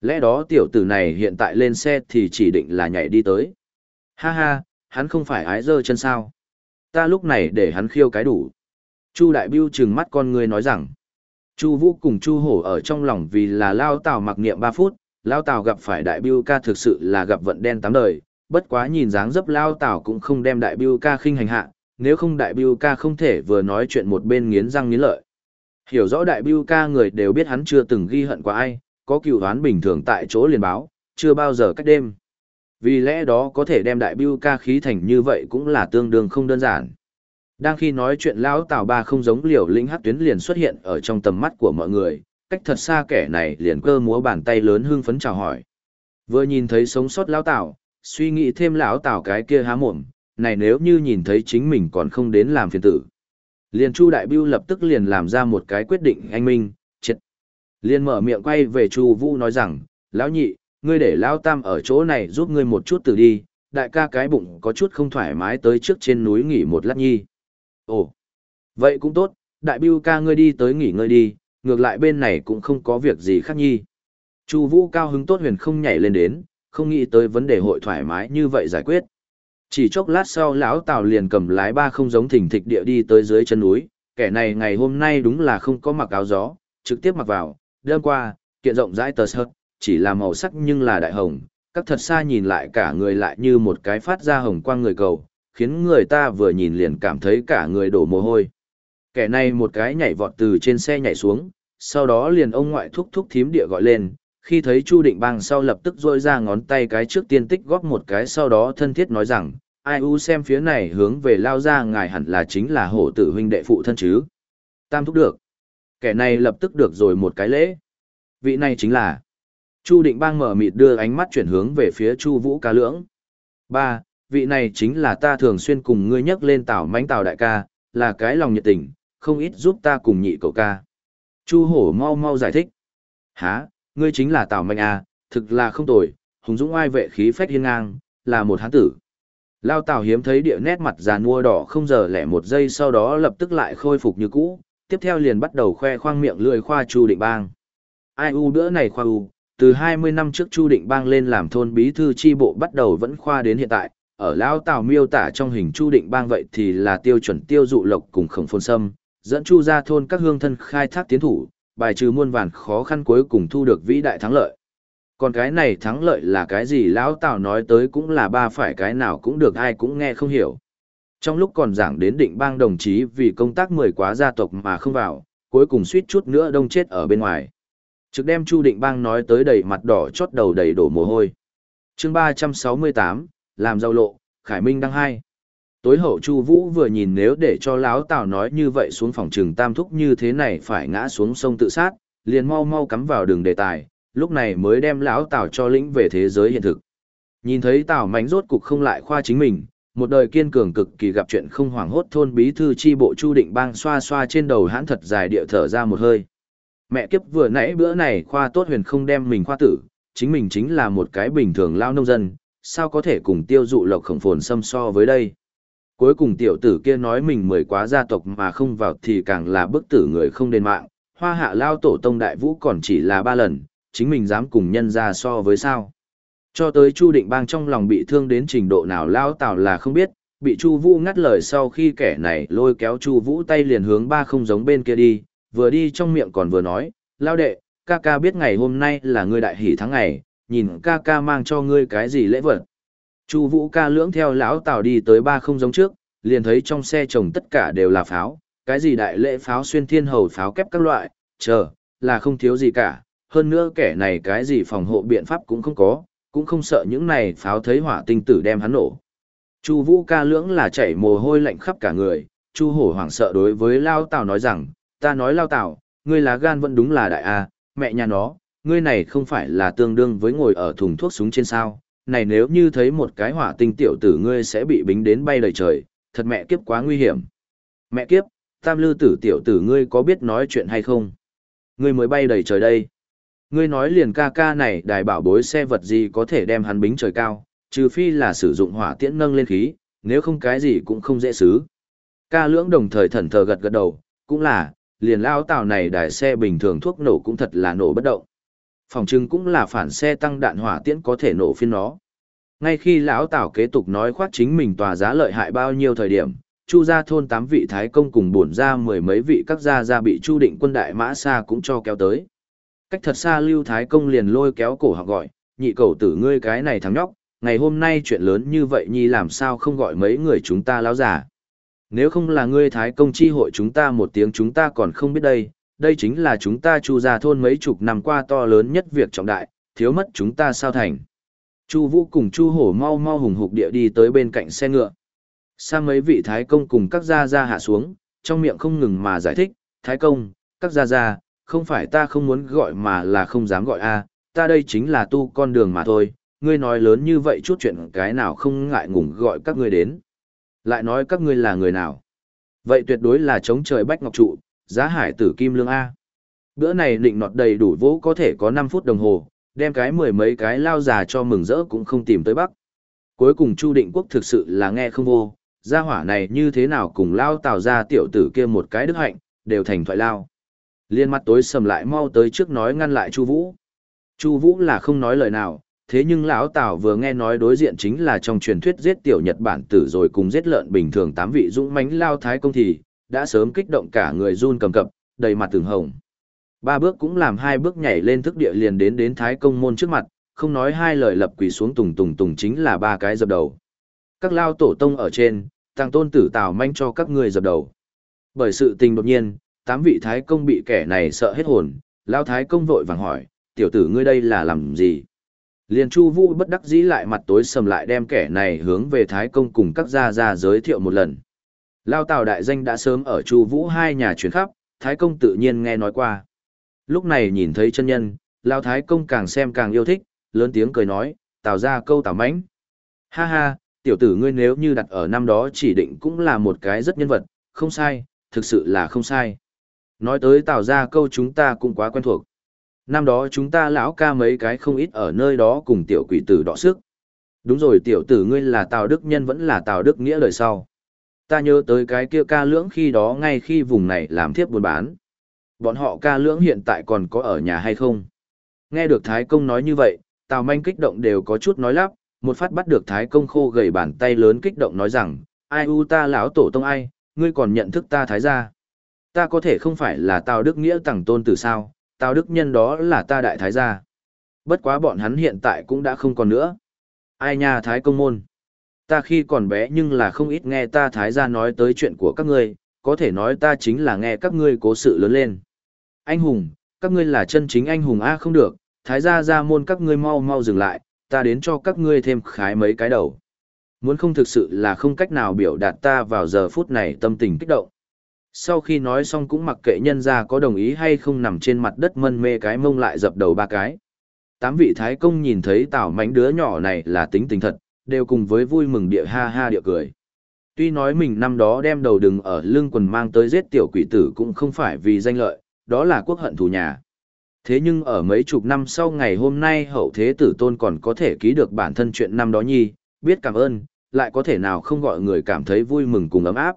lẽ đó tiểu tử này hiện tại lên xe thì chỉ định là nhảy đi tới. Ha ha, hắn không phải ái dơ chân sao. Ta lúc này để hắn khiêu cái đủ. Chu đại biêu trừng mắt con người nói rằng, Chu vũ cùng Chu hổ ở trong lòng vì là lao tào mặc niệm 3 phút, lao tào gặp phải đại biêu ca thực sự là gặp vận đen tám đời, bất quá nhìn dáng dấp lao tào cũng không đem đại biêu ca khinh hành hạ, nếu không đại biêu ca không thể vừa nói chuyện một bên nghiến răng nghiến lợi. Hiểu rõ đại biêu ca người đều biết hắn chưa từng ghi hận qua ai, có cựu đoán bình thường tại chỗ liền báo, chưa bao giờ cách đêm. Vì lẽ đó có thể đem đại biêu ca khí thành như vậy cũng là tương đương không đơn giản. Đang khi nói chuyện lão Tào Ba không giống liều lĩnh hát tuyến liền xuất hiện ở trong tầm mắt của mọi người, cách thật xa kẻ này liền cơ múa bàn tay lớn hưng phấn chào hỏi. Vừa nhìn thấy sống sót lão Tào, suy nghĩ thêm lão Tào cái kia há mồm, này nếu như nhìn thấy chính mình còn không đến làm phiền tử. Liền Chu Đại Biêu lập tức liền làm ra một cái quyết định anh minh, liên Liền mở miệng quay về Chu Vũ nói rằng, lão nhị, ngươi để lão tam ở chỗ này giúp ngươi một chút từ đi, đại ca cái bụng có chút không thoải mái tới trước trên núi nghỉ một lát nhi. Ồ, vậy cũng tốt, đại Biêu ca ngươi đi tới nghỉ ngơi đi, ngược lại bên này cũng không có việc gì khác nhi. Chu Vũ cao hứng tốt huyền không nhảy lên đến, không nghĩ tới vấn đề hội thoải mái như vậy giải quyết. Chỉ chốc lát sau lão Tào liền cầm lái ba không giống thỉnh thịch địa đi tới dưới chân núi, kẻ này ngày hôm nay đúng là không có mặc áo gió, trực tiếp mặc vào, đêm qua, kiện rộng rãi tờ sợt, chỉ là màu sắc nhưng là đại hồng, các thật xa nhìn lại cả người lại như một cái phát ra hồng quang người cầu, khiến người ta vừa nhìn liền cảm thấy cả người đổ mồ hôi. Kẻ này một cái nhảy vọt từ trên xe nhảy xuống, sau đó liền ông ngoại thúc thúc thím địa gọi lên, khi thấy Chu Định Bang sau lập tức rôi ra ngón tay cái trước tiên tích góp một cái sau đó thân thiết nói rằng, ai u xem phía này hướng về lao ra ngài hẳn là chính là hổ tử huynh đệ phụ thân chứ. Tam thúc được. Kẻ này lập tức được rồi một cái lễ. Vị này chính là. Chu Định Bang mở mịt đưa ánh mắt chuyển hướng về phía Chu Vũ ca lưỡng. Ba, vị này chính là ta thường xuyên cùng ngươi nhắc lên tào mánh tào đại ca, là cái lòng nhiệt tình, không ít giúp ta cùng nhị cậu ca. Chu hổ mau mau giải thích. Hả, ngươi chính là tào mánh à, thực là không tồi, hùng dũng oai vệ khí phách hiên ngang, là một hán tử. Lao tào hiếm thấy địa nét mặt già nua đỏ không giờ lẻ một giây sau đó lập tức lại khôi phục như cũ, tiếp theo liền bắt đầu khoe khoang miệng lười khoa Chu Định Bang. Ai u bữa này khoa u, từ 20 năm trước Chu Định Bang lên làm thôn bí thư chi bộ bắt đầu vẫn khoa đến hiện tại, ở Lão Tào miêu tả trong hình Chu Định Bang vậy thì là tiêu chuẩn tiêu dụ lộc cùng khổng phồn sâm, dẫn Chu ra thôn các hương thân khai thác tiến thủ, bài trừ muôn vàn khó khăn cuối cùng thu được vĩ đại thắng lợi. Còn cái này thắng lợi là cái gì Lão Tào nói tới cũng là ba phải cái nào cũng được ai cũng nghe không hiểu. Trong lúc còn giảng đến định bang đồng chí vì công tác mười quá gia tộc mà không vào, cuối cùng suýt chút nữa đông chết ở bên ngoài. Trực đem Chu Định Bang nói tới đầy mặt đỏ chót đầu đầy đổ mồ hôi. chương 368, làm giàu lộ, Khải Minh đăng hai. Tối hậu Chu Vũ vừa nhìn nếu để cho láo Tào nói như vậy xuống phòng trường tam thúc như thế này phải ngã xuống sông tự sát, liền mau mau cắm vào đường đề tài, lúc này mới đem lão Tào cho lĩnh về thế giới hiện thực. Nhìn thấy Tào Mánh rốt cục không lại khoa chính mình, một đời kiên cường cực kỳ gặp chuyện không hoảng hốt thôn bí thư chi bộ Chu Định Bang xoa xoa trên đầu hãn thật dài địa thở ra một hơi. Mẹ kiếp vừa nãy bữa này khoa tốt huyền không đem mình khoa tử, chính mình chính là một cái bình thường lao nông dân, sao có thể cùng tiêu dụ lộc khổng phồn xâm so với đây. Cuối cùng tiểu tử kia nói mình mười quá gia tộc mà không vào thì càng là bức tử người không đền mạng, hoa hạ lao tổ tông đại vũ còn chỉ là ba lần, chính mình dám cùng nhân ra so với sao. Cho tới Chu Định Bang trong lòng bị thương đến trình độ nào lao tào là không biết, bị Chu Vũ ngắt lời sau khi kẻ này lôi kéo Chu Vũ tay liền hướng ba không giống bên kia đi, vừa đi trong miệng còn vừa nói, lao đệ, ca ca biết ngày hôm nay là ngươi đại hỷ tháng ngày, nhìn ca ca mang cho ngươi cái gì lễ vật. Chu Vũ ca lưỡng theo lão Tào đi tới ba không giống trước, liền thấy trong xe chồng tất cả đều là pháo, cái gì đại lễ pháo xuyên thiên hầu pháo kép các loại, chờ, là không thiếu gì cả, hơn nữa kẻ này cái gì phòng hộ biện pháp cũng không có, cũng không sợ những này pháo thấy hỏa tinh tử đem hắn nổ. Chu Vũ ca lưỡng là chảy mồ hôi lạnh khắp cả người, Chu Hổ hoảng sợ đối với Lao Tào nói rằng, ta nói Lao Tào, ngươi lá gan vẫn đúng là đại a, mẹ nhà nó, ngươi này không phải là tương đương với ngồi ở thùng thuốc súng trên sao, này nếu như thấy một cái hỏa tinh tiểu tử ngươi sẽ bị bính đến bay đầy trời, thật mẹ kiếp quá nguy hiểm. Mẹ kiếp, tam lư tử tiểu tử ngươi có biết nói chuyện hay không? Ngươi mới bay đầy trời đây. Ngươi nói liền ca ca này đài bảo bối xe vật gì có thể đem hắn bính trời cao, trừ phi là sử dụng hỏa tiễn nâng lên khí, nếu không cái gì cũng không dễ xứ. Ca lưỡng đồng thời thần thờ gật gật đầu, cũng là, liền lao tàu này đài xe bình thường thuốc nổ cũng thật là nổ bất động. Phòng trưng cũng là phản xe tăng đạn hỏa tiễn có thể nổ phiên nó. Ngay khi lão tảo kế tục nói khoát chính mình tòa giá lợi hại bao nhiêu thời điểm, chu gia thôn tám vị thái công cùng bổn ra mười mấy vị các gia gia bị chu định quân đại mã xa cũng cho kéo tới. Cách thật xa Lưu Thái Công liền lôi kéo cổ họ gọi, nhị cầu tử ngươi cái này thằng nhóc, ngày hôm nay chuyện lớn như vậy nhi làm sao không gọi mấy người chúng ta láo giả. Nếu không là ngươi Thái Công chi hội chúng ta một tiếng chúng ta còn không biết đây, đây chính là chúng ta chu gia thôn mấy chục năm qua to lớn nhất việc trọng đại, thiếu mất chúng ta sao thành. Chu Vũ cùng Chu Hổ mau mau hùng hục địa đi tới bên cạnh xe ngựa. Sang mấy vị Thái Công cùng các gia gia hạ xuống, trong miệng không ngừng mà giải thích, Thái Công, các gia gia, không phải ta không muốn gọi mà là không dám gọi a, ta đây chính là tu con đường mà thôi, ngươi nói lớn như vậy chút chuyện cái nào không ngại ngùng gọi các ngươi đến. Lại nói các ngươi là người nào? Vậy tuyệt đối là chống trời bách ngọc trụ, giá hải tử kim lương a. Bữa này định nọt đầy đủ vỗ có thể có năm phút đồng hồ, đem cái mười mấy cái lao già cho mừng rỡ cũng không tìm tới bắc. Cuối cùng chu định quốc thực sự là nghe không vô, gia hỏa này như thế nào cùng lao tào ra tiểu tử kia một cái đức hạnh, đều thành thoại lao. Liên mặt tối sầm lại mau tới trước nói ngăn lại Chu Vũ. Chu Vũ là không nói lời nào, thế nhưng lão Tào vừa nghe nói đối diện chính là trong truyền thuyết giết tiểu Nhật Bản tử rồi cùng giết lợn bình thường tám vị dũng mãnh lao thái công thì đã sớm kích động cả người run cầm cập, đầy mặt từng hồng. Ba bước cũng làm hai bước nhảy lên thức địa liền đến đến thái công môn trước mặt, không nói hai lời lập quỳ xuống tùng tùng tùng chính là ba cái dập đầu. Các lao tổ tông ở trên, tăng tôn tử Tào manh cho các người dập đầu. Bởi sự tình đột nhiên, tám vị thái công bị kẻ này sợ hết hồn, lao thái công vội vàng hỏi, tiểu tử ngươi đây là làm gì? Liền Chu Vũ bất đắc dĩ lại mặt tối sầm lại đem kẻ này hướng về thái công cùng các gia gia giới thiệu một lần. Lao Tào đại danh đã sớm ở Chu Vũ hai nhà truyền khắp, thái công tự nhiên nghe nói qua. Lúc này nhìn thấy chân nhân, Lao thái công càng xem càng yêu thích, lớn tiếng cười nói, Tào gia câu Tào mãnh. Ha ha, tiểu tử ngươi nếu như đặt ở năm đó chỉ định cũng là một cái rất nhân vật, không sai, thực sự là không sai. Nói tới Tào ra câu chúng ta cũng quá quen thuộc. Năm đó chúng ta lão ca mấy cái không ít ở nơi đó cùng tiểu quỷ tử đọ sức. Đúng rồi tiểu tử ngươi là Tào Đức Nhân vẫn là Tào Đức Nghĩa lời sau. Ta nhớ tới cái kia ca lưỡng khi đó ngay khi vùng này làm thiếp buôn bán. Bọn họ ca lưỡng hiện tại còn có ở nhà hay không? Nghe được Thái Công nói như vậy, Tào Manh kích động đều có chút nói lắp, một phát bắt được Thái Công khô gầy bàn tay lớn kích động nói rằng, ai u ta lão tổ tông ai, ngươi còn nhận thức ta Thái gia. Ta có thể không phải là Tào Đức Nghĩa tằng tôn từ sao, Tào Đức Nhân đó là ta đại thái gia. Bất quá bọn hắn hiện tại cũng đã không còn nữa. Ai nha Thái Công Môn. Ta khi còn bé nhưng là không ít nghe ta Thái gia nói tới chuyện của các ngươi, có thể nói ta chính là nghe các ngươi cố sự lớn lên. Anh hùng, các ngươi là chân chính anh hùng A không được, Thái gia gia môn các ngươi mau mau dừng lại, ta đến cho các ngươi thêm khái mấy cái đầu. Muốn không thực sự là không cách nào biểu đạt ta vào giờ phút này tâm tình kích động. Sau khi nói xong cũng mặc kệ nhân ra có đồng ý hay không nằm trên mặt đất mân mê cái mông lại dập đầu ba cái. Tám vị thái công nhìn thấy tảo mánh đứa nhỏ này là tính tình thật, đều cùng với vui mừng địa ha ha địa cười. Tuy nói mình năm đó đem đầu đừng ở lưng quần mang tới giết tiểu quỷ tử cũng không phải vì danh lợi, đó là quốc hận thù nhà. Thế nhưng ở mấy chục năm sau ngày hôm nay hậu thế tử tôn còn có thể ký được bản thân chuyện năm đó nhi, biết cảm ơn, lại có thể nào không gọi người cảm thấy vui mừng cùng ấm áp.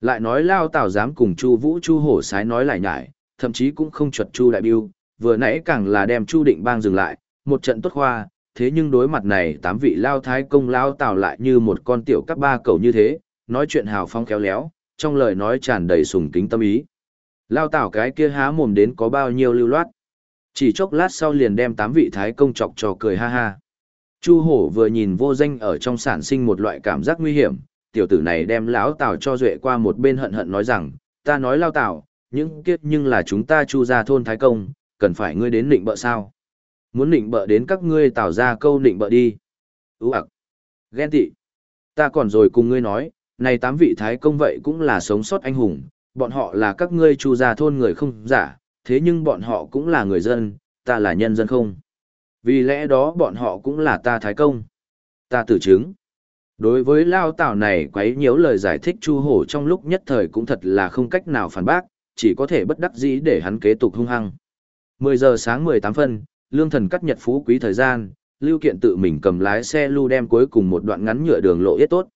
Lại nói lao tào dám cùng Chu Vũ Chu Hổ sái nói lại nhải, thậm chí cũng không chuật Chu Đại Biêu, vừa nãy càng là đem Chu Định Bang dừng lại, một trận tốt khoa, thế nhưng đối mặt này tám vị lao thái công lao tào lại như một con tiểu các ba cầu như thế, nói chuyện hào phong khéo léo, trong lời nói tràn đầy sùng kính tâm ý. Lao tào cái kia há mồm đến có bao nhiêu lưu loát. Chỉ chốc lát sau liền đem tám vị thái công chọc trò cười ha ha. Chu hổ vừa nhìn vô danh ở trong sản sinh một loại cảm giác nguy hiểm, tiểu tử này đem lão tào cho duệ qua một bên hận hận nói rằng, ta nói lao tào, những kiếp nhưng là chúng ta chu ra thôn thái công, cần phải ngươi đến nịnh bợ sao? Muốn nịnh bợ đến các ngươi tào ra câu nịnh bợ đi. Ú ạc, ghen tị. Ta còn rồi cùng ngươi nói, này tám vị thái công vậy cũng là sống sót anh hùng, bọn họ là các ngươi chu ra thôn người không giả, thế nhưng bọn họ cũng là người dân, ta là nhân dân không. Vì lẽ đó bọn họ cũng là ta thái công. Ta tử chứng. Đối với lao tảo này quấy nhiễu lời giải thích chu hổ trong lúc nhất thời cũng thật là không cách nào phản bác, chỉ có thể bất đắc dĩ để hắn kế tục hung hăng. 10 giờ sáng 18 phân, lương thần cắt nhật phú quý thời gian, lưu kiện tự mình cầm lái xe lưu đem cuối cùng một đoạn ngắn nhựa đường lộ yết tốt.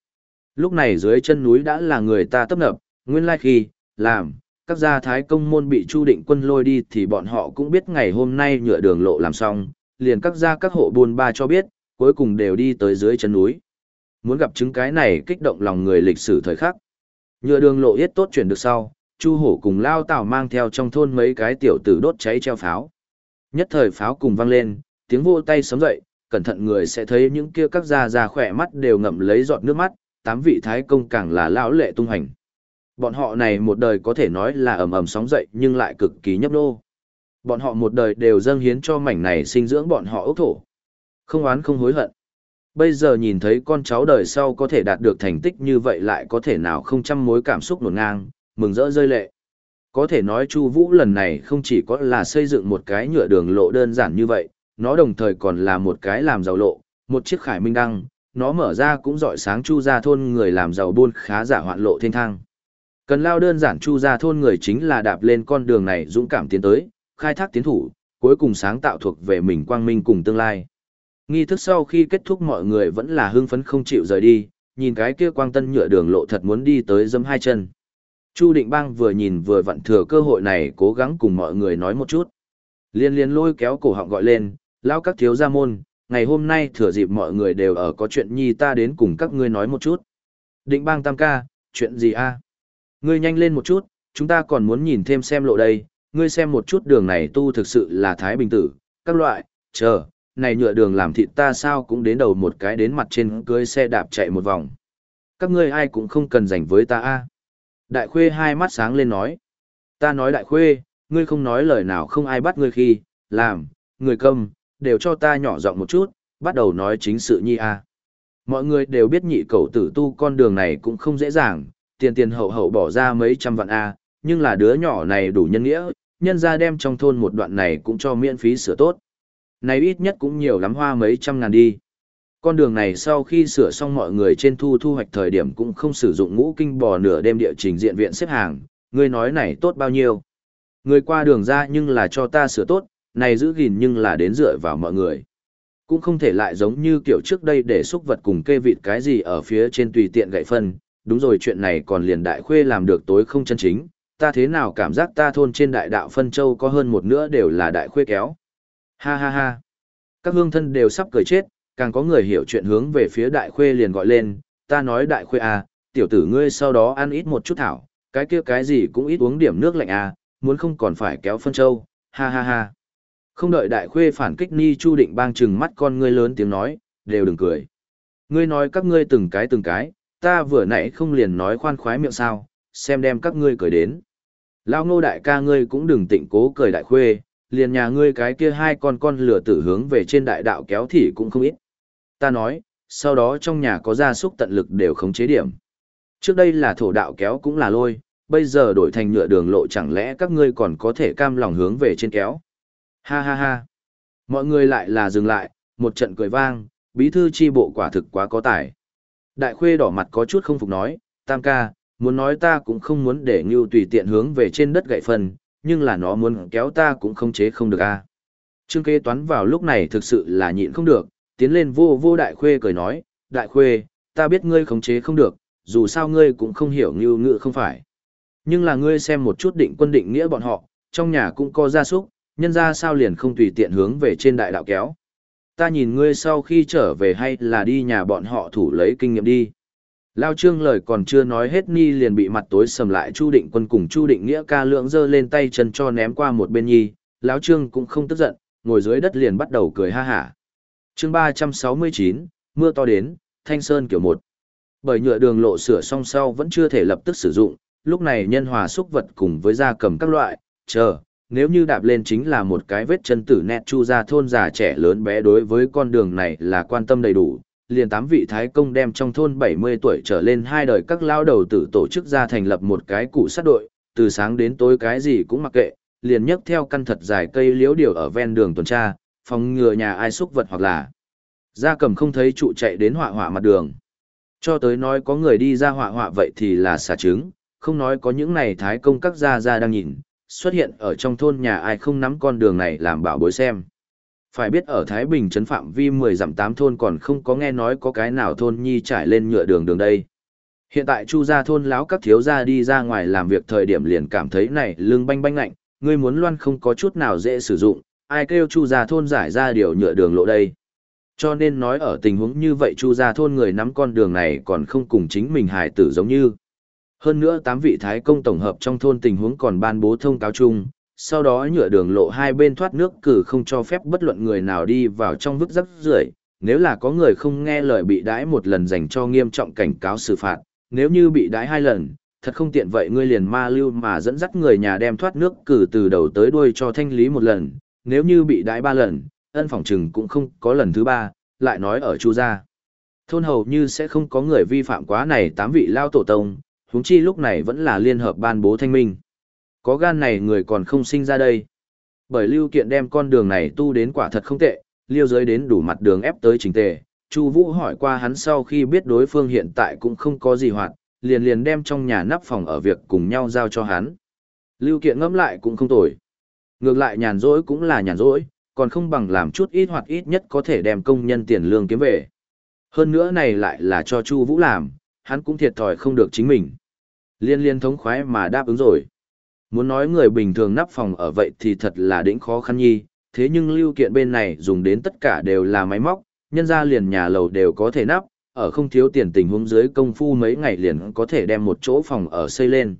Lúc này dưới chân núi đã là người ta tấp nập, nguyên lai khi, làm, các gia thái công môn bị chu định quân lôi đi thì bọn họ cũng biết ngày hôm nay nhựa đường lộ làm xong, liền các gia các hộ buôn ba cho biết, cuối cùng đều đi tới dưới chân núi. Muốn gặp chứng cái này kích động lòng người lịch sử thời khắc. Nhựa đường lộ yết tốt chuyển được sau, Chu Hổ cùng Lao Tào mang theo trong thôn mấy cái tiểu tử đốt cháy treo pháo. Nhất thời pháo cùng vang lên, tiếng vô tay sấm dậy, cẩn thận người sẽ thấy những kia các già già khỏe mắt đều ngậm lấy giọt nước mắt, tám vị thái công càng là lão lệ tung hành. Bọn họ này một đời có thể nói là ầm ầm sóng dậy nhưng lại cực kỳ nhấp nô. Bọn họ một đời đều dâng hiến cho mảnh này sinh dưỡng bọn họ ốc thổ. Không oán không hối hận. Bây giờ nhìn thấy con cháu đời sau có thể đạt được thành tích như vậy lại có thể nào không trăm mối cảm xúc nổn ngang, mừng rỡ rơi lệ. Có thể nói Chu Vũ lần này không chỉ có là xây dựng một cái nhựa đường lộ đơn giản như vậy, nó đồng thời còn là một cái làm giàu lộ, một chiếc khải minh đăng, nó mở ra cũng rọi sáng Chu gia thôn người làm giàu buôn khá giả hoạn lộ thiên thang. Cần lao đơn giản Chu gia thôn người chính là đạp lên con đường này dũng cảm tiến tới, khai thác tiến thủ, cuối cùng sáng tạo thuộc về mình quang minh cùng tương lai. Nghi thức sau khi kết thúc mọi người vẫn là hưng phấn không chịu rời đi, nhìn cái kia quang tân nhựa đường lộ thật muốn đi tới dâm hai chân. Chu Định Bang vừa nhìn vừa vặn thừa cơ hội này cố gắng cùng mọi người nói một chút. Liên liên lôi kéo cổ họng gọi lên, lao các thiếu gia môn, ngày hôm nay thừa dịp mọi người đều ở có chuyện nhi ta đến cùng các ngươi nói một chút. Định Bang tam ca, chuyện gì a? Ngươi nhanh lên một chút, chúng ta còn muốn nhìn thêm xem lộ đây, ngươi xem một chút đường này tu thực sự là Thái Bình Tử, các loại, chờ, này nhựa đường làm thịt ta sao cũng đến đầu một cái đến mặt trên cưới xe đạp chạy một vòng. Các ngươi ai cũng không cần dành với ta a. À? Đại khuê hai mắt sáng lên nói. Ta nói đại khuê, ngươi không nói lời nào không ai bắt ngươi khi, làm, người câm, đều cho ta nhỏ giọng một chút, bắt đầu nói chính sự nhi a. À? Mọi người đều biết nhị cầu tử tu con đường này cũng không dễ dàng, tiền tiền hậu hậu bỏ ra mấy trăm vạn a, à, nhưng là đứa nhỏ này đủ nhân nghĩa, nhân ra đem trong thôn một đoạn này cũng cho miễn phí sửa tốt. Này ít nhất cũng nhiều lắm hoa mấy trăm ngàn đi. Con đường này sau khi sửa xong mọi người trên thu thu hoạch thời điểm cũng không sử dụng ngũ kinh bò nửa đêm địa trình diện viện xếp hàng, người nói này tốt bao nhiêu. Người qua đường ra nhưng là cho ta sửa tốt, này giữ gìn nhưng là đến dựa vào mọi người. Cũng không thể lại giống như kiểu trước đây để xúc vật cùng kê vịt cái gì ở phía trên tùy tiện gậy phân, đúng rồi chuyện này còn liền đại khuê làm được tối không chân chính, ta thế nào cảm giác ta thôn trên đại đạo phân châu có hơn một nữa đều là đại khuê kéo. Ha ha ha. Các hương thân đều sắp cười chết, càng có người hiểu chuyện hướng về phía đại khuê liền gọi lên, ta nói đại khuê à, tiểu tử ngươi sau đó ăn ít một chút thảo, cái kia cái gì cũng ít uống điểm nước lạnh à, muốn không còn phải kéo phân châu, ha ha ha. Không đợi đại khuê phản kích ni chu định bang chừng mắt con ngươi lớn tiếng nói, đều đừng cười. Ngươi nói các ngươi từng cái từng cái, ta vừa nãy không liền nói khoan khoái miệng sao, xem đem các ngươi cười đến. Lao ngô đại ca ngươi cũng đừng tịnh cố cười đại khuê, liền nhà ngươi cái kia hai con con lửa tử hướng về trên đại đạo kéo thì cũng không ít. Ta nói, sau đó trong nhà có gia súc tận lực đều khống chế điểm. Trước đây là thổ đạo kéo cũng là lôi, bây giờ đổi thành nhựa đường lộ chẳng lẽ các ngươi còn có thể cam lòng hướng về trên kéo. Ha ha ha. Mọi người lại là dừng lại, một trận cười vang, bí thư chi bộ quả thực quá có tài. Đại khuê đỏ mặt có chút không phục nói, tam ca, muốn nói ta cũng không muốn để Ngưu tùy tiện hướng về trên đất gậy phần, nhưng là nó muốn kéo ta cũng không chế không được a. Trương kế toán vào lúc này thực sự là nhịn không được, tiến lên vô vô đại khuê cười nói, đại khuê, ta biết ngươi khống chế không được, dù sao ngươi cũng không hiểu Ngưu ngữ không phải. Nhưng là ngươi xem một chút định quân định nghĩa bọn họ, trong nhà cũng có gia súc, nhân ra sao liền không tùy tiện hướng về trên đại đạo kéo. Ta nhìn ngươi sau khi trở về hay là đi nhà bọn họ thủ lấy kinh nghiệm đi. Lao trương lời còn chưa nói hết ni liền bị mặt tối sầm lại Chu Định Quân cùng Chu Định Nghĩa ca lượng giơ lên tay chân cho ném qua một bên nhi, lão trương cũng không tức giận, ngồi dưới đất liền bắt đầu cười ha hả. Chương ba trăm sáu mươi chín mưa to đến, Thanh Sơn kiểu một. Bởi nhựa đường lộ sửa xong sau vẫn chưa thể lập tức sử dụng, lúc này nhân hòa xúc vật cùng với gia cầm các loại, chờ, nếu như đạp lên chính là một cái vết chân tử nét chu ra thôn già trẻ lớn bé đối với con đường này là quan tâm đầy đủ, liền tám vị thái công đem trong thôn 70 tuổi trở lên hai đời các lao đầu tử tổ chức ra thành lập một cái cụ sát đội, từ sáng đến tối cái gì cũng mặc kệ, liền nhấc theo căn thật dài cây liễu điều ở ven đường tuần tra, phòng ngừa nhà ai xúc vật hoặc là gia cầm không thấy trụ chạy đến họa họa mặt đường. Cho tới nói có người đi ra họa họa vậy thì là xả trứng, không nói có những này thái công các gia gia đang nhìn, xuất hiện ở trong thôn nhà ai không nắm con đường này làm bảo bối xem. Phải biết ở Thái Bình trấn phạm vi 10 dặm 8 thôn còn không có nghe nói có cái nào thôn nhi trải lên nhựa đường đường đây. Hiện tại Chu gia thôn lão các thiếu gia đi ra ngoài làm việc thời điểm liền cảm thấy này lưng banh banh lạnh, ngươi muốn loan không có chút nào dễ sử dụng, ai kêu Chu gia thôn giải ra điều nhựa đường lộ đây. Cho nên nói ở tình huống như vậy Chu gia thôn người nắm con đường này còn không cùng chính mình hài tử giống như. Hơn nữa tám vị thái công tổng hợp trong thôn tình huống còn ban bố thông cáo chung, sau đó nhựa đường lộ hai bên thoát nước cử không cho phép bất luận người nào đi vào trong vứt rắc rưởi nếu là có người không nghe lời bị đãi một lần dành cho nghiêm trọng cảnh cáo xử phạt, nếu như bị đãi hai lần, thật không tiện vậy ngươi liền ma lưu mà dẫn dắt người nhà đem thoát nước cử từ đầu tới đuôi cho thanh lý một lần, nếu như bị đãi ba lần, ân phỏng chừng cũng không có lần thứ ba, lại nói ở chu gia. Thôn hầu như sẽ không có người vi phạm quá này tám vị lao tổ tông, huống chi lúc này vẫn là liên hợp ban bố thanh minh. Có gan này người còn không sinh ra đây. Bởi Lưu Kiện đem con đường này tu đến quả thật không tệ, liêu giới đến đủ mặt đường ép tới trình tề. Chu Vũ hỏi qua hắn sau khi biết đối phương hiện tại cũng không có gì hoạt, liền liền đem trong nhà nắp phòng ở việc cùng nhau giao cho hắn. Lưu Kiện ngẫm lại cũng không tồi. Ngược lại nhàn rỗi cũng là nhàn rỗi, còn không bằng làm chút ít hoặc ít nhất có thể đem công nhân tiền lương kiếm về. Hơn nữa này lại là cho Chu Vũ làm, hắn cũng thiệt thòi không được chính mình. Liên liên thống khoái mà đáp ứng rồi. Muốn nói người bình thường nắp phòng ở vậy thì thật là đỉnh khó khăn nhi, thế nhưng lưu kiện bên này dùng đến tất cả đều là máy móc, nhân ra liền nhà lầu đều có thể nắp, ở không thiếu tiền tình huống dưới công phu mấy ngày liền có thể đem một chỗ phòng ở xây lên.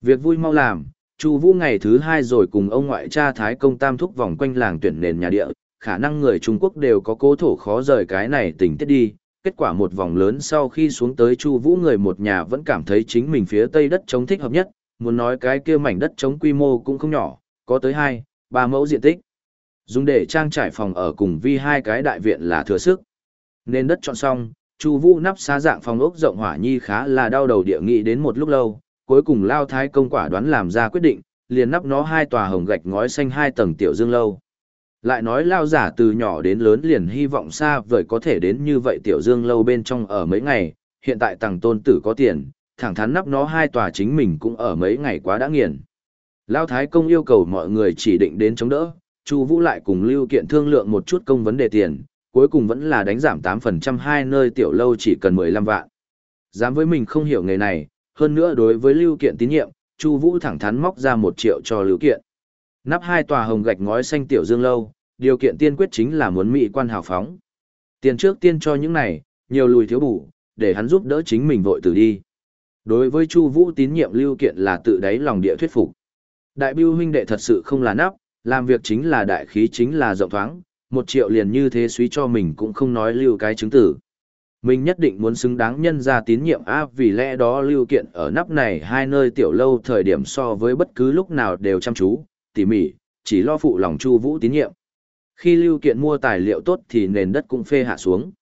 Việc vui mau làm, Chu Vũ ngày thứ hai rồi cùng ông ngoại cha Thái công tam thúc vòng quanh làng tuyển nền nhà địa, khả năng người Trung Quốc đều có cố thổ khó rời cái này tình tiết đi, kết quả một vòng lớn sau khi xuống tới Chu Vũ người một nhà vẫn cảm thấy chính mình phía tây đất trống thích hợp nhất, muốn nói cái kia mảnh đất chống quy mô cũng không nhỏ, có tới 2, 3 mẫu diện tích. Dùng để trang trải phòng ở cùng vi hai cái đại viện là thừa sức. Nên đất chọn xong, Chu Vũ nắp xá dạng phòng ốc rộng hỏa nhi khá là đau đầu địa nghị đến một lúc lâu, cuối cùng Lao Thái công quả đoán làm ra quyết định, liền nắp nó hai tòa hồng gạch ngói xanh hai tầng tiểu dương lâu. Lại nói Lao giả từ nhỏ đến lớn liền hy vọng xa vời có thể đến như vậy tiểu dương lâu bên trong ở mấy ngày, hiện tại tầng tôn tử có tiền, thẳng thắn nắp nó hai tòa chính mình cũng ở mấy ngày quá đã nghiền. Lao Thái công yêu cầu mọi người chỉ định đến chống đỡ, Chu Vũ lại cùng Lưu Kiện thương lượng một chút công vấn đề tiền, cuối cùng vẫn là đánh giảm 8% hai nơi tiểu lâu chỉ cần 15 vạn. Dám với mình không hiểu nghề này, hơn nữa đối với Lưu Kiện tín nhiệm, Chu Vũ thẳng thắn móc ra 1 triệu cho Lưu Kiện. Nắp hai tòa hồng gạch ngói xanh tiểu dương lâu, điều kiện tiên quyết chính là muốn mỹ quan hào phóng. Tiền trước tiên cho những này, nhiều lùi thiếu bù, để hắn giúp đỡ chính mình vội từ đi. Đối với Chu Vũ tín nhiệm Lưu Kiện là tự đáy lòng địa thuyết phục. Đại Bưu huynh đệ thật sự không là nắp, làm việc chính là đại khí chính là rộng thoáng, một triệu liền như thế suý cho mình cũng không nói lưu cái chứng tử. Mình nhất định muốn xứng đáng nhân ra tín nhiệm A vì lẽ đó lưu kiện ở nắp này hai nơi tiểu lâu thời điểm so với bất cứ lúc nào đều chăm chú, tỉ mỉ, chỉ lo phụ lòng Chu Vũ tín nhiệm. Khi lưu kiện mua tài liệu tốt thì nền đất cũng phê hạ xuống.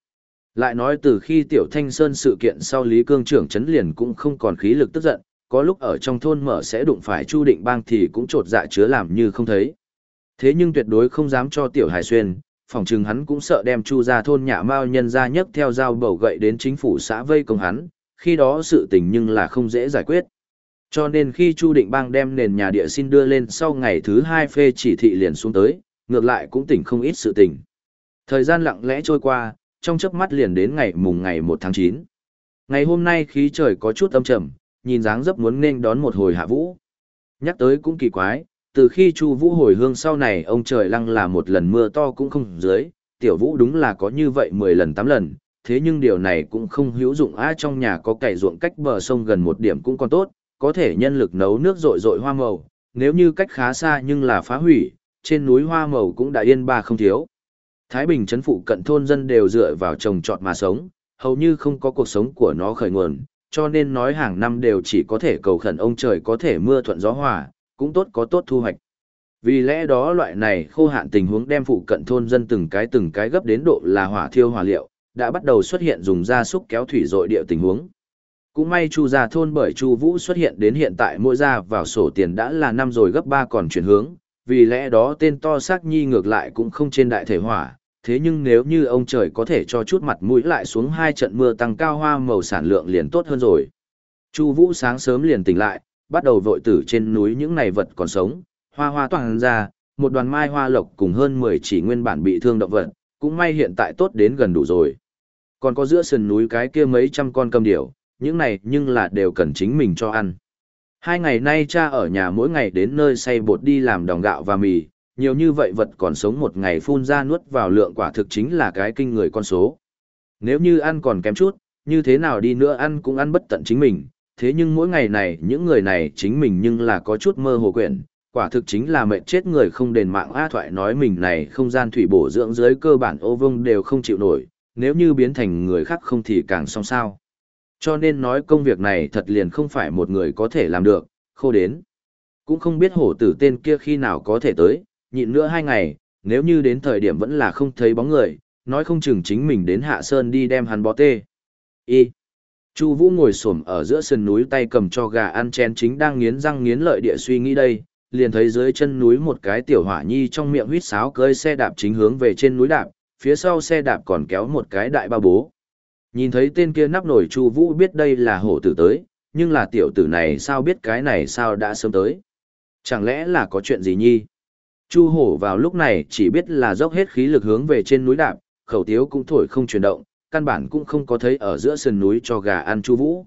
Lại nói từ khi Tiểu Thanh Sơn sự kiện sau Lý Cương trưởng chấn liền cũng không còn khí lực tức giận, có lúc ở trong thôn mở sẽ đụng phải Chu Định Bang thì cũng trột dạ chứa làm như không thấy. Thế nhưng tuyệt đối không dám cho Tiểu Hải Xuyên, phòng chừng hắn cũng sợ đem Chu ra thôn nhà mao nhân ra nhấc theo dao bầu gậy đến chính phủ xã vây công hắn, khi đó sự tình nhưng là không dễ giải quyết. Cho nên khi Chu Định Bang đem nền nhà địa xin đưa lên sau ngày thứ hai phê chỉ thị liền xuống tới, ngược lại cũng tỉnh không ít sự tình. Thời gian lặng lẽ trôi qua, trong chớp mắt liền đến ngày mùng ngày 1 tháng 9. Ngày hôm nay khí trời có chút âm trầm, nhìn dáng dấp muốn nên đón một hồi hạ vũ. Nhắc tới cũng kỳ quái, từ khi Chu Vũ hồi hương sau này ông trời lăng là một lần mưa to cũng không dưới, tiểu Vũ đúng là có như vậy 10 lần 8 lần, thế nhưng điều này cũng không hữu dụng a trong nhà có cày ruộng cách bờ sông gần một điểm cũng còn tốt, có thể nhân lực nấu nước rội rội hoa màu, nếu như cách khá xa nhưng là phá hủy, trên núi hoa màu cũng đã yên ba không thiếu. Thái Bình chấn phụ cận thôn dân đều dựa vào trồng trọt mà sống, hầu như không có cuộc sống của nó khởi nguồn, cho nên nói hàng năm đều chỉ có thể cầu khẩn ông trời có thể mưa thuận gió hòa, cũng tốt có tốt thu hoạch. Vì lẽ đó loại này khô hạn tình huống đem phụ cận thôn dân từng cái từng cái gấp đến độ là hỏa thiêu hỏa liệu, đã bắt đầu xuất hiện dùng gia súc kéo thủy dội địa tình huống. Cũng may Chu gia thôn bởi Chu Vũ xuất hiện đến hiện tại mỗi gia vào sổ tiền đã là năm rồi gấp 3 còn chuyển hướng, vì lẽ đó tên to xác nhi ngược lại cũng không trên đại thể hỏa, thế nhưng nếu như ông trời có thể cho chút mặt mũi lại xuống hai trận mưa tăng cao hoa màu sản lượng liền tốt hơn rồi. Chu Vũ sáng sớm liền tỉnh lại, bắt đầu vội tử trên núi những này vật còn sống, hoa hoa toàn ra, một đoàn mai hoa lộc cùng hơn 10 chỉ nguyên bản bị thương động vật, cũng may hiện tại tốt đến gần đủ rồi. Còn có giữa sườn núi cái kia mấy trăm con cầm điểu, những này nhưng là đều cần chính mình cho ăn. Hai ngày nay cha ở nhà mỗi ngày đến nơi xay bột đi làm đồng gạo và mì, nhiều như vậy vật còn sống một ngày phun ra nuốt vào lượng quả thực chính là cái kinh người con số. Nếu như ăn còn kém chút, như thế nào đi nữa ăn cũng ăn bất tận chính mình, thế nhưng mỗi ngày này những người này chính mình nhưng là có chút mơ hồ quyển, quả thực chính là mệnh chết người không đền mạng A thoại nói mình này không gian thủy bổ dưỡng dưới cơ bản ô vông đều không chịu nổi, nếu như biến thành người khác không thì càng xong sao. Cho nên nói công việc này thật liền không phải một người có thể làm được, khô đến. Cũng không biết hổ tử tên kia khi nào có thể tới, nhịn nữa hai ngày, nếu như đến thời điểm vẫn là không thấy bóng người, nói không chừng chính mình đến hạ sơn đi đem hắn bó tê. Y. Chu Vũ ngồi xổm ở giữa sườn núi tay cầm cho gà ăn chén chính đang nghiến răng nghiến lợi địa suy nghĩ đây, liền thấy dưới chân núi một cái tiểu hỏa nhi trong miệng huýt sáo cơi xe đạp chính hướng về trên núi đạp, phía sau xe đạp còn kéo một cái đại ba bố. Nhìn thấy tên kia nắp nổi Chu Vũ biết đây là hổ tử tới, nhưng là tiểu tử này sao biết cái này sao đã sớm tới. Chẳng lẽ là có chuyện gì nhi? Chu hổ vào lúc này chỉ biết là dốc hết khí lực hướng về trên núi đạp, khẩu tiếu cũng thổi không chuyển động, căn bản cũng không có thấy ở giữa sườn núi cho gà ăn chu vũ.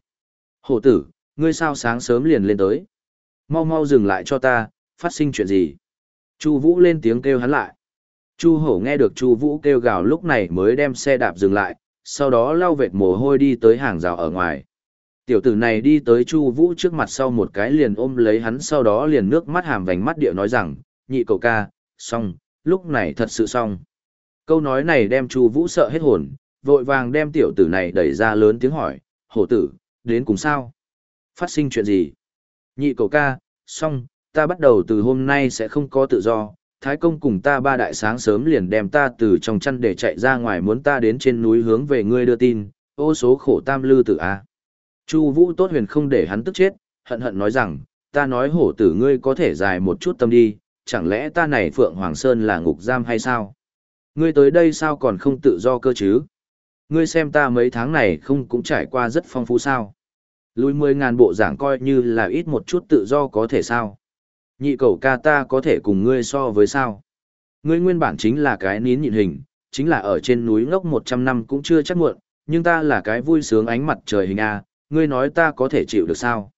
Hổ tử, ngươi sao sáng sớm liền lên tới? Mau mau dừng lại cho ta, phát sinh chuyện gì? Chu vũ lên tiếng kêu hắn lại. Chu hổ nghe được chu vũ kêu gào lúc này mới đem xe đạp dừng lại, sau đó lau vệt mồ hôi đi tới hàng rào ở ngoài. Tiểu tử này đi tới Chu Vũ trước mặt sau một cái liền ôm lấy hắn sau đó liền nước mắt hàm vành mắt điệu nói rằng, nhị cậu ca, xong, lúc này thật sự xong. Câu nói này đem Chu Vũ sợ hết hồn, vội vàng đem tiểu tử này đẩy ra lớn tiếng hỏi, hổ tử, đến cùng sao? Phát sinh chuyện gì? Nhị cầu ca, xong, ta bắt đầu từ hôm nay sẽ không có tự do, Thái công cùng ta ba đại sáng sớm liền đem ta từ trong chăn để chạy ra ngoài muốn ta đến trên núi hướng về ngươi đưa tin, ô số khổ tam lư tử a. Chu Vũ tốt huyền không để hắn tức chết, hận hận nói rằng, ta nói hổ tử ngươi có thể dài một chút tâm đi, chẳng lẽ ta này Phượng Hoàng Sơn là ngục giam hay sao? Ngươi tới đây sao còn không tự do cơ chứ? Ngươi xem ta mấy tháng này không cũng trải qua rất phong phú sao? Lùi mười ngàn bộ giảng coi như là ít một chút tự do có thể sao? Nhị cầu ca ta có thể cùng ngươi so với sao? Ngươi nguyên bản chính là cái nín nhịn hình, chính là ở trên núi ngốc một trăm năm cũng chưa chắc muộn, nhưng ta là cái vui sướng ánh mặt trời hình A, ngươi nói ta có thể chịu được sao?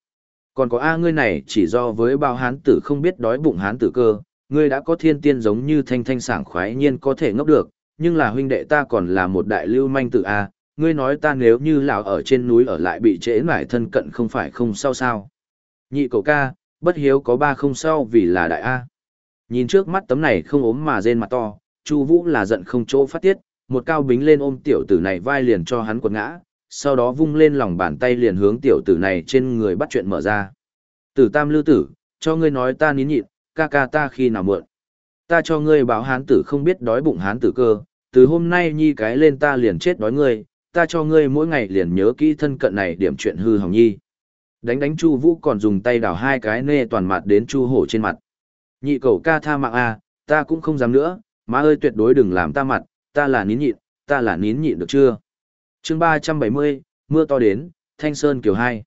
Còn có A ngươi này chỉ do với bao hán tử không biết đói bụng hán tử cơ, ngươi đã có thiên tiên giống như thanh thanh sảng khoái nhiên có thể ngốc được, nhưng là huynh đệ ta còn là một đại lưu manh tử A, ngươi nói ta nếu như lão ở trên núi ở lại bị trễ nải thân cận không phải không sao sao. Nhị cầu ca, bất hiếu có ba không sao vì là đại A. Nhìn trước mắt tấm này không ốm mà rên mặt to, Chu Vũ là giận không chỗ phát tiết, một cao bính lên ôm tiểu tử này vai liền cho hắn quật ngã, sau đó vung lên lòng bàn tay liền hướng tiểu tử này trên người bắt chuyện mở ra. Tử Tam Lư tử, cho ngươi nói ta nín nhịn, ca ca ta khi nào mượn. Ta cho ngươi báo hán tử không biết đói bụng hán tử cơ, từ hôm nay nhi cái lên ta liền chết đói ngươi, ta cho ngươi mỗi ngày liền nhớ kỹ thân cận này điểm chuyện hư hỏng nhi. Đánh đánh Chu Vũ còn dùng tay đảo hai cái nê toàn mặt đến Chu Hổ trên mặt. Nhị cầu ca tha mạng a, ta cũng không dám nữa, má ơi tuyệt đối đừng làm ta mặt, ta là nín nhịn, ta là nín nhịn được chưa? Chương ba trăm bảy mươi mưa to đến, Thanh Sơn Kiều hai.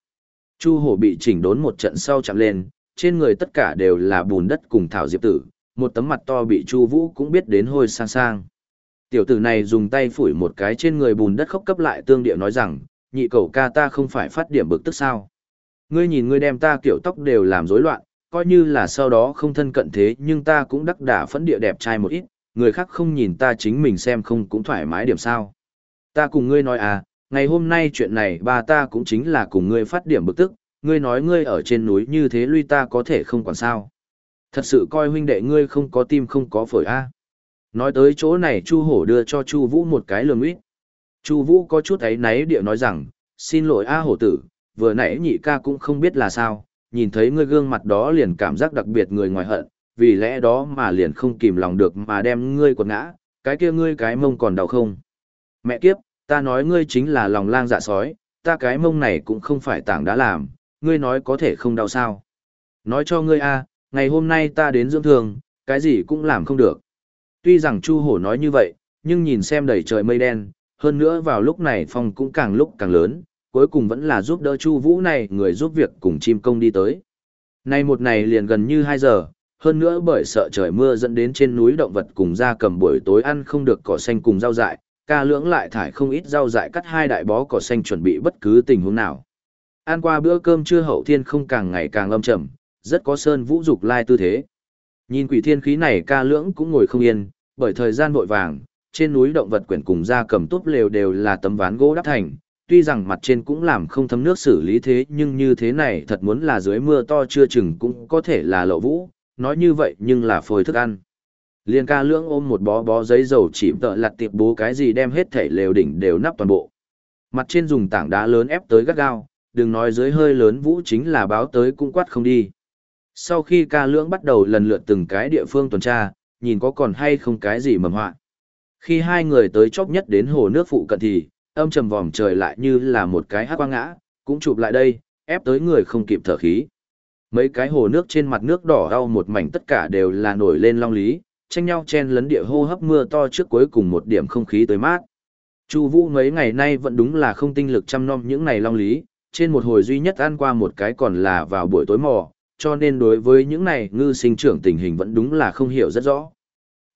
Chu Hổ bị chỉnh đốn một trận sau chạm lên, trên người tất cả đều là bùn đất cùng thảo diệp tử, một tấm mặt to bị Chu Vũ cũng biết đến hôi sang sang. Tiểu tử này dùng tay phủi một cái trên người bùn đất khóc cấp lại tương địa nói rằng, nhị cầu ca ta không phải phát điểm bực tức sao. Ngươi nhìn ngươi đem ta kiểu tóc đều làm rối loạn, coi như là sau đó không thân cận thế nhưng ta cũng đắc đả phấn địa đẹp trai một ít, người khác không nhìn ta chính mình xem không cũng thoải mái điểm sao. Ta cùng ngươi nói à, ngày hôm nay chuyện này ba ta cũng chính là cùng ngươi phát điểm bực tức, ngươi nói ngươi ở trên núi như thế lui ta có thể không còn sao. Thật sự coi huynh đệ ngươi không có tim không có phổi a. Nói tới chỗ này Chu Hổ đưa cho Chu Vũ một cái lườm ít. Chu Vũ có chút ấy náy địa nói rằng, xin lỗi a hổ tử, vừa nãy nhị ca cũng không biết là sao, nhìn thấy ngươi gương mặt đó liền cảm giác đặc biệt người ngoài hận, vì lẽ đó mà liền không kìm lòng được mà đem ngươi quật ngã, cái kia ngươi cái mông còn đau không? Mẹ kiếp, ta nói ngươi chính là lòng lang dạ sói, ta cái mông này cũng không phải tảng đã làm, ngươi nói có thể không đau sao? Nói cho ngươi a, ngày hôm nay ta đến dưỡng thường cái gì cũng làm không được. Tuy rằng Chu Hổ nói như vậy, nhưng nhìn xem đầy trời mây đen, hơn nữa vào lúc này phong cũng càng lúc càng lớn, cuối cùng vẫn là giúp đỡ Chu Vũ này người giúp việc cùng chim công đi tới. Nay một này liền gần như 2 giờ, hơn nữa bởi sợ trời mưa dẫn đến trên núi động vật cùng ra cầm buổi tối ăn không được cỏ xanh cùng rau dại, ca lưỡng lại thải không ít rau dại cắt hai đại bó cỏ xanh chuẩn bị bất cứ tình huống nào. Ăn qua bữa cơm trưa hậu thiên không càng ngày càng âm trầm, rất có sơn vũ dục lai tư thế. Nhìn quỷ thiên khí này ca lưỡng cũng ngồi không yên, bởi thời gian vội vàng, trên núi động vật quyển cùng gia cầm tốt lều đều là tấm ván gỗ đắp thành, tuy rằng mặt trên cũng làm không thấm nước xử lý thế nhưng như thế này thật muốn là dưới mưa to chưa chừng cũng có thể là lậu vũ, nói như vậy nhưng là phôi thức ăn. Liên ca lưỡng ôm một bó bó giấy dầu chỉ tợ lặt tiệp bố cái gì đem hết thể lều đỉnh đều nắp toàn bộ. Mặt trên dùng tảng đá lớn ép tới gắt gao, đừng nói dưới hơi lớn vũ chính là báo tới cũng quát không đi. Sau khi ca lưỡng bắt đầu lần lượt từng cái địa phương tuần tra, nhìn có còn hay không cái gì mầm họa. Khi hai người tới chóp nhất đến hồ nước phụ cận thì, âm trầm vòm trời lại như là một cái hát quang ngã, cũng chụp lại đây, ép tới người không kịp thở khí. Mấy cái hồ nước trên mặt nước đỏ đau một mảnh tất cả đều là nổi lên long lý, tranh nhau chen lấn địa hô hấp mưa to trước cuối cùng một điểm không khí tới mát. Chu Vũ mấy ngày nay vẫn đúng là không tinh lực chăm nom những này long lý, trên một hồi duy nhất ăn qua một cái còn là vào buổi tối mò, cho nên đối với những này ngư sinh trưởng tình hình vẫn đúng là không hiểu rất rõ.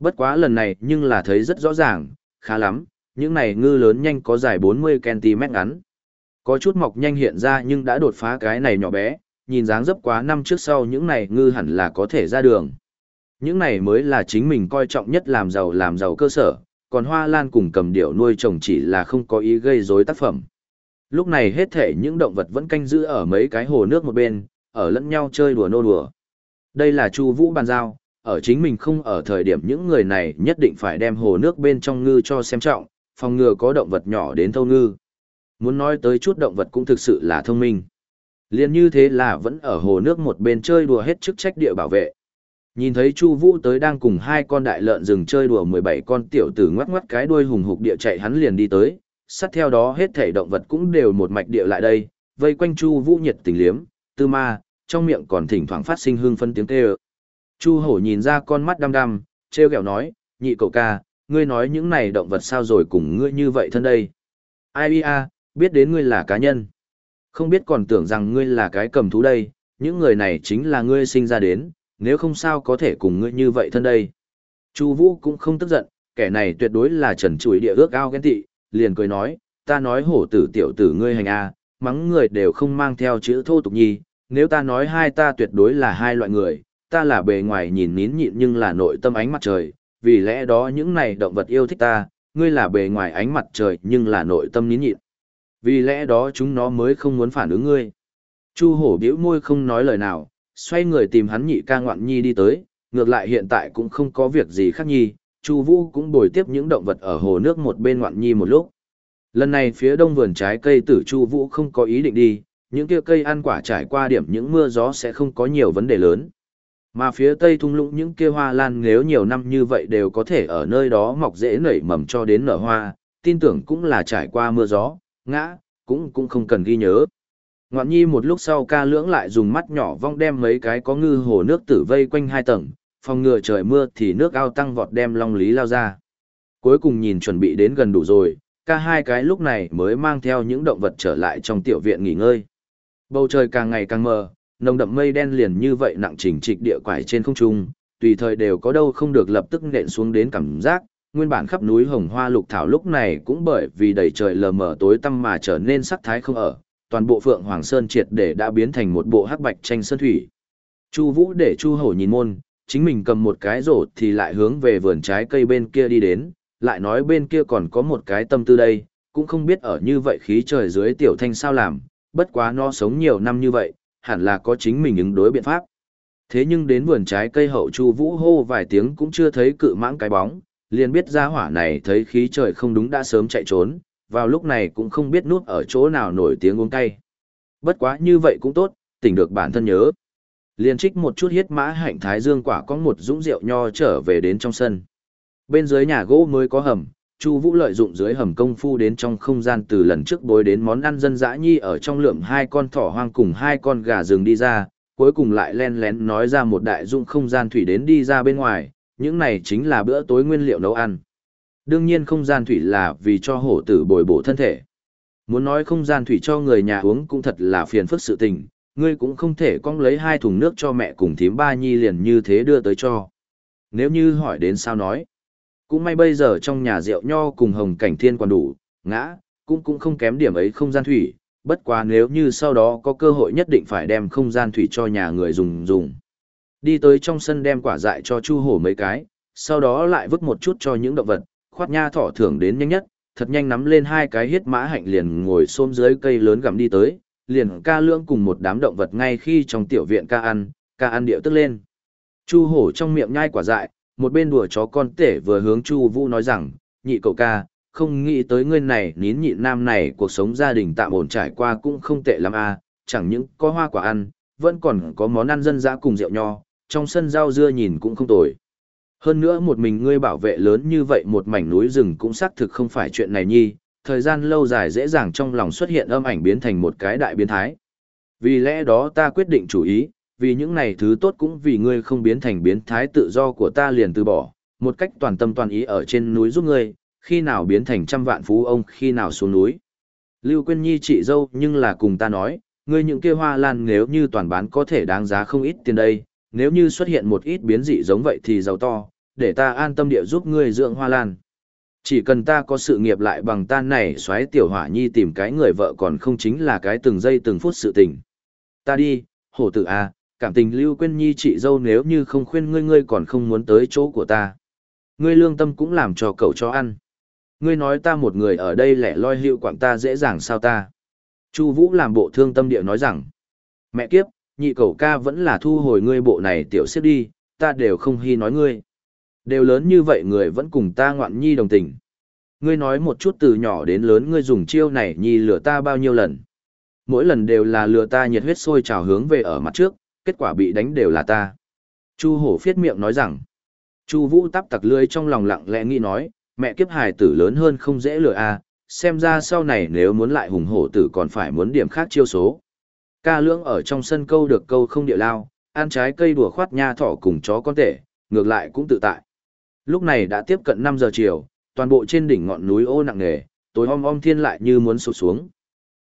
Bất quá lần này nhưng là thấy rất rõ ràng, khá lắm, những này ngư lớn nhanh có dài 40cm ngắn. Có chút mọc nhanh hiện ra nhưng đã đột phá cái này nhỏ bé, nhìn dáng dấp quá năm trước sau những này ngư hẳn là có thể ra đường. Những này mới là chính mình coi trọng nhất làm giàu làm giàu cơ sở, còn hoa lan cùng cầm điểu nuôi trồng chỉ là không có ý gây rối tác phẩm. Lúc này hết thể những động vật vẫn canh giữ ở mấy cái hồ nước một bên, ở lẫn nhau chơi đùa nô đùa. Đây là Chu Vũ bàn giao, ở chính mình không ở thời điểm những người này nhất định phải đem hồ nước bên trong ngư cho xem trọng, phòng ngừa có động vật nhỏ đến thâu ngư. Muốn nói tới chút động vật cũng thực sự là thông minh. Liên như thế là vẫn ở hồ nước một bên chơi đùa hết chức trách địa bảo vệ. Nhìn thấy Chu Vũ tới đang cùng hai con đại lợn rừng chơi đùa 17 con tiểu tử ngoắc ngoắc cái đuôi hùng hục địa chạy hắn liền đi tới, sát theo đó hết thảy động vật cũng đều một mạch địa lại đây, vây quanh Chu Vũ nhiệt tình liếm, tư ma, trong miệng còn thỉnh thoảng phát sinh hương phân tiếng kêu. Chu Hổ nhìn ra con mắt đăm đăm, trêu ghẹo nói, nhị cậu ca, ngươi nói những này động vật sao rồi cùng ngươi như vậy thân đây. Ai a, biết đến ngươi là cá nhân. Không biết còn tưởng rằng ngươi là cái cầm thú đây, những người này chính là ngươi sinh ra đến, nếu không sao có thể cùng ngươi như vậy thân đây. Chu Vũ cũng không tức giận, kẻ này tuyệt đối là trần trụi địa ước ao ghen tị, liền cười nói, ta nói hổ tử tiểu tử ngươi hành a, mắng người đều không mang theo chữ thô tục nhi, nếu ta nói hai ta tuyệt đối là hai loại người, ta là bề ngoài nhìn nín nhịn nhưng là nội tâm ánh mặt trời, vì lẽ đó những này động vật yêu thích ta, ngươi là bề ngoài ánh mặt trời nhưng là nội tâm nín nhịn. Vì lẽ đó chúng nó mới không muốn phản ứng ngươi. Chu hổ bĩu môi không nói lời nào, xoay người tìm hắn nhị ca ngoạn nhi đi tới, ngược lại hiện tại cũng không có việc gì khác nhi, Chu Vũ cũng bồi tiếp những động vật ở hồ nước một bên ngoạn nhi một lúc. Lần này phía đông vườn trái cây tử Chu Vũ không có ý định đi, những kia cây ăn quả trải qua điểm những mưa gió sẽ không có nhiều vấn đề lớn. Mà phía tây thung lũng những kia hoa lan nếu nhiều năm như vậy đều có thể ở nơi đó mọc dễ nảy mầm cho đến nở hoa, tin tưởng cũng là trải qua mưa gió, ngã, cũng cũng không cần ghi nhớ. Ngoạn nhi một lúc sau ca lưỡng lại dùng mắt nhỏ vong đem mấy cái có ngư hồ nước tử vây quanh hai tầng, phòng ngừa trời mưa thì nước ao tăng vọt đem long lý lao ra. Cuối cùng nhìn chuẩn bị đến gần đủ rồi, ca hai cái lúc này mới mang theo những động vật trở lại trong tiểu viện nghỉ ngơi. Bầu trời càng ngày càng mờ, nồng đậm mây đen liền như vậy nặng chỉnh trịch địa quải trên không trung, tùy thời đều có đâu không được lập tức nện xuống đến cảm giác, nguyên bản khắp núi hồng hoa lục thảo lúc này cũng bởi vì đầy trời lờ mờ tối tăm mà trở nên sắc thái không ở, toàn bộ Phượng Hoàng Sơn triệt để đã biến thành một bộ hắc bạch tranh sơn thủy. Chu Vũ để Chu Hổ nhìn môn, chính mình cầm một cái rổ thì lại hướng về vườn trái cây bên kia đi đến, lại nói bên kia còn có một cái tâm tư đây, cũng không biết ở như vậy khí trời dưới tiểu thanh sao làm, bất quá nó sống nhiều năm như vậy, hẳn là có chính mình ứng đối biện pháp. Thế nhưng đến vườn trái cây hậu Chu Vũ hô vài tiếng cũng chưa thấy cự mãng cái bóng, liền biết ra hỏa này thấy khí trời không đúng đã sớm chạy trốn, vào lúc này cũng không biết núp ở chỗ nào nổi tiếng uống cay. Bất quá như vậy cũng tốt, tỉnh được bản thân nhớ. Liền trích một chút hiết mã hạnh thái dương quả có một dũng rượu nho trở về đến trong sân. Bên dưới nhà gỗ mới có hầm, Chu Vũ lợi dụng dưới hầm công phu đến trong không gian từ lần trước bối đến món ăn dân dã nhi ở trong lượm hai con thỏ hoang cùng hai con gà rừng đi ra, cuối cùng lại len lén nói ra một đại dụng không gian thủy đến đi ra bên ngoài, những này chính là bữa tối nguyên liệu nấu ăn. Đương nhiên không gian thủy là vì cho hổ tử bồi bổ thân thể. Muốn nói không gian thủy cho người nhà uống cũng thật là phiền phức sự tình, ngươi cũng không thể cong lấy hai thùng nước cho mẹ cùng thím ba nhi liền như thế đưa tới cho. Nếu như hỏi đến sao nói, cũng may bây giờ trong nhà rượu nho cùng hồng cảnh thiên còn đủ, ngã, cũng cũng không kém điểm ấy không gian thủy, bất quá nếu như sau đó có cơ hội nhất định phải đem không gian thủy cho nhà người dùng dùng. Đi tới trong sân đem quả dại cho chu hổ mấy cái, sau đó lại vứt một chút cho những động vật, khoát nha thỏ thưởng đến nhanh nhất, thật nhanh nắm lên hai cái hiết mã hạnh liền ngồi xôm dưới cây lớn gặm đi tới, liền ca lưỡng cùng một đám động vật ngay khi trong tiểu viện ca ăn, ca ăn điệu tức lên. Chu hổ trong miệng nhai quả dại, một bên đùa chó con tể vừa hướng Chu Vũ nói rằng, nhị cậu ca, không nghĩ tới ngươi này nín nhịn nam này cuộc sống gia đình tạm ổn trải qua cũng không tệ lắm a, chẳng những có hoa quả ăn, vẫn còn có món ăn dân dã cùng rượu nho, trong sân rau dưa nhìn cũng không tồi. Hơn nữa một mình ngươi bảo vệ lớn như vậy một mảnh núi rừng cũng xác thực không phải chuyện này nhi, thời gian lâu dài dễ dàng trong lòng xuất hiện âm ảnh biến thành một cái đại biến thái. Vì lẽ đó ta quyết định chủ ý, vì những này thứ tốt cũng vì ngươi không biến thành biến thái tự do của ta liền từ bỏ, một cách toàn tâm toàn ý ở trên núi giúp ngươi, khi nào biến thành trăm vạn phú ông khi nào xuống núi. Lưu Quyên Nhi chị dâu nhưng là cùng ta nói, ngươi những kia hoa lan nếu như toàn bán có thể đáng giá không ít tiền đây, nếu như xuất hiện một ít biến dị giống vậy thì giàu to, để ta an tâm địa giúp ngươi dưỡng hoa lan. Chỉ cần ta có sự nghiệp lại bằng tan này xoáy tiểu hỏa nhi tìm cái người vợ còn không chính là cái từng giây từng phút sự tình. Ta đi, hổ tử a, à, cảm tình lưu quên nhi chị dâu nếu như không khuyên ngươi ngươi còn không muốn tới chỗ của ta. Ngươi lương tâm cũng làm cho cậu cho ăn. Ngươi nói ta một người ở đây lẻ loi hiệu quảng ta dễ dàng sao ta. Chu Vũ làm bộ thương tâm địa nói rằng, mẹ kiếp, nhị cậu ca vẫn là thu hồi ngươi bộ này tiểu xếp đi, ta đều không hy nói ngươi. Đều lớn như vậy người vẫn cùng ta ngoạn nhi đồng tình. Ngươi nói một chút từ nhỏ đến lớn ngươi dùng chiêu này nhi lừa ta bao nhiêu lần. Mỗi lần đều là lừa ta nhiệt huyết sôi trào hướng về ở mặt trước, kết quả bị đánh đều là ta. Chu hổ phiết miệng nói rằng, Chu vũ tắp tặc lưới trong lòng lặng lẽ nghĩ nói, mẹ kiếp hài tử lớn hơn không dễ lừa a xem ra sau này nếu muốn lại hùng hổ tử còn phải muốn điểm khác chiêu số. Ca lưỡng ở trong sân câu được câu không địa lao, ăn trái cây đùa khoát nha thỏ cùng chó con tể, ngược lại cũng tự tại. Lúc này đã tiếp cận 5 giờ chiều, toàn bộ trên đỉnh ngọn núi ô nặng nề, tối om om thiên lại như muốn sụp xuống.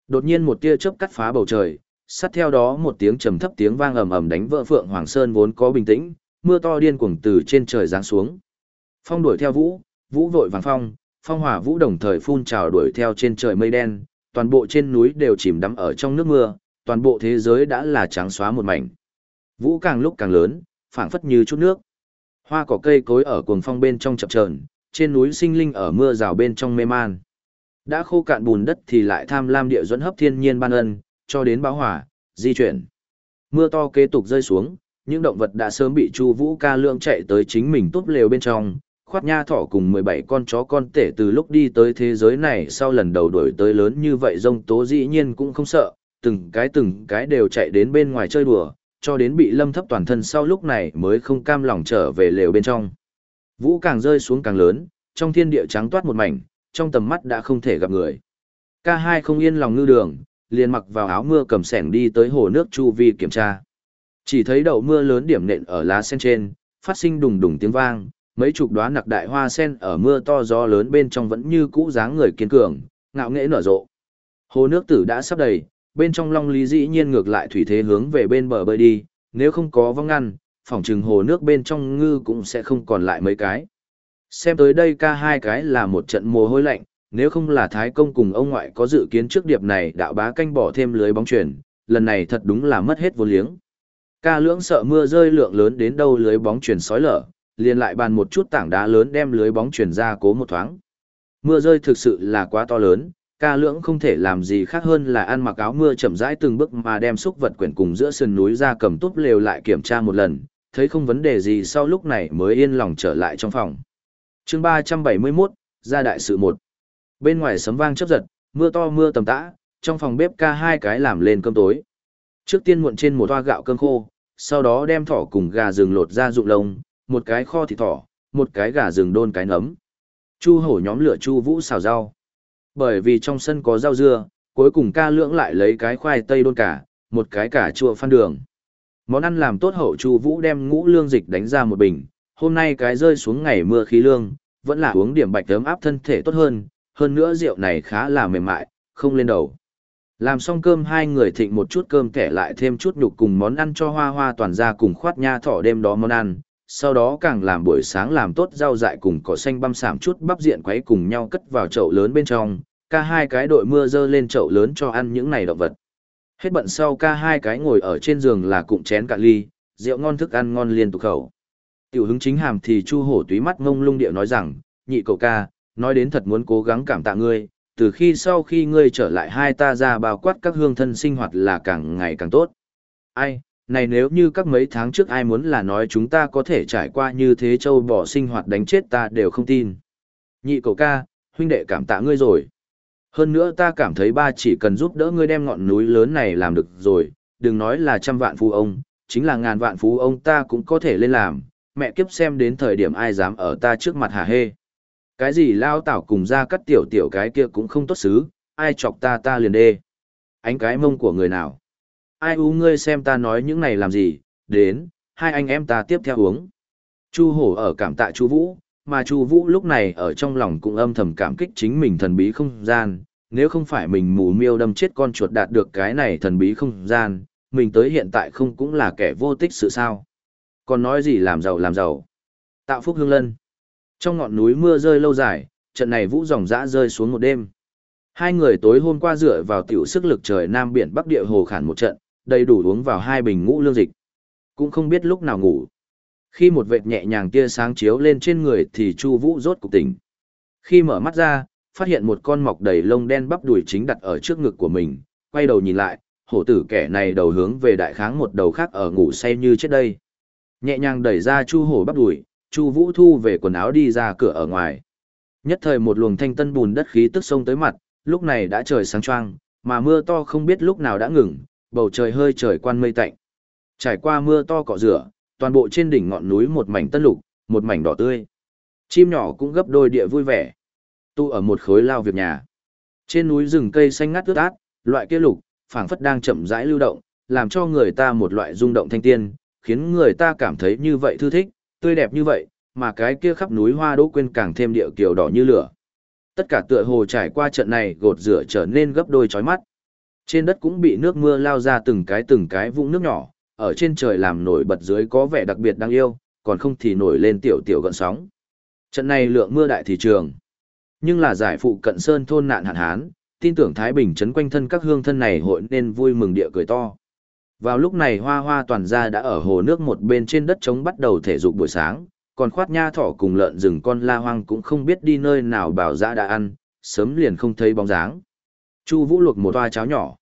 Đột nhiên một tia chớp cắt phá bầu trời, sát theo đó một tiếng trầm thấp tiếng vang ầm ầm đánh vỡ Phượng Hoàng Sơn vốn có bình tĩnh, mưa to điên cuồng từ trên trời giáng xuống. Phong đuổi theo vũ, vũ vội vàng phong, phong hỏa vũ đồng thời phun trào đuổi theo trên trời mây đen, toàn bộ trên núi đều chìm đắm ở trong nước mưa, toàn bộ thế giới đã là trắng xóa một mảnh. Vũ càng lúc càng lớn, phảng phất như chút nước. Hoa cỏ cây cối ở cuồng phong bên trong chập chờn, trên núi sinh linh ở mưa rào bên trong mê man. Đã khô cạn bùn đất thì lại tham lam địa dẫn hấp thiên nhiên ban ân, cho đến báo hỏa, di chuyển. Mưa to kế tục rơi xuống, những động vật đã sớm bị Chu Vũ ca lượng chạy tới chính mình tốt lều bên trong, khoát nha thỏ cùng 17 con chó con tể từ lúc đi tới thế giới này sau lần đầu đổi tới lớn như vậy rông tố dĩ nhiên cũng không sợ, từng cái từng cái đều chạy đến bên ngoài chơi đùa, cho đến bị lâm thấp toàn thân sau lúc này mới không cam lòng trở về lều bên trong. Vũ càng rơi xuống càng lớn, trong thiên địa trắng toát một mảnh, trong tầm mắt đã không thể gặp người. Ca hai không yên lòng ngư đường, liền mặc vào áo mưa cầm sẻng đi tới hồ nước chu vi kiểm tra. Chỉ thấy đậu mưa lớn điểm nện ở lá sen trên, phát sinh đùng đùng tiếng vang, mấy chục đóa nặc đại hoa sen ở mưa to gió lớn bên trong vẫn như cũ dáng người kiên cường, ngạo nghễ nở rộ. Hồ nước tử đã sắp đầy, bên trong long lý dĩ nhiên ngược lại thủy thế hướng về bên bờ bơi đi, nếu không có vong ngăn, phòng trừng hồ nước bên trong ngư cũng sẽ không còn lại mấy cái. Xem tới đây ca hai cái là một trận mồ hôi lạnh, nếu không là Thái Công cùng ông ngoại có dự kiến trước điệp này đạo bá canh bỏ thêm lưới bóng chuyển, lần này thật đúng là mất hết vô liếng. Ca lưỡng sợ mưa rơi lượng lớn đến đâu lưới bóng chuyển sói lở, liền lại bàn một chút tảng đá lớn đem lưới bóng chuyển ra cố một thoáng. Mưa rơi thực sự là quá to lớn, ca lưỡng không thể làm gì khác hơn là ăn mặc áo mưa chậm rãi từng bước mà đem xúc vật quyển cùng giữa sườn núi ra cầm túp lều lại kiểm tra một lần, thấy không vấn đề gì sau lúc này mới yên lòng trở lại trong phòng. chương 371, ra đại sự một. Bên ngoài sấm vang chớp giật, mưa to mưa tầm tã, trong phòng bếp ca hai cái làm lên cơm tối. Trước tiên muộn trên một toa gạo cơm khô, sau đó đem thỏ cùng gà rừng lột ra dụng lông, một cái kho thịt thỏ, một cái gà rừng đôn cái nấm. Chu hổ nhóm lửa chu vũ xào rau. Bởi vì trong sân có rau dưa, cuối cùng ca lưỡng lại lấy cái khoai tây đôn cả, một cái cả chua phan đường. Món ăn làm tốt hậu chu vũ đem ngũ lương dịch đánh ra một bình, hôm nay cái rơi xuống ngày mưa khí lương, vẫn là uống điểm bạch ấm áp thân thể tốt hơn, hơn nữa rượu này khá là mềm mại, không lên đầu. Làm xong cơm hai người thịnh một chút cơm kẻ lại thêm chút nhục cùng món ăn cho hoa hoa toàn ra cùng khoát nha thỏ đêm đó món ăn, sau đó càng làm buổi sáng làm tốt rau dại cùng cỏ xanh băm sảm chút bắp diện quấy cùng nhau cất vào chậu lớn bên trong, ca hai cái đội mưa dơ lên chậu lớn cho ăn những này động vật. Hết bận sau ca hai cái ngồi ở trên giường là cụm chén cạn ly, rượu ngon thức ăn ngon liên tục khẩu. Tiểu hứng chính hàm thì chu hổ túy mắt ngông lung điệu nói rằng, nhị cậu ca, nói đến thật muốn cố gắng cảm tạ ngươi, từ khi sau khi ngươi trở lại hai ta ra bao quát các hương thân sinh hoạt là càng ngày càng tốt. Ai, này nếu như các mấy tháng trước ai muốn là nói chúng ta có thể trải qua như thế châu bỏ sinh hoạt đánh chết ta đều không tin. Nhị cậu ca, huynh đệ cảm tạ ngươi rồi. Hơn nữa ta cảm thấy ba chỉ cần giúp đỡ ngươi đem ngọn núi lớn này làm được rồi, đừng nói là trăm vạn phú ông, chính là ngàn vạn phú ông ta cũng có thể lên làm, mẹ kiếp xem đến thời điểm ai dám ở ta trước mặt hà hê. Cái gì lao tảo cùng ra cắt tiểu tiểu cái kia cũng không tốt xứ, ai chọc ta ta liền đê. Ánh cái mông của người nào. Ai u ngươi xem ta nói những này làm gì, đến, hai anh em ta tiếp theo uống. Chu hổ ở cảm tạ chu vũ, mà chu vũ lúc này ở trong lòng cũng âm thầm cảm kích chính mình thần bí không gian, nếu không phải mình mù miêu đâm chết con chuột đạt được cái này thần bí không gian, mình tới hiện tại không cũng là kẻ vô tích sự sao. Còn nói gì làm giàu làm giàu. Tạo phúc hương lân. Trong ngọn núi mưa rơi lâu dài, trận này vũ dòng dã rơi xuống một đêm. Hai người tối hôm qua dựa vào tiểu sức lực trời Nam biển Bắc địa hồ khản một trận, đầy đủ uống vào hai bình ngũ lương dịch. Cũng không biết lúc nào ngủ. Khi một vệt nhẹ nhàng tia sáng chiếu lên trên người thì Chu Vũ rốt cục tỉnh. Khi mở mắt ra, phát hiện một con mọc đầy lông đen bắp đùi chính đặt ở trước ngực của mình, quay đầu nhìn lại, hổ tử kẻ này đầu hướng về đại kháng một đầu khác ở ngủ say như chết đây. Nhẹ nhàng đẩy ra Chu hổ bắp đùi, Chu Vũ thu về quần áo đi ra cửa ở ngoài. Nhất thời một luồng thanh tân bùn đất khí tức sông tới mặt, lúc này đã trời sáng choang, mà mưa to không biết lúc nào đã ngừng, bầu trời hơi trời quan mây tạnh. Trải qua mưa to cọ rửa, toàn bộ trên đỉnh ngọn núi một mảnh tân lục, một mảnh đỏ tươi. Chim nhỏ cũng gấp đôi địa vui vẻ. Tu ở một khối lao việc nhà. Trên núi rừng cây xanh ngắt ướt át, loại kia lục, phảng phất đang chậm rãi lưu động, làm cho người ta một loại rung động thanh tiên, khiến người ta cảm thấy như vậy thư thích, tươi đẹp như vậy, mà cái kia khắp núi hoa đỗ quên càng thêm điệu kiều đỏ như lửa. Tất cả tựa hồ trải qua trận này gột rửa trở nên gấp đôi chói mắt. Trên đất cũng bị nước mưa lao ra từng cái từng cái vũng nước nhỏ, ở trên trời làm nổi bật dưới có vẻ đặc biệt đáng yêu, còn không thì nổi lên tiểu tiểu gợn sóng. Trận này lượng mưa đại thị trường. Nhưng là giải phụ cận sơn thôn nạn hạn hán, tin tưởng Thái Bình trấn quanh thân các hương thân này hội nên vui mừng địa cười to. Vào lúc này hoa hoa toàn gia đã ở hồ nước một bên trên đất trống bắt đầu thể dục buổi sáng, còn khoát nha thỏ cùng lợn rừng con la hoang cũng không biết đi nơi nào bảo dã đã ăn, sớm liền không thấy bóng dáng. Chu Vũ luộc một toa cháo nhỏ,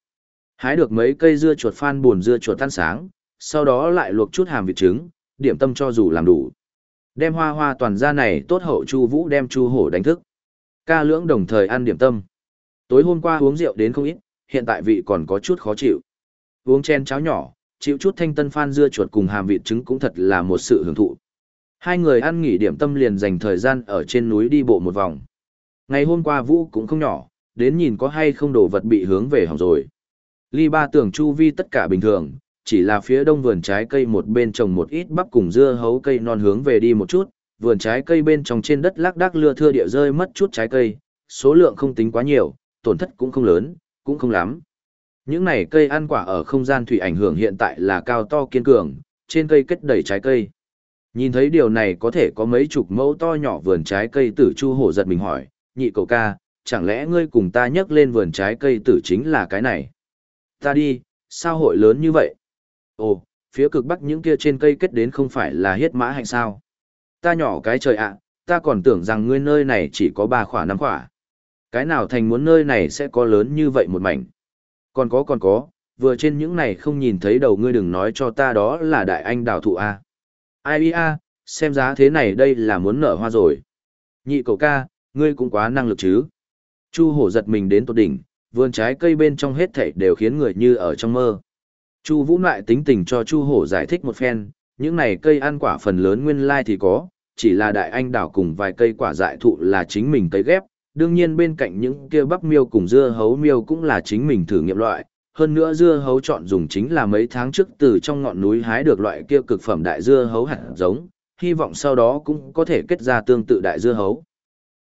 hái được mấy cây dưa chuột phan buồn dưa chuột tan sáng, sau đó lại luộc chút hàm vịt trứng, điểm tâm cho dù làm đủ. Đem hoa hoa toàn gia này tốt hậu Chu Vũ đem Chu Hổ đánh thức. Ca lưỡng đồng thời ăn điểm tâm. Tối hôm qua uống rượu đến không ít, hiện tại vị còn có chút khó chịu. Uống chén cháo nhỏ, chịu chút thanh tân phan dưa chuột cùng hàm vịt trứng cũng thật là một sự hưởng thụ. Hai người ăn nghỉ điểm tâm liền dành thời gian ở trên núi đi bộ một vòng. Ngày hôm qua Vũ cũng không nhỏ, đến nhìn có hay không đồ vật bị hướng về hỏng rồi. Ly ba tưởng chu vi tất cả bình thường, chỉ là phía đông vườn trái cây một bên trồng một ít bắp cùng dưa hấu cây non hướng về đi một chút, vườn trái cây bên trong trên đất lác đác lưa thưa địa rơi mất chút trái cây, số lượng không tính quá nhiều, tổn thất cũng không lớn, cũng không lắm. Những này cây ăn quả ở không gian thủy ảnh hưởng hiện tại là cao to kiên cường, trên cây kết đầy trái cây. Nhìn thấy điều này có thể có mấy chục mẫu to nhỏ vườn trái cây tử chu hổ giật mình hỏi, nhị cậu ca, chẳng lẽ ngươi cùng ta nhắc lên vườn trái cây tử chính là cái này? Ta đi, sao hội lớn như vậy? Ồ, phía cực bắc những kia trên cây kết đến không phải là hiết mã hạnh sao? Ta nhỏ cái trời ạ, ta còn tưởng rằng ngươi nơi này chỉ có ba khỏa năm khỏa. Cái nào thành muốn nơi này sẽ có lớn như vậy một mảnh? Còn có còn có, vừa trên những này không nhìn thấy đầu ngươi đừng nói cho ta đó là đại anh đào thụ A. Ai a, xem giá thế này đây là muốn nở hoa rồi. Nhị cậu ca, ngươi cũng quá năng lực chứ. Chu hổ giật mình đến tột đỉnh, vườn trái cây bên trong hết thảy đều khiến người như ở trong mơ. Chu Vũ lại tính tình cho Chu Hổ giải thích một phen, những này cây ăn quả phần lớn nguyên lai thì có, chỉ là đại anh đào cùng vài cây quả dại thụ là chính mình cấy ghép, đương nhiên bên cạnh những kia bắp miêu cùng dưa hấu miêu cũng là chính mình thử nghiệm loại, hơn nữa dưa hấu chọn dùng chính là mấy tháng trước từ trong ngọn núi hái được loại kia cực phẩm đại dưa hấu hạt giống, hy vọng sau đó cũng có thể kết ra tương tự đại dưa hấu.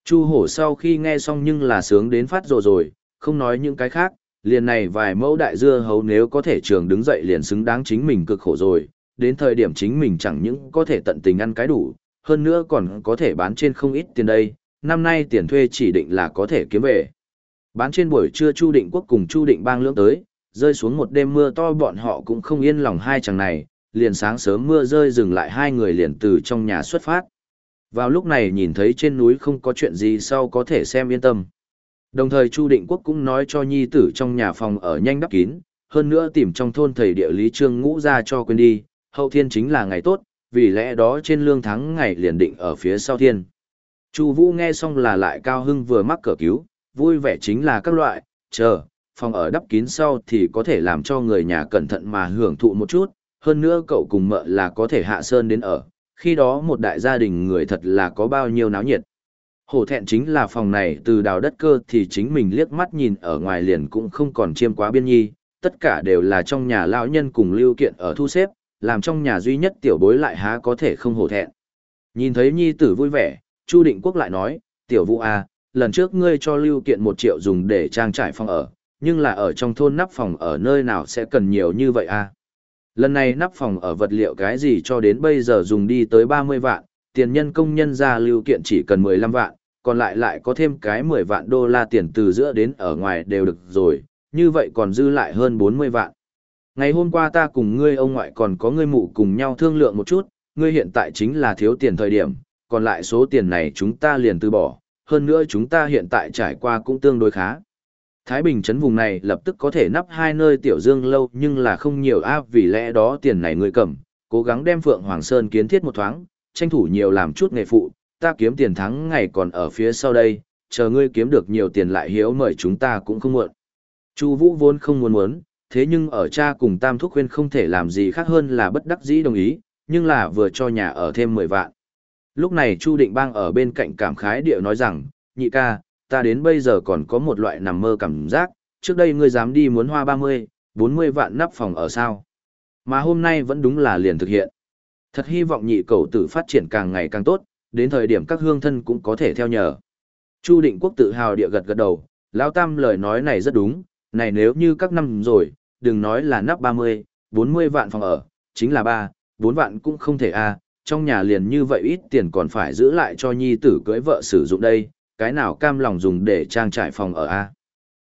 Chu hổ sau khi nghe xong nhưng là sướng đến phát rồi rồi, không nói những cái khác, liền này vài mẫu đại dưa hấu nếu có thể trường đứng dậy liền xứng đáng chính mình cực khổ rồi, đến thời điểm chính mình chẳng những có thể tận tình ăn cái đủ, hơn nữa còn có thể bán trên không ít tiền đây, năm nay tiền thuê chỉ định là có thể kiếm về. Bán trên buổi trưa Chu Định Quốc cùng Chu Định Bang lưỡng tới, rơi xuống một đêm mưa to bọn họ cũng không yên lòng hai chàng này, liền sáng sớm mưa rơi dừng lại hai người liền từ trong nhà xuất phát. Vào lúc này nhìn thấy trên núi không có chuyện gì sau có thể xem yên tâm. Đồng thời Chu Định Quốc cũng nói cho nhi tử trong nhà phòng ở nhanh đắp kín, hơn nữa tìm trong thôn thầy địa lý trương ngũ ra cho quên đi, hậu thiên chính là ngày tốt, vì lẽ đó trên lương thắng ngày liền định ở phía sau thiên. Chu Vũ nghe xong là lại cao hưng vừa mắc cỡ cứu, vui vẻ chính là các loại, chờ, phòng ở đắp kín sau thì có thể làm cho người nhà cẩn thận mà hưởng thụ một chút, hơn nữa cậu cùng mợ là có thể hạ sơn đến ở, khi đó một đại gia đình người thật là có bao nhiêu náo nhiệt. Hổ thẹn chính là phòng này từ đào đất cơ thì chính mình liếc mắt nhìn ở ngoài liền cũng không còn chiêm quá biên nhi, tất cả đều là trong nhà lão nhân cùng lưu kiện ở thu xếp, làm trong nhà duy nhất tiểu bối lại há có thể không hổ thẹn. Nhìn thấy nhi tử vui vẻ, Chu Định Quốc lại nói, tiểu vũ à, lần trước ngươi cho lưu kiện một triệu dùng để trang trải phòng ở, nhưng là ở trong thôn nắp phòng ở nơi nào sẽ cần nhiều như vậy à? Lần này nắp phòng ở vật liệu cái gì cho đến bây giờ dùng đi tới 30 vạn, tiền nhân công nhân ra lưu kiện chỉ cần 15 vạn, còn lại lại có thêm cái 10 vạn đô la tiền từ giữa đến ở ngoài đều được rồi, như vậy còn dư lại hơn 40 vạn. Ngày hôm qua ta cùng ngươi ông ngoại còn có ngươi mụ cùng nhau thương lượng một chút, ngươi hiện tại chính là thiếu tiền thời điểm, còn lại số tiền này chúng ta liền từ bỏ, hơn nữa chúng ta hiện tại trải qua cũng tương đối khá. Thái Bình trấn vùng này lập tức có thể nắp hai nơi tiểu dương lâu nhưng là không nhiều áp vì lẽ đó tiền này ngươi cầm, cố gắng đem Phượng Hoàng Sơn kiến thiết một thoáng, tranh thủ nhiều làm chút nghề phụ, ta kiếm tiền thắng ngày còn ở phía sau đây, chờ ngươi kiếm được nhiều tiền lại hiếu mời chúng ta cũng không muộn. Chu Vũ vốn không muốn muốn, thế nhưng ở cha cùng Tam Thúc khuyên không thể làm gì khác hơn là bất đắc dĩ đồng ý, nhưng là vừa cho nhà ở thêm 10 vạn. Lúc này Chu Định Bang ở bên cạnh cảm khái điệu nói rằng, nhị ca, ta đến bây giờ còn có một loại nằm mơ cảm giác, trước đây ngươi dám đi muốn hoa 30, 40 vạn nắp phòng ở sao. Mà hôm nay vẫn đúng là liền thực hiện. Thật hy vọng nhị cầu tử phát triển càng ngày càng tốt, đến thời điểm các hương thân cũng có thể theo nhờ. Chu Định Quốc tự hào địa gật gật đầu, Lão Tam lời nói này rất đúng, này nếu như các năm rồi, đừng nói là nắp 30, 40 vạn phòng ở, chính là 3, 4 vạn cũng không thể a trong nhà liền như vậy ít tiền còn phải giữ lại cho nhi tử cưới vợ sử dụng đây, cái nào cam lòng dùng để trang trải phòng ở a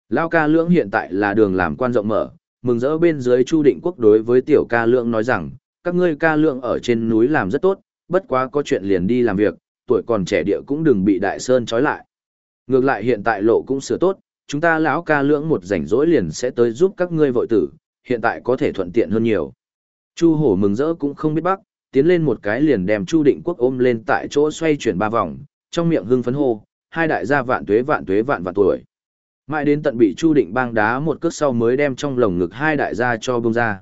Lao ca lưỡng hiện tại là đường làm quan rộng mở, mừng rỡ bên dưới Chu Định Quốc đối với tiểu ca lưỡng nói rằng, các ngươi ca lưỡng ở trên núi làm rất tốt, bất quá có chuyện liền đi làm việc, tuổi còn trẻ địa cũng đừng bị đại sơn trói lại. Ngược lại hiện tại lộ cũng sửa tốt, chúng ta lão ca lưỡng một rảnh rỗi liền sẽ tới giúp các ngươi vội tử, hiện tại có thể thuận tiện hơn nhiều. Chu hổ mừng rỡ cũng không biết bắc, tiến lên một cái liền đem Chu Định Quốc ôm lên tại chỗ xoay chuyển ba vòng, trong miệng hưng phấn hô, hai đại gia vạn tuế vạn tuế vạn vạn tuổi. Mãi đến tận bị Chu Định bang đá một cước sau mới đem trong lồng ngực hai đại gia cho bông ra.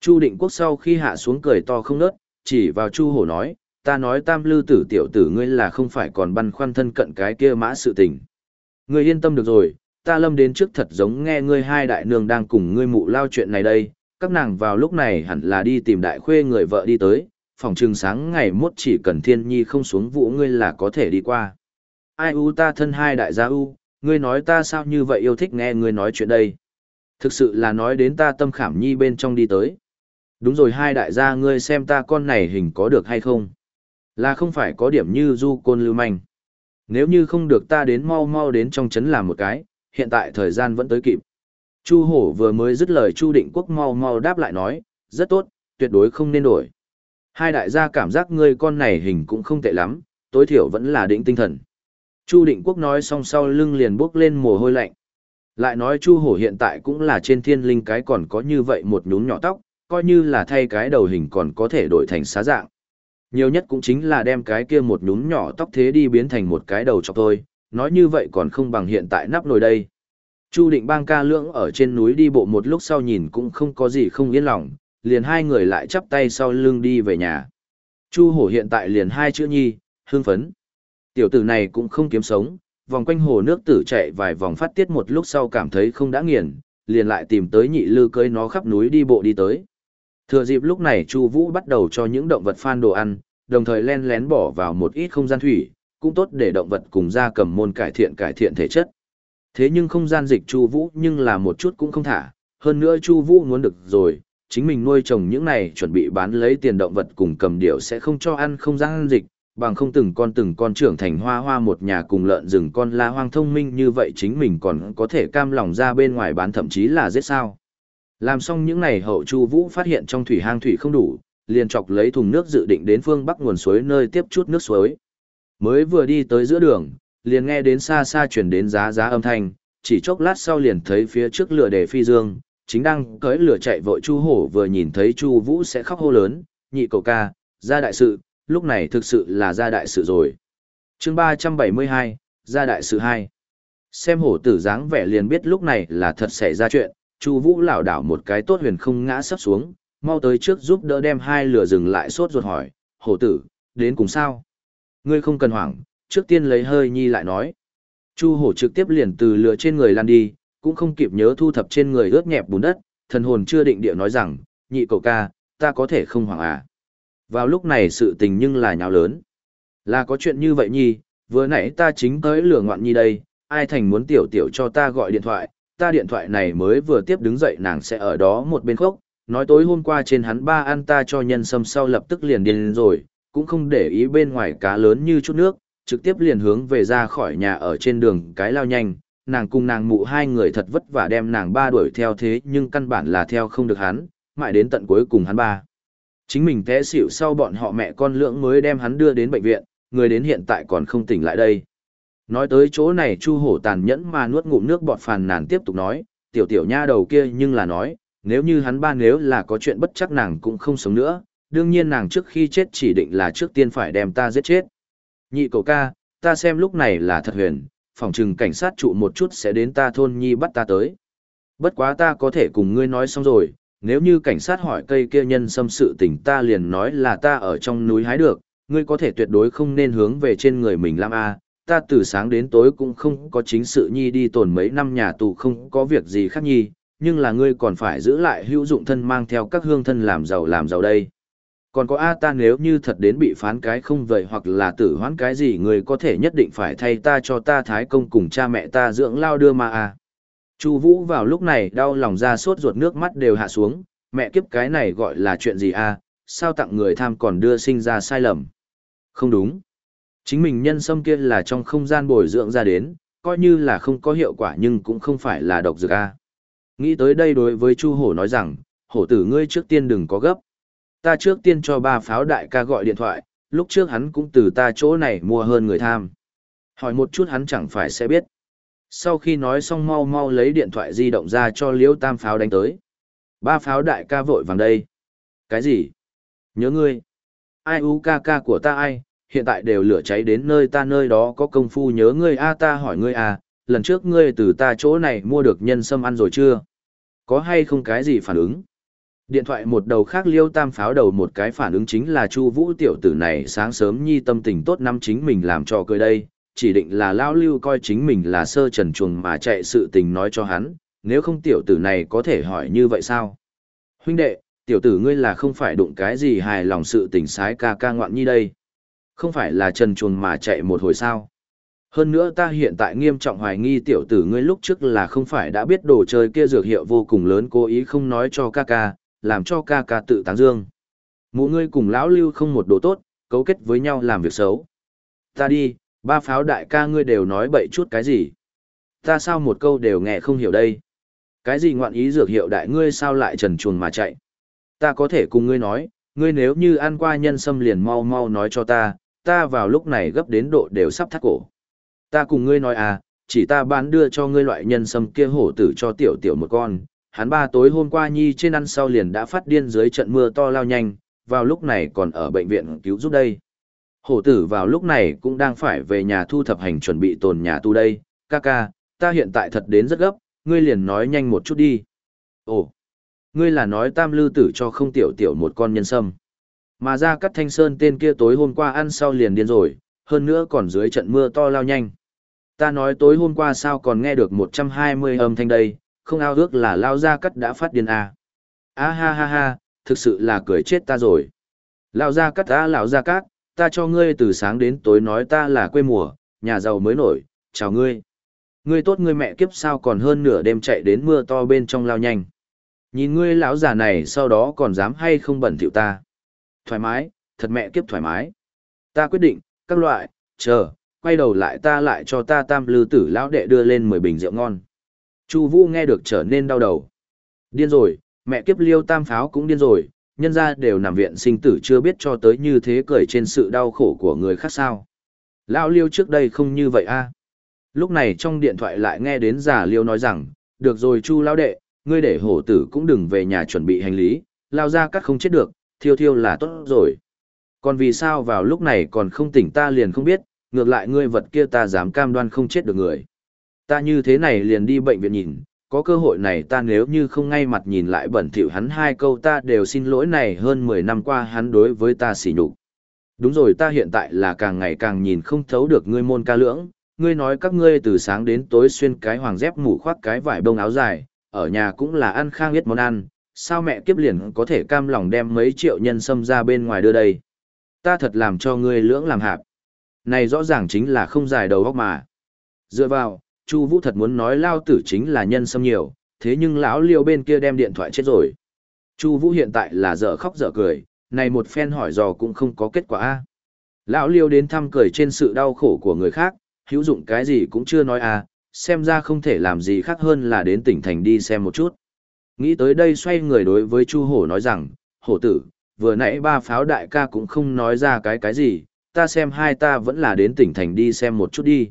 Chu Định Quốc sau khi hạ xuống cười to không nớt, chỉ vào Chu Hổ nói, ta nói tam lư tử tiểu tử ngươi là không phải còn băn khoăn thân cận cái kia mã sự tình. Ngươi yên tâm được rồi, ta lâm đến trước thật giống nghe ngươi hai đại nương đang cùng ngươi mụ lao chuyện này đây, các nàng vào lúc này hẳn là đi tìm đại khuê người vợ đi tới, phòng trường sáng ngày mốt chỉ cần thiên nhi không xuống vũ ngươi là có thể đi qua. Ai u ta thân hai đại gia u, ngươi nói ta sao như vậy yêu thích nghe ngươi nói chuyện đây. Thực sự là nói đến ta tâm khảm nhi bên trong đi tới. Đúng rồi hai đại gia ngươi xem ta con này hình có được hay không. Là không phải có điểm như du côn lưu manh. Nếu như không được ta đến mau mau đến trong chấn làm một cái, hiện tại thời gian vẫn tới kịp. Chu hổ vừa mới dứt lời Chu định quốc mau mau đáp lại nói, rất tốt, tuyệt đối không nên đổi. Hai đại gia cảm giác ngươi con này hình cũng không tệ lắm, tối thiểu vẫn là định tinh thần. Chu định quốc nói xong sau lưng liền bước lên mồ hôi lạnh. Lại nói Chu hổ hiện tại cũng là trên thiên linh cái còn có như vậy một nhún nhỏ tóc, coi như là thay cái đầu hình còn có thể đổi thành xá dạng. Nhiều nhất cũng chính là đem cái kia một nhún nhỏ tóc thế đi biến thành một cái đầu chọc thôi, nói như vậy còn không bằng hiện tại nắp nồi đây. Chu định bang ca lưỡng ở trên núi đi bộ một lúc sau nhìn cũng không có gì không yên lòng, liền hai người lại chắp tay sau lưng đi về nhà. Chu hổ hiện tại liền hai chữ nhi, hương phấn. Tiểu tử này cũng không kiếm sống, vòng quanh hồ nước tử chạy vài vòng phát tiết một lúc sau cảm thấy không đã nghiền, liền lại tìm tới nhị lư cưới nó khắp núi đi bộ đi tới. Thừa dịp lúc này Chu Vũ bắt đầu cho những động vật phan đồ ăn, đồng thời len lén bỏ vào một ít không gian thủy, cũng tốt để động vật cùng gia cầm môn cải thiện cải thiện thể chất. Thế nhưng không gian dịch Chu Vũ nhưng là một chút cũng không thả, hơn nữa Chu Vũ muốn được rồi, chính mình nuôi trồng những này chuẩn bị bán lấy tiền động vật cùng cầm điểu sẽ không cho ăn không gian dịch, bằng không từng con từng con trưởng thành hoa hoa một nhà cùng lợn rừng con la hoang thông minh như vậy chính mình còn có thể cam lòng ra bên ngoài bán thậm chí là giết sao. Làm xong những này hậu Chu Vũ phát hiện trong thủy hang thủy không đủ, liền chọc lấy thùng nước dự định đến phương bắc nguồn suối nơi tiếp chút nước suối. Mới vừa đi tới giữa đường, liền nghe đến xa xa chuyển đến giá giá âm thanh, chỉ chốc lát sau liền thấy phía trước lửa đề phi dương, chính đang cưỡi lửa chạy vội Chu Hổ vừa nhìn thấy Chu Vũ sẽ khóc hô lớn, nhị cậu ca, ra đại sự, lúc này thực sự là ra đại sự rồi. Chương 372, ra đại sự hai Xem hổ tử dáng vẻ liền biết lúc này là thật xảy ra chuyện, Chu Vũ lảo đảo một cái tốt huyền không ngã sắp xuống, mau tới trước giúp đỡ đem hai lửa dừng lại sốt ruột hỏi, hổ tử, đến cùng sao? Ngươi không cần hoảng, trước tiên lấy hơi nhi lại nói. Chu hổ trực tiếp liền từ lửa trên người lan đi, cũng không kịp nhớ thu thập trên người ướt nhẹp bùn đất, thần hồn chưa định địa nói rằng, nhị cậu ca, ta có thể không hoảng à. Vào lúc này sự tình nhưng là nhào lớn. Là có chuyện như vậy nhi, vừa nãy ta chính tới lửa ngoạn nhi đây, ai thành muốn tiểu tiểu cho ta gọi điện thoại, ta điện thoại này mới vừa tiếp đứng dậy nàng sẽ ở đó một bên khốc, nói tối hôm qua trên hắn ba ăn ta cho nhân sâm sau lập tức liền điên rồi, cũng không để ý bên ngoài cá lớn như chút nước, trực tiếp liền hướng về ra khỏi nhà ở trên đường cái lao nhanh, nàng cùng nàng mụ hai người thật vất vả đem nàng ba đuổi theo thế nhưng căn bản là theo không được hắn, mãi đến tận cuối cùng hắn ba. Chính mình té xỉu sau bọn họ mẹ con lưỡng mới đem hắn đưa đến bệnh viện, người đến hiện tại còn không tỉnh lại đây. Nói tới chỗ này Chu Hổ tàn nhẫn mà nuốt ngụm nước bọt phàn nàn tiếp tục nói, tiểu tiểu nha đầu kia nhưng là nói, nếu như hắn ba nếu là có chuyện bất chắc nàng cũng không sống nữa, đương nhiên nàng trước khi chết chỉ định là trước tiên phải đem ta giết chết. Nhị cậu ca, ta xem lúc này là thật huyền, phòng trừng cảnh sát trụ một chút sẽ đến ta thôn nhi bắt ta tới. Bất quá ta có thể cùng ngươi nói xong rồi, nếu như cảnh sát hỏi cây kia nhân xâm sự tình ta liền nói là ta ở trong núi hái được, ngươi có thể tuyệt đối không nên hướng về trên người mình làm a. ta từ sáng đến tối cũng không có chính sự nhi đi tồn mấy năm nhà tù không có việc gì khác nhi, nhưng là ngươi còn phải giữ lại hữu dụng thân mang theo các hương thân làm giàu làm giàu đây. Còn có A ta nếu như thật đến bị phán cái không vậy hoặc là tử hoãn cái gì người có thể nhất định phải thay ta cho ta thái công cùng cha mẹ ta dưỡng lao đưa mà A. Chu Vũ vào lúc này đau lòng ra sốt ruột nước mắt đều hạ xuống, mẹ kiếp cái này gọi là chuyện gì a? Sao tặng người tham còn đưa sinh ra sai lầm? Không đúng. Chính mình nhân sâm kia là trong không gian bồi dưỡng ra đến, coi như là không có hiệu quả nhưng cũng không phải là độc dược a. Nghĩ tới đây đối với Chu Hổ nói rằng, hổ tử ngươi trước tiên đừng có gấp. Ta trước tiên cho ba pháo đại ca gọi điện thoại, lúc trước hắn cũng từ ta chỗ này mua hơn người tham. Hỏi một chút hắn chẳng phải sẽ biết. Sau khi nói xong mau mau lấy điện thoại di động ra cho liễu tam pháo đánh tới. Ba pháo đại ca vội vàng đây. Cái gì? Nhớ ngươi. Ai u ca ca của ta ai, hiện tại đều lửa cháy đến nơi ta nơi đó có công phu nhớ ngươi a ta hỏi ngươi à, lần trước ngươi từ ta chỗ này mua được nhân sâm ăn rồi chưa? Có hay không cái gì phản ứng? Điện thoại một đầu khác liêu tam pháo đầu một cái phản ứng chính là Chu Vũ tiểu tử này sáng sớm nhi tâm tình tốt năm chính mình làm cho cười đây, chỉ định là lão lưu coi chính mình là sơ trần chuồng mà chạy sự tình nói cho hắn, nếu không tiểu tử này có thể hỏi như vậy sao? Huynh đệ, tiểu tử ngươi là không phải đụng cái gì hài lòng sự tình sái ca ca ngoạn nhi đây. Không phải là trần chuồng mà chạy một hồi sao? Hơn nữa ta hiện tại nghiêm trọng hoài nghi tiểu tử ngươi lúc trước là không phải đã biết đồ chơi kia dược hiệu vô cùng lớn cố ý không nói cho ca ca, làm cho ca ca tự tán dương. Mụ ngươi cùng lão lưu không một đồ tốt, cấu kết với nhau làm việc xấu. Ta đi, ba pháo đại ca ngươi đều nói bậy chút cái gì. Ta sao một câu đều nghe không hiểu đây. Cái gì ngoạn ý dược hiệu đại ngươi sao lại trần chuồn mà chạy. Ta có thể cùng ngươi nói, ngươi nếu như ăn qua nhân sâm liền mau mau nói cho ta, ta vào lúc này gấp đến độ đều sắp thắt cổ. Ta cùng ngươi nói à, chỉ ta bán đưa cho ngươi loại nhân sâm kia hổ tử cho tiểu tiểu một con, hắn ba tối hôm qua nhi trên ăn sau liền đã phát điên dưới trận mưa to lao nhanh, vào lúc này còn ở bệnh viện cứu giúp đây. Hổ tử vào lúc này cũng đang phải về nhà thu thập hành chuẩn bị tồn nhà tu đây, ca ca, ta hiện tại thật đến rất gấp, ngươi liền nói nhanh một chút đi. Ồ, ngươi là nói tam lư tử cho không tiểu tiểu một con nhân sâm. Mà ra cắt thanh sơn tên kia tối hôm qua ăn sau liền điên rồi, hơn nữa còn dưới trận mưa to lao nhanh. Ta nói tối hôm qua sao còn nghe được 120 âm thanh đây, không ao ước là lao gia cắt đã phát điên à. A ha ha ha, thực sự là cười chết ta rồi. Lao gia cắt ta lão gia cắt, ta cho ngươi từ sáng đến tối nói ta là quê mùa, nhà giàu mới nổi, chào ngươi. Ngươi tốt ngươi mẹ kiếp sao còn hơn nửa đêm chạy đến mưa to bên trong lao nhanh. Nhìn ngươi lão già này sau đó còn dám hay không bẩn thỉu ta. Thoải mái, thật mẹ kiếp thoải mái. Ta quyết định, các loại, chờ, quay đầu lại ta lại cho ta tam lư tử lão đệ đưa lên 10 bình rượu ngon. Chu Vũ nghe được trở nên đau đầu. Điên rồi, mẹ kiếp liêu tam pháo cũng điên rồi, nhân ra đều nằm viện sinh tử chưa biết cho tới như thế cười trên sự đau khổ của người khác sao. Lão liêu trước đây không như vậy a. À? Lúc này trong điện thoại lại nghe đến giả liêu nói rằng, được rồi chu lão đệ, ngươi để hổ tử cũng đừng về nhà chuẩn bị hành lý, lao ra cắt không chết được, thiêu thiêu là tốt rồi. Còn vì sao vào lúc này còn không tỉnh ta liền không biết, ngược lại ngươi vật kia ta dám cam đoan không chết được người. Ta như thế này liền đi bệnh viện nhìn, có cơ hội này ta nếu như không ngay mặt nhìn lại bẩn thỉu hắn hai câu ta đều xin lỗi này hơn 10 năm qua hắn đối với ta xỉ nhục. Đúng rồi ta hiện tại là càng ngày càng nhìn không thấu được ngươi môn ca lưỡng, ngươi nói các ngươi từ sáng đến tối xuyên cái hoàng dép mũ khoác cái vải bông áo dài, ở nhà cũng là ăn khang biết món ăn, sao mẹ kiếp liền có thể cam lòng đem mấy triệu nhân sâm ra bên ngoài đưa đây. Ta thật làm cho ngươi lưỡng làm hạp. Này rõ ràng chính là không dài đầu góc mà. Dựa vào, Chu Vũ thật muốn nói lao tử chính là nhân sâm nhiều, thế nhưng lão Liêu bên kia đem điện thoại chết rồi. Chu Vũ hiện tại là dở khóc dở cười, này một phen hỏi dò cũng không có kết quả a. Lão Liêu đến thăm cười trên sự đau khổ của người khác, hữu dụng cái gì cũng chưa nói a, xem ra không thể làm gì khác hơn là đến tỉnh thành đi xem một chút. Nghĩ tới đây xoay người đối với Chu Hổ nói rằng, hổ tử, vừa nãy ba pháo đại ca cũng không nói ra cái cái gì, ta xem hai ta vẫn là đến tỉnh thành đi xem một chút đi.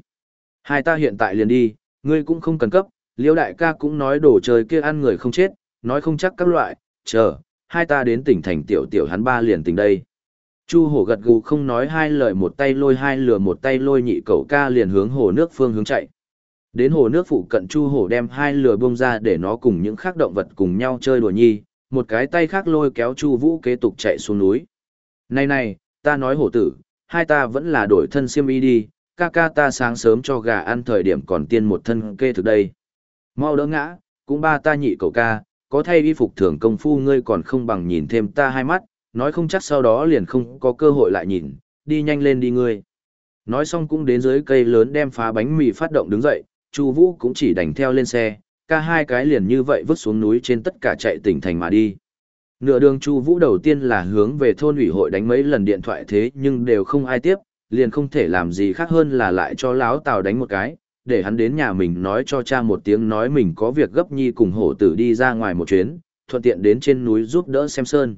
Hai ta hiện tại liền đi, ngươi cũng không cần cấp, liêu đại ca cũng nói đồ trời kia ăn người không chết, nói không chắc các loại, chờ, hai ta đến tỉnh thành tiểu tiểu hắn ba liền tỉnh đây. Chu hổ gật gù không nói hai lời một tay lôi hai lừa một tay lôi nhị cậu ca liền hướng hồ nước phương hướng chạy. Đến hồ nước phụ cận chu hổ đem hai lừa bông ra để nó cùng những khác động vật cùng nhau chơi đùa nhi, một cái tay khác lôi kéo chu vũ kế tục chạy xuống núi. Này này, ta nói hổ tử, hai ta vẫn là đổi thân siêm y đi, ca ca ta sáng sớm cho gà ăn thời điểm còn tiên một thân kê thực đây. Mau đỡ ngã, cũng ba ta nhị cậu ca, có thay y phục thường công phu ngươi còn không bằng nhìn thêm ta hai mắt, nói không chắc sau đó liền không có cơ hội lại nhìn, đi nhanh lên đi ngươi. Nói xong cũng đến dưới cây lớn đem phá bánh mì phát động đứng dậy, Chu Vũ cũng chỉ đành theo lên xe, ca hai cái liền như vậy vứt xuống núi trên tất cả chạy tỉnh thành mà đi. Nửa đường Chu Vũ đầu tiên là hướng về thôn ủy hội đánh mấy lần điện thoại thế nhưng đều không ai tiếp, liền không thể làm gì khác hơn là lại cho lão Tào đánh một cái, để hắn đến nhà mình nói cho cha một tiếng nói mình có việc gấp nhi cùng hổ tử đi ra ngoài một chuyến, thuận tiện đến trên núi giúp đỡ xem sơn.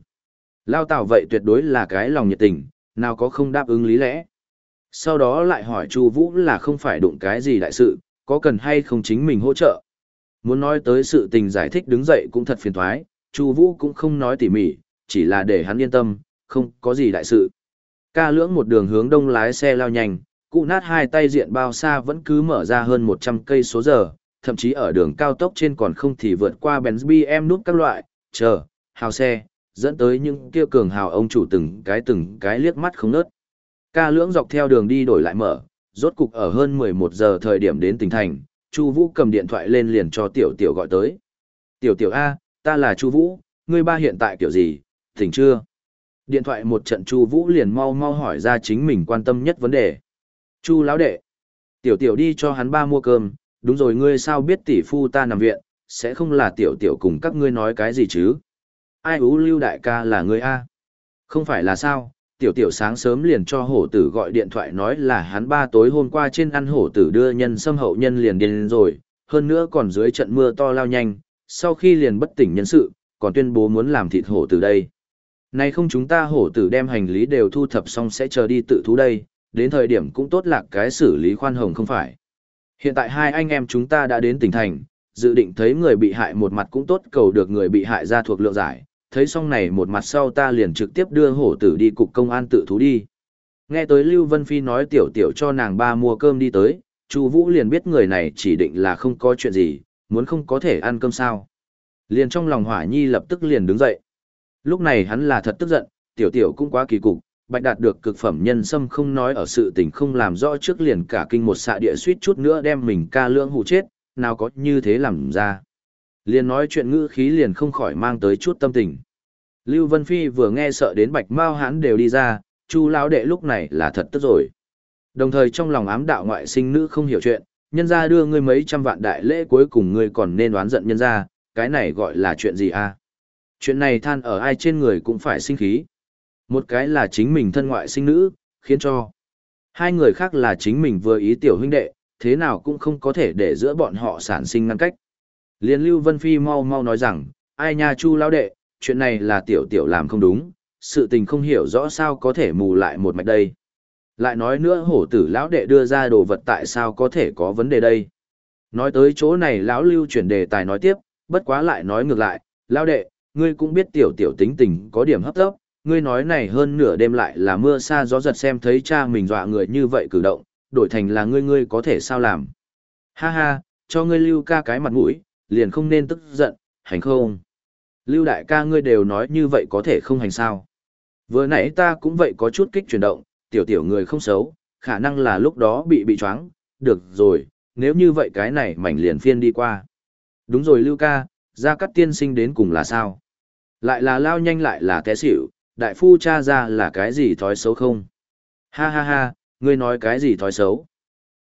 Lao Tào vậy tuyệt đối là cái lòng nhiệt tình, nào có không đáp ứng lý lẽ. Sau đó lại hỏi Chu Vũ là không phải đụng cái gì đại sự, có cần hay không chính mình hỗ trợ. Muốn nói tới sự tình giải thích đứng dậy cũng thật phiền toái, Chu Vũ cũng không nói tỉ mỉ, chỉ là để hắn yên tâm, không có gì đại sự. Ca lưỡng một đường hướng đông lái xe lao nhanh, cụ nát hai tay diện bao xa vẫn cứ mở ra hơn 100 cây số giờ, thậm chí ở đường cao tốc trên còn không thì vượt qua Benz BM nút các loại, chờ, hào xe, dẫn tới những kia cường hào ông chủ từng cái từng cái liếc mắt không nớt. Ca lưỡng dọc theo đường đi đổi lại mở, rốt cục ở hơn 11 giờ thời điểm đến tỉnh thành, Chu Vũ cầm điện thoại lên liền cho Tiểu Tiểu gọi tới. "Tiểu Tiểu a, ta là Chu Vũ, ngươi ba hiện tại kiểu gì, tỉnh chưa?" Điện thoại một trận Chu Vũ liền mau mau hỏi ra chính mình quan tâm nhất vấn đề. "Chu lão đệ, Tiểu Tiểu đi cho hắn ba mua cơm, đúng rồi ngươi sao biết tỷ phu ta nằm viện, sẽ không là Tiểu Tiểu cùng các ngươi nói cái gì chứ?" ai ú lưu đại ca là ngươi A. Không phải là sao, tiểu tiểu sáng sớm liền cho hổ tử gọi điện thoại nói là hắn ba tối hôm qua trên ăn hổ tử đưa nhân xâm hậu nhân liền điên rồi, hơn nữa còn dưới trận mưa to lao nhanh, sau khi liền bất tỉnh nhân sự, còn tuyên bố muốn làm thịt hổ tử đây. Nay không chúng ta hổ tử đem hành lý đều thu thập xong sẽ chờ đi tự thú đây, đến thời điểm cũng tốt lạc cái xử lý khoan hồng không phải. Hiện tại hai anh em chúng ta đã đến tỉnh thành, dự định thấy người bị hại một mặt cũng tốt cầu được người bị hại ra thuộc lượng giải, thấy xong này một mặt sau ta liền trực tiếp đưa hổ tử đi cục công an tự thú đi. Nghe tới Lưu Vân Phi nói tiểu tiểu cho nàng ba mua cơm đi tới, Chu Vũ liền biết người này chỉ định là không có chuyện gì, muốn không có thể ăn cơm sao. Liền trong lòng Hỏa Nhi lập tức liền đứng dậy. Lúc này hắn là thật tức giận, tiểu tiểu cũng quá kỳ cục, bạch đạt được cực phẩm nhân sâm không nói ở sự tình không làm rõ trước liền cả kinh một xạ địa suýt chút nữa đem mình ca lưỡng hù chết, nào có như thế làm ra. Liền nói chuyện ngữ khí liền không khỏi mang tới chút tâm tình. Lưu Vân Phi vừa nghe sợ đến bạch mao hắn đều đi ra, chu lão đệ lúc này là thật tức rồi. Đồng thời trong lòng ám đạo ngoại sinh nữ không hiểu chuyện, nhân ra đưa ngươi mấy trăm vạn đại lễ cuối cùng ngươi còn nên đoán giận nhân ra, cái này gọi là chuyện gì à? Chuyện này than ở ai trên người cũng phải sinh khí. Một cái là chính mình thân ngoại sinh nữ, khiến cho. Hai người khác là chính mình vừa ý tiểu huynh đệ, thế nào cũng không có thể để giữa bọn họ sản sinh ngăn cách. Liên Lưu Vân Phi mau mau nói rằng, ai nha chu lão đệ, chuyện này là tiểu tiểu làm không đúng, sự tình không hiểu rõ sao có thể mù lại một mạch đây. Lại nói nữa hổ tử lão đệ đưa ra đồ vật tại sao có thể có vấn đề đây. Nói tới chỗ này lão lưu chuyển đề tài nói tiếp, bất quá lại nói ngược lại, lão đệ, ngươi cũng biết tiểu tiểu tính tình có điểm hấp tấp, ngươi nói này hơn nửa đêm lại là mưa xa gió giật xem thấy cha mình dọa người như vậy cử động, đổi thành là ngươi ngươi có thể sao làm. Ha ha, cho ngươi lưu ca cái mặt mũi, liền không nên tức giận, hành không? Lưu đại ca ngươi đều nói như vậy có thể không hành sao? Vừa nãy ta cũng vậy có chút kích chuyển động, tiểu tiểu người không xấu, khả năng là lúc đó bị bị choáng, được rồi, nếu như vậy cái này mảnh liền phiên đi qua. Đúng rồi Lưu ca, gia cắt tiên sinh đến cùng là sao? Lại là lao nhanh lại là té xỉu, đại phu cha ra là cái gì thói xấu không? Ha ha ha, ngươi nói cái gì thói xấu?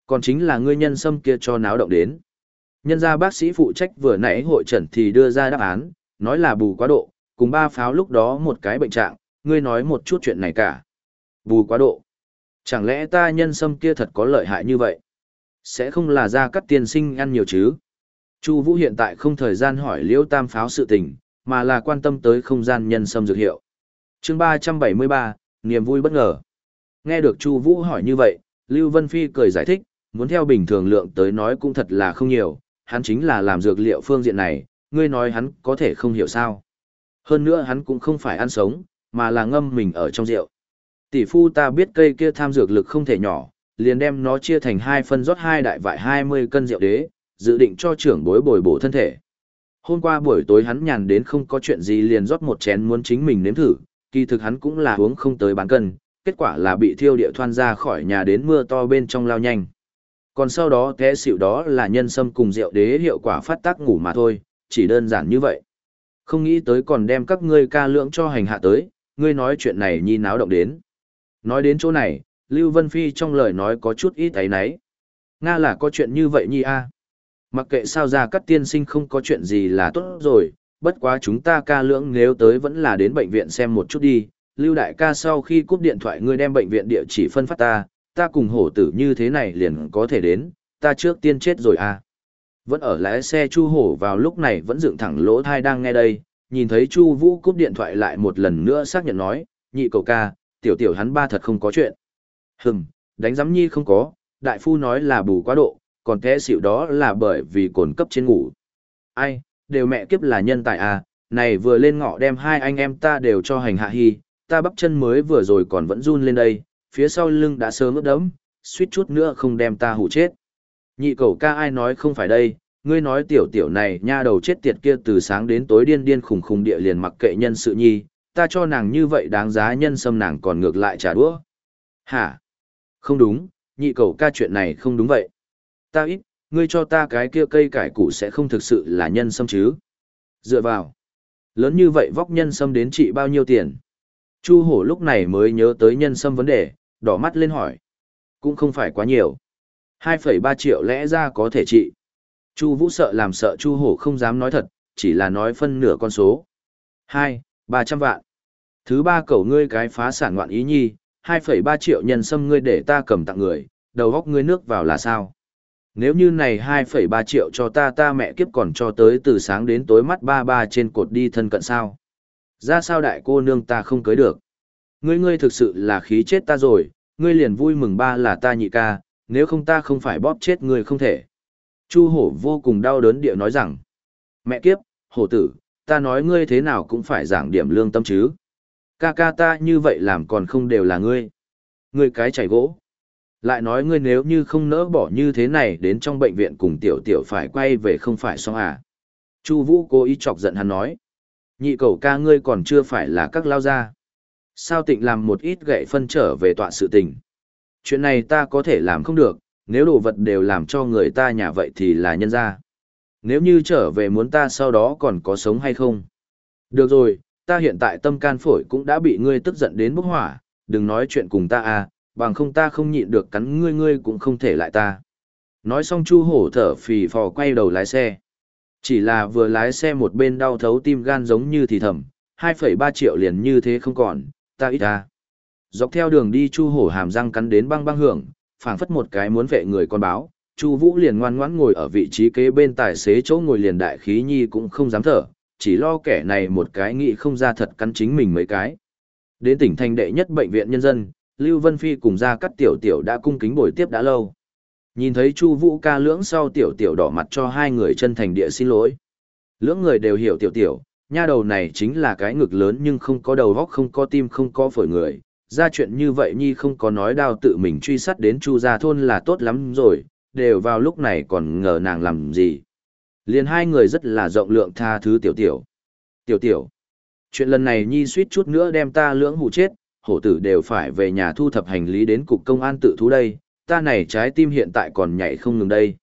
Còn chính là ngươi nhân sâm kia cho náo động đến. Nhân gia bác sĩ phụ trách vừa nãy hội trần thì đưa ra đáp án, nói là bù quá độ, cùng ba pháo lúc đó một cái bệnh trạng, ngươi nói một chút chuyện này cả. Bù quá độ. Chẳng lẽ ta nhân sâm kia thật có lợi hại như vậy? Sẽ không là ra cắt tiên sinh ăn nhiều chứ? Chu Vũ hiện tại không thời gian hỏi Liễu Tam pháo sự tình, mà là quan tâm tới không gian nhân sâm dược hiệu. Chương ba trăm bảy mươi ba, niềm vui bất ngờ. Nghe được Chu Vũ hỏi như vậy, Lưu Vân Phi cười giải thích, muốn theo bình thường lượng tới nói cũng thật là không nhiều, hắn chính là làm dược liệu phương diện này, ngươi nói hắn có thể không hiểu sao. Hơn nữa hắn cũng không phải ăn sống, mà là ngâm mình ở trong rượu. Tỷ phu ta biết cây kia tham dược lực không thể nhỏ, liền đem nó chia thành hai phân rót hai đại vại 20 cân rượu đế, dự định cho trưởng bối bồi bổ thân thể. Hôm qua buổi tối hắn nhàn đến không có chuyện gì liền rót một chén muốn chính mình nếm thử, kỳ thực hắn cũng là uống không tới bán cân, kết quả là bị thiêu địa thoan ra khỏi nhà đến mưa to bên trong lao nhanh. Còn sau đó té xỉu đó là nhân sâm cùng rượu đế hiệu quả phát tác ngủ mà thôi, chỉ đơn giản như vậy. Không nghĩ tới còn đem các ngươi ca lượng cho hành hạ tới, ngươi nói chuyện này nhi náo động đến. Nói đến chỗ này, Lưu Vân Phi trong lời nói có chút ít ấy nấy. Nga là có chuyện như vậy nhi a Mặc kệ sao ra các tiên sinh không có chuyện gì là tốt rồi, bất quá chúng ta ca lưỡng nếu tới vẫn là đến bệnh viện xem một chút đi. Lưu đại ca sau khi cúp điện thoại ngươi đem bệnh viện địa chỉ phân phát ta, ta cùng hổ tử như thế này liền có thể đến, ta trước tiên chết rồi à. Vẫn ở lái xe Chu Hổ vào lúc này vẫn dựng thẳng lỗ thai đang nghe đây, nhìn thấy Chu Vũ cúp điện thoại lại một lần nữa xác nhận nói, nhị cậu ca, tiểu tiểu hắn ba thật không có chuyện. Hừm, đánh giám nhi không có, đại phu nói là bù quá độ, còn thế xịu đó là bởi vì cồn cấp trên ngủ. Ai, đều mẹ kiếp là nhân tài à, này vừa lên ngọ đem hai anh em ta đều cho hành hạ hy, ta bắp chân mới vừa rồi còn vẫn run lên đây, phía sau lưng đã sớm ướt đẫm, suýt chút nữa không đem ta hủ chết. Nhị cầu ca ai nói không phải đây, ngươi nói tiểu tiểu này nha đầu chết tiệt kia từ sáng đến tối điên điên khùng khùng địa liền mặc kệ nhân sự nhi, ta cho nàng như vậy đáng giá nhân sâm nàng còn ngược lại trả đũa. Hả? Không đúng, nhị cầu ca chuyện này không đúng vậy. Ta ít, ngươi cho ta cái kia cây cải củ sẽ không thực sự là nhân sâm chứ. Dựa vào. Lớn như vậy vóc nhân sâm đến trị bao nhiêu tiền? Chu hổ lúc này mới nhớ tới nhân sâm vấn đề, đỏ mắt lên hỏi. Cũng không phải quá nhiều. 2,3 triệu lẽ ra có thể trị. Chu Vũ sợ làm sợ Chu Hổ không dám nói thật, chỉ là nói phân nửa con số. 2, 300 vạn. Thứ ba cầu ngươi cái phá sản ngoạn ý nhi, 2,3 triệu nhân sâm ngươi để ta cầm tặng người, đầu góc ngươi nước vào là sao? Nếu như này 2,3 triệu cho ta ta mẹ kiếp còn cho tới từ sáng đến tối mắt ba ba trên cột đi thân cận sao? Ra sao đại cô nương ta không cưới được? Ngươi ngươi thực sự là khí chết ta rồi, ngươi liền vui mừng ba là ta nhị ca, nếu không ta không phải bóp chết ngươi không thể. Chu hổ vô cùng đau đớn địa nói rằng, mẹ kiếp, hổ tử, ta nói ngươi thế nào cũng phải giảng điểm lương tâm chứ. Ca ca ta như vậy làm còn không đều là ngươi. Ngươi cái chảy gỗ. Lại nói ngươi nếu như không nỡ bỏ như thế này đến trong bệnh viện cùng tiểu tiểu phải quay về không phải xong à. Chu Vũ cố ý chọc giận hắn nói. Nhị cầu ca ngươi còn chưa phải là các lao gia. Sao tịnh làm một ít gậy phân trở về tọa sự tình. Chuyện này ta có thể làm không được, nếu đồ vật đều làm cho người ta nhà vậy thì là nhân gia. Nếu như trở về muốn ta sau đó còn có sống hay không? Được rồi, ta hiện tại tâm can phổi cũng đã bị ngươi tức giận đến bốc hỏa, đừng nói chuyện cùng ta à, bằng không ta không nhịn được cắn ngươi ngươi cũng không thể lại ta. Nói xong chu hổ thở phì phò quay đầu lái xe. Chỉ là vừa lái xe một bên đau thấu tim gan giống như thì thầm, 2,3 triệu liền như thế không còn, ta ít ta. Dọc theo đường đi chu hổ hàm răng cắn đến băng băng hưởng, phảng phất một cái muốn vệ người con báo, chu vũ liền ngoan ngoãn ngồi ở vị trí kế bên tài xế chỗ ngồi liền đại khí nhi cũng không dám thở, chỉ lo kẻ này một cái nghĩ không ra thật cắn chính mình mấy cái. Đến tỉnh thành đệ nhất bệnh viện nhân dân, Lưu Vân Phi cùng ra cắt tiểu tiểu đã cung kính bồi tiếp đã lâu. Nhìn thấy Chu Vũ ca lưỡng sau tiểu tiểu đỏ mặt cho hai người chân thành địa xin lỗi. Lưỡng người đều hiểu tiểu tiểu, nha đầu này chính là cái ngực lớn nhưng không có đầu óc không có tim không có phổi người. Ra chuyện như vậy nhi không có nói đao tự mình truy sát đến Chu gia thôn là tốt lắm rồi, đều vào lúc này còn ngờ nàng làm gì. Liền hai người rất là rộng lượng tha thứ tiểu tiểu. Tiểu tiểu. Chuyện lần này nhi suýt chút nữa đem ta lưỡng hù chết, hổ tử đều phải về nhà thu thập hành lý đến cục công an tự thú đây, ta này trái tim hiện tại còn nhảy không ngừng đây.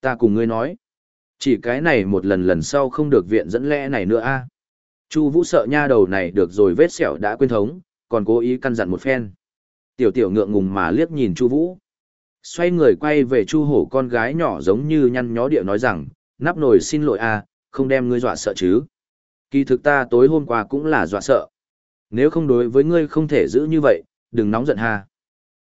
Ta cùng ngươi nói. Chỉ cái này một lần lần sau không được viện dẫn lẽ này nữa a. Chu Vũ sợ nha đầu này được rồi vết sẹo đã quên thống, còn cố ý căn dặn một phen. Tiểu tiểu ngượng ngùng mà liếc nhìn Chu Vũ. Xoay người quay về Chu Hổ con gái nhỏ giống như nhăn nhó địa nói rằng, nắp nồi xin lỗi a, không đem ngươi dọa sợ chứ. Kỳ thực ta tối hôm qua cũng là dọa sợ. Nếu không đối với ngươi không thể giữ như vậy, đừng nóng giận ha.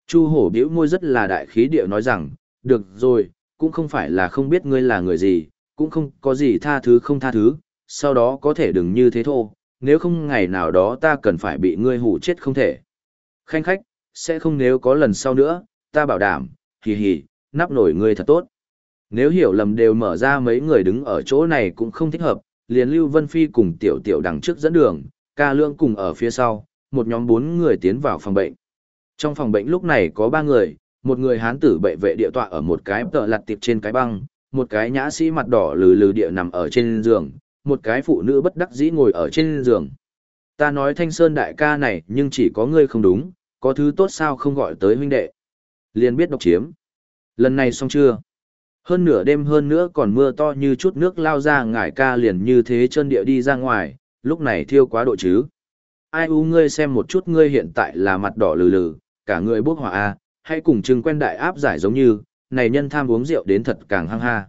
Chu hổ biểu môi rất là đại khí địa nói rằng, được rồi, cũng không phải là không biết ngươi là người gì, cũng không có gì tha thứ không tha thứ, sau đó có thể đừng như thế thôi, nếu không ngày nào đó ta cần phải bị ngươi hủ chết không thể. Khanh khách, sẽ không nếu có lần sau nữa, ta bảo đảm, hì hì, nắp nổi ngươi thật tốt. Nếu hiểu lầm đều mở ra mấy người đứng ở chỗ này cũng không thích hợp, liền Lưu Vân Phi cùng tiểu tiểu đằng trước dẫn đường, ca lương cùng ở phía sau, một nhóm bốn người tiến vào phòng bệnh. Trong phòng bệnh lúc này có ba người, một người hán tử bệ vệ địa tọa ở một cái tợ lặt tiệp trên cái băng, một cái nhã sĩ mặt đỏ lừ lừ địa nằm ở trên giường, một cái phụ nữ bất đắc dĩ ngồi ở trên giường. Ta nói thanh sơn đại ca này nhưng chỉ có ngươi không đúng, có thứ tốt sao không gọi tới huynh đệ. Liền biết độc chiếm. Lần này xong chưa? Hơn nửa đêm hơn nữa còn mưa to như chút nước lao ra ngải ca liền như thế chân địa đi ra ngoài, lúc này thiêu quá độ chứ. Ai u ngươi xem một chút ngươi hiện tại là mặt đỏ lừ lừ, cả người bốc hỏa a, hãy cùng chừng quen đại áp giải giống như, này nhân tham uống rượu đến thật càng hăng ha.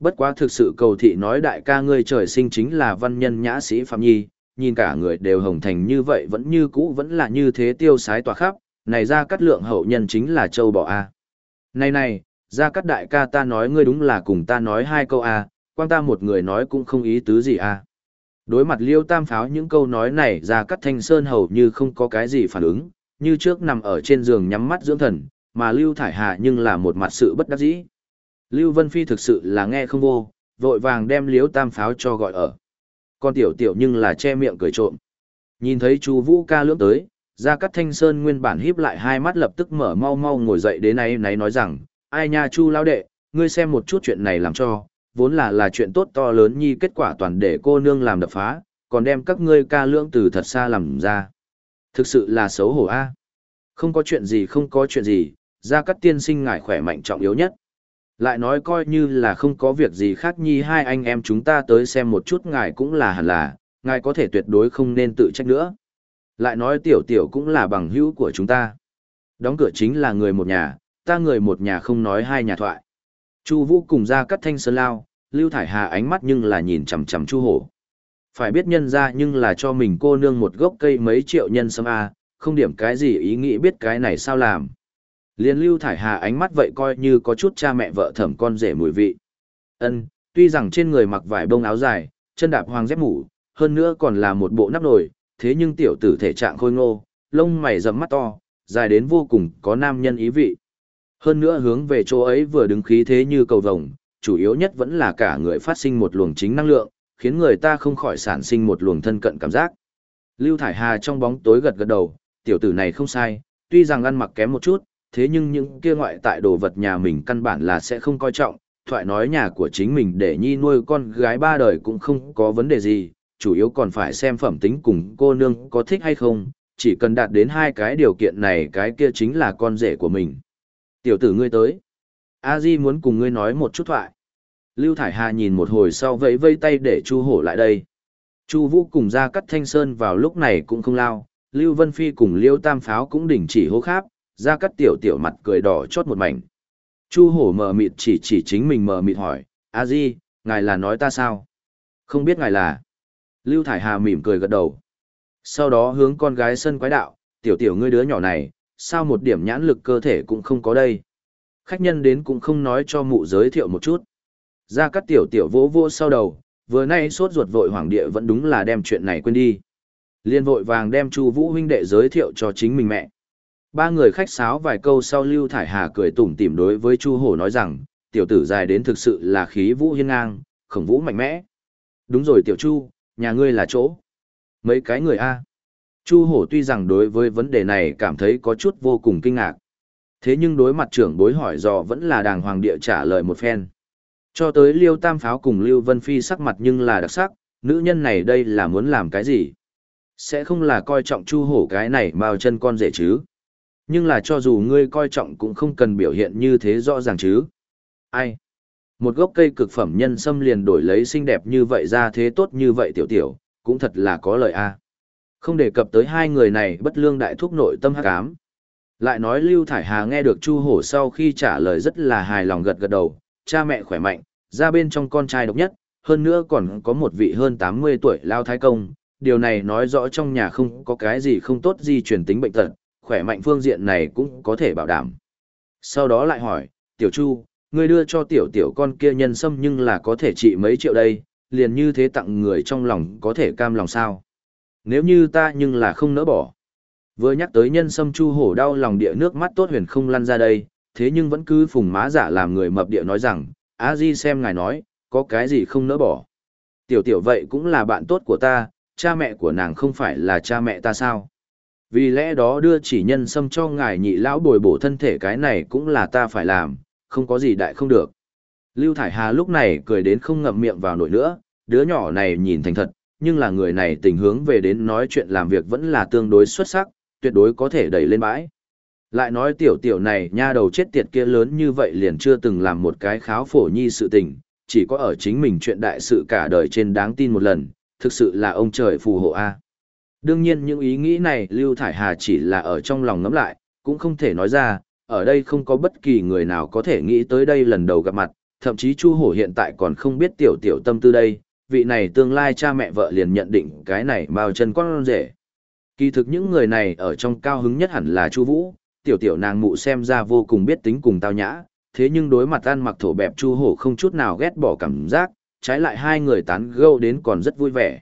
Bất quá thực sự cầu thị nói đại ca ngươi trời sinh chính là văn nhân nhã sĩ Phạm Nhi, nhìn cả người đều hồng thành như vậy vẫn như cũ vẫn là như thế tiêu sái tỏa khắp, này ra cắt lượng hậu nhân chính là châu bò A. Này này, ra cắt đại ca ta nói ngươi đúng là cùng ta nói hai câu A, Quang ta một người nói cũng không ý tứ gì A. Đối mặt liêu tam pháo những câu nói này ra cắt thanh sơn hầu như không có cái gì phản ứng, như trước nằm ở trên giường nhắm mắt dưỡng thần, mà lưu thải hà nhưng là một mặt sự bất đắc dĩ. Lưu Vân Phi thực sự là nghe không vô, vội vàng đem liêu tam pháo cho gọi ở. Con tiểu tiểu nhưng là che miệng cười trộm. Nhìn thấy chú Vũ ca lưỡng tới, ra cắt thanh sơn nguyên bản híp lại hai mắt lập tức mở mau mau ngồi dậy đến nay nấy nói rằng, ai nha chu lao đệ, ngươi xem một chút chuyện này làm cho, vốn là là chuyện tốt to lớn nhi kết quả toàn để cô nương làm đập phá, còn đem các ngươi ca lưỡng từ thật xa làm ra. Thực sự là xấu hổ a. Không có chuyện gì không có chuyện gì, ra các tiên sinh ngài khỏe mạnh trọng yếu nhất. Lại nói coi như là không có việc gì khác nhi hai anh em chúng ta tới xem một chút ngài cũng là hẳn là, ngài có thể tuyệt đối không nên tự trách nữa. Lại nói tiểu tiểu cũng là bằng hữu của chúng ta. Đóng cửa chính là người một nhà, ta người một nhà không nói hai nhà thoại. Chu Vũ cùng ra cắt thanh sơn lao, Lưu Thải Hà ánh mắt nhưng là nhìn chằm chằm Chu Hổ. Phải biết nhân ra nhưng là cho mình cô nương một gốc cây mấy triệu nhân sâm a, không điểm cái gì ý nghĩ biết cái này sao làm. Liên lưu thải hà ánh mắt vậy coi như có chút cha mẹ vợ thẩm con rể mùi vị. Ân, tuy rằng trên người mặc vải bông áo dài, chân đạp hoàng dép mũ, hơn nữa còn là một bộ nắp nồi, thế nhưng tiểu tử thể trạng khôi ngô, lông mày rậm mắt to, dài đến vô cùng có nam nhân ý vị. Hơn nữa hướng về chỗ ấy vừa đứng khí thế như cầu vồng, chủ yếu nhất vẫn là cả người phát sinh một luồng chính năng lượng, khiến người ta không khỏi sản sinh một luồng thân cận cảm giác. Lưu Thải Hà trong bóng tối gật gật đầu, tiểu tử này không sai, tuy rằng ăn mặc kém một chút, thế nhưng những kia ngoại tại đồ vật nhà mình căn bản là sẽ không coi trọng, thoại nói nhà của chính mình để nhi nuôi con gái ba đời cũng không có vấn đề gì, chủ yếu còn phải xem phẩm tính cùng cô nương có thích hay không, chỉ cần đạt đến hai cái điều kiện này cái kia chính là con rể của mình. Tiểu tử ngươi tới. A Di muốn cùng ngươi nói một chút thoại. Lưu Thải Hà nhìn một hồi sau vẫy vây tay để Chu Hổ lại đây. Chu Vũ cùng ra cắt thanh sơn vào lúc này cũng không lao, Lưu Vân Phi cùng Liêu Tam Pháo cũng đình chỉ hô kháp, ra cắt tiểu tiểu mặt cười đỏ chót một mảnh. Chu hổ mờ mịt chỉ chỉ chính mình mờ mịt hỏi, a di, ngài là nói ta sao? Không biết ngài là. Lưu Thải Hà mỉm cười gật đầu. Sau đó hướng con gái sân quái đạo, tiểu tiểu ngươi đứa nhỏ này, sao một điểm nhãn lực cơ thể cũng không có đây. Khách nhân đến cũng không nói cho mụ giới thiệu một chút. Ra cắt tiểu tiểu vỗ vỗ sau đầu, vừa nay sốt ruột vội hoàng địa vẫn đúng là đem chuyện này quên đi. Liên vội vàng đem Chu Vũ huynh đệ giới thiệu cho chính mình mẹ. Ba người khách sáo vài câu sau Lưu Thải Hà cười tủm tỉm đối với Chu Hổ nói rằng, tiểu tử dài đến thực sự là khí vũ hiên ngang, khổng vũ mạnh mẽ. Đúng rồi tiểu Chu, nhà ngươi là chỗ. Mấy cái người A. Chu Hổ tuy rằng đối với vấn đề này cảm thấy có chút vô cùng kinh ngạc. Thế nhưng đối mặt trưởng bối hỏi dò vẫn là đàng hoàng địa trả lời một phen. Cho tới Liêu Tam Pháo cùng Lưu Vân Phi sắc mặt nhưng là đặc sắc, nữ nhân này đây là muốn làm cái gì? Sẽ không là coi trọng Chu Hổ cái này mao chân con rể chứ? Nhưng là cho dù ngươi coi trọng cũng không cần biểu hiện như thế rõ ràng chứ. Ai? Một gốc cây cực phẩm nhân sâm liền đổi lấy xinh đẹp như vậy ra thế tốt như vậy tiểu tiểu, cũng thật là có lợi a. Không đề cập tới hai người này bất lương đại thúc nội tâm hắc ám. Lại nói Lưu Thải Hà nghe được Chu Hổ sau khi trả lời rất là hài lòng gật gật đầu, cha mẹ khỏe mạnh, ra bên trong con trai độc nhất, hơn nữa còn có một vị hơn 80 tuổi lao thái công, điều này nói rõ trong nhà không có cái gì không tốt gì truyền tính bệnh tật, khỏe mạnh phương diện này cũng có thể bảo đảm. Sau đó lại hỏi, tiểu chu, ngươi đưa cho tiểu tiểu con kia nhân sâm nhưng là có thể trị mấy triệu đây, liền như thế tặng người trong lòng có thể cam lòng sao. Nếu như ta nhưng là không nỡ bỏ. Vừa nhắc tới nhân sâm chu hổ đau lòng địa nước mắt tốt huyền không lăn ra đây, thế nhưng vẫn cứ phùng má giả làm người mập địa nói rằng, a di xem ngài nói, có cái gì không nỡ bỏ. Tiểu tiểu vậy cũng là bạn tốt của ta, cha mẹ của nàng không phải là cha mẹ ta sao. Vì lẽ đó đưa chỉ nhân sâm cho ngài nhị lão bồi bổ thân thể cái này cũng là ta phải làm, không có gì đại không được. Lưu Thải Hà lúc này cười đến không ngậm miệng vào nổi nữa, đứa nhỏ này nhìn thành thật, nhưng là người này tình hướng về đến nói chuyện làm việc vẫn là tương đối xuất sắc, tuyệt đối có thể đẩy lên bãi. Lại nói tiểu tiểu này nha đầu chết tiệt kia lớn như vậy liền chưa từng làm một cái kháo phổ nhi sự tình, chỉ có ở chính mình chuyện đại sự cả đời trên đáng tin một lần, thực sự là ông trời phù hộ A. Đương nhiên những ý nghĩ này Lưu Thải Hà chỉ là ở trong lòng ngẫm lại, cũng không thể nói ra, ở đây không có bất kỳ người nào có thể nghĩ tới đây lần đầu gặp mặt, thậm chí Chu Hổ hiện tại còn không biết tiểu tiểu tâm tư đây, vị này tương lai cha mẹ vợ liền nhận định cái này bao chân con rể. Kỳ thực những người này ở trong cao hứng nhất hẳn là Chu Vũ, tiểu tiểu nàng mụ xem ra vô cùng biết tính cùng tao nhã, thế nhưng đối mặt ăn mặc thổ bẹp Chu Hổ không chút nào ghét bỏ cảm giác, trái lại hai người tán gẫu đến còn rất vui vẻ.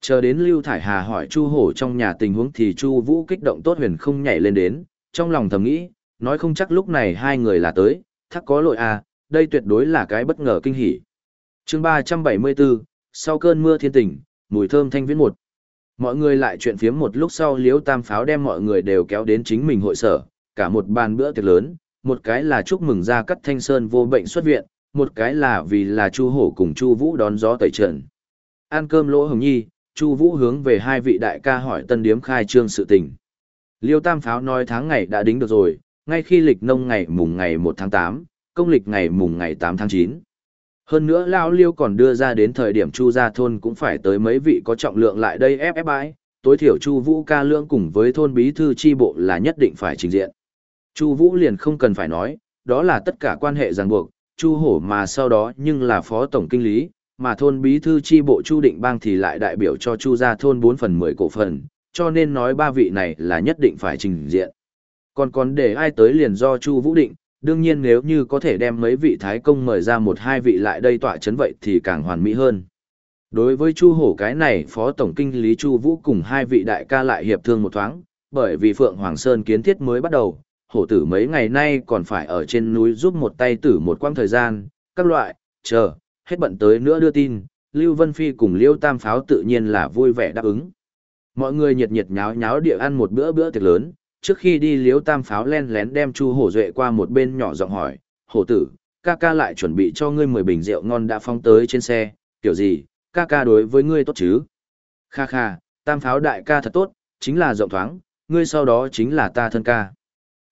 Chờ đến Lưu Thải Hà hỏi Chu Hổ trong nhà tình huống thì Chu Vũ kích động tốt huyền không nhảy lên đến, trong lòng thầm nghĩ, nói không chắc lúc này hai người là tới, thắc có lỗi à, đây tuyệt đối là cái bất ngờ kinh hỉ. Chương 374, sau cơn mưa thiên tình, mùi thơm thanh viễn một. Mọi người lại chuyện phiếm một lúc sau liếu Tam Pháo đem mọi người đều kéo đến chính mình hội sở, cả một bàn bữa tiệc lớn, một cái là chúc mừng gia cắt thanh sơn vô bệnh xuất viện, một cái là vì là Chu Hổ cùng Chu Vũ đón gió tẩy trần. Ăn cơm lỗ hồng nhi, Chu Vũ hướng về hai vị đại ca hỏi tân điếm khai trương sự tình. Liêu Tam Pháo nói tháng ngày đã đính được rồi, ngay khi lịch nông ngày mùng ngày 1 tháng 8, công lịch ngày mùng ngày 8 tháng 9. Hơn nữa Lão Liêu còn đưa ra đến thời điểm Chu gia thôn cũng phải tới mấy vị có trọng lượng lại đây ép ép bãi, tối thiểu Chu Vũ ca lượng cùng với thôn bí thư chi bộ là nhất định phải trình diện. Chu Vũ liền không cần phải nói, đó là tất cả quan hệ ràng buộc, Chu Hổ mà sau đó nhưng là phó tổng kinh lý, mà thôn bí thư chi bộ Chu Định Bang thì lại đại biểu cho Chu gia thôn 4 phần 10 cổ phần, cho nên nói ba vị này là nhất định phải trình diện. Còn còn để ai tới liền do Chu Vũ định, đương nhiên nếu như có thể đem mấy vị thái công mời ra một hai vị lại đây tọa chấn vậy thì càng hoàn mỹ hơn. Đối với Chu Hổ cái này, Phó Tổng Kinh lý Chu Vũ cùng hai vị đại ca lại hiệp thương một thoáng, bởi vì Phượng Hoàng Sơn kiến thiết mới bắt đầu, hổ tử mấy ngày nay còn phải ở trên núi giúp một tay tử một quãng thời gian, các loại, chờ, hết bận tới nữa đưa tin, Lưu Vân Phi cùng Liêu Tam Pháo tự nhiên là vui vẻ đáp ứng. Mọi người nhiệt nhiệt nháo nháo địa ăn một bữa bữa tiệc lớn, trước khi đi Liêu Tam Pháo len lén đem Chu Hổ Duệ qua một bên nhỏ giọng hỏi, hổ tử, ca ca lại chuẩn bị cho ngươi 10 bình rượu ngon đã phong tới trên xe, kiểu gì, ca ca đối với ngươi tốt chứ? Kha kha, Tam Pháo đại ca thật tốt, chính là rộng thoáng, ngươi sau đó chính là ta thân ca.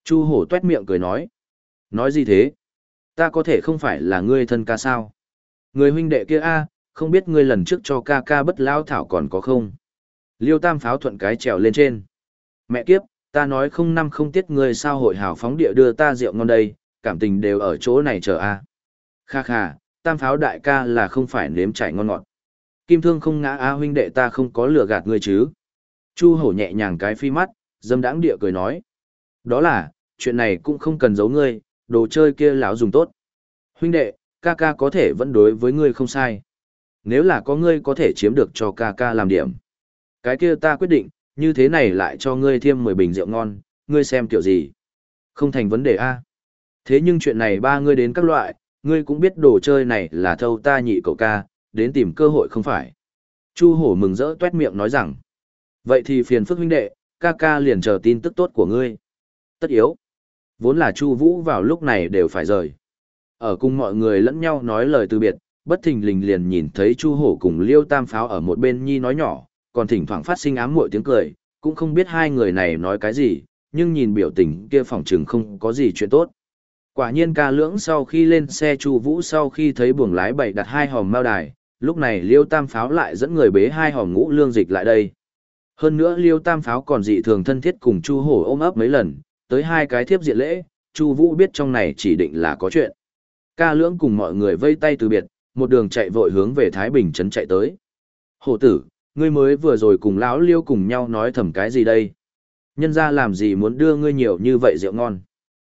Chu hổ tuét miệng cười nói. Nói gì thế? Ta có thể không phải là ngươi thân ca sao? Người huynh đệ kia a, không biết ngươi lần trước cho ca ca bất lao thảo còn có không? Liêu tam pháo thuận cái trèo lên trên. Mẹ kiếp, ta nói không năm không tiết ngươi sao hội hào phóng địa đưa ta rượu ngon đây, cảm tình đều ở chỗ này chờ a. Kha kha, tam pháo đại ca là không phải nếm trải ngon ngọt. Kim thương không ngã a huynh đệ ta không có lừa gạt ngươi chứ. Chu hổ nhẹ nhàng cái phi mắt, dâm đãng địa cười nói. Đó là, chuyện này cũng không cần giấu ngươi, đồ chơi kia lão dùng tốt. Huynh đệ, ca ca có thể vẫn đối với ngươi không sai. Nếu là có ngươi có thể chiếm được cho ca ca làm điểm. Cái kia ta quyết định, như thế này lại cho ngươi thêm 10 bình rượu ngon, ngươi xem kiểu gì. Không thành vấn đề a. Thế nhưng chuyện này ba ngươi đến các loại, ngươi cũng biết đồ chơi này là thâu ta nhị cậu ca, đến tìm cơ hội không phải. Chu hổ mừng rỡ tuét miệng nói rằng. Vậy thì phiền phức huynh đệ, ca ca liền chờ tin tức tốt của ngươi. Tất yếu. Vốn là Chu Vũ vào lúc này đều phải rời. Ở cùng mọi người lẫn nhau nói lời từ biệt, bất thình lình liền nhìn thấy Chu Hổ cùng Liêu Tam Pháo ở một bên nhi nói nhỏ, còn thỉnh thoảng phát sinh ám muội tiếng cười, cũng không biết hai người này nói cái gì, nhưng nhìn biểu tình kia phòng trường không có gì chuyện tốt. Quả nhiên ca lưỡng sau khi lên xe Chu Vũ sau khi thấy buồng lái bày đặt hai hòm mao đài, lúc này Liêu Tam Pháo lại dẫn người bế hai hòm ngũ lương dịch lại đây. Hơn nữa Liêu Tam Pháo còn dị thường thân thiết cùng Chu Hổ ôm ấp mấy lần, tới hai cái thiếp diện lễ, Chu Vũ biết trong này chỉ định là có chuyện. Ca lưỡng cùng mọi người vây tay từ biệt, một đường chạy vội hướng về Thái Bình trấn chạy tới. Hổ tử, ngươi mới vừa rồi cùng lão Liêu cùng nhau nói thầm cái gì đây? Nhân gia làm gì muốn đưa ngươi nhiều như vậy rượu ngon?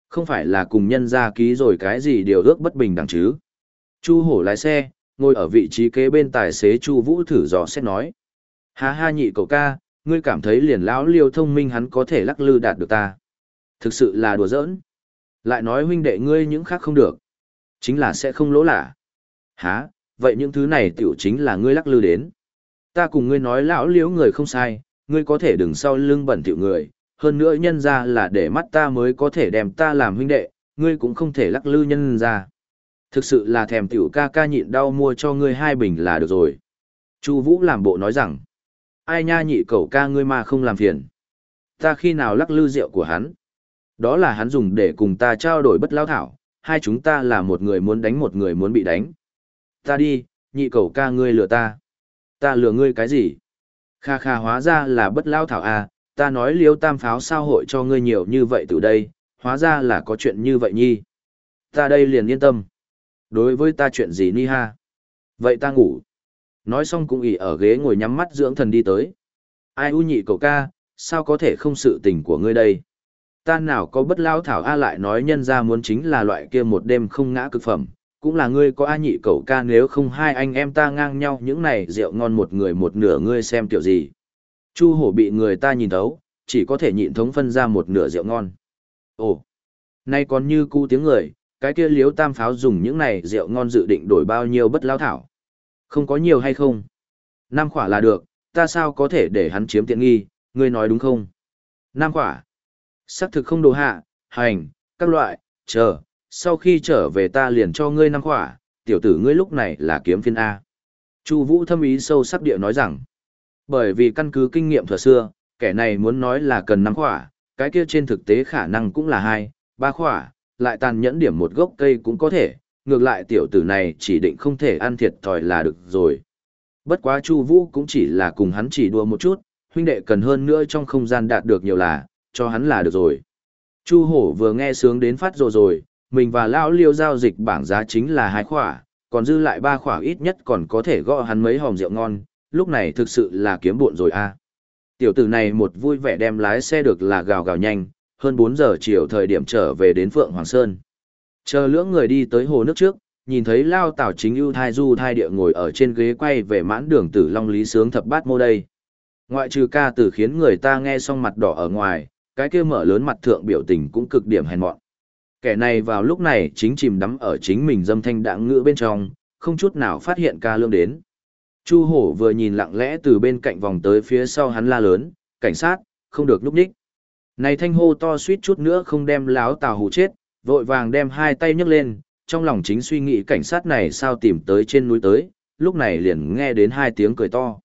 Không phải là cùng nhân gia ký rồi cái gì điều ước bất bình đẳng chứ? Chu Hổ lái xe, ngồi ở vị trí kế bên tài xế Chu Vũ thử dò xét nói. Ha ha nhị cậu ca, ngươi cảm thấy liền lão Liêu thông minh hắn có thể lắc lư đạt được ta. Thực sự là đùa giỡn. Lại nói huynh đệ ngươi những khác không được. Chính là sẽ không lỗ lạ. Hả, vậy những thứ này tiểu chính là ngươi lắc lư đến. Ta cùng ngươi nói lão liễu người không sai, ngươi có thể đừng sau lưng bẩn thỉu người, hơn nữa nhân ra là để mắt ta mới có thể đem ta làm huynh đệ, ngươi cũng không thể lắc lư nhân ra. Thực sự là thèm tiểu ca ca nhịn đau mua cho ngươi hai bình là được rồi. Chu Vũ làm bộ nói rằng, ai nha nhị cậu ca ngươi mà không làm phiền. Ta khi nào lắc lư rượu của hắn? Đó là hắn dùng để cùng ta trao đổi bất lao thảo, hai chúng ta là một người muốn đánh một người muốn bị đánh. Ta đi, nhị cậu ca ngươi lừa ta. Ta lừa ngươi cái gì? Kha kha hóa ra là bất lao thảo à, ta nói liêu tam pháo sao hội cho ngươi nhiều như vậy từ đây, hóa ra là có chuyện như vậy nhi. Ta đây liền yên tâm. Đối với ta chuyện gì ni ha? Vậy ta ngủ. Nói xong cũng ỉ ở ghế ngồi nhắm mắt dưỡng thần đi tới. Ai u nhị cậu ca, sao có thể không sự tình của ngươi đây? Ta nào có bất lao thảo A lại nói nhân ra muốn chính là loại kia một đêm không ngã cực phẩm, cũng là ngươi có A nhị cậu ca nếu không hai anh em ta ngang nhau những này rượu ngon một người một nửa ngươi xem kiểu gì. Chu hổ bị người ta nhìn thấu, chỉ có thể nhịn thống phân ra một nửa rượu ngon. Ồ, nay còn như cu tiếng người, cái kia liếu tam pháo dùng những này rượu ngon dự định đổi bao nhiêu bất lao thảo. Không có nhiều hay không? Năm khỏa là được, ta sao có thể để hắn chiếm tiện nghi, ngươi nói đúng không? Năm khỏa. Sắc thực không đồ hạ, hành, các loại, chờ, sau khi trở về ta liền cho ngươi năm khỏa, tiểu tử ngươi lúc này là kiếm phiên A. Chu Vũ thâm ý sâu sắc địa nói rằng, bởi vì căn cứ kinh nghiệm thừa xưa, kẻ này muốn nói là cần năm khỏa, cái kia trên thực tế khả năng cũng là hai, ba khỏa, lại tàn nhẫn điểm một gốc cây cũng có thể, ngược lại tiểu tử này chỉ định không thể ăn thiệt thòi là được rồi. Bất quá Chu Vũ cũng chỉ là cùng hắn chỉ đùa một chút, huynh đệ cần hơn nữa trong không gian đạt được nhiều là, cho hắn là được rồi. Chu Hổ vừa nghe sướng đến phát rồi rồi, mình và lão Liêu giao dịch bảng giá chính là hai khỏa, còn dư lại ba khỏa ít nhất còn có thể gõ hắn mấy hòm rượu ngon, lúc này thực sự là kiếm buồn rồi a. À. Tiểu tử này một vui vẻ đem lái xe được là gào gào nhanh, hơn 4 giờ chiều thời điểm trở về đến Phượng Hoàng Sơn. Chờ lưỡng người đi tới hồ nước trước, nhìn thấy Lao Tảo chính ưu thai du thai địa ngồi ở trên ghế quay về mãn đường tử long lý sướng thập bát mô đây. Ngoại trừ ca tử khiến người ta nghe xong mặt đỏ ở ngoài, cái kia mở lớn mặt thượng biểu tình cũng cực điểm hèn mọn. Kẻ này vào lúc này chính chìm đắm ở chính mình dâm thanh đạng ngữ bên trong, không chút nào phát hiện ca lương đến. Chu hổ vừa nhìn lặng lẽ từ bên cạnh vòng tới phía sau hắn la lớn, cảnh sát, không được núp đích. Này thanh hô to suýt chút nữa không đem láo tào hù chết, vội vàng đem hai tay nhấc lên, trong lòng chính suy nghĩ cảnh sát này sao tìm tới trên núi tới, lúc này liền nghe đến hai tiếng cười to.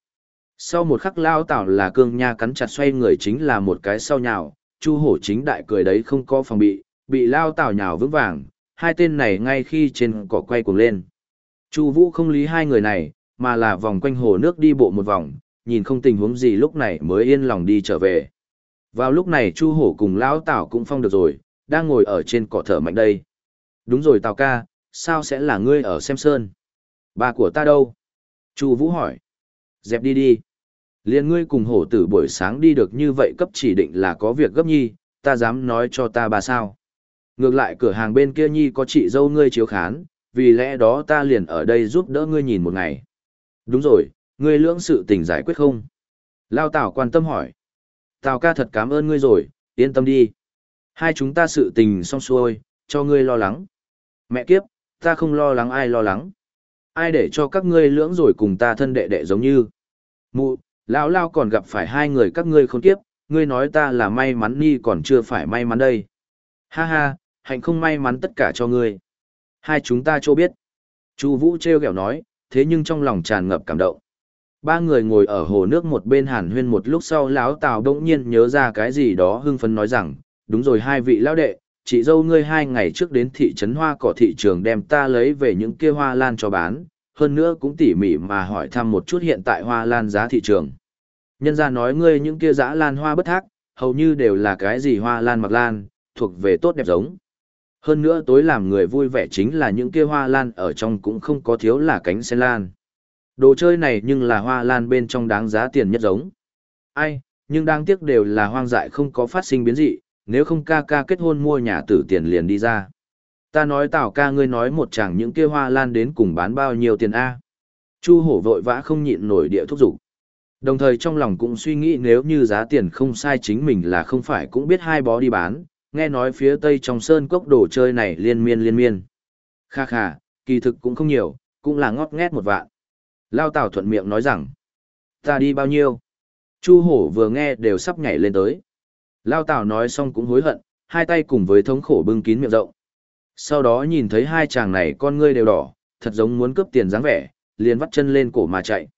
Sau một khắc lao tảo là cương nha cắn chặt xoay người chính là một cái sau nhào, chu hổ chính đại cười đấy không có phòng bị, bị lao tảo nhào vững vàng, hai tên này ngay khi trên cỏ quay cuồng lên. Chu vũ không lý hai người này, mà là vòng quanh hồ nước đi bộ một vòng, nhìn không tình huống gì lúc này mới yên lòng đi trở về. Vào lúc này Chu Hổ cùng Lão Tảo cũng phong được rồi, đang ngồi ở trên cỏ thở mạnh đây. Đúng rồi Tào ca, sao sẽ là ngươi ở xem sơn? Ba của ta đâu? Chu Vũ hỏi. Dẹp đi đi. Liên ngươi cùng hổ tử buổi sáng đi được như vậy cấp chỉ định là có việc gấp nhi, ta dám nói cho ta bà sao. Ngược lại cửa hàng bên kia nhi có chị dâu ngươi chiếu khán, vì lẽ đó ta liền ở đây giúp đỡ ngươi nhìn một ngày. Đúng rồi, ngươi lưỡng sự tình giải quyết không? Lao Tảo quan tâm hỏi. Tào ca thật cảm ơn ngươi rồi, yên tâm đi. Hai chúng ta sự tình xong xuôi, cho ngươi lo lắng. Mẹ kiếp, ta không lo lắng ai lo lắng. Ai để cho các ngươi lưỡng rồi cùng ta thân đệ đệ giống như. Mụ, lão lao còn gặp phải hai người các ngươi không kiếp, ngươi nói ta là may mắn ni còn chưa phải may mắn đây. Ha ha, hạnh không may mắn tất cả cho ngươi. Hai chúng ta cho biết. Chu Vũ treo ghẹo nói, thế nhưng trong lòng tràn ngập cảm động. Ba người ngồi ở hồ nước một bên hàn huyên một lúc sau lão Tào đỗng nhiên nhớ ra cái gì đó hưng phấn nói rằng, đúng rồi hai vị lão đệ, chị dâu ngươi hai ngày trước đến thị trấn hoa cỏ thị trường đem ta lấy về những kia hoa lan cho bán, hơn nữa cũng tỉ mỉ mà hỏi thăm một chút hiện tại hoa lan giá thị trường. Nhân ra nói ngươi những kia dã lan hoa bất thác, hầu như đều là cái gì hoa lan mặc lan, thuộc về tốt đẹp giống. Hơn nữa tối làm người vui vẻ chính là những kia hoa lan ở trong cũng không có thiếu là cánh sen lan. Đồ chơi này nhưng là hoa lan bên trong đáng giá tiền nhất giống. Ai, nhưng đáng tiếc đều là hoang dại không có phát sinh biến dị, nếu không ca ca kết hôn mua nhà tử tiền liền đi ra. Ta nói tào ca ngươi nói một chàng những kia hoa lan đến cùng bán bao nhiêu tiền A. Chu hổ vội vã không nhịn nổi địa thúc giục. Đồng thời trong lòng cũng suy nghĩ nếu như giá tiền không sai chính mình là không phải cũng biết hai bó đi bán, nghe nói phía tây trong sơn cốc đồ chơi này liên miên liên miên. Kha kha, kỳ thực cũng không nhiều, cũng là ngót nghét một vạn. Lao Tào thuận miệng nói rằng, ta đi bao nhiêu? Chu hổ vừa nghe đều sắp nhảy lên tới. Lao Tào nói xong cũng hối hận, hai tay cùng với thống khổ bưng kín miệng rộng. Sau đó nhìn thấy hai chàng này con ngươi đều đỏ, thật giống muốn cướp tiền dáng vẻ, liền vắt chân lên cổ mà chạy.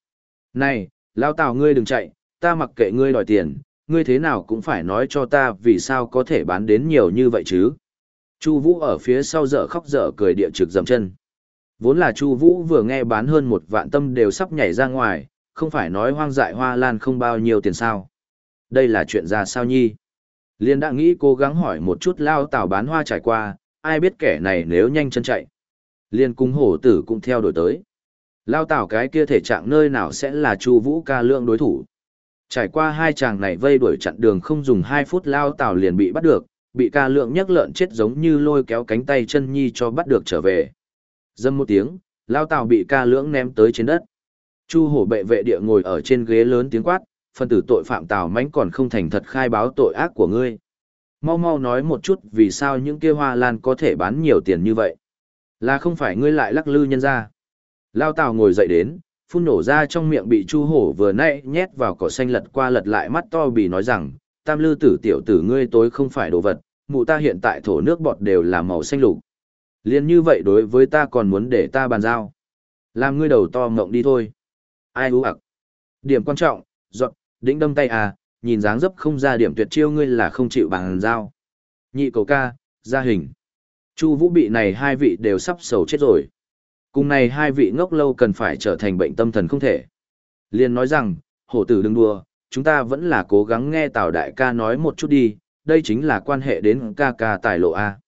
Này, Lao Tào ngươi đừng chạy, ta mặc kệ ngươi đòi tiền, ngươi thế nào cũng phải nói cho ta vì sao có thể bán đến nhiều như vậy chứ. Chu Vũ ở phía sau dở khóc dở cười địa trực dầm chân. Vốn là Chu Vũ vừa nghe bán hơn một vạn tâm đều sắp nhảy ra ngoài, không phải nói hoang dại hoa lan không bao nhiêu tiền sao. Đây là chuyện ra sao nhi? Liên đã nghĩ cố gắng hỏi một chút lao tảo bán hoa trải qua, ai biết kẻ này nếu nhanh chân chạy. Liên cung hổ tử cũng theo đuổi tới. Lao tảo cái kia thể trạng nơi nào sẽ là Chu Vũ ca lượng đối thủ. Trải qua hai chàng này vây đuổi chặn đường không dùng 2 phút lao tào liền bị bắt được, bị ca lượng nhấc lợn chết giống như lôi kéo cánh tay chân nhi cho bắt được trở về. Dâm một tiếng, lao tào bị ca lưỡng ném tới trên đất. Chu hổ bệ vệ địa ngồi ở trên ghế lớn tiếng quát, phân tử tội phạm tào mãnh còn không thành thật khai báo tội ác của ngươi. Mau mau nói một chút vì sao những kia hoa lan có thể bán nhiều tiền như vậy. Là không phải ngươi lại lắc lư nhân ra. Lao tào ngồi dậy đến, phun nổ ra trong miệng bị chu hổ vừa nãy nhét vào cỏ xanh lật qua lật lại mắt to bì nói rằng, tam lư tử tiểu tử ngươi tối không phải đồ vật, mụ ta hiện tại thổ nước bọt đều là màu xanh lục. Liên như vậy đối với ta còn muốn để ta bàn giao. Làm ngươi đầu to mộng đi thôi. Ai ưu ặc. Điểm quan trọng, dọn, đĩnh đâm tay à, nhìn dáng dấp không ra điểm tuyệt chiêu ngươi là không chịu bàn giao. Nhị cầu ca, gia hình. Chu vũ bị này hai vị đều sắp sầu chết rồi. Cùng này hai vị ngốc lâu cần phải trở thành bệnh tâm thần không thể. Liên nói rằng, hổ tử đừng đùa, chúng ta vẫn là cố gắng nghe Tào đại ca nói một chút đi, đây chính là quan hệ đến ca ca tài lộ A.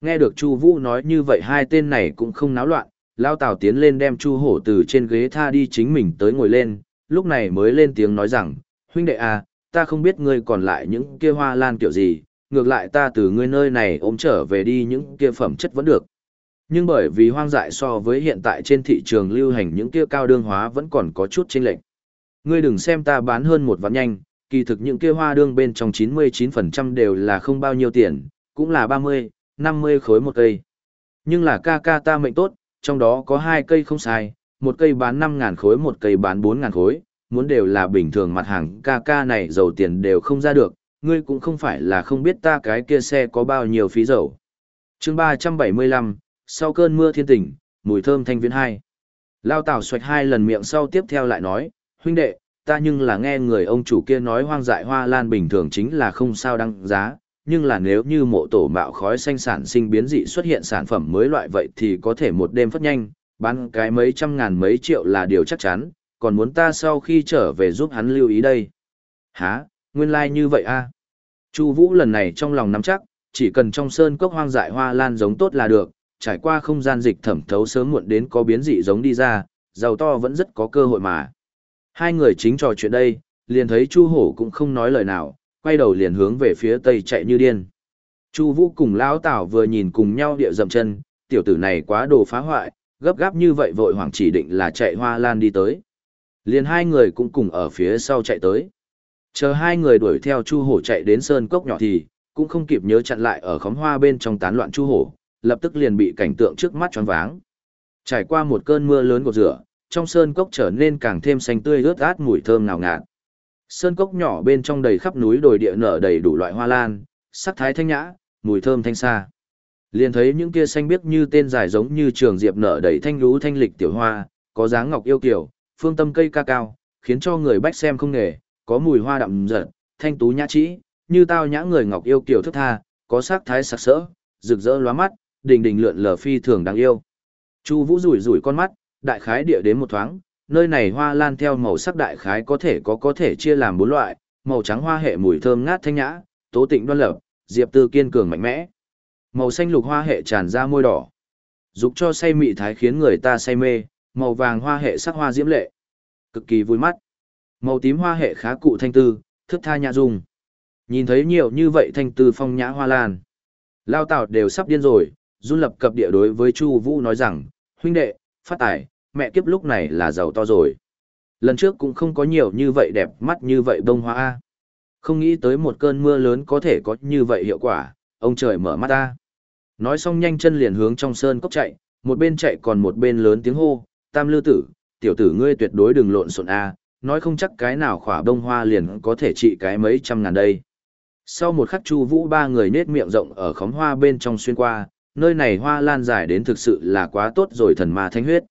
Nghe được Chu Vũ nói như vậy hai tên này cũng không náo loạn, Lao Tào tiến lên đem Chu Hổ tử trên ghế tha đi chính mình tới ngồi lên, lúc này mới lên tiếng nói rằng, huynh đệ a ta không biết ngươi còn lại những kia hoa lan kiểu gì, ngược lại ta từ ngươi nơi này ôm trở về đi những kia phẩm chất vẫn được. Nhưng bởi vì hoang dại so với hiện tại trên thị trường lưu hành những kia cao đương hóa vẫn còn có chút chênh lệch. Ngươi đừng xem ta bán hơn một vạn nhanh, kỳ thực những kia hoa đương bên trong 99% đều là không bao nhiêu tiền, cũng là 30, 50 khối một cây. Nhưng là ca ca ta mệnh tốt, trong đó có hai cây không sai, một cây bán 5.000 khối một cây bán 4.000 khối, muốn đều là bình thường mặt hàng ca ca này dầu tiền đều không ra được, ngươi cũng không phải là không biết ta cái kia xe có bao nhiêu phí dầu. chương 375, sau cơn mưa thiên tình, mùi thơm thanh viễn hai. Lao tảo xoạch hai lần miệng sau tiếp theo lại nói, huynh đệ, ta nhưng là nghe người ông chủ kia nói hoang dại hoa lan bình thường chính là không sao đăng giá, nhưng là nếu như mộ tổ mạo khói xanh sản sinh biến dị xuất hiện sản phẩm mới loại vậy thì có thể một đêm phất nhanh, bán cái mấy trăm ngàn mấy triệu là điều chắc chắn, còn muốn ta sau khi trở về giúp hắn lưu ý đây. Hả, nguyên lai like như vậy a à? Chu Vũ lần này trong lòng nắm chắc, chỉ cần trong sơn cốc hoang dại hoa lan giống tốt là được, trải qua không gian dịch thẩm thấu sớm muộn đến có biến dị giống đi ra, giàu to vẫn rất có cơ hội mà. Hai người chính trò chuyện đây, liền thấy Chu Hổ cũng không nói lời nào, quay đầu liền hướng về phía tây chạy như điên. Chu Vũ cùng lão Tảo vừa nhìn cùng nhau địa dậm chân, tiểu tử này quá đồ phá hoại, gấp gáp như vậy vội hoảng chỉ định là chạy hoa lan đi tới. Liền hai người cũng cùng ở phía sau chạy tới. Chờ hai người đuổi theo Chu Hổ chạy đến sơn cốc nhỏ thì, cũng không kịp nhớ chặn lại ở khóm hoa bên trong tán loạn Chu Hổ, lập tức liền bị cảnh tượng trước mắt choáng váng. Trải qua một cơn mưa lớn của rửa, trong sơn cốc trở nên càng thêm xanh tươi rớt át mùi thơm ngào ngạt. Sơn cốc nhỏ bên trong đầy khắp núi đồi địa nở đầy đủ loại hoa lan, sắc thái thanh nhã, mùi thơm thanh xa. Liền thấy những kia xanh biếc như tên dài giống như trường diệp nở đầy thanh lũ thanh lịch tiểu hoa, có dáng ngọc yêu kiều, phương tâm cây ca cao, khiến cho người bách xem không nghề, có mùi hoa đậm dần, thanh tú nhã trĩ, như tao nhã người ngọc yêu kiều thức tha, có sắc thái sặc sỡ, rực rỡ lóa mắt, đình đình lượn lờ phi thường đáng yêu. Chu Vũ rủi rủi con mắt, đại khái địa đến một thoáng, nơi này hoa lan theo màu sắc đại khái có thể có có thể chia làm bốn loại, màu trắng hoa hệ mùi thơm ngát thanh nhã, tố tịnh đoan lập, diệp tư kiên cường mạnh mẽ. Màu xanh lục hoa hệ tràn ra môi đỏ, dục cho say mị thái khiến người ta say mê, màu vàng hoa hệ sắc hoa diễm lệ, cực kỳ vui mắt. Màu tím hoa hệ khá cụ thanh tư, thức tha nhã dung. Nhìn thấy nhiều như vậy thanh tư phong nhã hoa lan, lao tào đều sắp điên rồi, run lập cập địa đối với Chu Vũ nói rằng, huynh đệ, phát tài, mẹ kiếp lúc này là giàu to rồi. Lần trước cũng không có nhiều như vậy đẹp mắt như vậy bông hoa a. Không nghĩ tới một cơn mưa lớn có thể có như vậy hiệu quả, ông trời mở mắt ta. Nói xong nhanh chân liền hướng trong sơn cốc chạy, một bên chạy còn một bên lớn tiếng hô, tam lư tử, tiểu tử ngươi tuyệt đối đừng lộn xộn a, nói không chắc cái nào khỏa bông hoa liền có thể trị cái mấy trăm ngàn đây. Sau một khắc Chu Vũ ba người nết miệng rộng ở khóm hoa bên trong xuyên qua, nơi này hoa lan dài đến thực sự là quá tốt rồi thần ma thanh huyết.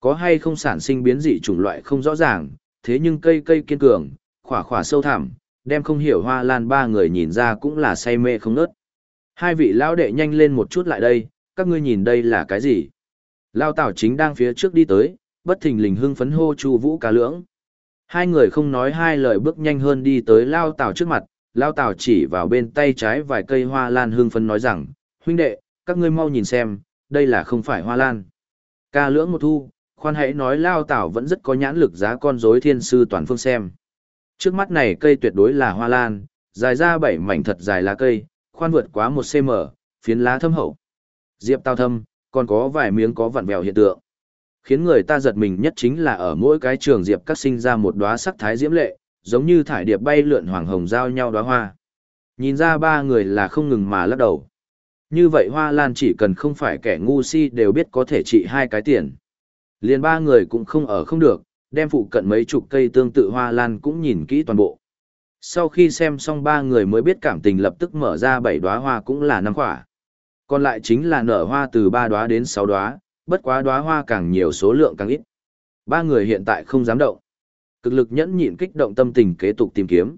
Có hay không sản sinh biến dị chủng loại không rõ ràng, thế nhưng cây cây kiên cường, khỏa khỏa sâu thẳm, đem không hiểu hoa lan ba người nhìn ra cũng là say mê không nớt. Hai vị lão đệ nhanh lên một chút lại đây, các ngươi nhìn đây là cái gì? Lao Tảo chính đang phía trước đi tới, bất thình lình hưng phấn hô Chu Vũ cá lưỡng. Hai người không nói hai lời bước nhanh hơn đi tới Lao Tảo trước mặt, Lao Tảo chỉ vào bên tay trái vài cây hoa lan hưng phấn nói rằng, huynh đệ, các ngươi mau nhìn xem, đây là không phải hoa lan. Ca lưỡng một thu, khoan hãy nói Lao Tảo vẫn rất có nhãn lực giá con rối thiên sư toàn phương xem. Trước mắt này cây tuyệt đối là hoa lan, dài ra bảy mảnh thật dài lá cây, khoan vượt quá một cm, phiến lá thâm hậu. Diệp tao thâm, còn có vài miếng có vặn vẹo hiện tượng. Khiến người ta giật mình nhất chính là ở mỗi cái trường diệp các sinh ra một đóa sắc thái diễm lệ, giống như thải điệp bay lượn hoàng hồng giao nhau đóa hoa. Nhìn ra ba người là không ngừng mà lắc đầu. Như vậy hoa lan chỉ cần không phải kẻ ngu si đều biết có thể trị hai cái tiền. Liền ba người cũng không ở không được, đem phụ cận mấy chục cây tương tự hoa lan cũng nhìn kỹ toàn bộ. Sau khi xem xong ba người mới biết cảm tình lập tức mở ra bảy đóa hoa cũng là năm quả. Còn lại chính là nở hoa từ ba đóa đến sáu đóa, bất quá đóa hoa càng nhiều số lượng càng ít. Ba người hiện tại không dám động. Cực lực nhẫn nhịn kích động tâm tình kế tục tìm kiếm.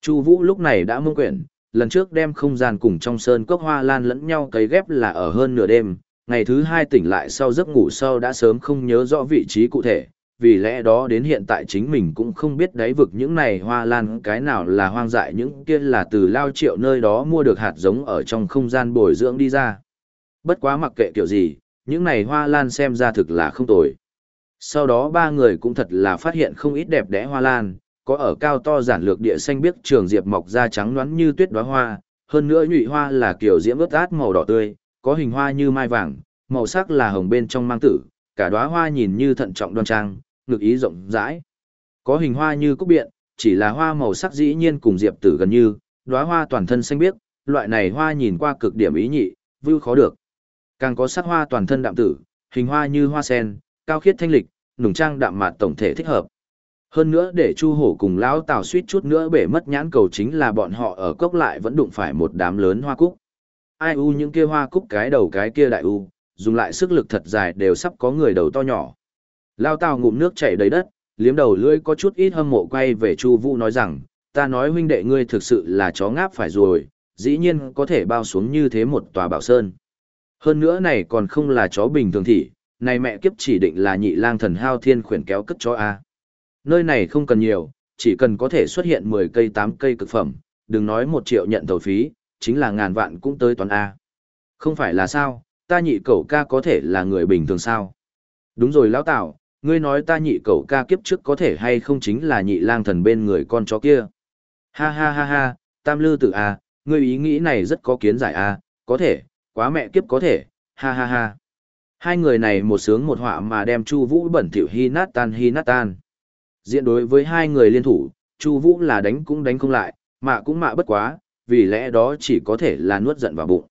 Chu Vũ lúc này đã mông quyển, lần trước đem không gian cùng trong sơn cốc hoa lan lẫn nhau cấy ghép là ở hơn nửa đêm, ngày thứ hai tỉnh lại sau giấc ngủ sâu đã sớm không nhớ rõ vị trí cụ thể, vì lẽ đó đến hiện tại chính mình cũng không biết đáy vực những này hoa lan cái nào là hoang dại những kia là từ lao triệu nơi đó mua được hạt giống ở trong không gian bồi dưỡng đi ra. Bất quá mặc kệ kiểu gì, những này hoa lan xem ra thực là không tồi. Sau đó ba người cũng thật là phát hiện không ít đẹp đẽ hoa lan, có ở cao to giản lược địa xanh biếc trường diệp mọc da trắng nõn như tuyết đóa hoa, hơn nữa nhụy hoa là kiểu diễm ướt át màu đỏ tươi, có hình hoa như mai vàng, màu sắc là hồng bên trong mang tử, cả đóa hoa nhìn như thận trọng đoan trang, ngực ý rộng rãi. Có hình hoa như cúc biện, chỉ là hoa màu sắc dĩ nhiên cùng diệp tử gần như, đóa hoa toàn thân xanh biếc, loại này hoa nhìn qua cực điểm ý nhị, vui khó được. Càng có sắc hoa toàn thân đạm tử, hình hoa như hoa sen, cao khiết thanh lịch, nùng trang đạm mạt tổng thể thích hợp. Hơn nữa để Chu Hổ cùng lão Tào suýt chút nữa bể mất nhãn cầu chính là bọn họ ở cốc lại vẫn đụng phải một đám lớn hoa cúc. Ai u những kia hoa cúc cái đầu cái kia đại u, dùng lại sức lực thật dài đều sắp có người đầu to nhỏ. Lão Tào ngụm nước chảy đầy đất, liếm đầu lưỡi có chút ít hâm mộ quay về Chu Vũ nói rằng, ta nói huynh đệ ngươi thực sự là chó ngáp phải rồi, dĩ nhiên có thể bao xuống như thế một tòa bảo sơn. Hơn nữa này còn không là chó bình thường thị, này mẹ kiếp chỉ định là nhị lang thần hao thiên khuyển kéo cất chó a. Nơi này không cần nhiều, chỉ cần có thể xuất hiện 10 cây 8 cây cực phẩm, đừng nói 1 triệu nhận thầu phí, chính là ngàn vạn cũng tới toán a. Không phải là sao, ta nhị cậu ca có thể là người bình thường sao? Đúng rồi lão tạo, ngươi nói ta nhị cậu ca kiếp trước có thể hay không chính là nhị lang thần bên người con chó kia. Ha ha ha ha, tam lư tử a, ngươi ý nghĩ này rất có kiến giải a, có thể, quá mẹ kiếp có thể, ha ha ha. Hai người này một sướng một họa mà đem Chu Vũ bẩn thỉu hi nát tan hi nát tan. Diện đối với hai người liên thủ, Chu Vũ là đánh cũng đánh không lại, mạ cũng mạ bất quá, vì lẽ đó chỉ có thể là nuốt giận vào bụng.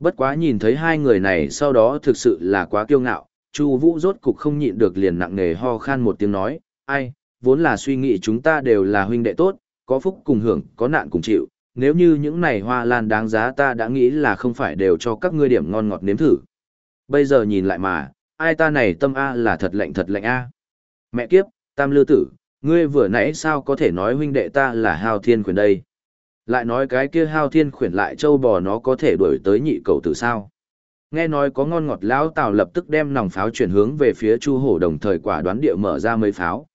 Bất quá nhìn thấy hai người này sau đó thực sự là quá kiêu ngạo, Chu Vũ rốt cục không nhịn được liền nặng nề ho khan một tiếng nói, "Ai, vốn là suy nghĩ chúng ta đều là huynh đệ tốt, có phúc cùng hưởng, có nạn cùng chịu, nếu như những này hoa lan đáng giá ta đã nghĩ là không phải đều cho các ngươi điểm ngon ngọt nếm thử. Bây giờ nhìn lại mà, ai ta này tâm a là thật lạnh thật lạnh a. Mẹ kiếp, Tam Lư tử, ngươi vừa nãy sao có thể nói huynh đệ ta là Hao Thiên Khuyển đây? Lại nói cái kia Hao Thiên Khuyển lại châu bò nó có thể đuổi tới nhị cầu tử sao? Nghe nói có ngon ngọt lão Tào lập tức đem nòng pháo chuyển hướng về phía Chu Hổ đồng thời quả đoán địa mở ra mấy pháo.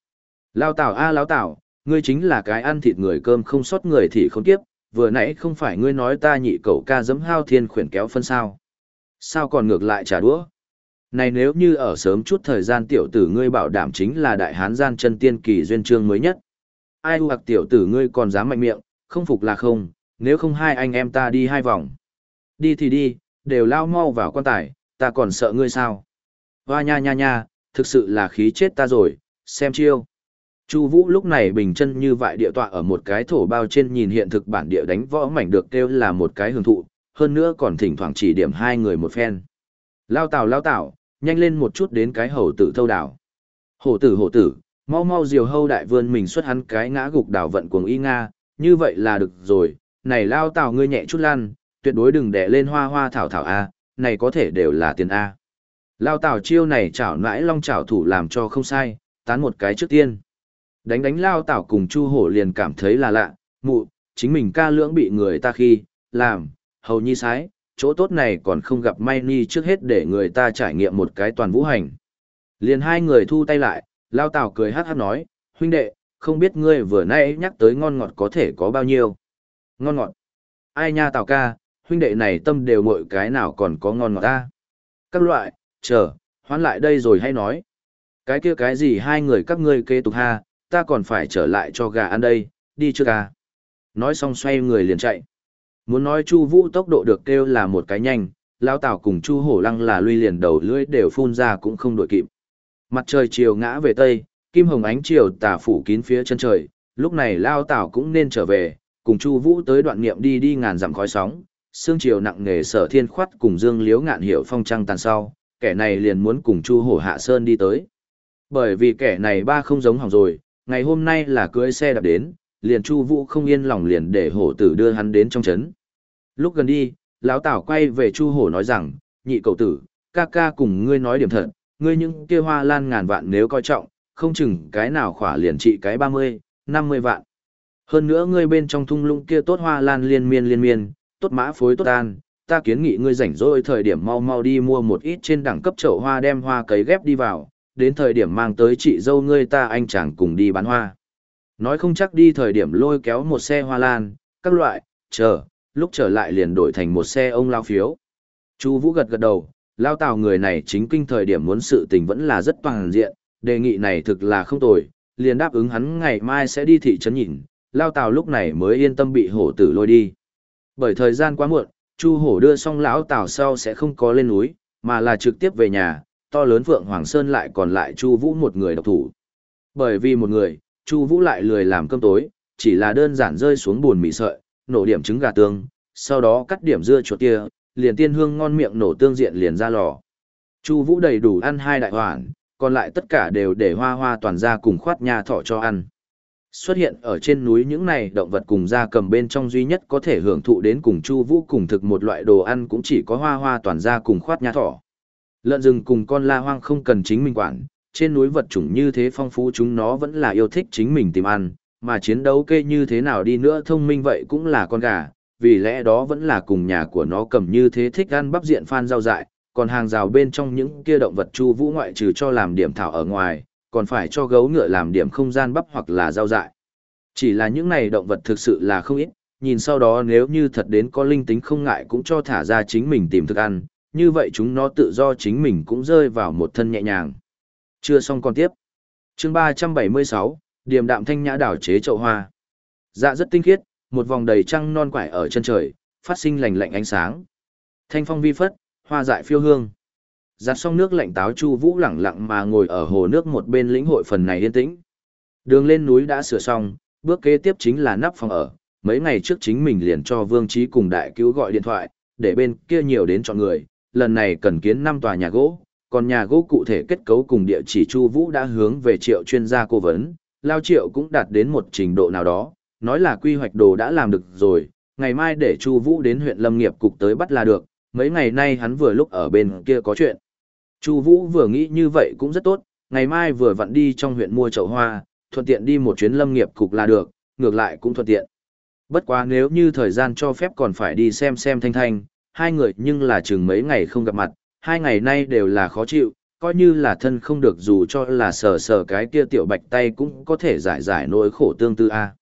Lão Tào a lão Tào, ngươi chính là cái ăn thịt người cơm không sót người thì không tiếp, vừa nãy không phải ngươi nói ta nhị cậu ca giấm Hao Thiên Khuyển kéo phân sao? Sao còn ngược lại trả đũa? Này nếu như ở sớm chút thời gian tiểu tử ngươi bảo đảm chính là đại hán gian chân tiên kỳ duyên chương mới nhất. Ai hoặc tiểu tử ngươi còn dám mạnh miệng, không phục là không, nếu không hai anh em ta đi hai vòng. Đi thì đi, đều lao mau vào quan tài, ta còn sợ ngươi sao. Hoa nha nha nha, thực sự là khí chết ta rồi, xem chiêu. Chu Vũ lúc này bình chân như vậy địa tọa ở một cái thổ bao trên nhìn hiện thực bản địa đánh võ mảnh được kêu là một cái hưởng thụ, hơn nữa còn thỉnh thoảng chỉ điểm hai người một phen. Lao tảo lao tảo, nhanh lên một chút đến cái hầu tử thâu đảo. Hổ tử hổ tử, Mau mau diều hâu đại vươn mình xuất hắn cái ngã gục đảo vận cuồng y Nga, như vậy là được rồi, này lao tào ngươi nhẹ chút lan, tuyệt đối đừng để lên hoa hoa thảo thảo A, này có thể đều là tiền A. Lao tào chiêu này chảo nãi long chảo thủ làm cho không sai, tán một cái trước tiên. Đánh đánh lao tảo cùng chu hổ liền cảm thấy là lạ, mụ, chính mình ca lưỡng bị người ta khi, làm, hầu nhi sái, chỗ tốt này còn không gặp may ni trước hết để người ta trải nghiệm một cái toàn vũ hành. Liền hai người thu tay lại, lao tào cười hát hát nói, huynh đệ, không biết ngươi vừa nãy nhắc tới ngon ngọt có thể có bao nhiêu. Ngon ngọt. Ai nha tào ca, huynh đệ này tâm đều mọi cái nào còn có ngon ngọt ta. Các loại, chờ, hoán lại đây rồi hay nói. Cái kia cái gì hai người các ngươi kế tục ha, ta còn phải trở lại cho gà ăn đây, đi chưa ca. Nói xong xoay người liền chạy. Muốn nói Chu Vũ tốc độ được kêu là một cái nhanh, lão Tào cùng Chu Hổ Lăng là lui liền đầu lưỡi đều phun ra cũng không đuổi kịp. Mặt trời chiều ngã về tây, kim hồng ánh chiều tà phủ kín phía chân trời, lúc này lão Tào cũng nên trở về, cùng Chu Vũ tới đoạn niệm đi đi ngàn dặm khói sóng, sương chiều nặng nề sở thiên khoát cùng Dương Liếu ngạn hiểu phong trăng tàn sau, kẻ này liền muốn cùng Chu Hổ Hạ Sơn đi tới. Bởi vì kẻ này ba không giống hỏng rồi, ngày hôm nay là cưới xe đạp đến, liền Chu Vũ không yên lòng liền để hổ tử đưa hắn đến trong trấn. Lúc gần đi, lão Tảo quay về Chu Hổ nói rằng, nhị cậu tử, ca ca cùng ngươi nói điểm thật, ngươi những kia hoa lan ngàn vạn nếu coi trọng, không chừng cái nào khỏa liền trị cái 30, 50 vạn. Hơn nữa ngươi bên trong thung lũng kia tốt hoa lan liên miên liên miên, tốt mã phối tốt an, ta kiến nghị ngươi rảnh rỗi thời điểm mau mau đi mua một ít trên đẳng cấp chậu hoa đem hoa cấy ghép đi vào, đến thời điểm mang tới chị dâu ngươi ta anh chàng cùng đi bán hoa. Nói không chắc đi thời điểm lôi kéo một xe hoa lan, các loại, chờ, lúc trở lại liền đổi thành một xe ông lao phiếu. Chu Vũ gật gật đầu, lao tào người này chính kinh thời điểm muốn sự tình vẫn là rất toàn diện, đề nghị này thực là không tồi, liền đáp ứng hắn ngày mai sẽ đi thị trấn nhìn, lao tào lúc này mới yên tâm bị hổ tử lôi đi. Bởi thời gian quá muộn, Chu hổ đưa xong lão tào sau sẽ không có lên núi, mà là trực tiếp về nhà, to lớn Phượng Hoàng Sơn lại còn lại Chu Vũ một người độc thủ. Bởi vì một người, Chu Vũ lại lười làm cơm tối, chỉ là đơn giản rơi xuống buồn mì sợi, nổ điểm trứng gà tương, sau đó cắt điểm dưa chuột kia, liền tiên hương ngon miệng nổ tương diện liền ra lò. Chu Vũ đầy đủ ăn hai đại hoàn, còn lại tất cả đều để hoa hoa toàn ra cùng khoát nha thọ cho ăn. Xuất hiện ở trên núi những này động vật cùng gia cầm bên trong duy nhất có thể hưởng thụ đến cùng Chu Vũ cùng thực một loại đồ ăn cũng chỉ có hoa hoa toàn ra cùng khoát nha thọ. Lợn rừng cùng con la hoang không cần chính mình quản, trên núi vật chủng như thế phong phú chúng nó vẫn là yêu thích chính mình tìm ăn, mà chiến đấu kê như thế nào đi nữa thông minh vậy cũng là con gà, vì lẽ đó vẫn là cùng nhà của nó cầm như thế thích ăn bắp diện phan rau dại, còn hàng rào bên trong những kia động vật chu vũ ngoại trừ cho làm điểm thảo ở ngoài, còn phải cho gấu ngựa làm điểm không gian bắp hoặc là rau dại. Chỉ là những này động vật thực sự là không ít, nhìn sau đó nếu như thật đến có linh tính không ngại cũng cho thả ra chính mình tìm thức ăn, như vậy chúng nó tự do chính mình cũng rơi vào một thân nhẹ nhàng. Chưa xong còn tiếp. chương 376, Điềm đạm thanh nhã đảo chế chậu hoa. Dạ rất tinh khiết, một vòng đầy trăng non quải ở chân trời, phát sinh lành lạnh ánh sáng. Thanh phong vi phất, hoa dại phiêu hương. Giặt xong nước lạnh táo Chu Vũ lẳng lặng mà ngồi ở hồ nước một bên lĩnh hội phần này yên tĩnh. Đường lên núi đã sửa xong, bước kế tiếp chính là nắp phòng ở. Mấy ngày trước chính mình liền cho Vương Trí cùng đại cứu gọi điện thoại, để bên kia nhiều đến chọn người, lần này cần kiến năm tòa nhà gỗ, còn nhà gỗ cụ thể kết cấu cùng địa chỉ Chu Vũ đã hướng về Triệu chuyên gia cố vấn, Lao Triệu cũng đạt đến một trình độ nào đó, nói là quy hoạch đồ đã làm được rồi, ngày mai để Chu Vũ đến huyện Lâm nghiệp cục tới bắt là được, mấy ngày nay hắn vừa lúc ở bên kia có chuyện. Chu Vũ vừa nghĩ như vậy cũng rất tốt, ngày mai vừa vặn đi trong huyện mua chậu hoa, thuận tiện đi một chuyến Lâm nghiệp cục là được, ngược lại cũng thuận tiện. Bất quá nếu như thời gian cho phép còn phải đi xem xem Thanh Thanh, hai người nhưng là chừng mấy ngày không gặp mặt, hai ngày nay đều là khó chịu, coi như là thân không được dù cho là sờ sờ cái kia tiểu bạch tay cũng có thể giải giải nỗi khổ tương tư a.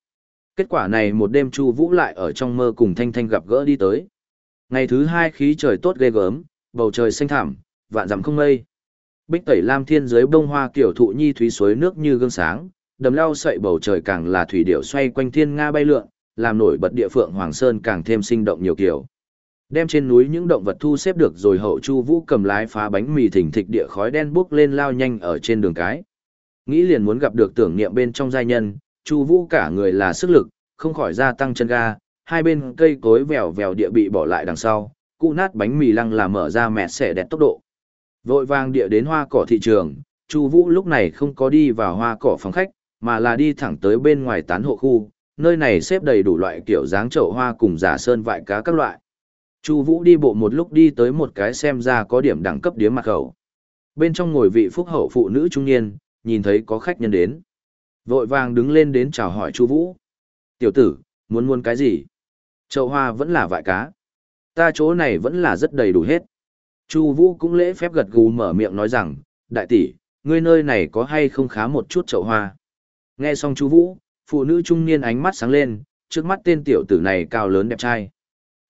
Kết quả này một đêm Chu Vũ lại ở trong mơ cùng Thanh Thanh gặp gỡ đi tới. Ngày thứ hai khí trời tốt ghê gớm, bầu trời xanh thẳm, vạn dặm không mây. Bích tẩy lam thiên dưới bông hoa kiểu thụ nhi thúy suối nước như gương sáng, đầm lao sậy bầu trời càng là thủy điệu xoay quanh thiên nga bay lượn, làm nổi bật địa phượng Hoàng Sơn càng thêm sinh động nhiều kiểu. Đem trên núi những động vật thu xếp được rồi hậu Chu Vũ cầm lái phá bánh mì thỉnh thịch địa khói đen bốc lên lao nhanh ở trên đường cái. Nghĩ liền muốn gặp được tưởng niệm bên trong giai nhân, Chu Vũ cả người là sức lực, không khỏi gia tăng chân ga, hai bên cây cối vèo vèo địa bị bỏ lại đằng sau, cụ nát bánh mì lăng là mở ra mẹ xẻ đẹp tốc độ. Vội vàng địa đến hoa cỏ thị trường, Chu Vũ lúc này không có đi vào hoa cỏ phòng khách, mà là đi thẳng tới bên ngoài tán hộ khu, nơi này xếp đầy đủ loại kiểu dáng chậu hoa cùng giả sơn vại cá các loại. Chu Vũ đi bộ một lúc đi tới một cái xem ra có điểm đẳng cấp điếm mặt khẩu. Bên trong ngồi vị phúc hậu phụ nữ trung niên, nhìn thấy có khách nhân đến. Vội vàng đứng lên đến chào hỏi Chu Vũ. "Tiểu tử, muốn muốn cái gì?" Chậu hoa vẫn là vại cá. Ta chỗ này vẫn là rất đầy đủ hết. Chu Vũ cũng lễ phép gật gù mở miệng nói rằng, đại tỷ, ngươi nơi này có hay không khá một chút chậu hoa. Nghe xong Chu Vũ, phụ nữ trung niên ánh mắt sáng lên, trước mắt tên tiểu tử này cao lớn đẹp trai.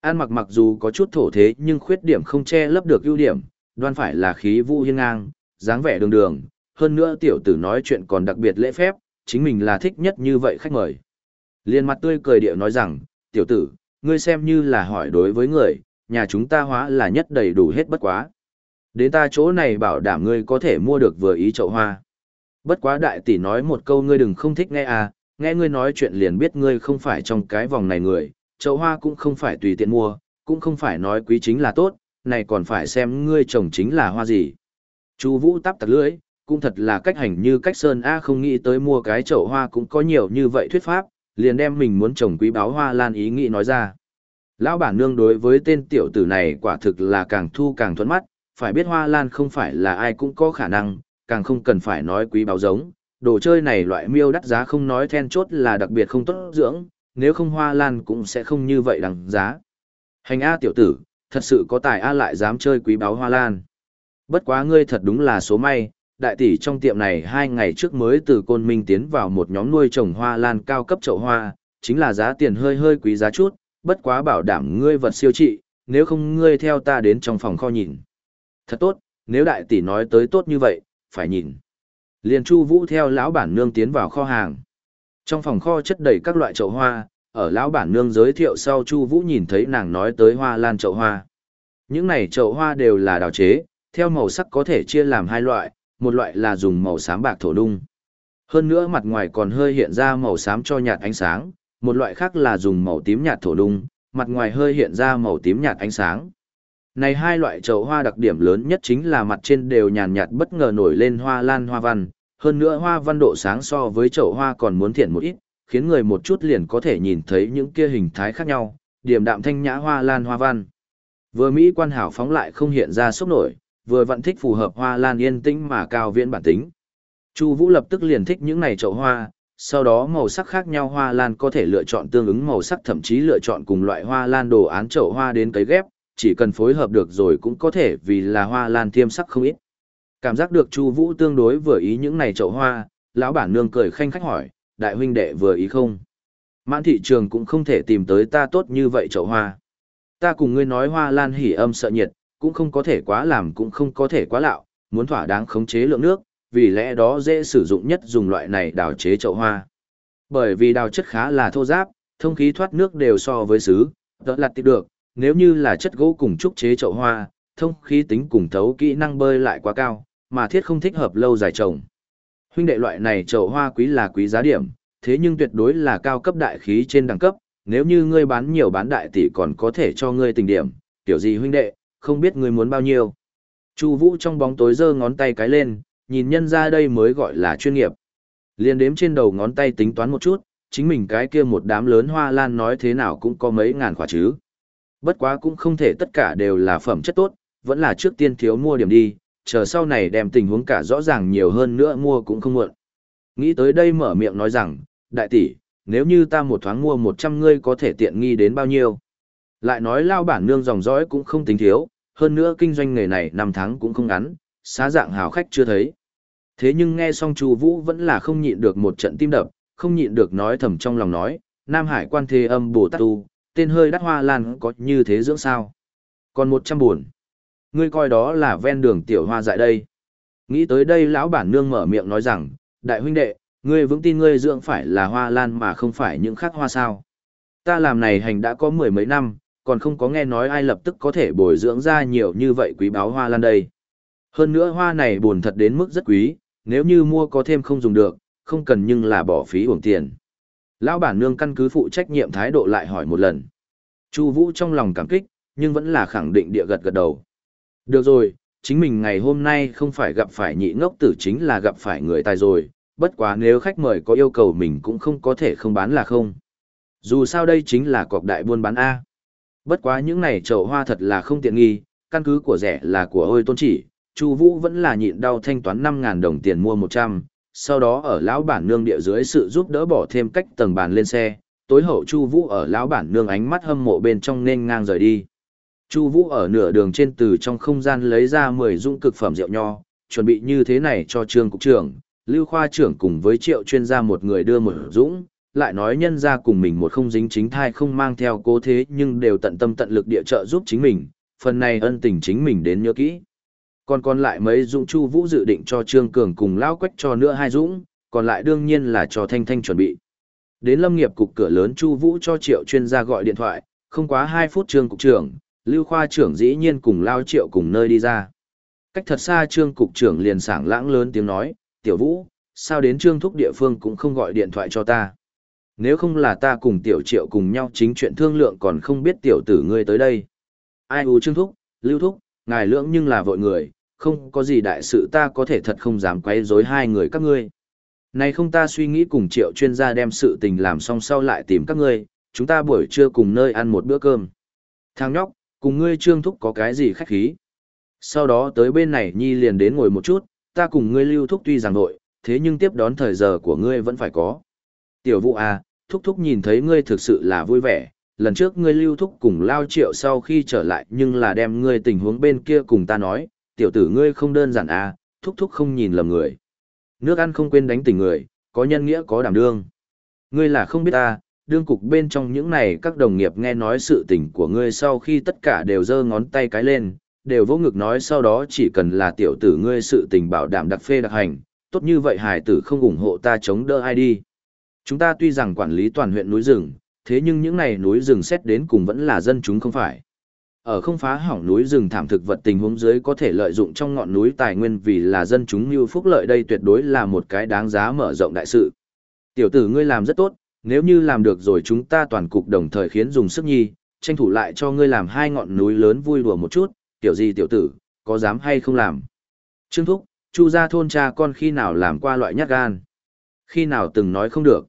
An mặc mặc dù có chút thổ thế nhưng khuyết điểm không che lấp được ưu điểm, đoan phải là khí vũ hiên ngang, dáng vẻ đường đường, hơn nữa tiểu tử nói chuyện còn đặc biệt lễ phép, chính mình là thích nhất như vậy khách mời. Liên mặt tươi cười điệu nói rằng, tiểu tử, ngươi xem như là hỏi đối với người, nhà chúng ta hóa là nhất đầy đủ hết bất quá. Đến ta chỗ này bảo đảm ngươi có thể mua được vừa ý chậu hoa. Bất quá đại tỷ nói một câu ngươi đừng không thích nghe à, nghe ngươi nói chuyện liền biết ngươi không phải trong cái vòng này người, chậu hoa cũng không phải tùy tiện mua, cũng không phải nói quý chính là tốt, này còn phải xem ngươi trồng chính là hoa gì. Chu Vũ tắp tặc lưỡi, cũng thật là cách hành như cách sơn a không nghĩ tới mua cái chậu hoa cũng có nhiều như vậy thuyết pháp, liền đem mình muốn trồng quý báo hoa lan ý nghĩ nói ra. Lão bản nương đối với tên tiểu tử này quả thực là càng thu càng thuẫn mắt, phải biết hoa lan không phải là ai cũng có khả năng, càng không cần phải nói quý báo giống, đồ chơi này loại miêu đắt giá không nói then chốt là đặc biệt không tốt dưỡng, nếu không hoa lan cũng sẽ không như vậy đằng giá. Hành A tiểu tử, thật sự có tài A lại dám chơi quý báo hoa lan. Bất quá ngươi thật đúng là số may, đại tỷ trong tiệm này hai ngày trước mới từ Côn Minh tiến vào một nhóm nuôi trồng hoa lan cao cấp chậu hoa, chính là giá tiền hơi hơi quý giá chút, bất quá bảo đảm ngươi vật siêu trị, nếu không ngươi theo ta đến trong phòng kho nhìn. Thật tốt, nếu đại tỷ nói tới tốt như vậy, phải nhìn. Liền Chu Vũ theo lão bản nương tiến vào kho hàng. Trong phòng kho chất đầy các loại chậu hoa, ở lão bản nương giới thiệu sau Chu Vũ nhìn thấy nàng nói tới hoa lan chậu hoa. Những này chậu hoa đều là đào chế, theo màu sắc có thể chia làm hai loại, một loại là dùng màu xám bạc thổ đung. Hơn nữa mặt ngoài còn hơi hiện ra màu xám cho nhạt ánh sáng, một loại khác là dùng màu tím nhạt thổ đung, mặt ngoài hơi hiện ra màu tím nhạt ánh sáng. Này hai loại chậu hoa đặc điểm lớn nhất chính là mặt trên đều nhàn nhạt bất ngờ nổi lên hoa lan hoa văn, hơn nữa hoa văn độ sáng so với chậu hoa còn muốn thiện một ít, khiến người một chút liền có thể nhìn thấy những kia hình thái khác nhau, điểm đạm thanh nhã hoa lan hoa văn. Vừa Mỹ quan hảo phóng lại không hiện ra sốc nổi, vừa vận thích phù hợp hoa lan yên tĩnh mà cao viễn bản tính. Chu Vũ lập tức liền thích những này chậu hoa, sau đó màu sắc khác nhau hoa lan có thể lựa chọn tương ứng màu sắc thậm chí lựa chọn cùng loại hoa lan đồ án chậu hoa đến cấy ghép, chỉ cần phối hợp được rồi cũng có thể vì là hoa lan thiêm sắc không ít. Cảm giác được Chu Vũ tương đối vừa ý những này chậu hoa, lão bản nương cười khanh khách hỏi, đại huynh đệ vừa ý không? Mãn thị trường cũng không thể tìm tới ta tốt như vậy chậu hoa. Ta cùng ngươi nói hoa lan hỉ âm sợ nhiệt, cũng không có thể quá làm cũng không có thể quá lạo, muốn thỏa đáng khống chế lượng nước, vì lẽ đó dễ sử dụng nhất dùng loại này đào chế chậu hoa. Bởi vì đào chất khá là thô giáp, thông khí thoát nước đều so với sứ, đỡ lặt tiếp được, nếu như là chất gỗ cùng trúc chế chậu hoa, thông khí tính cùng thấu kỹ năng bơi lại quá cao, mà thiết không thích hợp lâu dài trồng. Huynh đệ loại này chậu hoa quý là quý giá điểm, thế nhưng tuyệt đối là cao cấp đại khí trên đẳng cấp, nếu như ngươi bán nhiều bán đại tỷ còn có thể cho ngươi tình điểm, tiểu gì huynh đệ, không biết ngươi muốn bao nhiêu. Chu Vũ trong bóng tối giơ ngón tay cái lên, nhìn nhân ra đây mới gọi là chuyên nghiệp. Liên đếm trên đầu ngón tay tính toán một chút, chính mình cái kia một đám lớn hoa lan nói thế nào cũng có mấy ngàn quả chứ. Bất quá cũng không thể tất cả đều là phẩm chất tốt, vẫn là trước tiên thiếu mua điểm đi, chờ sau này đem tình huống cả rõ ràng nhiều hơn nữa mua cũng không muộn. Nghĩ tới đây mở miệng nói rằng, đại tỷ, nếu như ta một thoáng mua 100 ngươi có thể tiện nghi đến bao nhiêu. Lại nói lao bản nương dòng dõi cũng không tính thiếu, hơn nữa kinh doanh nghề này năm tháng cũng không ngắn, xá dạng hào khách chưa thấy. Thế nhưng nghe xong Chu Vũ vẫn là không nhịn được một trận tim đập, không nhịn được nói thầm trong lòng nói, Nam Hải quan thế âm Bồ Tát tu, tên hơi đắt hoa lan có như thế dưỡng sao? Còn một trăm buồn. Ngươi coi đó là ven đường tiểu hoa dại đây. Nghĩ tới đây lão bản nương mở miệng nói rằng, đại huynh đệ, ngươi vững tin ngươi dưỡng phải là hoa lan mà không phải những khác hoa sao. Ta làm này hành đã có mười mấy năm, còn không có nghe nói ai lập tức có thể bồi dưỡng ra nhiều như vậy quý báo hoa lan đây. Hơn nữa hoa này buồn thật đến mức rất quý, nếu như mua có thêm không dùng được, không cần nhưng là bỏ phí uổng tiền. Lão bản nương căn cứ phụ trách nhiệm thái độ lại hỏi một lần. Chu Vũ trong lòng cảm kích, nhưng vẫn là khẳng định địa gật gật đầu. Được rồi, chính mình ngày hôm nay không phải gặp phải nhị ngốc tử chính là gặp phải người tài rồi, bất quá nếu khách mời có yêu cầu mình cũng không có thể không bán là không. Dù sao đây chính là cọc đại buôn bán A. Bất quá những này chậu hoa thật là không tiện nghi, căn cứ của rẻ là của ôi tôn chỉ, Chu Vũ vẫn là nhịn đau thanh toán 5000 đồng tiền mua 100, sau đó ở lão bản nương địa dưới sự giúp đỡ bỏ thêm cách tầng bàn lên xe, tối hậu Chu Vũ ở lão bản nương ánh mắt hâm mộ bên trong nên ngang rời đi. Chu Vũ ở nửa đường trên từ trong không gian lấy ra 10 dung cực phẩm rượu nho, chuẩn bị như thế này cho Trương cục trưởng, Lưu khoa trưởng cùng với Triệu chuyên gia một người đưa một dũng, lại nói nhân gia cùng mình một không dính chính thai không mang theo cố thế nhưng đều tận tâm tận lực địa trợ giúp chính mình, phần này ân tình chính mình đến nhớ kỹ. Còn còn lại mấy dũng Chu Vũ dự định cho Trương Cường cùng lão quách cho nữa hai dũng, còn lại đương nhiên là cho Thanh Thanh chuẩn bị. Đến lâm nghiệp cục cửa lớn Chu Vũ cho Triệu chuyên gia gọi điện thoại, không quá 2 phút Trương cục trưởng, Lưu khoa trưởng dĩ nhiên cùng Lao Triệu cùng nơi đi ra. Cách thật xa Trương cục trưởng liền sảng lãng lớn tiếng nói, "Tiểu Vũ, sao đến Trương thúc địa phương cũng không gọi điện thoại cho ta?" Nếu không là ta cùng tiểu triệu cùng nhau chính chuyện thương lượng còn không biết tiểu tử ngươi tới đây. Ai u trương thúc, lưu thúc, ngài lưỡng nhưng là vội người, không có gì đại sự ta có thể thật không dám quấy rối hai người các ngươi. Này không ta suy nghĩ cùng triệu chuyên gia đem sự tình làm xong sau lại tìm các ngươi, chúng ta buổi trưa cùng nơi ăn một bữa cơm. Thằng nhóc, cùng ngươi trương thúc có cái gì khách khí. Sau đó tới bên này nhi liền đến ngồi một chút, ta cùng ngươi lưu thúc tuy rằng nội, thế nhưng tiếp đón thời giờ của ngươi vẫn phải có. Tiểu vụ à, thúc thúc nhìn thấy ngươi thực sự là vui vẻ, lần trước ngươi lưu thúc cùng lao triệu sau khi trở lại nhưng là đem ngươi tình huống bên kia cùng ta nói, tiểu tử ngươi không đơn giản à, thúc thúc không nhìn lầm người. Nước ăn không quên đánh tình người, có nhân nghĩa có đảm đương. Ngươi là không biết ta, đương cục bên trong những này các đồng nghiệp nghe nói sự tình của ngươi sau khi tất cả đều giơ ngón tay cái lên, đều vô ngực nói sau đó chỉ cần là tiểu tử ngươi sự tình bảo đảm đặc phê đặc hành, tốt như vậy hải tử không ủng hộ ta chống đỡ ai đi. Chúng ta tuy rằng quản lý toàn huyện núi rừng, thế nhưng những này núi rừng xét đến cùng vẫn là dân chúng không phải. Ở không phá hỏng núi rừng thảm thực vật tình huống dưới có thể lợi dụng trong ngọn núi tài nguyên vì là dân chúng như phúc lợi đây tuyệt đối là một cái đáng giá mở rộng đại sự. Tiểu tử ngươi làm rất tốt, nếu như làm được rồi chúng ta toàn cục đồng thời khiến dùng sức nhi, tranh thủ lại cho ngươi làm hai ngọn núi lớn vui đùa một chút, tiểu gì tiểu tử, có dám hay không làm. Trương Thúc, chu gia thôn cha con khi nào làm qua loại nhát gan. Khi nào từng nói không được.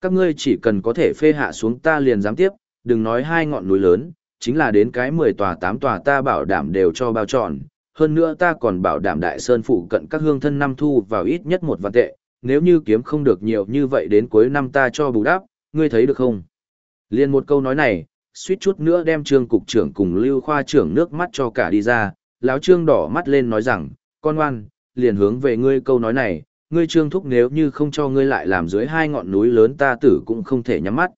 Các ngươi chỉ cần có thể phê hạ xuống ta liền dám tiếp, đừng nói hai ngọn núi lớn, chính là đến cái 10 tòa 8 tòa ta bảo đảm đều cho bao trọn. Hơn nữa ta còn bảo đảm đại sơn phụ cận các hương thân năm thu vào ít nhất một vạn tệ, nếu như kiếm không được nhiều như vậy đến cuối năm ta cho bù đắp, ngươi thấy được không? Liên một câu nói này, suýt chút nữa đem trương cục trưởng cùng lưu khoa trưởng nước mắt cho cả đi ra, lão trương đỏ mắt lên nói rằng, con ngoan, liền hướng về ngươi câu nói này, ngươi trương thúc nếu như không cho ngươi lại làm dưới hai ngọn núi lớn ta tử cũng không thể nhắm mắt.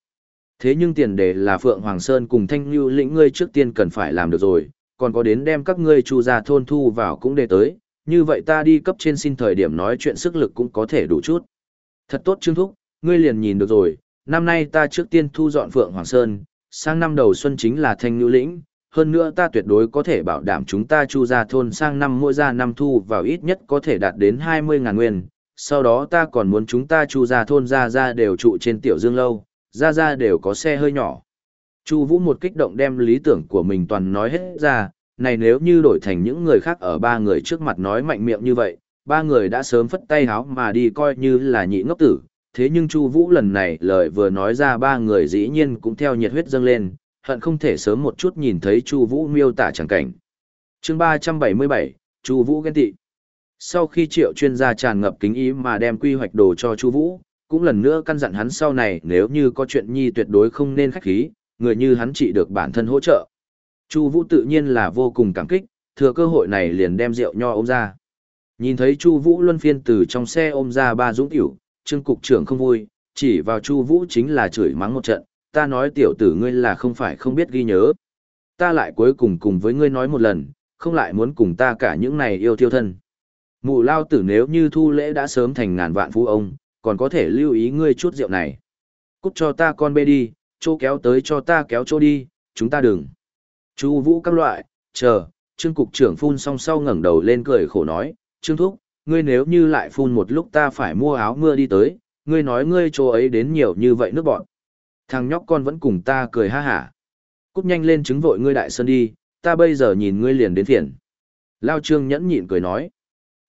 Thế nhưng tiền đề là Phượng Hoàng Sơn cùng Thanh Lưu lĩnh ngươi trước tiên cần phải làm được rồi, còn có đến đem các ngươi chu ra thôn thu vào cũng để tới, như vậy ta đi cấp trên xin thời điểm nói chuyện sức lực cũng có thể đủ chút. Thật tốt Trương Thúc, ngươi liền nhìn được rồi, năm nay ta trước tiên thu dọn Phượng Hoàng Sơn, sang năm đầu xuân chính là Thanh Lưu lĩnh, hơn nữa ta tuyệt đối có thể bảo đảm chúng ta chu gia thôn sang năm mỗi ra năm thu vào ít nhất có thể đạt đến 20.000 nguyên, sau đó ta còn muốn chúng ta chu ra thôn ra ra đều trụ trên tiểu dương lâu, ra ra đều có xe hơi nhỏ. Chu Vũ một kích động đem lý tưởng của mình toàn nói hết ra, này nếu như đổi thành những người khác ở ba người trước mặt nói mạnh miệng như vậy, ba người đã sớm phất tay háo mà đi coi như là nhị ngốc tử, thế nhưng Chu Vũ lần này lời vừa nói ra ba người dĩ nhiên cũng theo nhiệt huyết dâng lên, hận không thể sớm một chút nhìn thấy Chu Vũ miêu tả chẳng cảnh. Chương ba trăm bảy mươi bảy Chu Vũ ghen tị. Sau khi triệu chuyên gia tràn ngập kính ý mà đem quy hoạch đồ cho Chu Vũ, cũng lần nữa căn dặn hắn sau này nếu như có chuyện nhi tuyệt đối không nên khách khí, người như hắn chỉ được bản thân hỗ trợ. Chu Vũ tự nhiên là vô cùng cảm kích, thừa cơ hội này liền đem rượu nho ôm ra. Nhìn thấy Chu Vũ luân phiên từ trong xe ôm ra ba dũng tiểu, Trương cục trưởng không vui, chỉ vào Chu Vũ chính là chửi mắng một trận, ta nói tiểu tử ngươi là không phải không biết ghi nhớ. Ta lại cuối cùng cùng với ngươi nói một lần, không lại muốn cùng ta cả những này yêu thiêu thân. Mụ lao tử nếu như thu lễ đã sớm thành ngàn vạn phú ông, còn có thể lưu ý ngươi chút rượu này. Cút cho ta con bê đi, chỗ kéo tới cho ta kéo chỗ đi, chúng ta đừng. Chu vũ các loại, chờ, trương cục trưởng phun xong sau ngẩng đầu lên cười khổ nói, trương thúc, ngươi nếu như lại phun một lúc ta phải mua áo mưa đi tới, ngươi nói ngươi chỗ ấy đến nhiều như vậy nước bọn. Thằng nhóc con vẫn cùng ta cười ha hả. Cút nhanh lên chứng vội ngươi đại sơn đi, ta bây giờ nhìn ngươi liền đến phiền. Lao Trương nhẫn nhịn cười nói.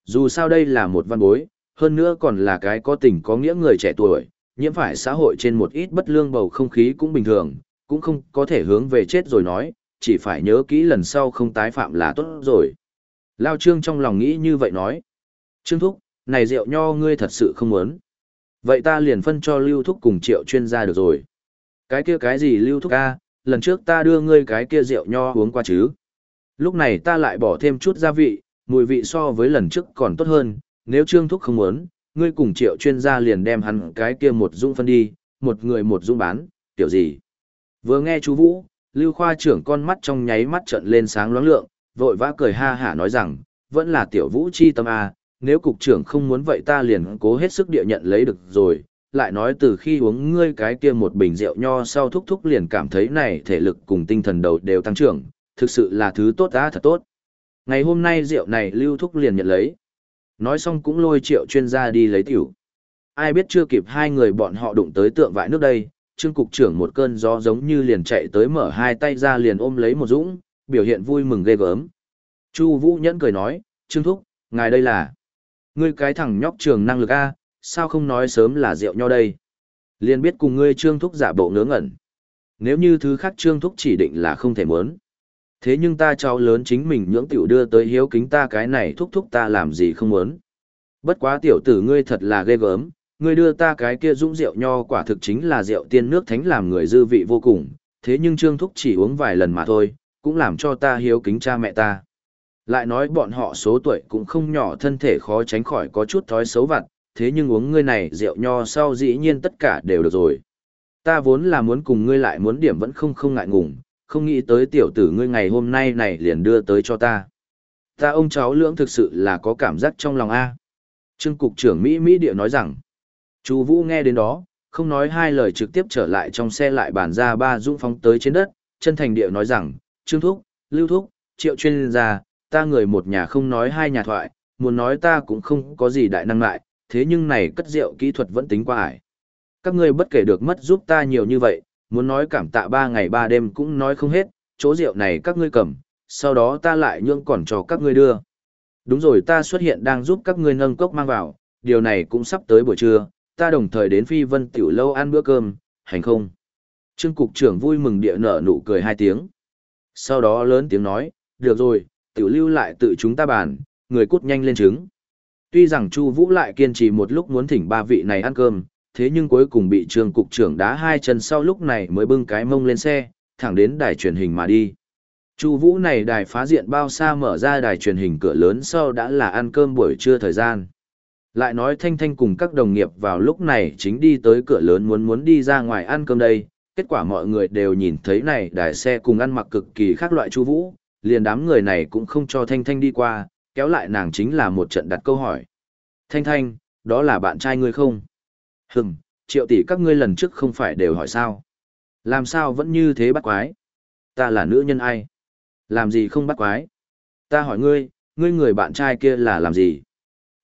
Dù sao đây là một văn bối, hơn nữa còn là cái có tình có nghĩa người trẻ tuổi, nhiễm phải xã hội trên một ít bất lương bầu không khí cũng bình thường, cũng không có thể hướng về chết rồi nói, chỉ phải nhớ kỹ lần sau không tái phạm là tốt rồi. Lao Trương trong lòng nghĩ như vậy nói. Trương Thúc, này rượu nho ngươi thật sự không muốn. Vậy ta liền phân cho Lưu Thúc cùng triệu chuyên gia được rồi. Cái kia cái gì Lưu Thúc ca, lần trước ta đưa ngươi cái kia rượu nho uống qua chứ. Lúc này ta lại bỏ thêm chút gia vị, mùi vị so với lần trước còn tốt hơn, nếu Trương Thúc không muốn, ngươi cùng triệu chuyên gia liền đem hắn cái kia một dung phân đi, một người một dung bán, tiểu gì. Vừa nghe chú Vũ, Lưu Khoa trưởng con mắt trong nháy mắt trợn lên sáng loáng lượng, vội vã cười ha hả nói rằng, vẫn là tiểu Vũ chi tâm A, nếu cục trưởng không muốn vậy ta liền cố hết sức địa nhận lấy được rồi, lại nói từ khi uống ngươi cái kia một bình rượu nho sau thúc thúc liền cảm thấy này thể lực cùng tinh thần đầu đều tăng trưởng, thực sự là thứ tốt đã thật tốt. Ngày hôm nay rượu này lưu thúc liền nhận lấy. Nói xong cũng lôi triệu chuyên gia đi lấy tiểu. Ai biết chưa kịp hai người bọn họ đụng tới tượng vại nước đây, trương cục trưởng một cơn gió giống như liền chạy tới mở hai tay ra liền ôm lấy một dũng, biểu hiện vui mừng ghê gớm. Chu Vũ nhẫn cười nói, trương thúc, ngài đây là... Ngươi cái thằng nhóc trường năng lực A, sao không nói sớm là rượu nho đây? Liền biết cùng ngươi trương thúc giả bộ ngớ ngẩn. Nếu như thứ khác trương thúc chỉ định là không thể muốn. Thế nhưng ta cháu lớn chính mình nhưỡng tiểu đưa tới hiếu kính ta cái này thúc thúc ta làm gì không muốn. Bất quá tiểu tử ngươi thật là ghê gớm, ngươi đưa ta cái kia dũng rượu nho quả thực chính là rượu tiên nước thánh làm người dư vị vô cùng, thế nhưng trương thúc chỉ uống vài lần mà thôi, cũng làm cho ta hiếu kính cha mẹ ta. Lại nói bọn họ số tuổi cũng không nhỏ thân thể khó tránh khỏi có chút thói xấu vặt, thế nhưng uống ngươi này rượu nho sau dĩ nhiên tất cả đều được rồi. Ta vốn là muốn cùng ngươi lại muốn điểm vẫn không không ngại ngùng, không nghĩ tới tiểu tử ngươi ngày hôm nay này liền đưa tới cho ta. Ta ông cháu lưỡng thực sự là có cảm giác trong lòng A. Trương cục trưởng Mỹ Mỹ Địa nói rằng, chú Vũ nghe đến đó, không nói hai lời trực tiếp trở lại trong xe lại bàn ra ba dũng phóng tới trên đất, chân thành địa nói rằng, Trương Thúc, Lưu Thúc, Triệu chuyên gia, ta người một nhà không nói hai nhà thoại, muốn nói ta cũng không có gì đại năng lại, thế nhưng này cất rượu kỹ thuật vẫn tính qua ải. Các ngươi bất kể được mất giúp ta nhiều như vậy, muốn nói cảm tạ ba ngày ba đêm cũng nói không hết, chỗ rượu này các ngươi cầm, sau đó ta lại nhượng còn cho các ngươi đưa. Đúng rồi ta xuất hiện đang giúp các ngươi nâng cốc mang vào, điều này cũng sắp tới buổi trưa, ta đồng thời đến phi vân tiểu lâu ăn bữa cơm, hành không? Trương cục trưởng vui mừng địa nở nụ cười hai tiếng. Sau đó lớn tiếng nói, được rồi, tiểu lưu lại tự chúng ta bàn, người cút nhanh lên trứng. Tuy rằng Chu Vũ lại kiên trì một lúc muốn thỉnh ba vị này ăn cơm, thế nhưng cuối cùng bị trương cục trưởng đá hai chân sau lúc này mới bưng cái mông lên xe, thẳng đến đài truyền hình mà đi. Chu Vũ này đài phá diện bao xa mở ra đài truyền hình cửa lớn sau đã là ăn cơm buổi trưa thời gian. Lại nói Thanh Thanh cùng các đồng nghiệp vào lúc này chính đi tới cửa lớn muốn muốn đi ra ngoài ăn cơm đây, kết quả mọi người đều nhìn thấy này đài xe cùng ăn mặc cực kỳ khác loại Chu Vũ, liền đám người này cũng không cho Thanh Thanh đi qua, kéo lại nàng chính là một trận đặt câu hỏi. Thanh Thanh, đó là bạn trai ngươi không? Hừm, triệu tỷ các ngươi lần trước không phải đều hỏi sao? Làm sao vẫn như thế bắt quái? Ta là nữ nhân ai? Làm gì không bắt quái? Ta hỏi ngươi, ngươi người bạn trai kia là làm gì?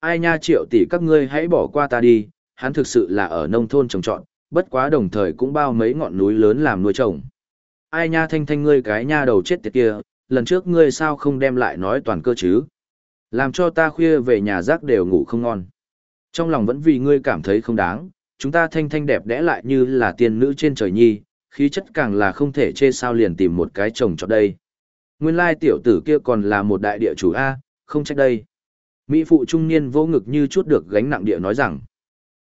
Ai nha triệu tỷ các ngươi hãy bỏ qua ta đi, hắn thực sự là ở nông thôn trồng trọt, bất quá đồng thời cũng bao mấy ngọn núi lớn làm nuôi trồng. Ai nha thanh thanh ngươi cái nha đầu chết tiệt kia, lần trước ngươi sao không đem lại nói toàn cơ chứ? Làm cho ta khuya về nhà rác đều ngủ không ngon. Trong lòng vẫn vì ngươi cảm thấy không đáng, chúng ta thanh thanh đẹp đẽ lại như là tiên nữ trên trời nhi, khí chất càng là không thể chê sao liền tìm một cái chồng cho đây. Nguyên lai tiểu tử kia còn là một đại địa chủ A, không trách đây. Mỹ phụ trung niên vô ngực như chút được gánh nặng địa nói rằng.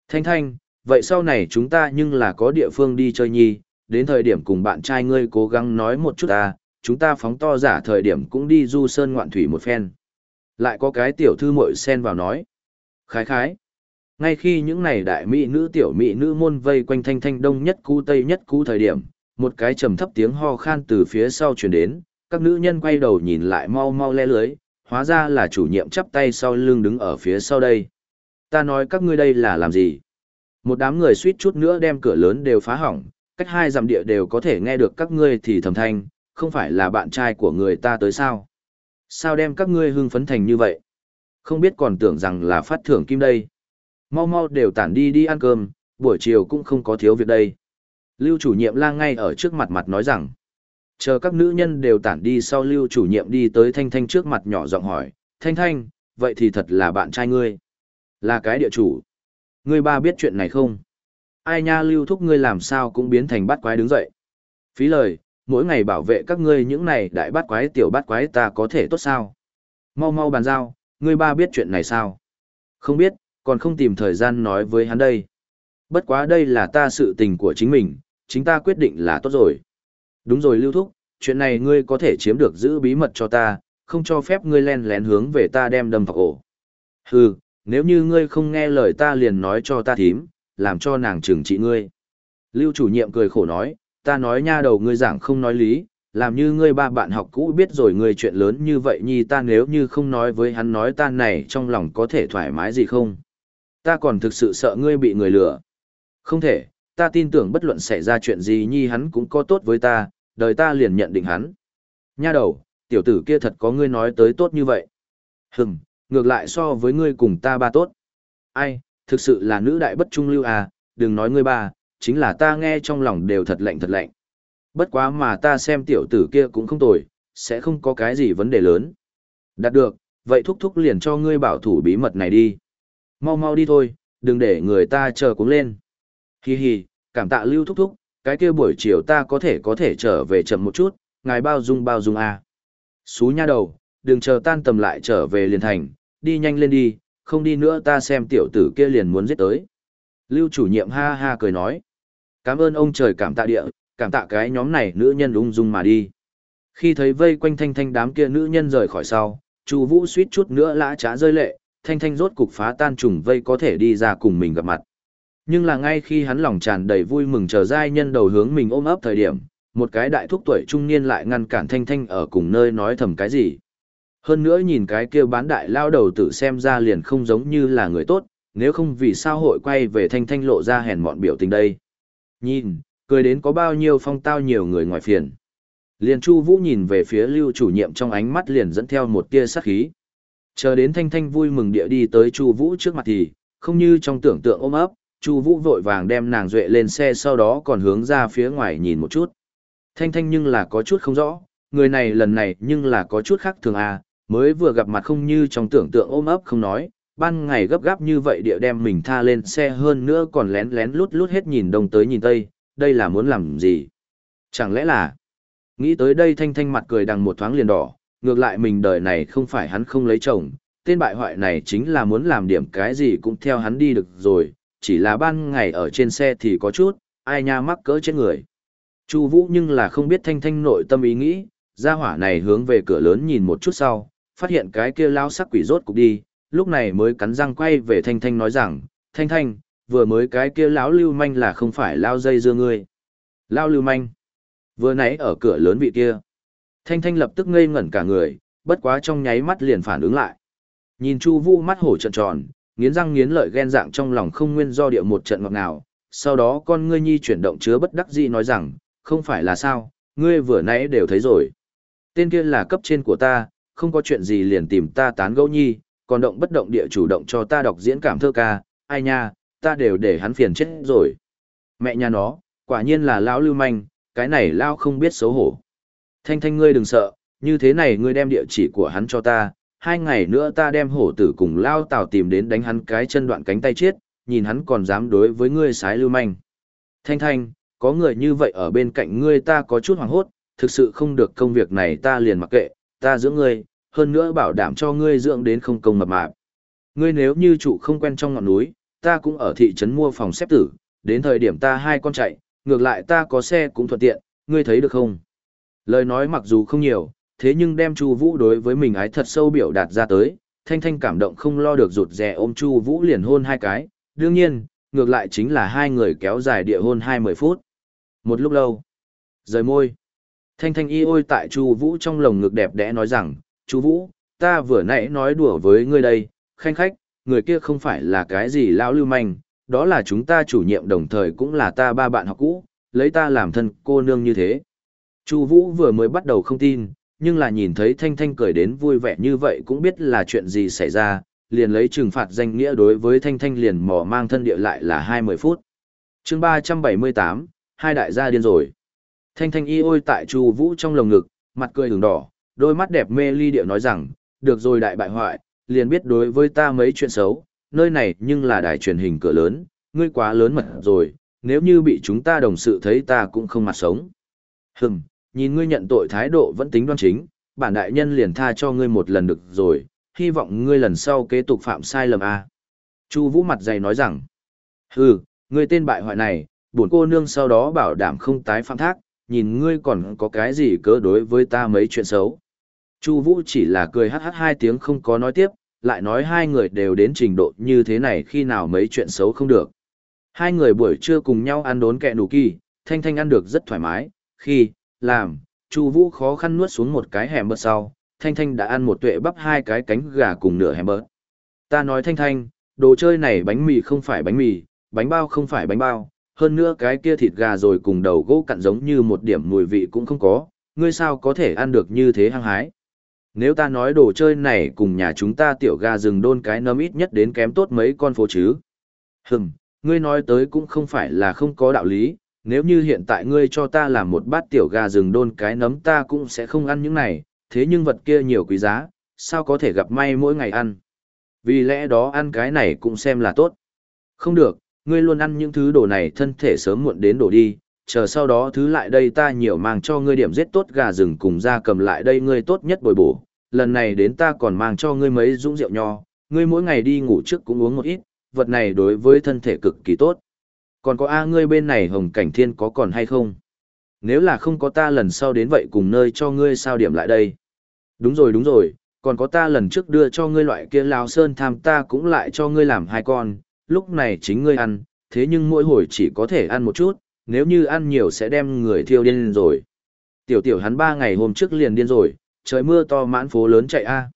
Thanh thanh, vậy sau này chúng ta nhưng là có địa phương đi chơi nhi, đến thời điểm cùng bạn trai ngươi cố gắng nói một chút ta, chúng ta phóng to giả thời điểm cũng đi du sơn ngoạn thủy một phen. Lại có cái tiểu thư muội xen vào nói. Khái khái. Ngay khi những này đại mỹ nữ tiểu mỹ nữ môn vây quanh thanh thanh đông nhất cú tây nhất cú thời điểm, một cái trầm thấp tiếng ho khan từ phía sau truyền đến, các nữ nhân quay đầu nhìn lại mau mau le lưới, hóa ra là chủ nhiệm chắp tay sau lưng đứng ở phía sau đây. Ta nói các ngươi đây là làm gì? Một đám người suýt chút nữa đem cửa lớn đều phá hỏng, cách hai dặm địa đều có thể nghe được các ngươi thì thầm thanh, không phải là bạn trai của người ta tới sao? Sao đem các ngươi hưng phấn thành như vậy? Không biết còn tưởng rằng là phát thưởng kim đây. Mau mau đều tản đi đi ăn cơm, buổi chiều cũng không có thiếu việc đây. Lưu chủ nhiệm lang ngay ở trước mặt mặt nói rằng, Chờ các nữ nhân đều tản đi sau lưu chủ nhiệm đi tới Thanh Thanh trước mặt nhỏ giọng hỏi, Thanh Thanh, vậy thì thật là bạn trai ngươi. Là cái địa chủ. Ngươi ba biết chuyện này không? Ai nha lưu thúc ngươi làm sao cũng biến thành bắt quái đứng dậy. Phí lời, mỗi ngày bảo vệ các ngươi những này đại bắt quái tiểu bắt quái ta có thể tốt sao? Mau mau bàn giao, ngươi ba biết chuyện này sao? Không biết, còn không tìm thời gian nói với hắn đây. Bất quá đây là ta sự tình của chính mình, chính ta quyết định là tốt rồi. Đúng rồi lưu thúc, chuyện này ngươi có thể chiếm được giữ bí mật cho ta, không cho phép ngươi len lén hướng về ta đem đâm vào ổ. Hừ, nếu như ngươi không nghe lời ta liền nói cho ta thím, làm cho nàng trừng trị ngươi. Lưu chủ nhiệm cười khổ nói, ta nói nha đầu ngươi giảng không nói lý, làm như ngươi ba bạn học cũ biết rồi ngươi chuyện lớn như vậy nhi ta nếu như không nói với hắn nói ta này trong lòng có thể thoải mái gì không. Ta còn thực sự sợ ngươi bị người lừa. Không thể, ta tin tưởng bất luận xảy ra chuyện gì nhi hắn cũng có tốt với ta, đời ta liền nhận định hắn. Nha đầu, tiểu tử kia thật có ngươi nói tới tốt như vậy. Hừm, ngược lại so với ngươi cùng ta ba tốt. Ai, thực sự là nữ đại bất trung lưu à, đừng nói ngươi ba, chính là ta nghe trong lòng đều thật lạnh thật lạnh. Bất quá mà ta xem tiểu tử kia cũng không tồi, sẽ không có cái gì vấn đề lớn. Đạt được, vậy thúc thúc liền cho ngươi bảo thủ bí mật này đi. Mau mau đi thôi, đừng để người ta chờ cũng lên. Hi hi, cảm tạ lưu thúc thúc, cái kia buổi chiều ta có thể có thể trở về chậm một chút, ngài bao dung bao dung à. Xú nha đầu, đừng chờ tan tầm lại trở về liền thành, đi nhanh lên đi, không đi nữa ta xem tiểu tử kia liền muốn giết tới. Lưu chủ nhiệm ha ha cười nói. Cảm ơn ông trời cảm tạ địa, cảm tạ cái nhóm này nữ nhân ung dung mà đi. Khi thấy vây quanh thanh thanh đám kia nữ nhân rời khỏi sau, Chu Vũ suýt chút nữa lã trá rơi lệ, thanh thanh rốt cục phá tan trùng vây có thể đi ra cùng mình gặp mặt. Nhưng là ngay khi hắn lòng tràn đầy vui mừng chờ giai nhân đầu hướng mình ôm ấp thời điểm, một cái đại thúc tuổi trung niên lại ngăn cản thanh thanh ở cùng nơi nói thầm cái gì. Hơn nữa nhìn cái kia bán đại lao đầu tử xem ra liền không giống như là người tốt, nếu không vì sao hội quay về thanh thanh lộ ra hèn mọn biểu tình đây. Nhìn, cười đến có bao nhiêu phong tao nhiều người ngoài phiền. Liền Chu Vũ nhìn về phía Lưu chủ nhiệm trong ánh mắt liền dẫn theo một tia sát khí. Chờ đến Thanh Thanh vui mừng địa đi tới Chu Vũ trước mặt thì, không như trong tưởng tượng ôm ấp, Chu Vũ vội vàng đem nàng duệ lên xe sau đó còn hướng ra phía ngoài nhìn một chút. Thanh Thanh nhưng là có chút không rõ, người này lần này nhưng là có chút khác thường à, mới vừa gặp mặt không như trong tưởng tượng ôm ấp không nói, ban ngày gấp gáp như vậy địa đem mình tha lên xe hơn nữa còn lén lén lút lút hết nhìn đông tới nhìn tây, đây là muốn làm gì? Chẳng lẽ là... Nghĩ tới đây thanh thanh mặt cười đằng một thoáng liền đỏ, ngược lại mình đời này không phải hắn không lấy chồng, tên bại hoại này chính là muốn làm điểm cái gì cũng theo hắn đi được rồi, chỉ là ban ngày ở trên xe thì có chút, ai nha mắc cỡ trên người. Chu Vũ nhưng là không biết thanh thanh nội tâm ý nghĩ, gia hỏa này hướng về cửa lớn nhìn một chút sau, phát hiện cái kia lao sắc quỷ rốt cục đi, lúc này mới cắn răng quay về thanh thanh nói rằng, thanh thanh, vừa mới cái kia lão lưu manh là không phải lao dây dưa ngươi. Lao lưu manh. Vừa nãy ở cửa lớn vị kia. Thanh thanh lập tức ngây ngẩn cả người, bất quá trong nháy mắt liền phản ứng lại. Nhìn Chu Vũ mắt hổ trợn tròn, nghiến răng nghiến lợi ghen dạng trong lòng không nguyên do địa một trận ngọt nào, sau đó con ngươi nhi chuyển động chứa bất đắc dĩ nói rằng, không phải là sao, ngươi vừa nãy đều thấy rồi. Tên kia là cấp trên của ta, không có chuyện gì liền tìm ta tán gẫu nhi, còn động bất động địa chủ động cho ta đọc diễn cảm thơ ca, ai nha, ta đều để hắn phiền chết rồi. Mẹ nhà nó, quả nhiên là lão lưu manh, cái này lao không biết xấu hổ. Thanh thanh ngươi đừng sợ, như thế này ngươi đem địa chỉ của hắn cho ta, hai ngày nữa ta đem hổ tử cùng lao tào tìm đến đánh hắn cái chân đoạn cánh tay chết, nhìn hắn còn dám đối với ngươi sái lưu manh. Thanh thanh, có người như vậy ở bên cạnh ngươi ta có chút hoảng hốt, thực sự không được công việc này ta liền mặc kệ, ta dưỡng ngươi, hơn nữa bảo đảm cho ngươi dưỡng đến không công mập mạp. Ngươi nếu như trụ không quen trong ngọn núi, ta cũng ở thị trấn mua phòng xếp tử, đến thời điểm ta hai con chạy, ngược lại ta có xe cũng thuận tiện, ngươi thấy được không? Lời nói mặc dù không nhiều, thế nhưng đem Chu Vũ đối với mình ái thật sâu biểu đạt ra tới, Thanh Thanh cảm động không lo được rụt rè ôm Chu Vũ liền hôn hai cái, đương nhiên, ngược lại chính là hai người kéo dài địa hôn hai mươi phút. Một lúc lâu, rời môi. Thanh Thanh y ôi tại Chu Vũ trong lồng ngực đẹp đẽ nói rằng, "Chu Vũ, ta vừa nãy nói đùa với ngươi đây, khanh khách, người kia không phải là cái gì lão lưu manh, đó là chúng ta chủ nhiệm đồng thời cũng là ta ba bạn học cũ, lấy ta làm thân cô nương như thế." Chu Vũ vừa mới bắt đầu không tin, nhưng là nhìn thấy Thanh Thanh cười đến vui vẻ như vậy cũng biết là chuyện gì xảy ra, liền lấy trừng phạt danh nghĩa đối với Thanh Thanh liền mò mang thân địa lại là 20 phút. Chương 378, hai đại gia điên rồi. Thanh thanh y ôi tại Chu Vũ trong lồng ngực, mặt cười ửng đỏ, đôi mắt đẹp mê ly điệu nói rằng, được rồi đại bại hoại, liền biết đối với ta mấy chuyện xấu, nơi này nhưng là đài truyền hình cửa lớn, ngươi quá lớn mật rồi, nếu như bị chúng ta đồng sự thấy ta cũng không mặt sống. Hừm, nhìn ngươi nhận tội thái độ vẫn tính đoan chính, bản đại nhân liền tha cho ngươi một lần được rồi, hy vọng ngươi lần sau kế tục phạm sai lầm a. Chu Vũ mặt dày nói rằng, hừ, ngươi tên bại hoại này, bổn cô nương sau đó bảo đảm không tái phạm thác, nhìn ngươi còn có cái gì cớ đối với ta mấy chuyện xấu. Chu Vũ chỉ là cười hắc hắc hai tiếng không có nói tiếp, lại nói hai người đều đến trình độ như thế này khi nào mấy chuyện xấu không được. Hai người buổi trưa cùng nhau ăn đốn kẹ nụ kỳ, Thanh Thanh ăn được rất thoải mái, khi, làm, Chu Vũ khó khăn nuốt xuống một cái hẻm bớt sau, Thanh Thanh đã ăn một tuệ bắp hai cái cánh gà cùng nửa hẻm bớt. Ta nói Thanh Thanh, đồ chơi này bánh mì không phải bánh mì, bánh bao không phải bánh bao, hơn nữa cái kia thịt gà rồi cùng đầu gỗ cặn giống như một điểm mùi vị cũng không có, ngươi sao có thể ăn được như thế hăng hái. Nếu ta nói đồ chơi này cùng nhà chúng ta tiểu gà rừng đôn cái nấm ít nhất đến kém tốt mấy con phố chứ. Hừm, ngươi nói tới cũng không phải là không có đạo lý, nếu như hiện tại ngươi cho ta làm một bát tiểu gà rừng đôn cái nấm ta cũng sẽ không ăn những này, thế nhưng vật kia nhiều quý giá, sao có thể gặp may mỗi ngày ăn. Vì lẽ đó ăn cái này cũng xem là tốt. Không được, ngươi luôn ăn những thứ đồ này thân thể sớm muộn đến đổ đi, chờ sau đó thứ lại đây ta nhiều mang cho ngươi điểm giết tốt gà rừng cùng ra cầm lại đây ngươi tốt nhất bồi bổ, lần này đến ta còn mang cho ngươi mấy dũng rượu nho, ngươi mỗi ngày đi ngủ trước cũng uống một ít, vật này đối với thân thể cực kỳ tốt. Còn có A ngươi bên này hồng cảnh thiên có còn hay không? Nếu là không có ta lần sau đến vậy cùng nơi cho ngươi sao điểm lại đây. Đúng rồi đúng rồi, còn có ta lần trước đưa cho ngươi loại kia lao sơn tham ta cũng lại cho ngươi làm hai con, lúc này chính ngươi ăn, thế nhưng mỗi hồi chỉ có thể ăn một chút, nếu như ăn nhiều sẽ đem người thiêu điên rồi. Tiểu tiểu hắn ba ngày hôm trước liền điên rồi, trời mưa to mãn phố lớn chạy a.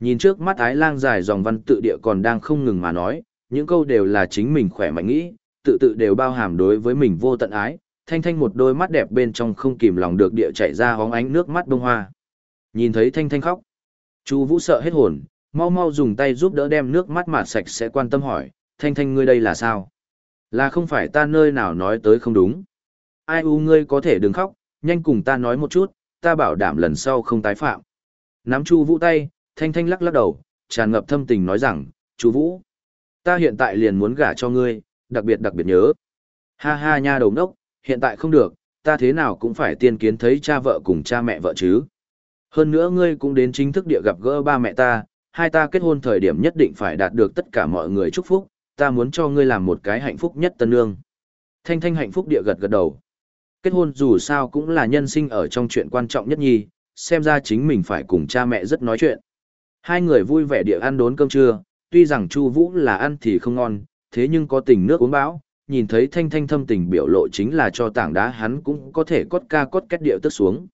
Nhìn trước mắt ái lang dài dòng văn tự địa còn đang không ngừng mà nói, những câu đều là chính mình khỏe mạnh nghĩ, tự tự đều bao hàm đối với mình vô tận ái, thanh thanh một đôi mắt đẹp bên trong không kìm lòng được địa chạy ra hóng ánh nước mắt bông hoa. Nhìn thấy thanh thanh khóc, chú Vũ sợ hết hồn, mau mau dùng tay giúp đỡ đem nước mắt mạt sạch sẽ quan tâm hỏi, thanh thanh ngươi đây là sao? Là không phải ta nơi nào nói tới không đúng. Ai u ngươi có thể đừng khóc, nhanh cùng ta nói một chút, ta bảo đảm lần sau không tái phạm. Nắm Chu Vũ tay, Thanh Thanh lắc lắc đầu, tràn ngập thâm tình nói rằng, "Chu Vũ, ta hiện tại liền muốn gả cho ngươi, đặc biệt đặc biệt nhớ." Ha ha nha đầu nốc, hiện tại không được, ta thế nào cũng phải tiên kiến thấy cha vợ cùng cha mẹ vợ chứ. Hơn nữa ngươi cũng đến chính thức địa gặp gỡ ba mẹ ta, hai ta kết hôn thời điểm nhất định phải đạt được tất cả mọi người chúc phúc, ta muốn cho ngươi làm một cái hạnh phúc nhất tân nương. Thanh Thanh hạnh phúc địa gật gật đầu kết hôn dù sao cũng là nhân sinh ở trong chuyện quan trọng nhất nhi, xem ra chính mình phải cùng cha mẹ rất nói chuyện. Hai người vui vẻ địa ăn đốn cơm trưa, tuy rằng Chu Vũ là ăn thì không ngon, thế nhưng có tình nước uống bão, nhìn thấy Thanh Thanh thâm tình biểu lộ chính là cho tảng đá hắn cũng có thể cốt ca cốt kết điệu tức xuống.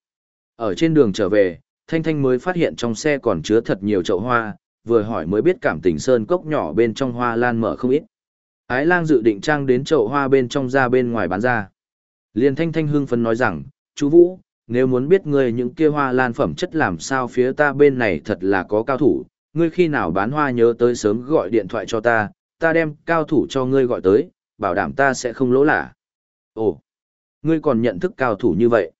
Ở trên đường trở về, Thanh Thanh mới phát hiện trong xe còn chứa thật nhiều chậu hoa, vừa hỏi mới biết cảm tình sơn cốc nhỏ bên trong hoa lan mở không ít. Ái lang dự định trang đến chậu hoa bên trong ra bên ngoài bán ra. liền thanh thanh hưng phấn nói rằng, chú Vũ, nếu muốn biết ngươi những kia hoa lan phẩm chất làm sao phía ta bên này thật là có cao thủ, ngươi khi nào bán hoa nhớ tới sớm gọi điện thoại cho ta, ta đem cao thủ cho ngươi gọi tới, bảo đảm ta sẽ không lỗ lả. Ồ, ngươi còn nhận thức cao thủ như vậy.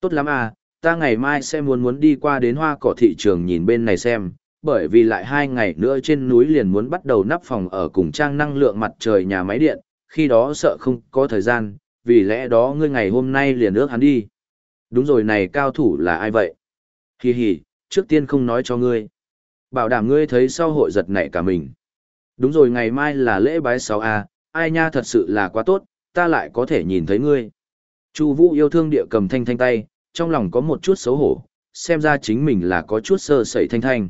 Tốt lắm à, ta ngày mai sẽ muốn muốn đi qua đến hoa cỏ thị trường nhìn bên này xem, bởi vì lại hai ngày nữa trên núi liền muốn bắt đầu nắp phòng ở cùng trang năng lượng mặt trời nhà máy điện, khi đó sợ không có thời gian, vì lẽ đó ngươi ngày hôm nay liền ước hắn đi. Đúng rồi này cao thủ là ai vậy? Hi hi, trước tiên không nói cho ngươi. Bảo đảm ngươi thấy sau hội giật nảy cả mình. Đúng rồi ngày mai là lễ bái 6A, ai nha thật sự là quá tốt, ta lại có thể nhìn thấy ngươi. Chu Vũ yêu thương địa cầm thanh thanh tay, trong lòng có một chút xấu hổ, xem ra chính mình là có chút sơ sẩy thanh thanh.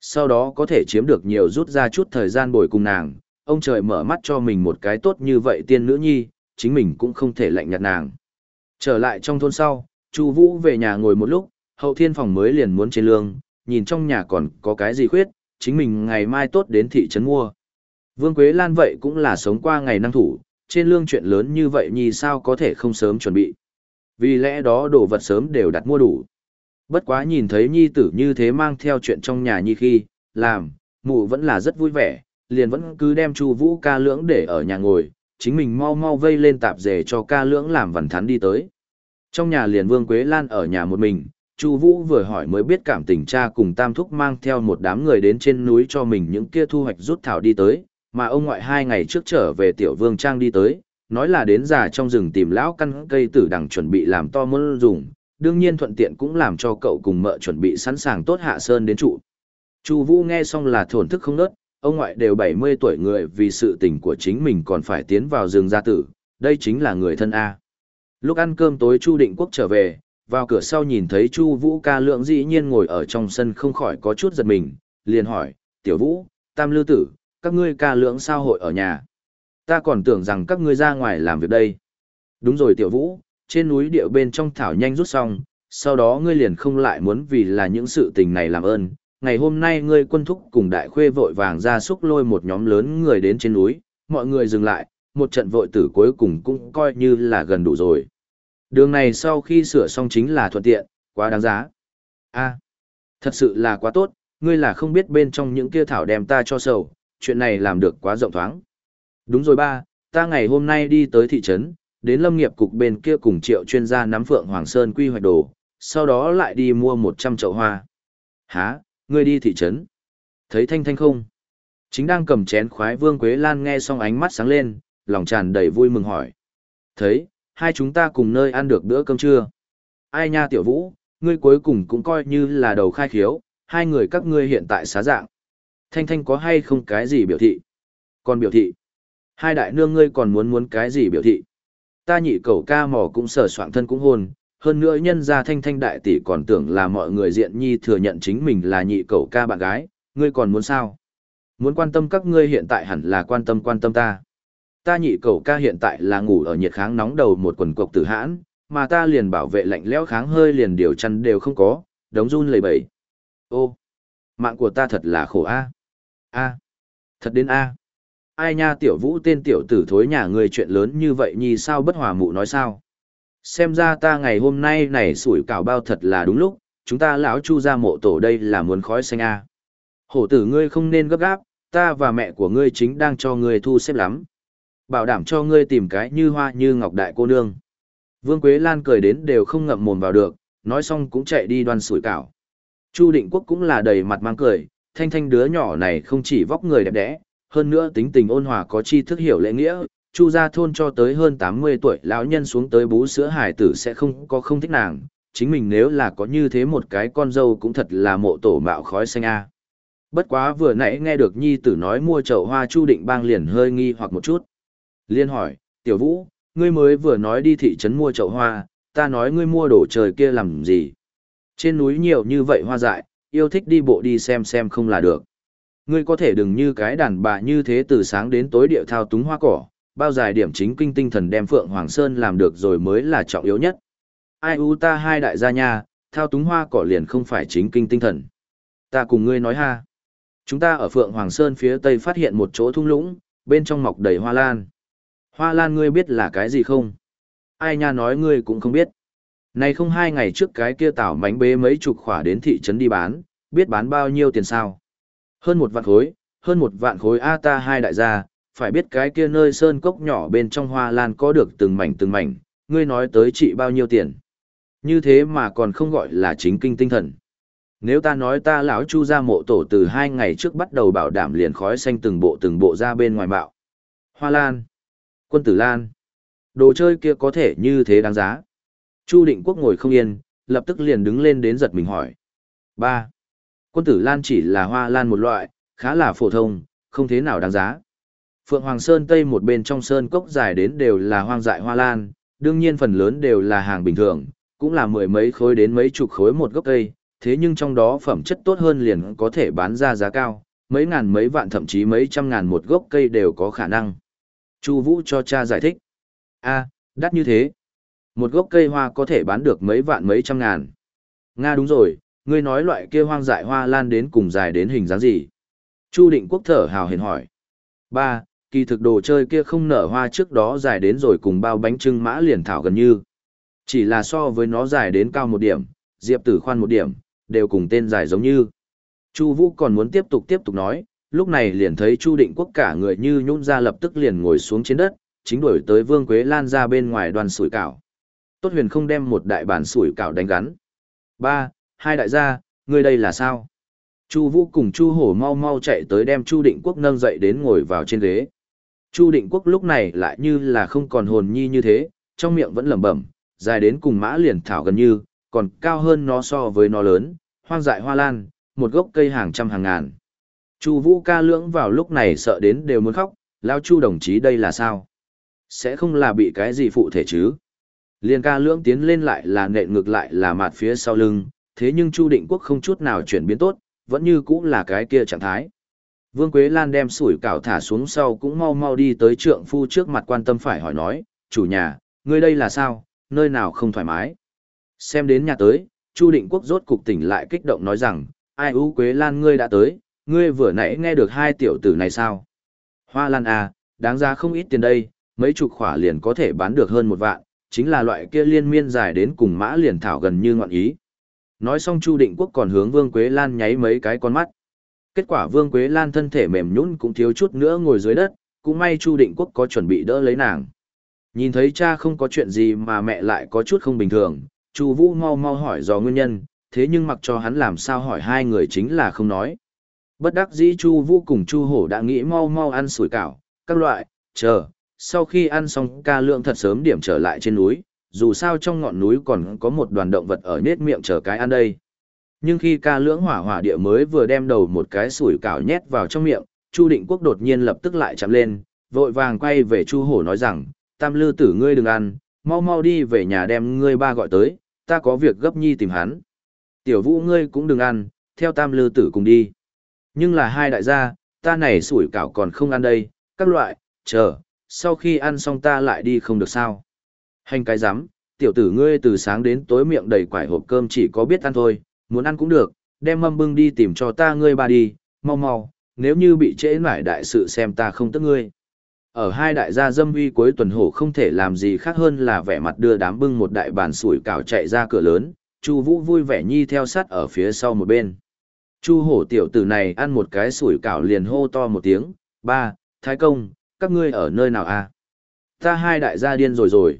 Sau đó có thể chiếm được nhiều rút ra chút thời gian bồi cùng nàng, ông trời mở mắt cho mình một cái tốt như vậy tiên nữ nhi, chính mình cũng không thể lạnh nhạt nàng. Trở lại trong thôn sau, Chu Vũ về nhà ngồi một lúc, hậu thiên phòng mới liền muốn trên lương, nhìn trong nhà còn có cái gì khuyết, chính mình ngày mai tốt đến thị trấn mua. Vương Quế Lan vậy cũng là sống qua ngày năng thủ, trên lương chuyện lớn như vậy nhì sao có thể không sớm chuẩn bị. Vì lẽ đó đồ vật sớm đều đặt mua đủ. Bất quá nhìn thấy nhi tử như thế mang theo chuyện trong nhà nhi khi, làm, mụ vẫn là rất vui vẻ, liền vẫn cứ đem Chu Vũ ca lưỡng để ở nhà ngồi, chính mình mau mau vây lên tạp dề cho ca lưỡng làm vằn thắn đi tới. Trong nhà liền Vương Quế Lan ở nhà một mình, Chu Vũ vừa hỏi mới biết cảm tình cha cùng Tam Thúc mang theo một đám người đến trên núi cho mình những kia thu hoạch rút thảo đi tới, mà ông ngoại hai ngày trước trở về Tiểu Vương Trang đi tới, nói là đến già trong rừng tìm lão căn cây tử đằng chuẩn bị làm to môn dùng, đương nhiên thuận tiện cũng làm cho cậu cùng mợ chuẩn bị sẵn sàng tốt hạ sơn đến trụ. Chu Vũ nghe xong là thổn thức không ngớt, ông ngoại đều 70 tuổi người vì sự tình của chính mình còn phải tiến vào rừng gia tử, đây chính là người thân A. Lúc ăn cơm tối Chu Định Quốc trở về, vào cửa sau nhìn thấy Chu Vũ ca lượng dĩ nhiên ngồi ở trong sân không khỏi có chút giật mình, liền hỏi, tiểu Vũ, tam lư tử, các ngươi ca lượng sao hội ở nhà? Ta còn tưởng rằng các ngươi ra ngoài làm việc đây. Đúng rồi tiểu Vũ, trên núi địa bên trong thảo nhanh rút xong, sau đó ngươi liền không lại muốn vì là những sự tình này làm ơn. Ngày hôm nay ngươi quân thúc cùng đại khuê vội vàng ra xúc lôi một nhóm lớn người đến trên núi, mọi người dừng lại, một trận vội tử cuối cùng cũng coi như là gần đủ rồi. Đường này sau khi sửa xong chính là thuận tiện, quá đáng giá. a thật sự là quá tốt, ngươi là không biết bên trong những kia thảo đem ta cho sầu, chuyện này làm được quá rộng thoáng. Đúng rồi ba, ta ngày hôm nay đi tới thị trấn, đến lâm nghiệp cục bên kia cùng triệu chuyên gia nắm Phượng Hoàng Sơn quy hoạch đồ, sau đó lại đi mua 100 chậu hoa. Hả, ngươi đi thị trấn? Thấy Thanh Thanh không? Chính đang cầm chén khoái Vương Quế Lan nghe xong ánh mắt sáng lên, lòng tràn đầy vui mừng hỏi. Thấy, hai chúng ta cùng nơi ăn được bữa cơm trưa. Ai nha tiểu vũ, ngươi cuối cùng cũng coi như là đầu khai khiếu, hai người các ngươi hiện tại xá dạng. Thanh Thanh có hay không cái gì biểu thị? Còn biểu thị. Hai đại nương ngươi còn muốn muốn cái gì biểu thị? Ta nhị cầu ca mò cũng sở soạn thân cũng hôn, hơn nữa nhân gia Thanh Thanh đại tỷ còn tưởng là mọi người diện nhi thừa nhận chính mình là nhị cầu ca bạn gái, ngươi còn muốn sao? Muốn quan tâm các ngươi hiện tại hẳn là quan tâm quan tâm ta ta nhị cầu ca hiện tại là ngủ ở nhiệt kháng nóng đầu một quần cộc tử hãn, mà ta liền bảo vệ lạnh lẽo kháng hơi liền điều chăn đều không có, đống run lầy bẩy. Ô, mạng của ta thật là khổ a. A, thật đến a. Ai nha tiểu vũ tên tiểu tử thối nhà người chuyện lớn như vậy nhi sao bất hòa mụ nói sao? Xem ra ta ngày hôm nay này sủi cảo bao thật là đúng lúc, chúng ta lão chu ra mộ tổ đây là muốn khói xanh a. Hổ tử ngươi không nên gấp gáp, ta và mẹ của ngươi chính đang cho ngươi thu xếp lắm. Bảo đảm cho ngươi tìm cái như hoa như ngọc đại cô nương. Vương Quế Lan cười đến đều không ngậm mồm vào được, nói xong cũng chạy đi đoan sủi cảo. Chu Định Quốc cũng là đầy mặt mang cười, thanh thanh đứa nhỏ này không chỉ vóc người đẹp đẽ, hơn nữa tính tình ôn hòa có chi thức hiểu lễ nghĩa, Chu gia thôn cho tới hơn 80 tuổi lão nhân xuống tới bú sữa hải tử sẽ không có không thích nàng, chính mình nếu là có như thế một cái con dâu cũng thật là mộ tổ mạo khói xanh a. Bất quá vừa nãy nghe được nhi tử nói mua chậu hoa Chu Định Bang liền hơi nghi hoặc một chút. Liên hỏi, tiểu vũ, ngươi mới vừa nói đi thị trấn mua chậu hoa, ta nói ngươi mua đồ trời kia làm gì? Trên núi nhiều như vậy hoa dại, yêu thích đi bộ đi xem xem không là được. Ngươi có thể đừng như cái đàn bà như thế từ sáng đến tối địa thao túng hoa cỏ, bao dài điểm chính kinh tinh thần đem Phượng Hoàng Sơn làm được rồi mới là trọng yếu nhất. Ai u ta hai đại gia nha, thao túng hoa cỏ liền không phải chính kinh tinh thần. Ta cùng ngươi nói ha. Chúng ta ở Phượng Hoàng Sơn phía tây phát hiện một chỗ thung lũng, bên trong mọc đầy hoa lan. Hoa lan ngươi biết là cái gì không? Ai nha nói ngươi cũng không biết. Này không hai ngày trước cái kia tảo mánh bế mấy chục khỏa đến thị trấn đi bán, biết bán bao nhiêu tiền sao? Hơn một vạn khối, hơn một vạn khối A ta hai đại gia, phải biết cái kia nơi sơn cốc nhỏ bên trong hoa lan có được từng mảnh từng mảnh, ngươi nói tới trị bao nhiêu tiền. Như thế mà còn không gọi là chính kinh tinh thần. Nếu ta nói ta lão chu ra mộ tổ từ hai ngày trước bắt đầu bảo đảm liền khói xanh từng bộ từng bộ ra bên ngoài bạo. Hoa lan. Quân tử Lan. Đồ chơi kia có thể như thế đáng giá. Chu định quốc ngồi không yên, lập tức liền đứng lên đến giật mình hỏi. ba Quân tử Lan chỉ là hoa lan một loại, khá là phổ thông, không thế nào đáng giá. Phượng Hoàng Sơn Tây một bên trong sơn cốc dài đến đều là hoang dại hoa lan, đương nhiên phần lớn đều là hàng bình thường, cũng là mười mấy khối đến mấy chục khối một gốc cây, thế nhưng trong đó phẩm chất tốt hơn liền có thể bán ra giá cao, mấy ngàn mấy vạn thậm chí mấy trăm ngàn một gốc cây đều có khả năng. Chu Vũ cho cha giải thích. A, đắt như thế. Một gốc cây hoa có thể bán được mấy vạn mấy trăm ngàn. Nga đúng rồi, ngươi nói loại kia hoang dại hoa lan đến cùng dài đến hình dáng gì? Chu Định Quốc thở hào hển hỏi. Ba, kỳ thực đồ chơi kia không nở hoa trước đó dài đến rồi cùng bao bánh trưng mã liền thảo gần như. Chỉ là so với nó dài đến cao một điểm, diệp tử khoan một điểm, đều cùng tên dài giống như. Chu Vũ còn muốn tiếp tục tiếp tục nói, lúc này liền thấy Chu Định Quốc cả người như nhũn ra lập tức liền ngồi xuống trên đất, chính đuổi tới Vương Quế Lan ra bên ngoài đoàn sủi cảo. Tốt huyền không đem một đại bản sủi cảo đánh gắn. Ba, hai đại gia, ngươi đây là sao? Chu Vũ cùng Chu Hổ mau mau chạy tới đem Chu Định Quốc nâng dậy đến ngồi vào trên ghế. Chu Định Quốc lúc này lại như là không còn hồn nhi như thế, trong miệng vẫn lẩm bẩm, dài đến cùng mã liền thảo gần như, còn cao hơn nó so với nó lớn, hoang dại hoa lan, một gốc cây hàng trăm hàng ngàn. Chu Vũ ca lưỡng vào lúc này sợ đến đều muốn khóc, lão Chu đồng chí đây là sao? Sẽ không là bị cái gì phụ thể chứ? Liên ca lưỡng tiến lên lại là nện ngược lại là mặt phía sau lưng, thế nhưng Chu Định Quốc không chút nào chuyển biến tốt, vẫn như cũng là cái kia trạng thái. Vương Quế Lan đem sủi cảo thả xuống sau cũng mau mau đi tới trượng phu trước mặt quan tâm phải hỏi nói, chủ nhà, ngươi đây là sao, nơi nào không thoải mái. Xem đến nhà tới, Chu Định Quốc rốt cục tỉnh lại kích động nói rằng, ai ú Quế Lan ngươi đã tới, ngươi vừa nãy nghe được hai tiểu tử này sao? Hoa Lan à, đáng ra không ít tiền đây, mấy chục khỏa liền có thể bán được hơn một vạn, chính là loại kia liên miên dài đến cùng mã liền thảo gần như ngọn ý. Nói xong Chu Định Quốc còn hướng Vương Quế Lan nháy mấy cái con mắt. Kết quả Vương Quế Lan thân thể mềm nhũn cũng thiếu chút nữa ngồi dưới đất, cũng may Chu Định Quốc có chuẩn bị đỡ lấy nàng. Nhìn thấy cha không có chuyện gì mà mẹ lại có chút không bình thường, Chu Vũ mau mau hỏi do nguyên nhân, thế nhưng mặc cho hắn làm sao hỏi hai người chính là không nói. Bất đắc dĩ Chu Vũ cùng Chu Hổ đã nghĩ mau mau ăn sủi cảo, các loại, chờ, sau khi ăn xong ca lượng thật sớm điểm trở lại trên núi, dù sao trong ngọn núi còn có một đoàn động vật ở nết miệng chờ cái ăn đây. Nhưng khi ca lưỡng hỏa hỏa địa mới vừa đem đầu một cái sủi cảo nhét vào trong miệng, Chu Định Quốc đột nhiên lập tức lại chạm lên, vội vàng quay về Chu Hổ nói rằng, tam lư tử ngươi đừng ăn, mau mau đi về nhà đem ngươi ba gọi tới, ta có việc gấp nhi tìm hắn. Tiểu vũ ngươi cũng đừng ăn, theo tam lư tử cùng đi. Nhưng là hai đại gia, ta này sủi cảo còn không ăn đây, các loại, chờ, sau khi ăn xong ta lại đi không được sao. Hành cái rắm tiểu tử ngươi từ sáng đến tối miệng đầy quải hộp cơm chỉ có biết ăn thôi, muốn ăn cũng được, đem mâm bưng đi tìm cho ta ngươi ba đi, mau mau, nếu như bị trễ nải đại sự xem ta không tức ngươi. Ở hai đại gia dâm uy cuối tuần hổ không thể làm gì khác hơn là vẻ mặt đưa đám bưng một đại bàn sủi cảo chạy ra cửa lớn, Chu Vũ vui vẻ nhi theo sát ở phía sau một bên. Chu hổ tiểu tử này ăn một cái sủi cảo liền hô to một tiếng, ba, thái công, các ngươi ở nơi nào à? Ta hai đại gia điên rồi rồi.